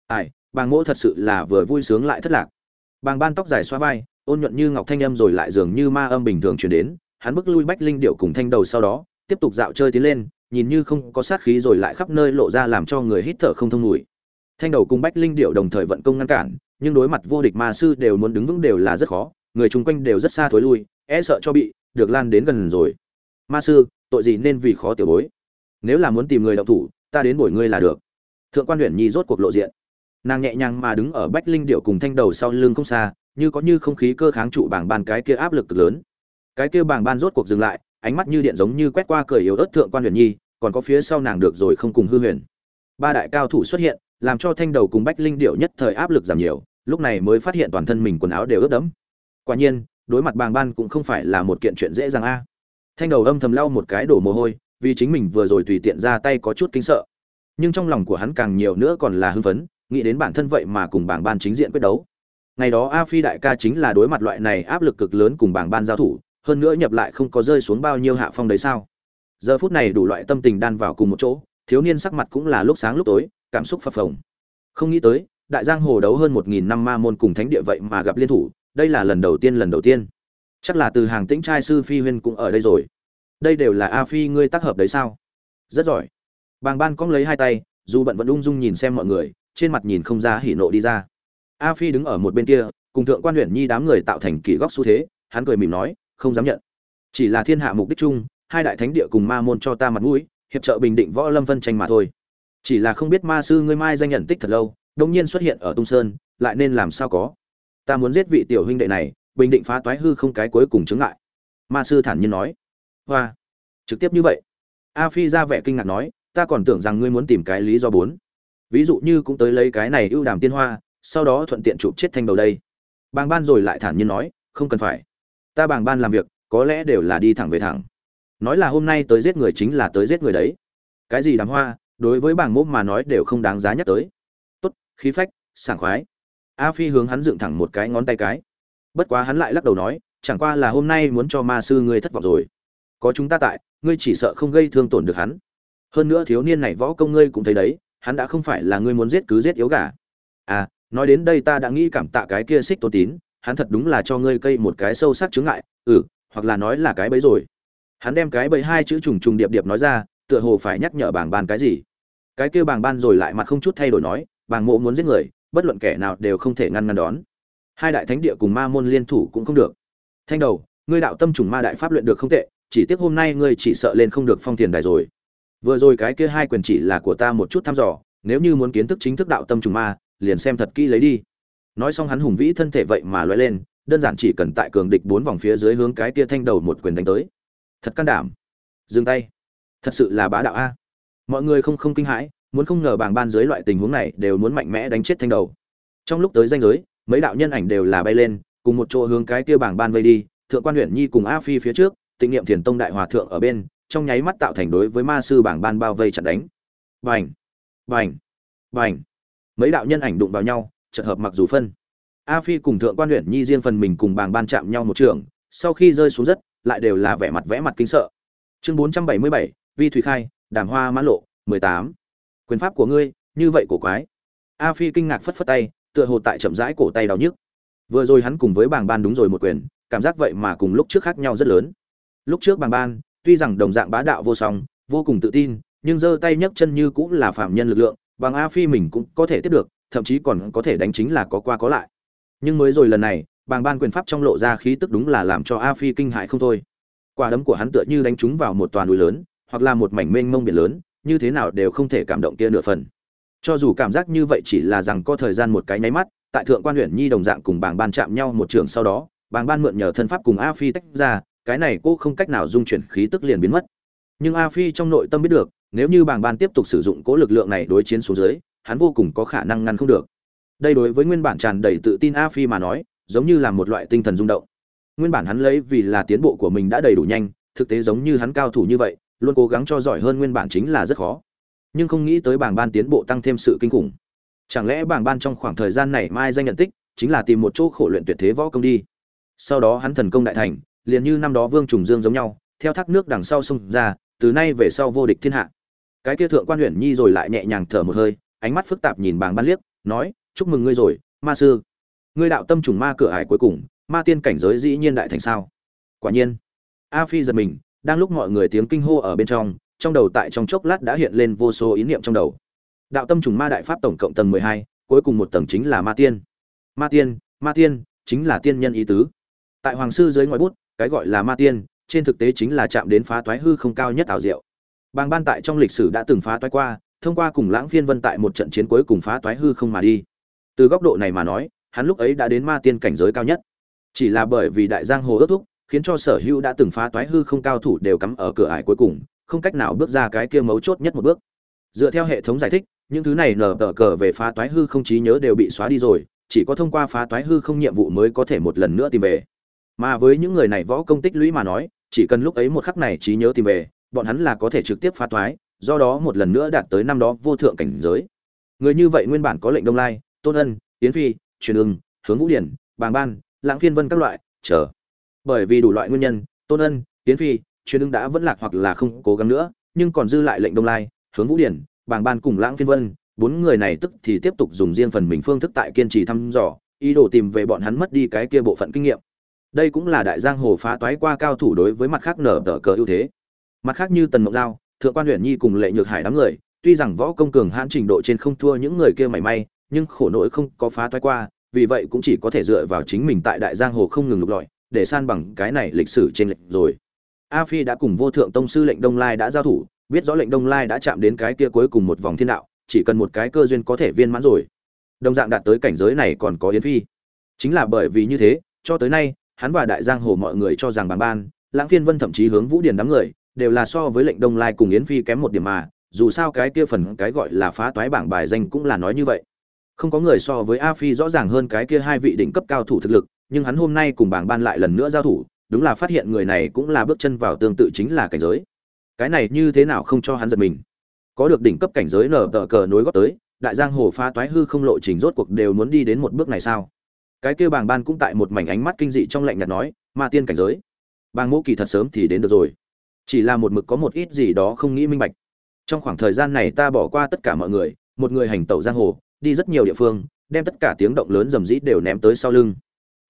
Ai, bàng mỗ thật sự là vừa vui sướng lại thất lạc. Bàng ban tóc dài xoa vai, ôn nhuận như ngọc thanh âm rồi lại dường như ma âm bình thường truyền đến. Hắn bước lui bách linh điệu cùng thanh đầu sau đó, tiếp tục dạo chơi tiến lên, nhìn như không có sát khí rồi lại khắp nơi lộ ra làm cho người hít thở không thông mùi. Thanh đầu cùng bách linh điệu đồng thời vận công ngăn cản, nhưng đối mặt vô địch ma sư đều muốn đứng vững đều là rất khó, người chung quanh đều rất xa thối lui e sợ cho bị, được lan đến gần rồi. Ma sư tội gì nên vì khó tiểu bối. Nếu là muốn tìm người động thủ, ta đến bổi ngươi là được. Thượng quan huyện nhi rốt cuộc lộ diện. Nàng nhẹ nhàng mà đứng ở bách linh điệu cùng thanh đầu sau lưng không xa, như có như không khí cơ kháng trụ bảng ban cái kia áp lực cực lớn. Cái kia bảng ban rốt cuộc dừng lại, ánh mắt như điện giống như quét qua cười yếu ớt thượng quan huyền nhi, còn có phía sau nàng được rồi không cùng hư huyền. Ba đại cao thủ xuất hiện, làm cho thanh đầu cùng bách linh điệu nhất thời áp lực giảm nhiều, lúc này mới phát hiện toàn thân mình quần áo đều ướt đẫm. Quả nhiên, đối mặt bàng ban cũng không phải là một kiện chuyện dễ dàng a thanh đầu âm thầm lau một cái đổ mồ hôi, vì chính mình vừa rồi tùy tiện ra tay có chút kinh sợ. Nhưng trong lòng của hắn càng nhiều nữa còn là hưng phấn, nghĩ đến bản thân vậy mà cùng bảng ban chính diện quyết đấu. Ngày đó a phi đại ca chính là đối mặt loại này áp lực cực lớn cùng bảng ban giao thủ, hơn nữa nhập lại không có rơi xuống bao nhiêu hạ phong đấy sao? Giờ phút này đủ loại tâm tình đan vào cùng một chỗ, thiếu niên sắc mặt cũng là lúc sáng lúc tối, cảm xúc phập phồng. Không nghĩ tới, đại giang hồ đấu hơn một nghìn năm ma môn cùng thánh địa vậy mà gặp liên thủ, đây là lần đầu tiên, lần đầu tiên chắc là từ hàng tĩnh trai sư phi huyên cũng ở đây rồi. Đây đều là a phi ngươi tác hợp đấy sao? Rất giỏi. Bàng ban cong lấy hai tay, dù bận vẫn ung dung nhìn xem mọi người, trên mặt nhìn không ra hỉ nộ đi ra. A phi đứng ở một bên kia, cùng thượng quan huyện nhi đám người tạo thành kỷ góc xu thế, hắn cười mỉm nói, không dám nhận. Chỉ là thiên hạ mục đích chung, hai đại thánh địa cùng ma môn cho ta mặt mũi, hiệp trợ bình định võ lâm phân tranh mà thôi. Chỉ là không biết ma sư ngươi mai danh nhận tích thật lâu đông nhiên xuất hiện ở tung sơn, lại nên làm sao có? Ta muốn giết vị tiểu huynh đệ này bình định phá toái hư không cái cuối cùng chứng ngại. Ma sư thản nhiên nói. Hoa. Trực tiếp như vậy. A phi ra vẻ kinh ngạc nói, ta còn tưởng rằng ngươi muốn tìm cái lý do bốn. Ví dụ như cũng tới lấy cái này ưu đàm tiên hoa, sau đó thuận tiện chụp chết thanh đầu đây. Bàng ban rồi lại thản nhiên nói, không cần phải. Ta bàng ban làm việc, có lẽ đều là đi thẳng về thẳng. Nói là hôm nay tới giết người chính là tới giết người đấy. Cái gì đám hoa, đối với bảng mốt mà nói đều không đáng giá nhắc tới. Tốt, khí phách, sảng khoái. A phi hướng hắn dựng thẳng một cái ngón tay cái bất quá hắn lại lắc đầu nói, chẳng qua là hôm nay muốn cho ma sư ngươi thất vọng rồi. Có chúng ta tại, ngươi chỉ sợ không gây thương tổn được hắn. Hơn nữa thiếu niên này võ công ngươi cũng thấy đấy, hắn đã không phải là ngươi muốn giết cứ giết yếu gà. À nói đến đây ta đã nghĩ cảm tạ cái kia xích tôn tín, hắn thật đúng là cho ngươi cây một cái sâu sắc chướng ngại ừ hoặc là nói là cái bấy rồi. Hắn đem cái bấy hai chữ trùng trùng điệp điệp nói ra, tựa hồ phải nhắc nhở bảng ban cái gì. Cái kia bảng ban rồi lại mặt không chút thay đổi nói bảng mộ muốn giết người, bất luận kẻ nào đều không thể ngăn ngăn đón hai đại thánh địa cùng ma môn liên thủ cũng không được. Thanh đầu, ngươi đạo tâm trùng ma đại pháp luyện được không tệ, chỉ tiếc hôm nay ngươi chỉ sợ lên không được phong tiền đài rồi. Vừa rồi cái kia hai quyền chỉ là của ta một chút thăm dò, nếu như muốn kiến thức chính thức đạo tâm trùng ma, liền xem thật kỹ lấy đi. Nói xong hắn hùng vĩ thân thể vậy mà lóe lên, đơn giản chỉ cần tại cường địch bốn vòng phía dưới hướng cái kia thanh đầu một quyền đánh tới. Thật can đảm. Dừng tay. Thật sự là bá đạo a. Mọi người không không kinh hãi, muốn không ngờ bảng ban dưới loại tình huống này đều muốn mạnh mẽ đánh chết thanh đầu. Trong lúc tới danh giới mấy đạo nhân ảnh đều là bay lên, cùng một chỗ hướng cái kia bảng ban vây đi, thượng quan huyện nhi cùng a phi phía trước, tịnh niệm thiền tông đại hòa thượng ở bên, trong nháy mắt tạo thành đối với ma sư bảng ban bao vây chặn đánh. Vành vành vành mấy đạo nhân ảnh đụng vào nhau chợt hợp mặc dù phân. A phi cùng thượng quan huyện nhi riêng phần mình cùng bảng ban chạm nhau một trường, sau khi rơi xuống đất lại đều là vẻ mặt vẽ mặt kinh sợ. Chương bốn trăm bảy mươi bảy, vi thủy khai, đàm hoa mã lộ, mười tám. Quyền pháp của ngươi, như vậy cổ quái. A phi kinh ngạc phất phất tay tựa hồ tại chậm rãi cổ tay đau nhức. Vừa rồi hắn cùng với bàng ban đúng rồi một quyền, cảm giác vậy mà cùng lúc trước khác nhau rất lớn. Lúc trước bàng ban, tuy rằng đồng dạng bá đạo vô song, vô cùng tự tin, nhưng giơ tay nhấc chân như cũng là phạm nhân lực lượng, bằng a phi mình cũng có thể tiếp được, thậm chí còn có thể đánh chính là có qua có lại. Nhưng mới rồi lần này, bàng ban quyền pháp trong lộ ra khí tức đúng là làm cho a phi kinh hại không thôi. Quả đấm của hắn tựa như đánh trúng vào một toàn núi lớn, hoặc là một mảnh mênh mông biển lớn, như thế nào đều không thể cảm động kia nửa phần cho dù cảm giác như vậy chỉ là rằng có thời gian một cái nháy mắt, tại thượng quan huyện nhi đồng dạng cùng bảng ban chạm nhau một trường sau đó bảng ban mượn nhờ thân pháp cùng a phi tách ra, cái này cô không cách nào dung chuyển khí tức liền biến mất. Nhưng a phi trong nội tâm biết được, nếu như bảng ban tiếp tục sử dụng cố lực lượng này đối chiến xuống dưới, hắn vô cùng có khả năng ngăn không được. Đây đối với nguyên bản tràn đầy tự tin a phi mà nói, giống như là một loại tinh thần rung động. Nguyên bản hắn lấy vì là tiến bộ của mình đã đầy đủ nhanh, thực tế giống như hắn cao thủ như vậy, luôn cố gắng cho giỏi hơn nguyên bản chính là rất khó nhưng không nghĩ tới bảng ban tiến bộ tăng thêm sự kinh khủng. Chẳng lẽ bảng ban trong khoảng thời gian này mai danh nhận tích chính là tìm một chỗ khổ luyện tuyệt thế võ công đi? Sau đó hắn thần công đại thành, liền như năm đó vương trùng dương giống nhau, theo thác nước đằng sau sông ra, từ nay về sau vô địch thiên hạ. Cái kia thượng quan huyện nhi rồi lại nhẹ nhàng thở một hơi, ánh mắt phức tạp nhìn bảng ban liếc, nói, chúc mừng ngươi rồi, ma sư. Ngươi đạo tâm trùng ma cửa ải cuối cùng, ma tiên cảnh giới dĩ nhiên đại thành sao? Quả nhiên, a phi giật mình, đang lúc mọi người tiếng kinh hô ở bên trong trong đầu tại trong chốc lát đã hiện lên vô số ý niệm trong đầu. Đạo tâm trùng ma đại pháp tổng cộng tầng mười hai, cuối cùng một tầng chính là ma tiên. Ma tiên ma tiên, chính là tiên nhân ý tứ. Tại hoàng sư dưới ngoài bút, cái gọi là ma tiên, trên thực tế chính là chạm đến phá toái hư không cao nhất ảo diệu. Bàng ban tại trong lịch sử đã từng phá toái qua, thông qua cùng lãng phiên vân tại một trận chiến cuối cùng phá toái hư không mà đi. Từ góc độ này mà nói, hắn lúc ấy đã đến ma tiên cảnh giới cao nhất. Chỉ là bởi vì đại giang hồ ước thúc, khiến cho sở hữu đã từng phá toái hư không cao thủ đều cắm ở cửa ải cuối cùng không cách nào bước ra cái kia mấu chốt nhất một bước. Dựa theo hệ thống giải thích, những thứ này nở tờ cờ về phá toái hư không trí nhớ đều bị xóa đi rồi, chỉ có thông qua phá toái hư không nhiệm vụ mới có thể một lần nữa tìm về. Mà với những người này võ công tích lũy mà nói, chỉ cần lúc ấy một khắc này trí nhớ tìm về, bọn hắn là có thể trực tiếp phá toái, do đó một lần nữa đạt tới năm đó vô thượng cảnh giới. Người như vậy nguyên bản có lệnh đông lai, tôn ân tiến phi, truyền ưng, hướng vũ điển, bàng ban, lãng phiên vân các loại, chờ. Bởi vì đủ loại nguyên nhân, tôn ân tiến phi truyền ứng đã vẫn lạc hoặc là không cố gắng nữa, nhưng còn dư lại lệnh đông lai, hướng vũ điển, bàng ban cùng lãng phiên vân, bốn người này tức thì tiếp tục dùng riêng phần mình phương thức tại kiên trì thăm dò, ý đồ tìm về bọn hắn mất đi cái kia bộ phận kinh nghiệm. Đây cũng là đại giang hồ phá toái qua cao thủ đối với mặt khác nở tờ cờ ưu thế. Mặt khác như tần mộng giao, thượng quan huyện nhi cùng lệ nhược hải đám người, tuy rằng võ công cường hãn trình độ trên không thua những người kia mảy may, nhưng khổ nỗi không có phá toái qua, vì vậy cũng chỉ có thể dựa vào chính mình tại đại giang hồ không ngừng lục lọi, để san bằng cái này lịch sử trên lệch rồi a phi đã cùng vô thượng tông sư lệnh đông lai đã giao thủ, biết rõ lệnh đông lai đã chạm đến cái kia cuối cùng một vòng thiên đạo, chỉ cần một cái cơ duyên có thể viên mãn rồi. Đồng dạng đạt tới cảnh giới này còn có yến phi. Chính là bởi vì như thế, cho tới nay, hắn và đại giang hồ mọi người cho rằng bằng ban, lãng phiên vân thậm chí hướng vũ điền đám người, đều là so với lệnh đông lai cùng yến phi kém một điểm mà, dù sao cái kia phần cái gọi là phá toái bảng bài danh cũng là nói như vậy. Không có người so với a phi rõ ràng hơn cái kia hai vị đỉnh cấp cao thủ thực lực, nhưng hắn hôm nay cùng bảng ban lại lần nữa giao thủ đúng là phát hiện người này cũng là bước chân vào tương tự chính là cảnh giới. Cái này như thế nào không cho hắn giật mình? Có được đỉnh cấp cảnh giới nở tờ cờ nối góp tới, đại giang hồ phá toái hư không lộ trình rốt cuộc đều muốn đi đến một bước này sao? Cái kia bàng ban cũng tại một mảnh ánh mắt kinh dị trong lạnh nhạt nói, ma tiên cảnh giới, bàng mỗ kỳ thật sớm thì đến được rồi. Chỉ là một mực có một ít gì đó không nghĩ minh bạch. Trong khoảng thời gian này ta bỏ qua tất cả mọi người, một người hành tẩu giang hồ, đi rất nhiều địa phương, đem tất cả tiếng động lớn rầm rĩ đều ném tới sau lưng.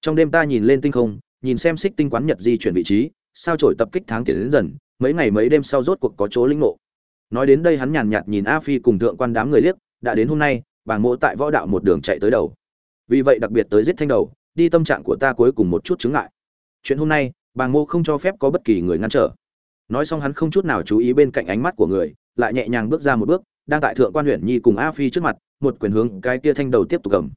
Trong đêm ta nhìn lên tinh không nhìn xem xích tinh quán nhật di chuyển vị trí, sao trổi tập kích tháng tiền đến dần, mấy ngày mấy đêm sau rốt cuộc có chỗ linh ngộ. Nói đến đây hắn nhàn nhạt nhìn a phi cùng thượng quan đám người liếc, đã đến hôm nay bàng mộ tại võ đạo một đường chạy tới đầu. Vì vậy đặc biệt tới giết thanh đầu, đi tâm trạng của ta cuối cùng một chút chứng ngại. Chuyện hôm nay bàng Mộ không cho phép có bất kỳ người ngăn trở. Nói xong hắn không chút nào chú ý bên cạnh ánh mắt của người, lại nhẹ nhàng bước ra một bước, đang tại thượng quan huyện nhi cùng a phi trước mặt, một quyền hướng cái kia thanh đầu tiếp tục cầm.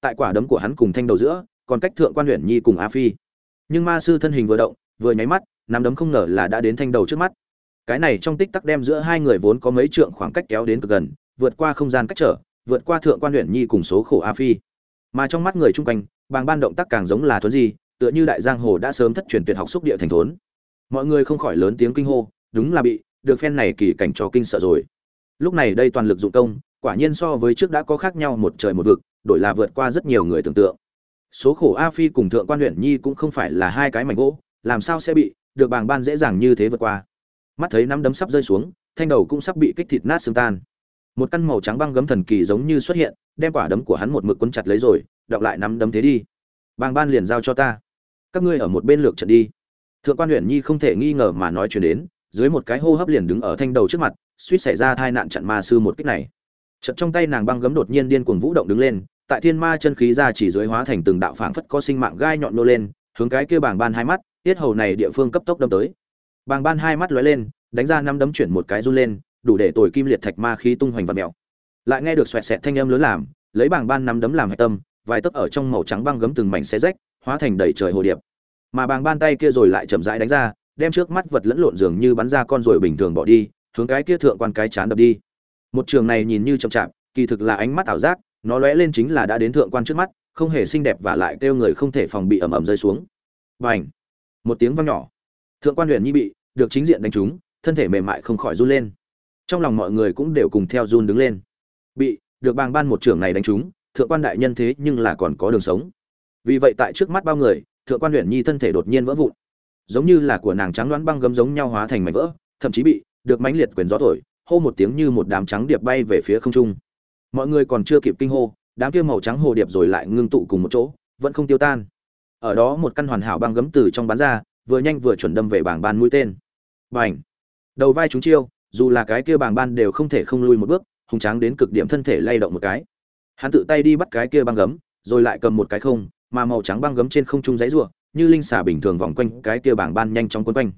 Tại quả đấm của hắn cùng thanh đầu giữa, còn cách thượng quan huyện nhi cùng a phi nhưng ma sư thân hình vừa động, vừa nháy mắt, nắm đấm không ngờ là đã đến thanh đầu trước mắt. Cái này trong tích tắc đem giữa hai người vốn có mấy trượng khoảng cách kéo đến cực gần, vượt qua không gian cách trở, vượt qua thượng quan huyện nhi cùng số khổ a phi. Mà trong mắt người chung quanh, bàng ban động tác càng giống là thuấn gì tựa như đại giang hồ đã sớm thất truyền tuyệt học xúc địa thành thốn. Mọi người không khỏi lớn tiếng kinh hô, đúng là bị, được phen này kỳ cảnh cho kinh sợ rồi. Lúc này đây toàn lực dụng công, quả nhiên so với trước đã có khác nhau một trời một vực, đổi là vượt qua rất nhiều người tưởng tượng số khổ a phi cùng thượng quan huyện nhi cũng không phải là hai cái mảnh gỗ, làm sao sẽ bị được bàng ban dễ dàng như thế vượt qua? Mắt thấy nắm đấm sắp rơi xuống, thanh đầu cũng sắp bị kích thịt nát xương tan. Một căn màu trắng băng gấm thần kỳ giống như xuất hiện, đem quả đấm của hắn một mực quấn chặt lấy rồi, đọc lại nắm đấm thế đi. Bàng ban liền giao cho ta. Các ngươi ở một bên lược trận đi. Thượng quan huyện nhi không thể nghi ngờ mà nói chuyện đến, dưới một cái hô hấp liền đứng ở thanh đầu trước mặt, suýt xảy ra tai nạn chặn ma sư một kích này. Trận trong tay nàng băng gấm đột nhiên điên cuồng vũ động đứng lên tại thiên ma chân khí ra chỉ dưới hóa thành từng đạo phảng phất có sinh mạng gai nhọn nô lên, hướng cái kia bảng ban hai mắt, tiết hầu này địa phương cấp tốc đâm tới. Bảng ban hai mắt lóe lên, đánh ra năm đấm chuyển một cái run lên, đủ để tồi kim liệt thạch ma khí tung hoành vật mèo. Lại nghe được xoẹt xẹt thanh âm lớn làm, lấy bảng ban năm đấm làm hạch tâm, vài tấc ở trong màu trắng băng gấm từng mảnh xé rách, hóa thành đầy trời hồ điệp. Mà bảng ban tay kia rồi lại chậm rãi đánh ra, đem trước mắt vật lẫn lộn dường như bắn ra con ruồi bình thường bỏ đi, hướng cái kia thượng quan cái chán đập đi. Một trường này nhìn như chậm chạp, kỳ thực là ánh mắt ảo giác nó lóe lên chính là đã đến thượng quan trước mắt, không hề xinh đẹp và lại kêu người không thể phòng bị ẩm ẩm rơi xuống. Và ảnh một tiếng vang nhỏ. Thượng quan huyện nhi bị được chính diện đánh trúng, thân thể mềm mại không khỏi run lên. Trong lòng mọi người cũng đều cùng theo run đứng lên. Bị được bàng ban một trưởng này đánh trúng, thượng quan đại nhân thế nhưng là còn có đường sống. Vì vậy tại trước mắt bao người, thượng quan huyện nhi thân thể đột nhiên vỡ vụn. Giống như là của nàng trắng đoán băng gấm giống nhau hóa thành mảnh vỡ, thậm chí bị được mãnh liệt quyền gió thổi, hô một tiếng như một đám trắng điệp bay về phía không trung mọi người còn chưa kịp kinh hô, đám kia màu trắng hồ điệp rồi lại ngưng tụ cùng một chỗ, vẫn không tiêu tan. Ở đó một căn hoàn hảo băng gấm từ trong bán ra, vừa nhanh vừa chuẩn đâm về bảng ban mũi tên. Bành! Đầu vai chúng chiêu, dù là cái kia bảng ban đều không thể không lui một bước, hùng tráng đến cực điểm thân thể lay động một cái. Hắn tự tay đi bắt cái kia băng gấm, rồi lại cầm một cái không, mà màu trắng băng gấm trên không trung giấy rùa như linh xà bình thường vòng quanh cái kia bảng ban nhanh chóng quấn quanh.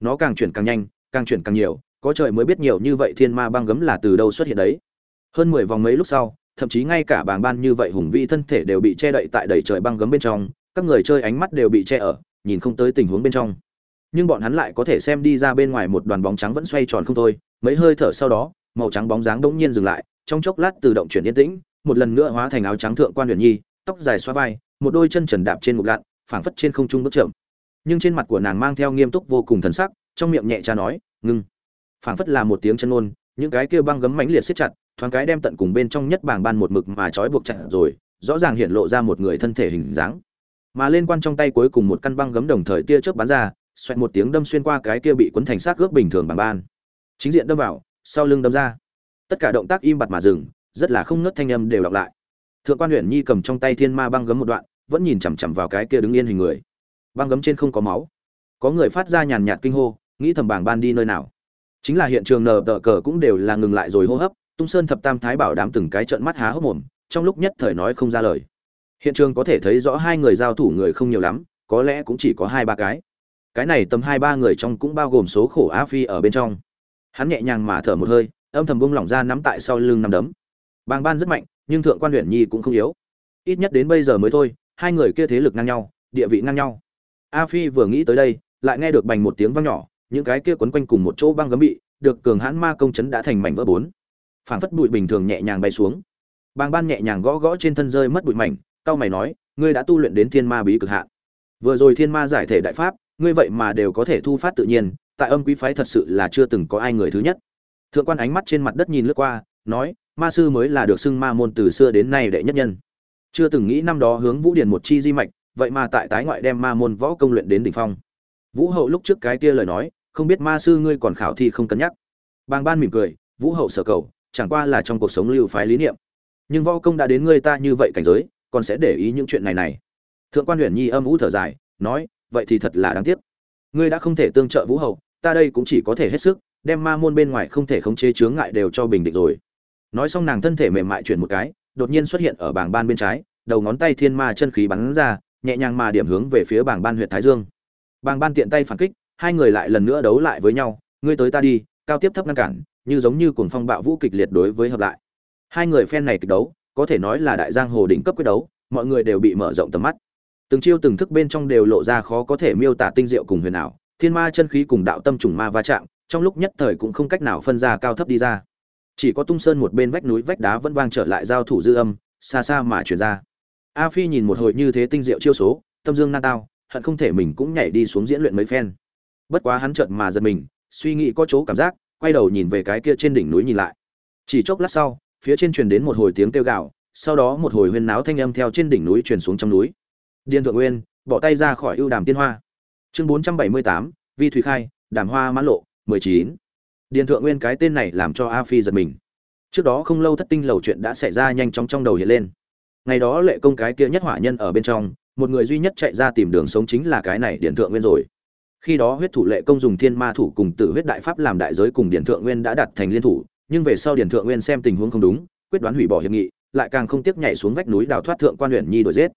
Nó càng chuyển càng nhanh, càng chuyển càng nhiều, có trời mới biết nhiều như vậy thiên ma băng gấm là từ đâu xuất hiện đấy hơn mười vòng mấy lúc sau, thậm chí ngay cả bảng ban như vậy hùng vĩ thân thể đều bị che đậy tại đầy trời băng gấm bên trong, các người chơi ánh mắt đều bị che ở, nhìn không tới tình huống bên trong. Nhưng bọn hắn lại có thể xem đi ra bên ngoài một đoàn bóng trắng vẫn xoay tròn không thôi, mấy hơi thở sau đó, màu trắng bóng dáng đống nhiên dừng lại, trong chốc lát tự động chuyển yên tĩnh, một lần nữa hóa thành áo trắng thượng quan huyền nhi, tóc dài xoa vai, một đôi chân trần đạp trên ngục lặn, phảng phất trên không trung bước chậm. Nhưng trên mặt của nàng mang theo nghiêm túc vô cùng thần sắc, trong miệng nhẹ cha nói, ngưng. Phảng phất là một tiếng chân ngôn những cái kia băng gấm mãnh liệt siết chặt thoáng cái đem tận cùng bên trong nhất bảng ban một mực mà trói buộc chặt rồi, rõ ràng hiện lộ ra một người thân thể hình dáng. Mà lên quan trong tay cuối cùng một căn băng gấm đồng thời tia chớp bắn ra, xoẹt một tiếng đâm xuyên qua cái kia bị cuốn thành xác ướp bình thường bằng ban. Chính diện đâm vào, sau lưng đâm ra. Tất cả động tác im bặt mà dừng, rất là không nớt thanh âm đều đọc lại. Thượng quan huyện nhi cầm trong tay thiên ma băng gấm một đoạn, vẫn nhìn chằm chằm vào cái kia đứng yên hình người. Băng gấm trên không có máu. Có người phát ra nhàn nhạt kinh hô, nghĩ thầm bảng ban đi nơi nào. Chính là hiện trường nở tờ cờ cũng đều là ngừng lại rồi hô hấp tung sơn thập tam thái bảo đám từng cái trợn mắt há hốc mồm, trong lúc nhất thời nói không ra lời. Hiện trường có thể thấy rõ hai người giao thủ người không nhiều lắm, có lẽ cũng chỉ có hai ba cái. Cái này tầm hai ba người trong cũng bao gồm số khổ a phi ở bên trong. Hắn nhẹ nhàng mà thở một hơi, âm thầm bung lỏng ra nắm tại sau lưng nằm đấm. Bàng ban rất mạnh, nhưng thượng quan huyện nhi cũng không yếu. Ít nhất đến bây giờ mới thôi, hai người kia thế lực ngang nhau, địa vị ngang nhau. A phi vừa nghĩ tới đây, lại nghe được bành một tiếng vang nhỏ, những cái kia quấn quanh cùng một chỗ băng gấm bị, được cường hãn ma công chấn đã thành mảnh vỡ bốn phảng phất bụi bình thường nhẹ nhàng bay xuống. Bàng ban nhẹ nhàng gõ gõ trên thân rơi mất bụi mảnh cao mày nói, ngươi đã tu luyện đến thiên ma bí cực hạn. Vừa rồi thiên ma giải thể đại pháp, ngươi vậy mà đều có thể thu phát tự nhiên, tại âm quý phái thật sự là chưa từng có ai người thứ nhất. Thượng quan ánh mắt trên mặt đất nhìn lướt qua, nói, ma sư mới là được xưng ma môn từ xưa đến nay đệ nhất nhân. Chưa từng nghĩ năm đó hướng vũ điển một chi di mạch, vậy mà tại tái ngoại đem ma môn võ công luyện đến đỉnh phong. Vũ hậu lúc trước cái kia lời nói, không biết ma sư ngươi còn khảo thi không cân nhắc. Bàng ban mỉm cười, vũ hậu sở cầu chẳng qua là trong cuộc sống lưu phái lý niệm. Nhưng võ công đã đến ngươi ta như vậy cảnh giới, còn sẽ để ý những chuyện này này. Thượng quan huyền nhi âm ủ thở dài, nói, vậy thì thật là đáng tiếc. Ngươi đã không thể tương trợ vũ hậu, ta đây cũng chỉ có thể hết sức, đem ma môn bên ngoài không thể khống chế chướng ngại đều cho bình định rồi. Nói xong nàng thân thể mềm mại chuyển một cái, đột nhiên xuất hiện ở bảng ban bên trái, đầu ngón tay thiên ma chân khí bắn ra, nhẹ nhàng mà điểm hướng về phía bảng ban huyện thái dương. Bảng ban tiện tay phản kích, hai người lại lần nữa đấu lại với nhau, ngươi tới ta đi, cao tiếp thấp ngăn cản như giống như cuồng phong bạo vũ kịch liệt đối với hợp lại. Hai người phen này kịch đấu, có thể nói là đại giang hồ đỉnh cấp quyết đấu, mọi người đều bị mở rộng tầm mắt. Từng chiêu từng thức bên trong đều lộ ra khó có thể miêu tả tinh diệu cùng huyền ảo, thiên ma chân khí cùng đạo tâm trùng ma va chạm, trong lúc nhất thời cũng không cách nào phân ra cao thấp đi ra. Chỉ có tung sơn một bên vách núi vách đá vẫn vang trở lại giao thủ dư âm, xa xa mà truyền ra. A phi nhìn một hồi như thế tinh diệu chiêu số, tâm dương na tao, hận không thể mình cũng nhảy đi xuống diễn luyện mấy phen. Bất quá hắn chợt mà giật mình, suy nghĩ có chỗ cảm giác quay đầu nhìn về cái kia trên đỉnh núi nhìn lại. Chỉ chốc lát sau, phía trên truyền đến một hồi tiếng kêu gào, sau đó một hồi huyên náo thanh âm theo trên đỉnh núi truyền xuống trong núi. Điền thượng nguyên, bỏ tay ra khỏi ưu đàm tiên hoa. Chương bốn trăm bảy mươi tám, vi thủy khai, đàm hoa mãn lộ, mười chín. Điền thượng nguyên cái tên này làm cho a phi giật mình. Trước đó không lâu thất tinh lầu chuyện đã xảy ra nhanh chóng trong đầu hiện lên. Ngày đó lệ công cái kia nhất hỏa nhân ở bên trong, một người duy nhất chạy ra tìm đường sống chính là cái này điền thượng nguyên rồi khi đó huyết thủ lệ công dùng thiên ma thủ cùng tử huyết đại pháp làm đại giới cùng điển thượng nguyên đã đặt thành liên thủ, nhưng về sau điển thượng nguyên xem tình huống không đúng, quyết đoán hủy bỏ hiệp nghị, lại càng không tiếc nhảy xuống vách núi đào thoát thượng quan huyện nhi đổi giết.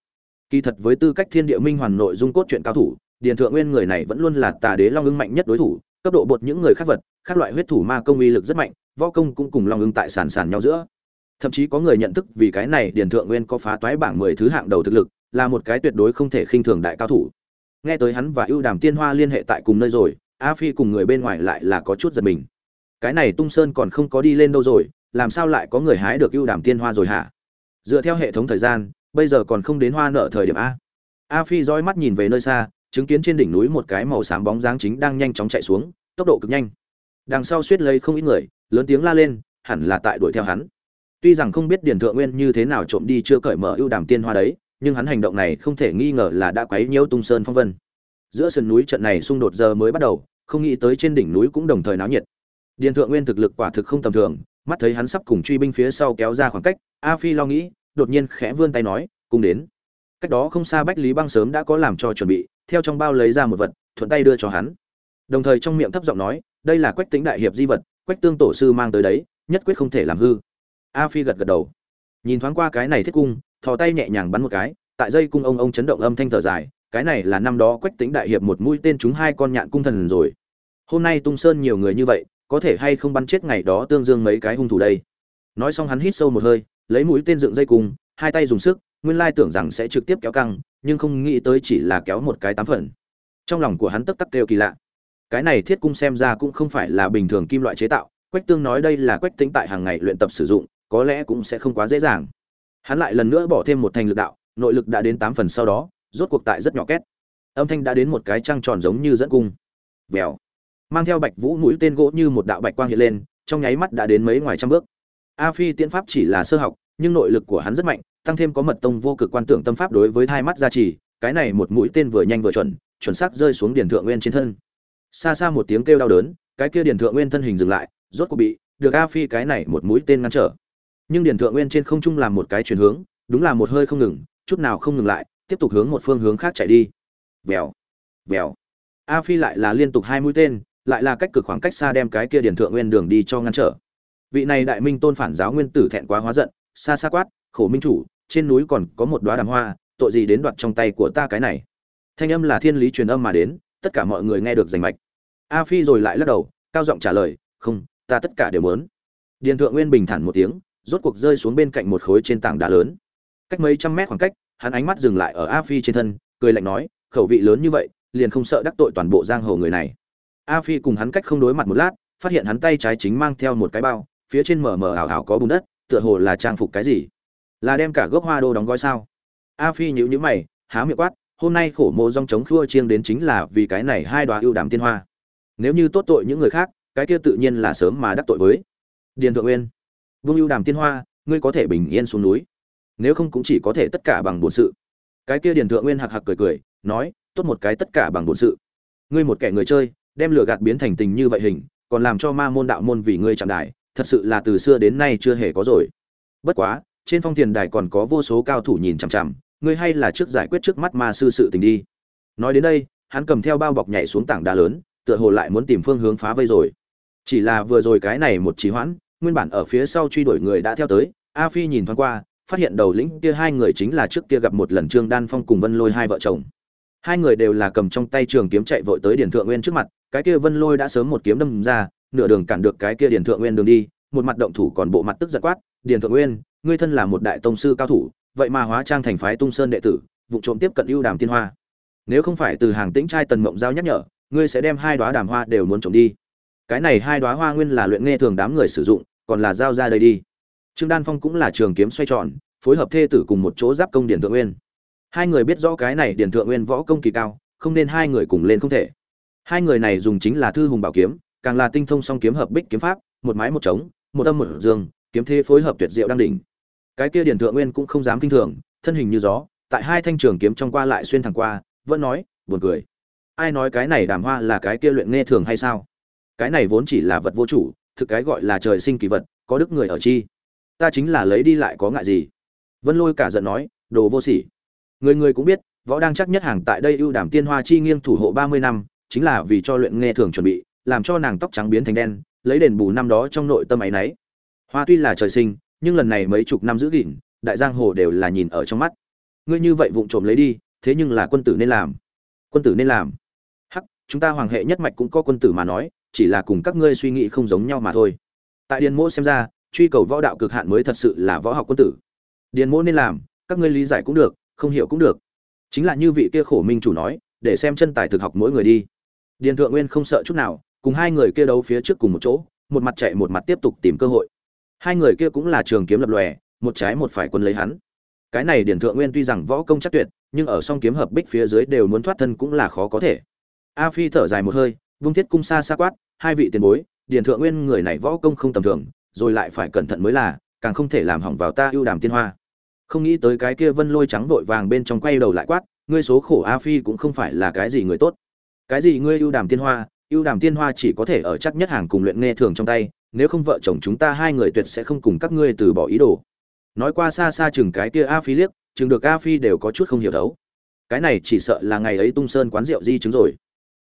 Kỳ thật với tư cách thiên địa minh hoàn nội dung cốt truyện cao thủ, điển thượng nguyên người này vẫn luôn là tà đế long ưng mạnh nhất đối thủ, cấp độ bột những người khác vật các loại huyết thủ ma công uy lực rất mạnh, võ công cũng cùng long ưng tại sàn sàn nhau giữa. Thậm chí có người nhận thức vì cái này điển thượng nguyên có phá toái bảng mười thứ hạng đầu thực lực, là một cái tuyệt đối không thể khinh thường đại cao thủ nghe tới hắn và ưu đàm tiên hoa liên hệ tại cùng nơi rồi, a phi cùng người bên ngoài lại là có chút giật mình. Cái này tung sơn còn không có đi lên đâu rồi, làm sao lại có người hái được ưu đàm tiên hoa rồi hả? Dựa theo hệ thống thời gian, bây giờ còn không đến hoa nợ thời điểm a. A phi dõi mắt nhìn về nơi xa, chứng kiến trên đỉnh núi một cái màu xám bóng dáng chính đang nhanh chóng chạy xuống, tốc độ cực nhanh. Đằng sau suýt lấy không ít người, lớn tiếng la lên, hẳn là tại đuổi theo hắn. Tuy rằng không biết điển thượng nguyên như thế nào trộm đi chưa cởi mở ưu đàm tiên hoa đấy nhưng hắn hành động này không thể nghi ngờ là đã quấy nhiễu tung sơn phong vân. Giữa sườn núi trận này xung đột giờ mới bắt đầu, không nghĩ tới trên đỉnh núi cũng đồng thời náo nhiệt. Điền thượng nguyên thực lực quả thực không tầm thường, mắt thấy hắn sắp cùng truy binh phía sau kéo ra khoảng cách, a phi lo nghĩ, đột nhiên khẽ vươn tay nói, cùng đến. Cách đó không xa bách lý băng sớm đã có làm cho chuẩn bị, theo trong bao lấy ra một vật, thuận tay đưa cho hắn. Đồng thời trong miệng thấp giọng nói, đây là quách tĩnh đại hiệp di vật, quách tương tổ sư mang tới đấy, nhất quyết không thể làm hư. A phi gật gật đầu. Nhìn thoáng qua cái này thiết cung thò tay nhẹ nhàng bắn một cái, tại dây cung ông ông chấn động âm thanh thở dài, cái này là năm đó quách tính đại hiệp một mũi tên chúng hai con nhạn cung thần rồi. Hôm nay tung sơn nhiều người như vậy, có thể hay không bắn chết ngày đó tương dương mấy cái hung thủ đây? Nói xong hắn hít sâu một hơi, lấy mũi tên dựng dây cung, hai tay dùng sức, nguyên lai tưởng rằng sẽ trực tiếp kéo căng, nhưng không nghĩ tới chỉ là kéo một cái tám phần. Trong lòng của hắn tấp tắc kêu kỳ lạ. Cái này thiết cung xem ra cũng không phải là bình thường kim loại chế tạo, quách tương nói đây là quách tính tại hàng ngày luyện tập sử dụng, có lẽ cũng sẽ không quá dễ dàng hắn lại lần nữa bỏ thêm một thành lực đạo, nội lực đã đến tám phần sau đó, rốt cuộc tại rất nhỏ két. Âm thanh đã đến một cái trăng tròn giống như dẫn cung. Vèo. Mang theo bạch vũ mũi tên gỗ như một đạo bạch quang hiện lên, trong nháy mắt đã đến mấy ngoài trăm bước. A phi tiễn pháp chỉ là sơ học, nhưng nội lực của hắn rất mạnh, tăng thêm có mật tông vô cực quan tưởng tâm pháp đối với hai mắt gia trì, cái này một mũi tên vừa nhanh vừa chuẩn chuẩn xác rơi xuống điển thượng nguyên trên thân. Xa xa một tiếng kêu đau đớn, cái kia điển thượng nguyên thân hình dừng lại, rốt cuộc bị được a phi cái này một mũi tên ngăn trở nhưng điển thượng nguyên trên không trung làm một cái chuyển hướng, đúng là một hơi không ngừng, chút nào không ngừng lại, tiếp tục hướng một phương hướng khác chạy đi. Vèo vèo. A phi lại là liên tục hai mũi tên, lại là cách cực khoảng cách xa đem cái kia điển thượng nguyên đường đi cho ngăn trở. Vị này đại minh tôn phản giáo nguyên tử thẹn quá hóa giận, xa xa quát, khổ minh chủ, trên núi còn có một đóa đàm hoa, tội gì đến đoạt trong tay của ta cái này? Thanh âm là thiên lý truyền âm mà đến, tất cả mọi người nghe được rành mạch. A phi rồi lại lắc đầu, cao giọng trả lời, không, ta tất cả đều muốn. Điền thượng nguyên bình thản một tiếng rốt cuộc rơi xuống bên cạnh một khối trên tảng đá lớn. Cách mấy trăm mét khoảng cách, hắn ánh mắt dừng lại ở a phi trên thân, cười lạnh nói, khẩu vị lớn như vậy, liền không sợ đắc tội toàn bộ giang hồ người này. A phi cùng hắn cách không đối mặt một lát, phát hiện hắn tay trái chính mang theo một cái bao, phía trên mờ mờ ảo ảo có bùn đất, tựa hồ là trang phục cái gì. Là đem cả gốc hoa đô đóng gói sao? A phi nhíu nhíu mày, há miệng quát, hôm nay khổ mộ dòng chống khua chiêng đến chính là vì cái này hai đoá ưu đàm tiên hoa. Nếu như tốt tội những người khác, cái kia tự nhiên là sớm mà đắc tội với. Điền thượng nguyên vương ưu đàm tiên hoa, ngươi có thể bình yên xuống núi. Nếu không cũng chỉ có thể tất cả bằng bổn sự. Cái kia điền thượng nguyên hạc hạc cười cười, nói, tốt một cái tất cả bằng bổn sự. Ngươi một kẻ người chơi, đem lửa gạt biến thành tình như vậy hình, còn làm cho ma môn đạo môn vì ngươi chạm đài, thật sự là từ xưa đến nay chưa hề có rồi. Bất quá, trên phong tiền đài còn có vô số cao thủ nhìn chằm chằm, ngươi hay là trước giải quyết trước mắt ma sư sự tình đi. Nói đến đây, hắn cầm theo bao bọc nhảy xuống tảng đá lớn, tựa hồ lại muốn tìm phương hướng phá vây rồi. Chỉ là vừa rồi cái này một trí hoãn nguyên bản ở phía sau truy đuổi người đã theo tới, a phi nhìn thoáng qua, phát hiện đầu lĩnh kia hai người chính là trước kia gặp một lần trương đan phong cùng vân lôi hai vợ chồng. Hai người đều là cầm trong tay trường kiếm chạy vội tới điển thượng nguyên trước mặt, cái kia vân lôi đã sớm một kiếm đâm ra, nửa đường cản được cái kia điển thượng nguyên đường đi, một mặt động thủ còn bộ mặt tức giật quát điển thượng nguyên, ngươi thân là một đại tông sư cao thủ, vậy mà hóa trang thành phái tung sơn đệ tử, vụ trộm tiếp cận ưu đàm tiên hoa. Nếu không phải từ hàng tĩnh trai tần mộng giao nhắc nhở, ngươi sẽ đem hai đoá đàm hoa đều muốn trộm đi cái này hai đoá hoa nguyên là luyện nghe thường đám người sử dụng, còn là giao ra đây đi. Trương đan phong cũng là trường kiếm xoay tròn, phối hợp thê tử cùng một chỗ giáp công điển thượng nguyên. Hai người biết rõ cái này điển thượng nguyên võ công kỳ cao, không nên hai người cùng lên không thể. Hai người này dùng chính là thư hùng bảo kiếm, càng là tinh thông song kiếm hợp bích kiếm pháp, một mái một trống, một âm một dương, kiếm thế phối hợp tuyệt diệu đang đỉnh. Cái kia điển thượng nguyên cũng không dám kinh thường, thân hình như gió, tại hai thanh trường kiếm trong qua lại xuyên thẳng qua, vẫn nói, buồn cười. Ai nói cái này đàm hoa là cái kia luyện nghe thường hay sao? Cái này vốn chỉ là vật vô chủ, thực cái gọi là trời sinh kỳ vật, có đức người ở chi. Ta chính là lấy đi lại có ngại gì? Vân lôi cả giận nói, đồ vô sỉ. Người người cũng biết, võ đang chắc nhất hàng tại đây ưu đảm tiên hoa chi nghiêng thủ hộ ba mươi năm, chính là vì cho luyện nghe thường chuẩn bị, làm cho nàng tóc trắng biến thành đen, lấy đền bù năm đó trong nội tâm ấy nấy. Hoa tuy là trời sinh, nhưng lần này mấy chục năm giữ gìn, đại giang hồ đều là nhìn ở trong mắt. Ngươi như vậy vụng trộm lấy đi, thế nhưng là quân tử nên làm. Quân tử nên làm. Hắc, chúng ta hoàng hệ nhất mạch cũng có quân tử mà nói chỉ là cùng các ngươi suy nghĩ không giống nhau mà thôi. Tại điền mỗ xem ra, truy cầu võ đạo cực hạn mới thật sự là võ học quân tử. Điền mỗ nên làm, các ngươi lý giải cũng được, không hiểu cũng được. Chính là như vị kia khổ minh chủ nói, để xem chân tài thực học mỗi người đi. Điền thượng nguyên không sợ chút nào, cùng hai người kia đấu phía trước cùng một chỗ, một mặt chạy một mặt tiếp tục tìm cơ hội. Hai người kia cũng là trường kiếm lập lòe, một trái một phải quân lấy hắn. Cái này điền thượng nguyên tuy rằng võ công chắc tuyệt, nhưng ở song kiếm hợp bích phía dưới đều muốn thoát thân cũng là khó có thể. A phi thở dài một hơi vung thiết cung xa xa quát, hai vị tiền bối, điền thượng nguyên người này võ công không tầm thường, rồi lại phải cẩn thận mới là, càng không thể làm hỏng vào ta ưu đàm tiên hoa. Không nghĩ tới cái kia vân lôi trắng vội vàng bên trong quay đầu lại quát, ngươi số khổ a phi cũng không phải là cái gì người tốt. Cái gì ngươi ưu đàm tiên hoa, ưu đàm tiên hoa chỉ có thể ở chắc nhất hàng cùng luyện nghe thường trong tay, nếu không vợ chồng chúng ta hai người tuyệt sẽ không cùng các ngươi từ bỏ ý đồ. Nói qua xa xa chừng cái kia a phi liếc, chừng được a phi đều có chút không hiểu đấu. cái này chỉ sợ là ngày ấy tung sơn quán rượu di chứng rồi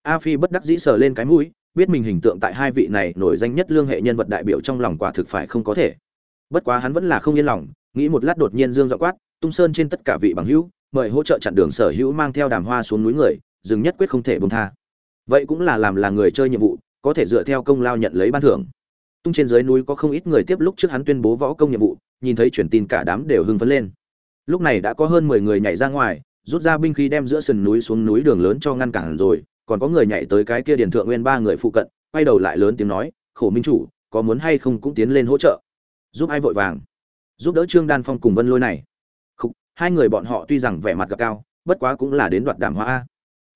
a phi bất đắc dĩ sờ lên cái mũi, biết mình hình tượng tại hai vị này nổi danh nhất lương hệ nhân vật đại biểu trong lòng quả thực phải không có thể. Bất quá hắn vẫn là không yên lòng, nghĩ một lát đột nhiên dương dọ quát, tung sơn trên tất cả vị bằng hữu, mời hỗ trợ chặn đường sở hữu mang theo đàm hoa xuống núi người, dừng nhất quyết không thể bông tha. Vậy cũng là làm là người chơi nhiệm vụ, có thể dựa theo công lao nhận lấy ban thưởng. Tung trên dưới núi có không ít người tiếp lúc trước hắn tuyên bố võ công nhiệm vụ, nhìn thấy truyền tin cả đám đều hưng phấn lên. Lúc này đã có hơn mười người nhảy ra ngoài, rút ra binh khí đem giữa sườn núi xuống núi đường lớn cho ngăn cản rồi còn có người nhảy tới cái kia điền thượng nguyên ba người phụ cận quay đầu lại lớn tiếng nói khổ minh chủ có muốn hay không cũng tiến lên hỗ trợ. Giúp ai vội vàng? Giúp đỡ trương đan phong cùng vân lôi này. Khúc, hai người bọn họ tuy rằng vẻ mặt gặp cao bất quá cũng là đến đoạt đàm hoa a.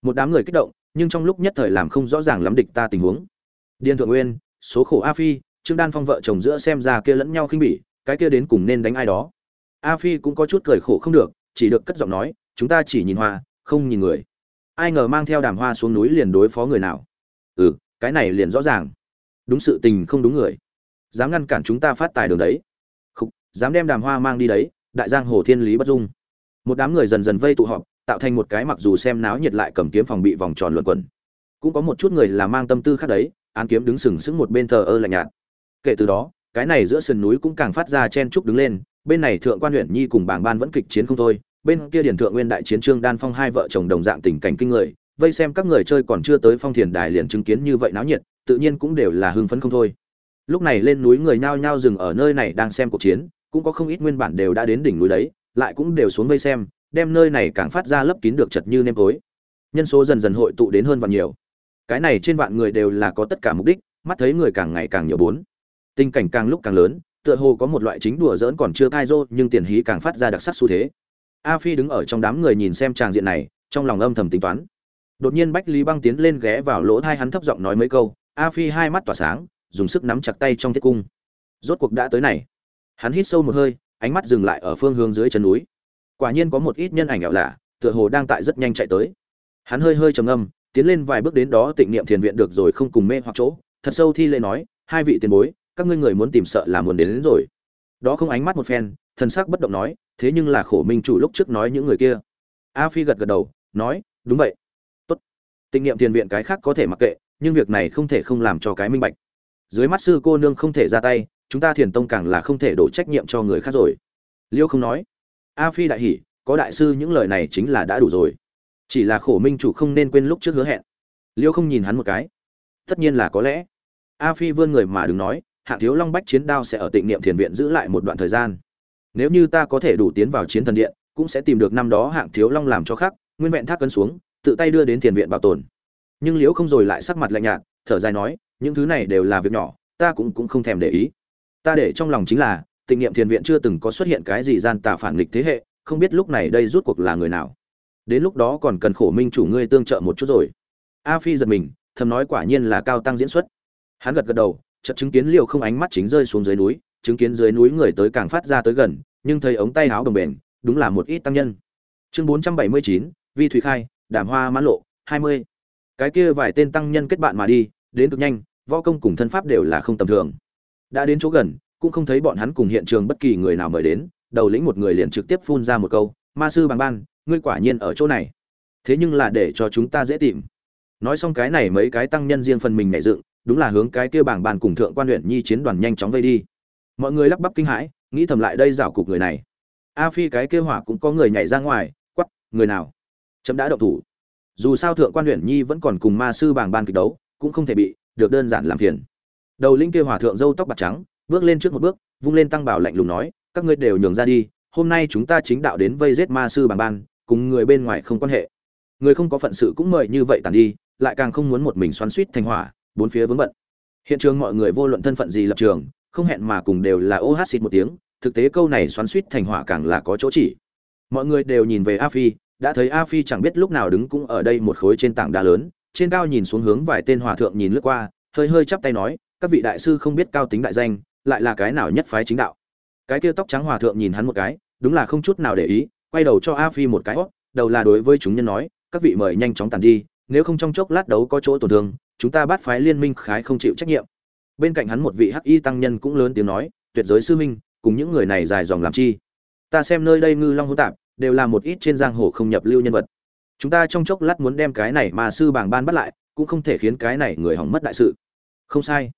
Một đám người kích động nhưng trong lúc nhất thời làm không rõ ràng lắm địch ta tình huống. Điền thượng nguyên số khổ a phi trương đan phong vợ chồng giữa xem ra kia lẫn nhau khinh bỉ cái kia đến cùng nên đánh ai đó. A phi cũng có chút cười khổ không được chỉ được cất giọng nói chúng ta chỉ nhìn hoa không nhìn người ai ngờ mang theo đàm hoa xuống núi liền đối phó người nào. Ừ cái này liền rõ ràng. Đúng sự tình không đúng người. Dám ngăn cản chúng ta phát tài đường đấy. Không dám đem đàm hoa mang đi đấy, đại giang hồ thiên lý bất dung. Một đám người dần dần vây tụ họp, tạo thành một cái mặc dù xem náo nhiệt lại cầm kiếm phòng bị vòng tròn luận quẩn. Cũng có một chút người là mang tâm tư khác đấy, án kiếm đứng sừng sững một bên thờ ơ lạnh nhạt. Kể từ đó, cái này giữa sườn núi cũng càng phát ra chen trúc đứng lên, bên này thượng quan huyện nhi cùng bảng ban vẫn kịch chiến không thôi bên kia điển thượng nguyên đại chiến trương đan phong hai vợ chồng đồng dạng tình cảnh kinh người, vây xem các người chơi còn chưa tới phong thiền đài liền chứng kiến như vậy náo nhiệt, tự nhiên cũng đều là hưng phấn không thôi. Lúc này lên núi người nhao nhao dừng ở nơi này đang xem cuộc chiến, cũng có không ít nguyên bản đều đã đến đỉnh núi đấy, lại cũng đều xuống vây xem, đem nơi này càng phát ra lấp kín được chật như nêm tối. Nhân số dần dần hội tụ đến hơn và nhiều. Cái này trên vạn người đều là có tất cả mục đích, mắt thấy người càng ngày càng nhiều bốn. Tình cảnh càng lúc càng lớn, tựa hồ có một loại chính đùa dỡn còn chưa cai rô nhưng tiền hí càng phát ra đặc sắc xu thế a phi đứng ở trong đám người nhìn xem tràng diện này trong lòng âm thầm tính toán. Đột nhiên bách lý băng tiến lên ghé vào lỗ thai hắn thấp giọng nói mấy câu a phi hai mắt tỏa sáng dùng sức nắm chặt tay trong thiết cung. Rốt cuộc đã tới này. Hắn hít sâu một hơi ánh mắt dừng lại ở phương hướng dưới chân núi. Quả nhiên có một ít nhân ảnh ảo lạ tựa hồ đang tại rất nhanh chạy tới. Hắn hơi hơi trầm ngâm tiến lên vài bước đến đó tịnh niệm thiền viện được rồi không cùng mê hoặc chỗ. Thật sâu thi lễ nói hai vị tiền bối các ngươi người muốn tìm sợ là muốn đến, đến rồi. Đó không ánh mắt một phen thần sắc bất động nói thế nhưng là khổ minh chủ lúc trước nói những người kia. A phi gật gật đầu, nói, đúng vậy. Tốt. Tịnh niệm thiền viện cái khác có thể mặc kệ, nhưng việc này không thể không làm cho cái minh bạch. Dưới mắt sư cô nương không thể ra tay, chúng ta thiền tông càng là không thể đổ trách nhiệm cho người khác rồi. Liêu không nói. A phi đại hỉ, có đại sư những lời này chính là đã đủ rồi. Chỉ là khổ minh chủ không nên quên lúc trước hứa hẹn. Liêu không nhìn hắn một cái. Tất nhiên là có lẽ. A phi vươn người mà đừng nói, hạ thiếu long bách chiến đao sẽ ở tịnh niệm thiền viện giữ lại một đoạn thời gian nếu như ta có thể đủ tiến vào chiến thần điện, cũng sẽ tìm được năm đó hạng thiếu long làm cho khác nguyên vẹn thác cân xuống, tự tay đưa đến thiền viện bảo tồn. Nhưng liễu không rồi lại sắc mặt lạnh nhạt, thở dài nói, những thứ này đều là việc nhỏ, ta cũng cũng không thèm để ý. Ta để trong lòng chính là, tịnh niệm thiền viện chưa từng có xuất hiện cái gì gian tà phản nghịch thế hệ, không biết lúc này đây rút cuộc là người nào. Đến lúc đó còn cần khổ minh chủ ngươi tương trợ một chút rồi. A phi giật mình, thầm nói quả nhiên là cao tăng diễn xuất. Hắn gật gật đầu, chợt chứng kiến liều không ánh mắt chính rơi xuống dưới núi chứng kiến dưới núi người tới càng phát ra tới gần, nhưng thấy ống tay áo đồng bền, đúng là một ít tăng nhân. Chương bốn trăm bảy mươi chín, vi thủy khai, đàm hoa mãn lộ, hai mươi. Cái kia vài tên tăng nhân kết bạn mà đi, đến cực nhanh, võ công cùng thân pháp đều là không tầm thường. Đã đến chỗ gần, cũng không thấy bọn hắn cùng hiện trường bất kỳ người nào mời đến, đầu lĩnh một người liền trực tiếp phun ra một câu, ma sư bằng ban, ngươi quả nhiên ở chỗ này. Thế nhưng là để cho chúng ta dễ tìm. Nói xong cái này mấy cái tăng nhân riêng phần mình nhảy dựng, đúng là hướng cái kia bảng bàn cùng thượng quan huyện nhi chiến đoàn nhanh chóng vây đi mọi người lắp bắp kinh hãi, nghĩ thầm lại đây rảo cục người này. A phi cái kia hỏa cũng có người nhảy ra ngoài quắp người nào? Chấm đã động thủ. Dù sao thượng quan huyện nhi vẫn còn cùng ma sư bảng ban kịch đấu, cũng không thể bị được đơn giản làm phiền. Đầu linh kia hỏa thượng dâu tóc bạc trắng, bước lên trước một bước, vung lên tăng bảo lạnh lùng nói, các ngươi đều nhường ra đi, hôm nay chúng ta chính đạo đến vây giết ma sư bảng ban, cùng người bên ngoài không quan hệ. Người không có phận sự cũng mời như vậy tàn đi, lại càng không muốn một mình xoắn suýt thành hỏa, bốn phía vướng bận. Hiện trường mọi người vô luận thân phận gì lập trường không hẹn mà cùng đều là ô hát xịt một tiếng, thực tế câu này xoắn suýt thành hỏa càng là có chỗ chỉ. Mọi người đều nhìn về a phi, đã thấy a phi chẳng biết lúc nào đứng cũng ở đây một khối trên tảng đá lớn, trên cao nhìn xuống hướng vài tên hòa thượng nhìn lướt qua, hơi hơi chắp tay nói, các vị đại sư không biết cao tính đại danh, lại là cái nào nhất phái chính đạo? Cái kia tóc trắng hòa thượng nhìn hắn một cái, đúng là không chút nào để ý, quay đầu cho a phi một cái hót đầu là đối với chúng nhân nói, các vị mời nhanh chóng tàn đi, nếu không trong chốc lát đấu có chỗ tổn thương, chúng ta bắt phái liên minh khái không chịu trách nhiệm bên cạnh hắn một vị hắc y tăng nhân cũng lớn tiếng nói, tuyệt giới sư minh cùng những người này dài dòng làm chi? Ta xem nơi đây ngư long hỗn tạp, đều là một ít trên giang hồ không nhập lưu nhân vật. Chúng ta trong chốc lát muốn đem cái này mà sư bảng ban bắt lại, cũng không thể khiến cái này người hỏng mất đại sự. Không sai.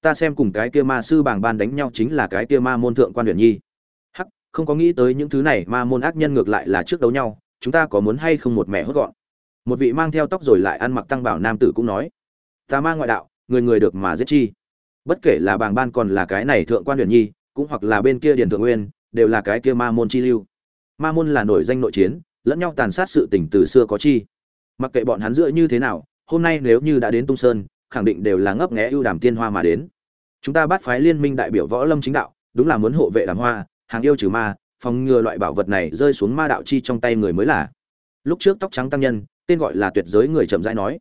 Ta xem cùng cái kia ma sư bảng ban đánh nhau chính là cái kia ma môn thượng quan huyền nhi. Hắc, không có nghĩ tới những thứ này ma môn ác nhân ngược lại là trước đấu nhau, chúng ta có muốn hay không một mẹ hốt gọn? Một vị mang theo tóc rồi lại ăn mặc tăng bảo nam tử cũng nói, ta ma ngoại đạo, người người được mà giết chi? Bất kể là bảng ban còn là cái này thượng quan huyền nhi, cũng hoặc là bên kia điền thượng nguyên, đều là cái kia ma môn chi lưu. Ma môn là nổi danh nội chiến, lẫn nhau tàn sát sự tình từ xưa có chi. Mặc kệ bọn hắn giữa như thế nào, hôm nay nếu như đã đến tung sơn, khẳng định đều là ngấp nghé ưu đàm tiên hoa mà đến. Chúng ta bắt phái liên minh đại biểu võ lâm chính đạo, đúng là muốn hộ vệ đàm hoa, hàng yêu trừ ma, phòng ngừa loại bảo vật này rơi xuống ma đạo chi trong tay người mới là. Lúc trước tóc trắng tăng nhân, tên gọi là tuyệt giới người chậm rãi nói.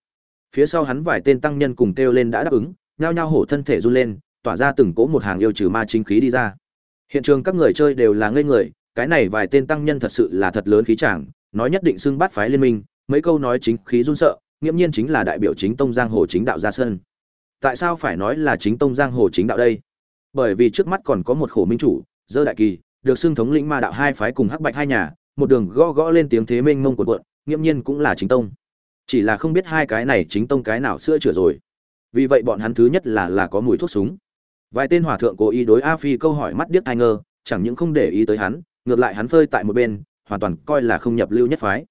Phía sau hắn vài tên tăng nhân cùng kêu lên đã đáp ứng nhao nhao hổ thân thể run lên, tỏa ra từng cỗ một hàng yêu trừ ma chính khí đi ra. Hiện trường các người chơi đều là ngây người, cái này vài tên tăng nhân thật sự là thật lớn khí chàng, nói nhất định xưng bát phái liên minh, mấy câu nói chính khí run sợ nghiêm nhiên chính là đại biểu chính tông giang hồ chính đạo ra sân. Tại sao phải nói là chính tông giang hồ chính đạo đây? Bởi vì trước mắt còn có một khổ minh chủ, dơ đại kỳ, được xưng thống lĩnh ma đạo hai phái cùng hắc bạch hai nhà, một đường gõ gõ lên tiếng thế mênh mông của quận nghiêm nhiên cũng là chính tông. Chỉ là không biết hai cái này chính tông cái nào sữa chữa rồi vì vậy bọn hắn thứ nhất là là có mùi thuốc súng. Vài tên hòa thượng cố ý đối a phi câu hỏi mắt điếc ai ngơ chẳng những không để ý tới hắn, ngược lại hắn phơi tại một bên, hoàn toàn coi là không nhập lưu nhất phái.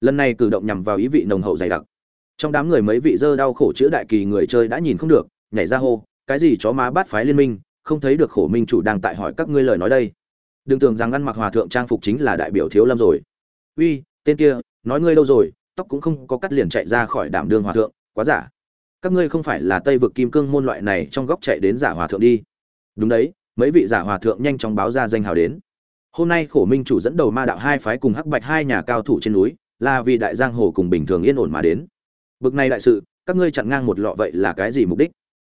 Lần này cử động nhằm vào ý vị nồng hậu dày đặc. Trong đám người mấy vị dơ đau khổ chữa đại kỳ người chơi đã nhìn không được, nhảy ra hô, cái gì chó má bát phái liên minh, không thấy được khổ minh chủ đang tại hỏi các ngươi lời nói đây. Đừng tưởng rằng ăn mặc hòa thượng trang phục chính là đại biểu thiếu lâm rồi. Uy, tên kia, nói ngươi đâu rồi, tóc cũng không có cắt liền chạy ra khỏi đảm đương hòa thượng, quá giả các ngươi không phải là tây vực kim cương môn loại này trong góc chạy đến giả hòa thượng đi. Đúng đấy, mấy vị giả hòa thượng nhanh chóng báo ra danh hào đến. Hôm nay khổ minh chủ dẫn đầu ma đạo hai phái cùng hắc bạch hai nhà cao thủ trên núi, là vì đại giang hồ cùng bình thường yên ổn mà đến. Bực này đại sự, các ngươi chặn ngang một lọ vậy là cái gì mục đích?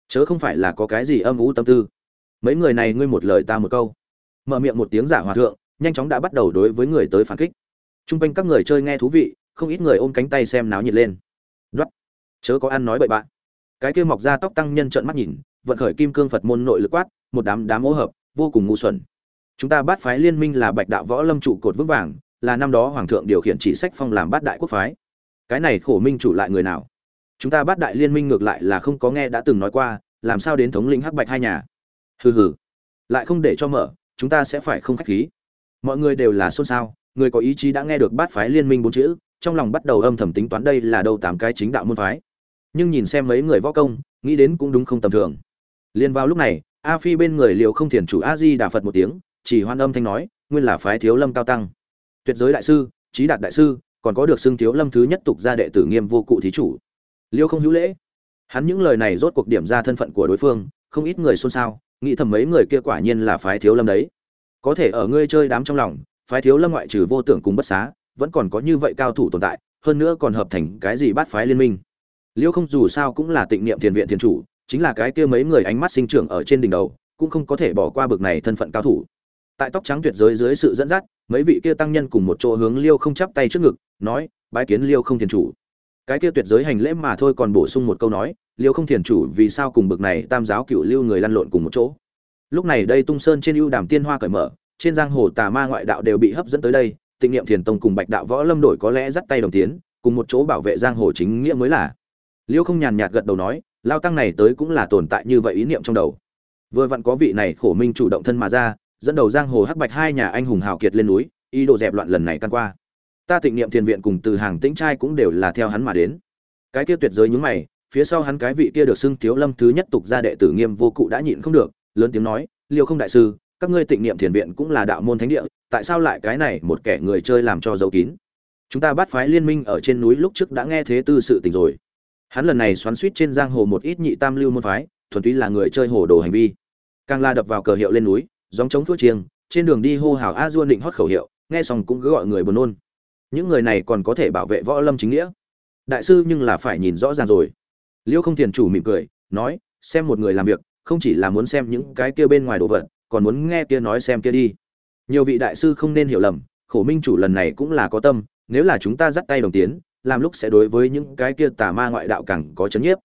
Chớ không phải là có cái gì âm ú tâm tư. Mấy người này ngươi một lời ta một câu. Mở miệng một tiếng giả hòa thượng, nhanh chóng đã bắt đầu đối với người tới phản kích. T r u n g quanh các người chơi nghe thú vị, không ít người ôm cánh tay xem náo nhiệt lên chớ có ăn nói bậy bạ, cái kia mọc ra tóc tăng nhân trợn mắt nhìn vận khởi kim cương phật môn nội lực quát một đám đám ô hợp vô cùng ngu xuẩn. Chúng ta bát phái liên minh là bạch đạo võ lâm trụ cột vững vàng là năm đó hoàng thượng điều khiển chỉ sách phong làm bát đại quốc phái. Cái này khổ minh chủ lại người nào? Chúng ta bát đại liên minh ngược lại là không có nghe đã từng nói qua làm sao đến thống lĩnh hắc bạch hai nhà? Hừ hừ. Lại không để cho mở chúng ta sẽ phải không khách khí. Mọi người đều là xôn xao người có ý chí đã nghe được bát phái liên minh bốn chữ trong lòng bắt đầu âm thầm tính toán đây là đâu tám cái chính đạo môn phái nhưng nhìn xem mấy người võ công, nghĩ đến cũng đúng không tầm thường. Liền vào lúc này, a phi bên người liệu không thiền chủ a di đà phật một tiếng, chỉ hoan âm thanh nói, nguyên là phái thiếu lâm cao tăng. Tuyệt giới đại sư trí đạt đại sư, còn có được xưng thiếu lâm thứ nhất tục gia đệ tử nghiêm vô cụ thí chủ. Liêu không hữu lễ. Hắn những lời này rốt cuộc điểm ra thân phận của đối phương, không ít người xôn xao, nghĩ thầm mấy người kia quả nhiên là phái thiếu lâm đấy. Có thể ở ngươi chơi đám trong lòng, phái thiếu lâm ngoại trừ vô tưởng cùng bất xá, vẫn còn có như vậy cao thủ tồn tại, hơn nữa còn hợp thành cái gì bắt phái liên minh liêu không dù sao cũng là tịnh niệm thiền viện thiền chủ, chính là cái kia mấy người ánh mắt sinh trưởng ở trên đỉnh đầu, cũng không có thể bỏ qua bực này thân phận cao thủ. Tại tóc trắng tuyệt giới dưới sự dẫn dắt, mấy vị kia tăng nhân cùng một chỗ hướng liêu không chắp tay trước ngực, nói, bái kiến liêu không thiền chủ. Cái kia tuyệt giới hành lễ mà thôi còn bổ sung một câu nói, liêu không thiền chủ, vì sao cùng bực này tam giáo cựu lưu người lăn lộn cùng một chỗ? Lúc này đây tung sơn trên ưu đàm tiên hoa cởi mở, trên giang hồ tà ma ngoại đạo đều bị hấp dẫn tới đây, tịnh niệm thiền tông cùng bạch đạo võ lâm đổi có lẽ dắt tay đồng tiến, cùng một chỗ bảo vệ giang hồ chính nghĩa mới là liêu không nhàn nhạt gật đầu nói, lao tăng này tới cũng là tồn tại như vậy ý niệm trong đầu. Vừa vặn có vị này khổ minh chủ động thân mà ra, dẫn đầu giang hồ hắc bạch hai nhà anh hùng hào kiệt lên núi, ý đồ dẹp loạn lần này căn qua. Ta tịnh niệm thiền viện cùng từ hàng tĩnh trai cũng đều là theo hắn mà đến. Cái kia tuyệt giới nhúng mày, phía sau hắn cái vị kia được xưng thiếu lâm thứ nhất tục gia đệ tử nghiêm vô cụ đã nhịn không được, lớn tiếng nói, liêu không đại sư, các ngươi tịnh niệm thiền viện cũng là đạo môn thánh địa, tại sao lại cái này một kẻ người chơi làm cho dấu kín? Chúng ta bắt phái liên minh ở trên núi lúc trước đã nghe thế tư sự tình rồi hắn lần này xoắn suýt trên giang hồ một ít nhị tam lưu môn phái, thuần túy là người chơi hồ đồ hành vi. Càng la đập vào cờ hiệu lên núi dòng chống thuốc chiêng, trên đường đi hô hào a duôn định hót khẩu hiệu, nghe xong cũng cứ gọi người buồn nôn. Những người này còn có thể bảo vệ võ lâm chính nghĩa. Đại sư nhưng là phải nhìn rõ ràng rồi. Liêu không tiền chủ mỉm cười, nói, xem một người làm việc, không chỉ là muốn xem những cái kia bên ngoài đồ vật, còn muốn nghe kia nói xem kia đi. Nhiều vị đại sư không nên hiểu lầm, khổ minh chủ lần này cũng là có tâm, nếu là chúng ta dắt tay đồng tiến làm lúc sẽ đối với những cái kia tà ma ngoại đạo càng có chấn nhiếp.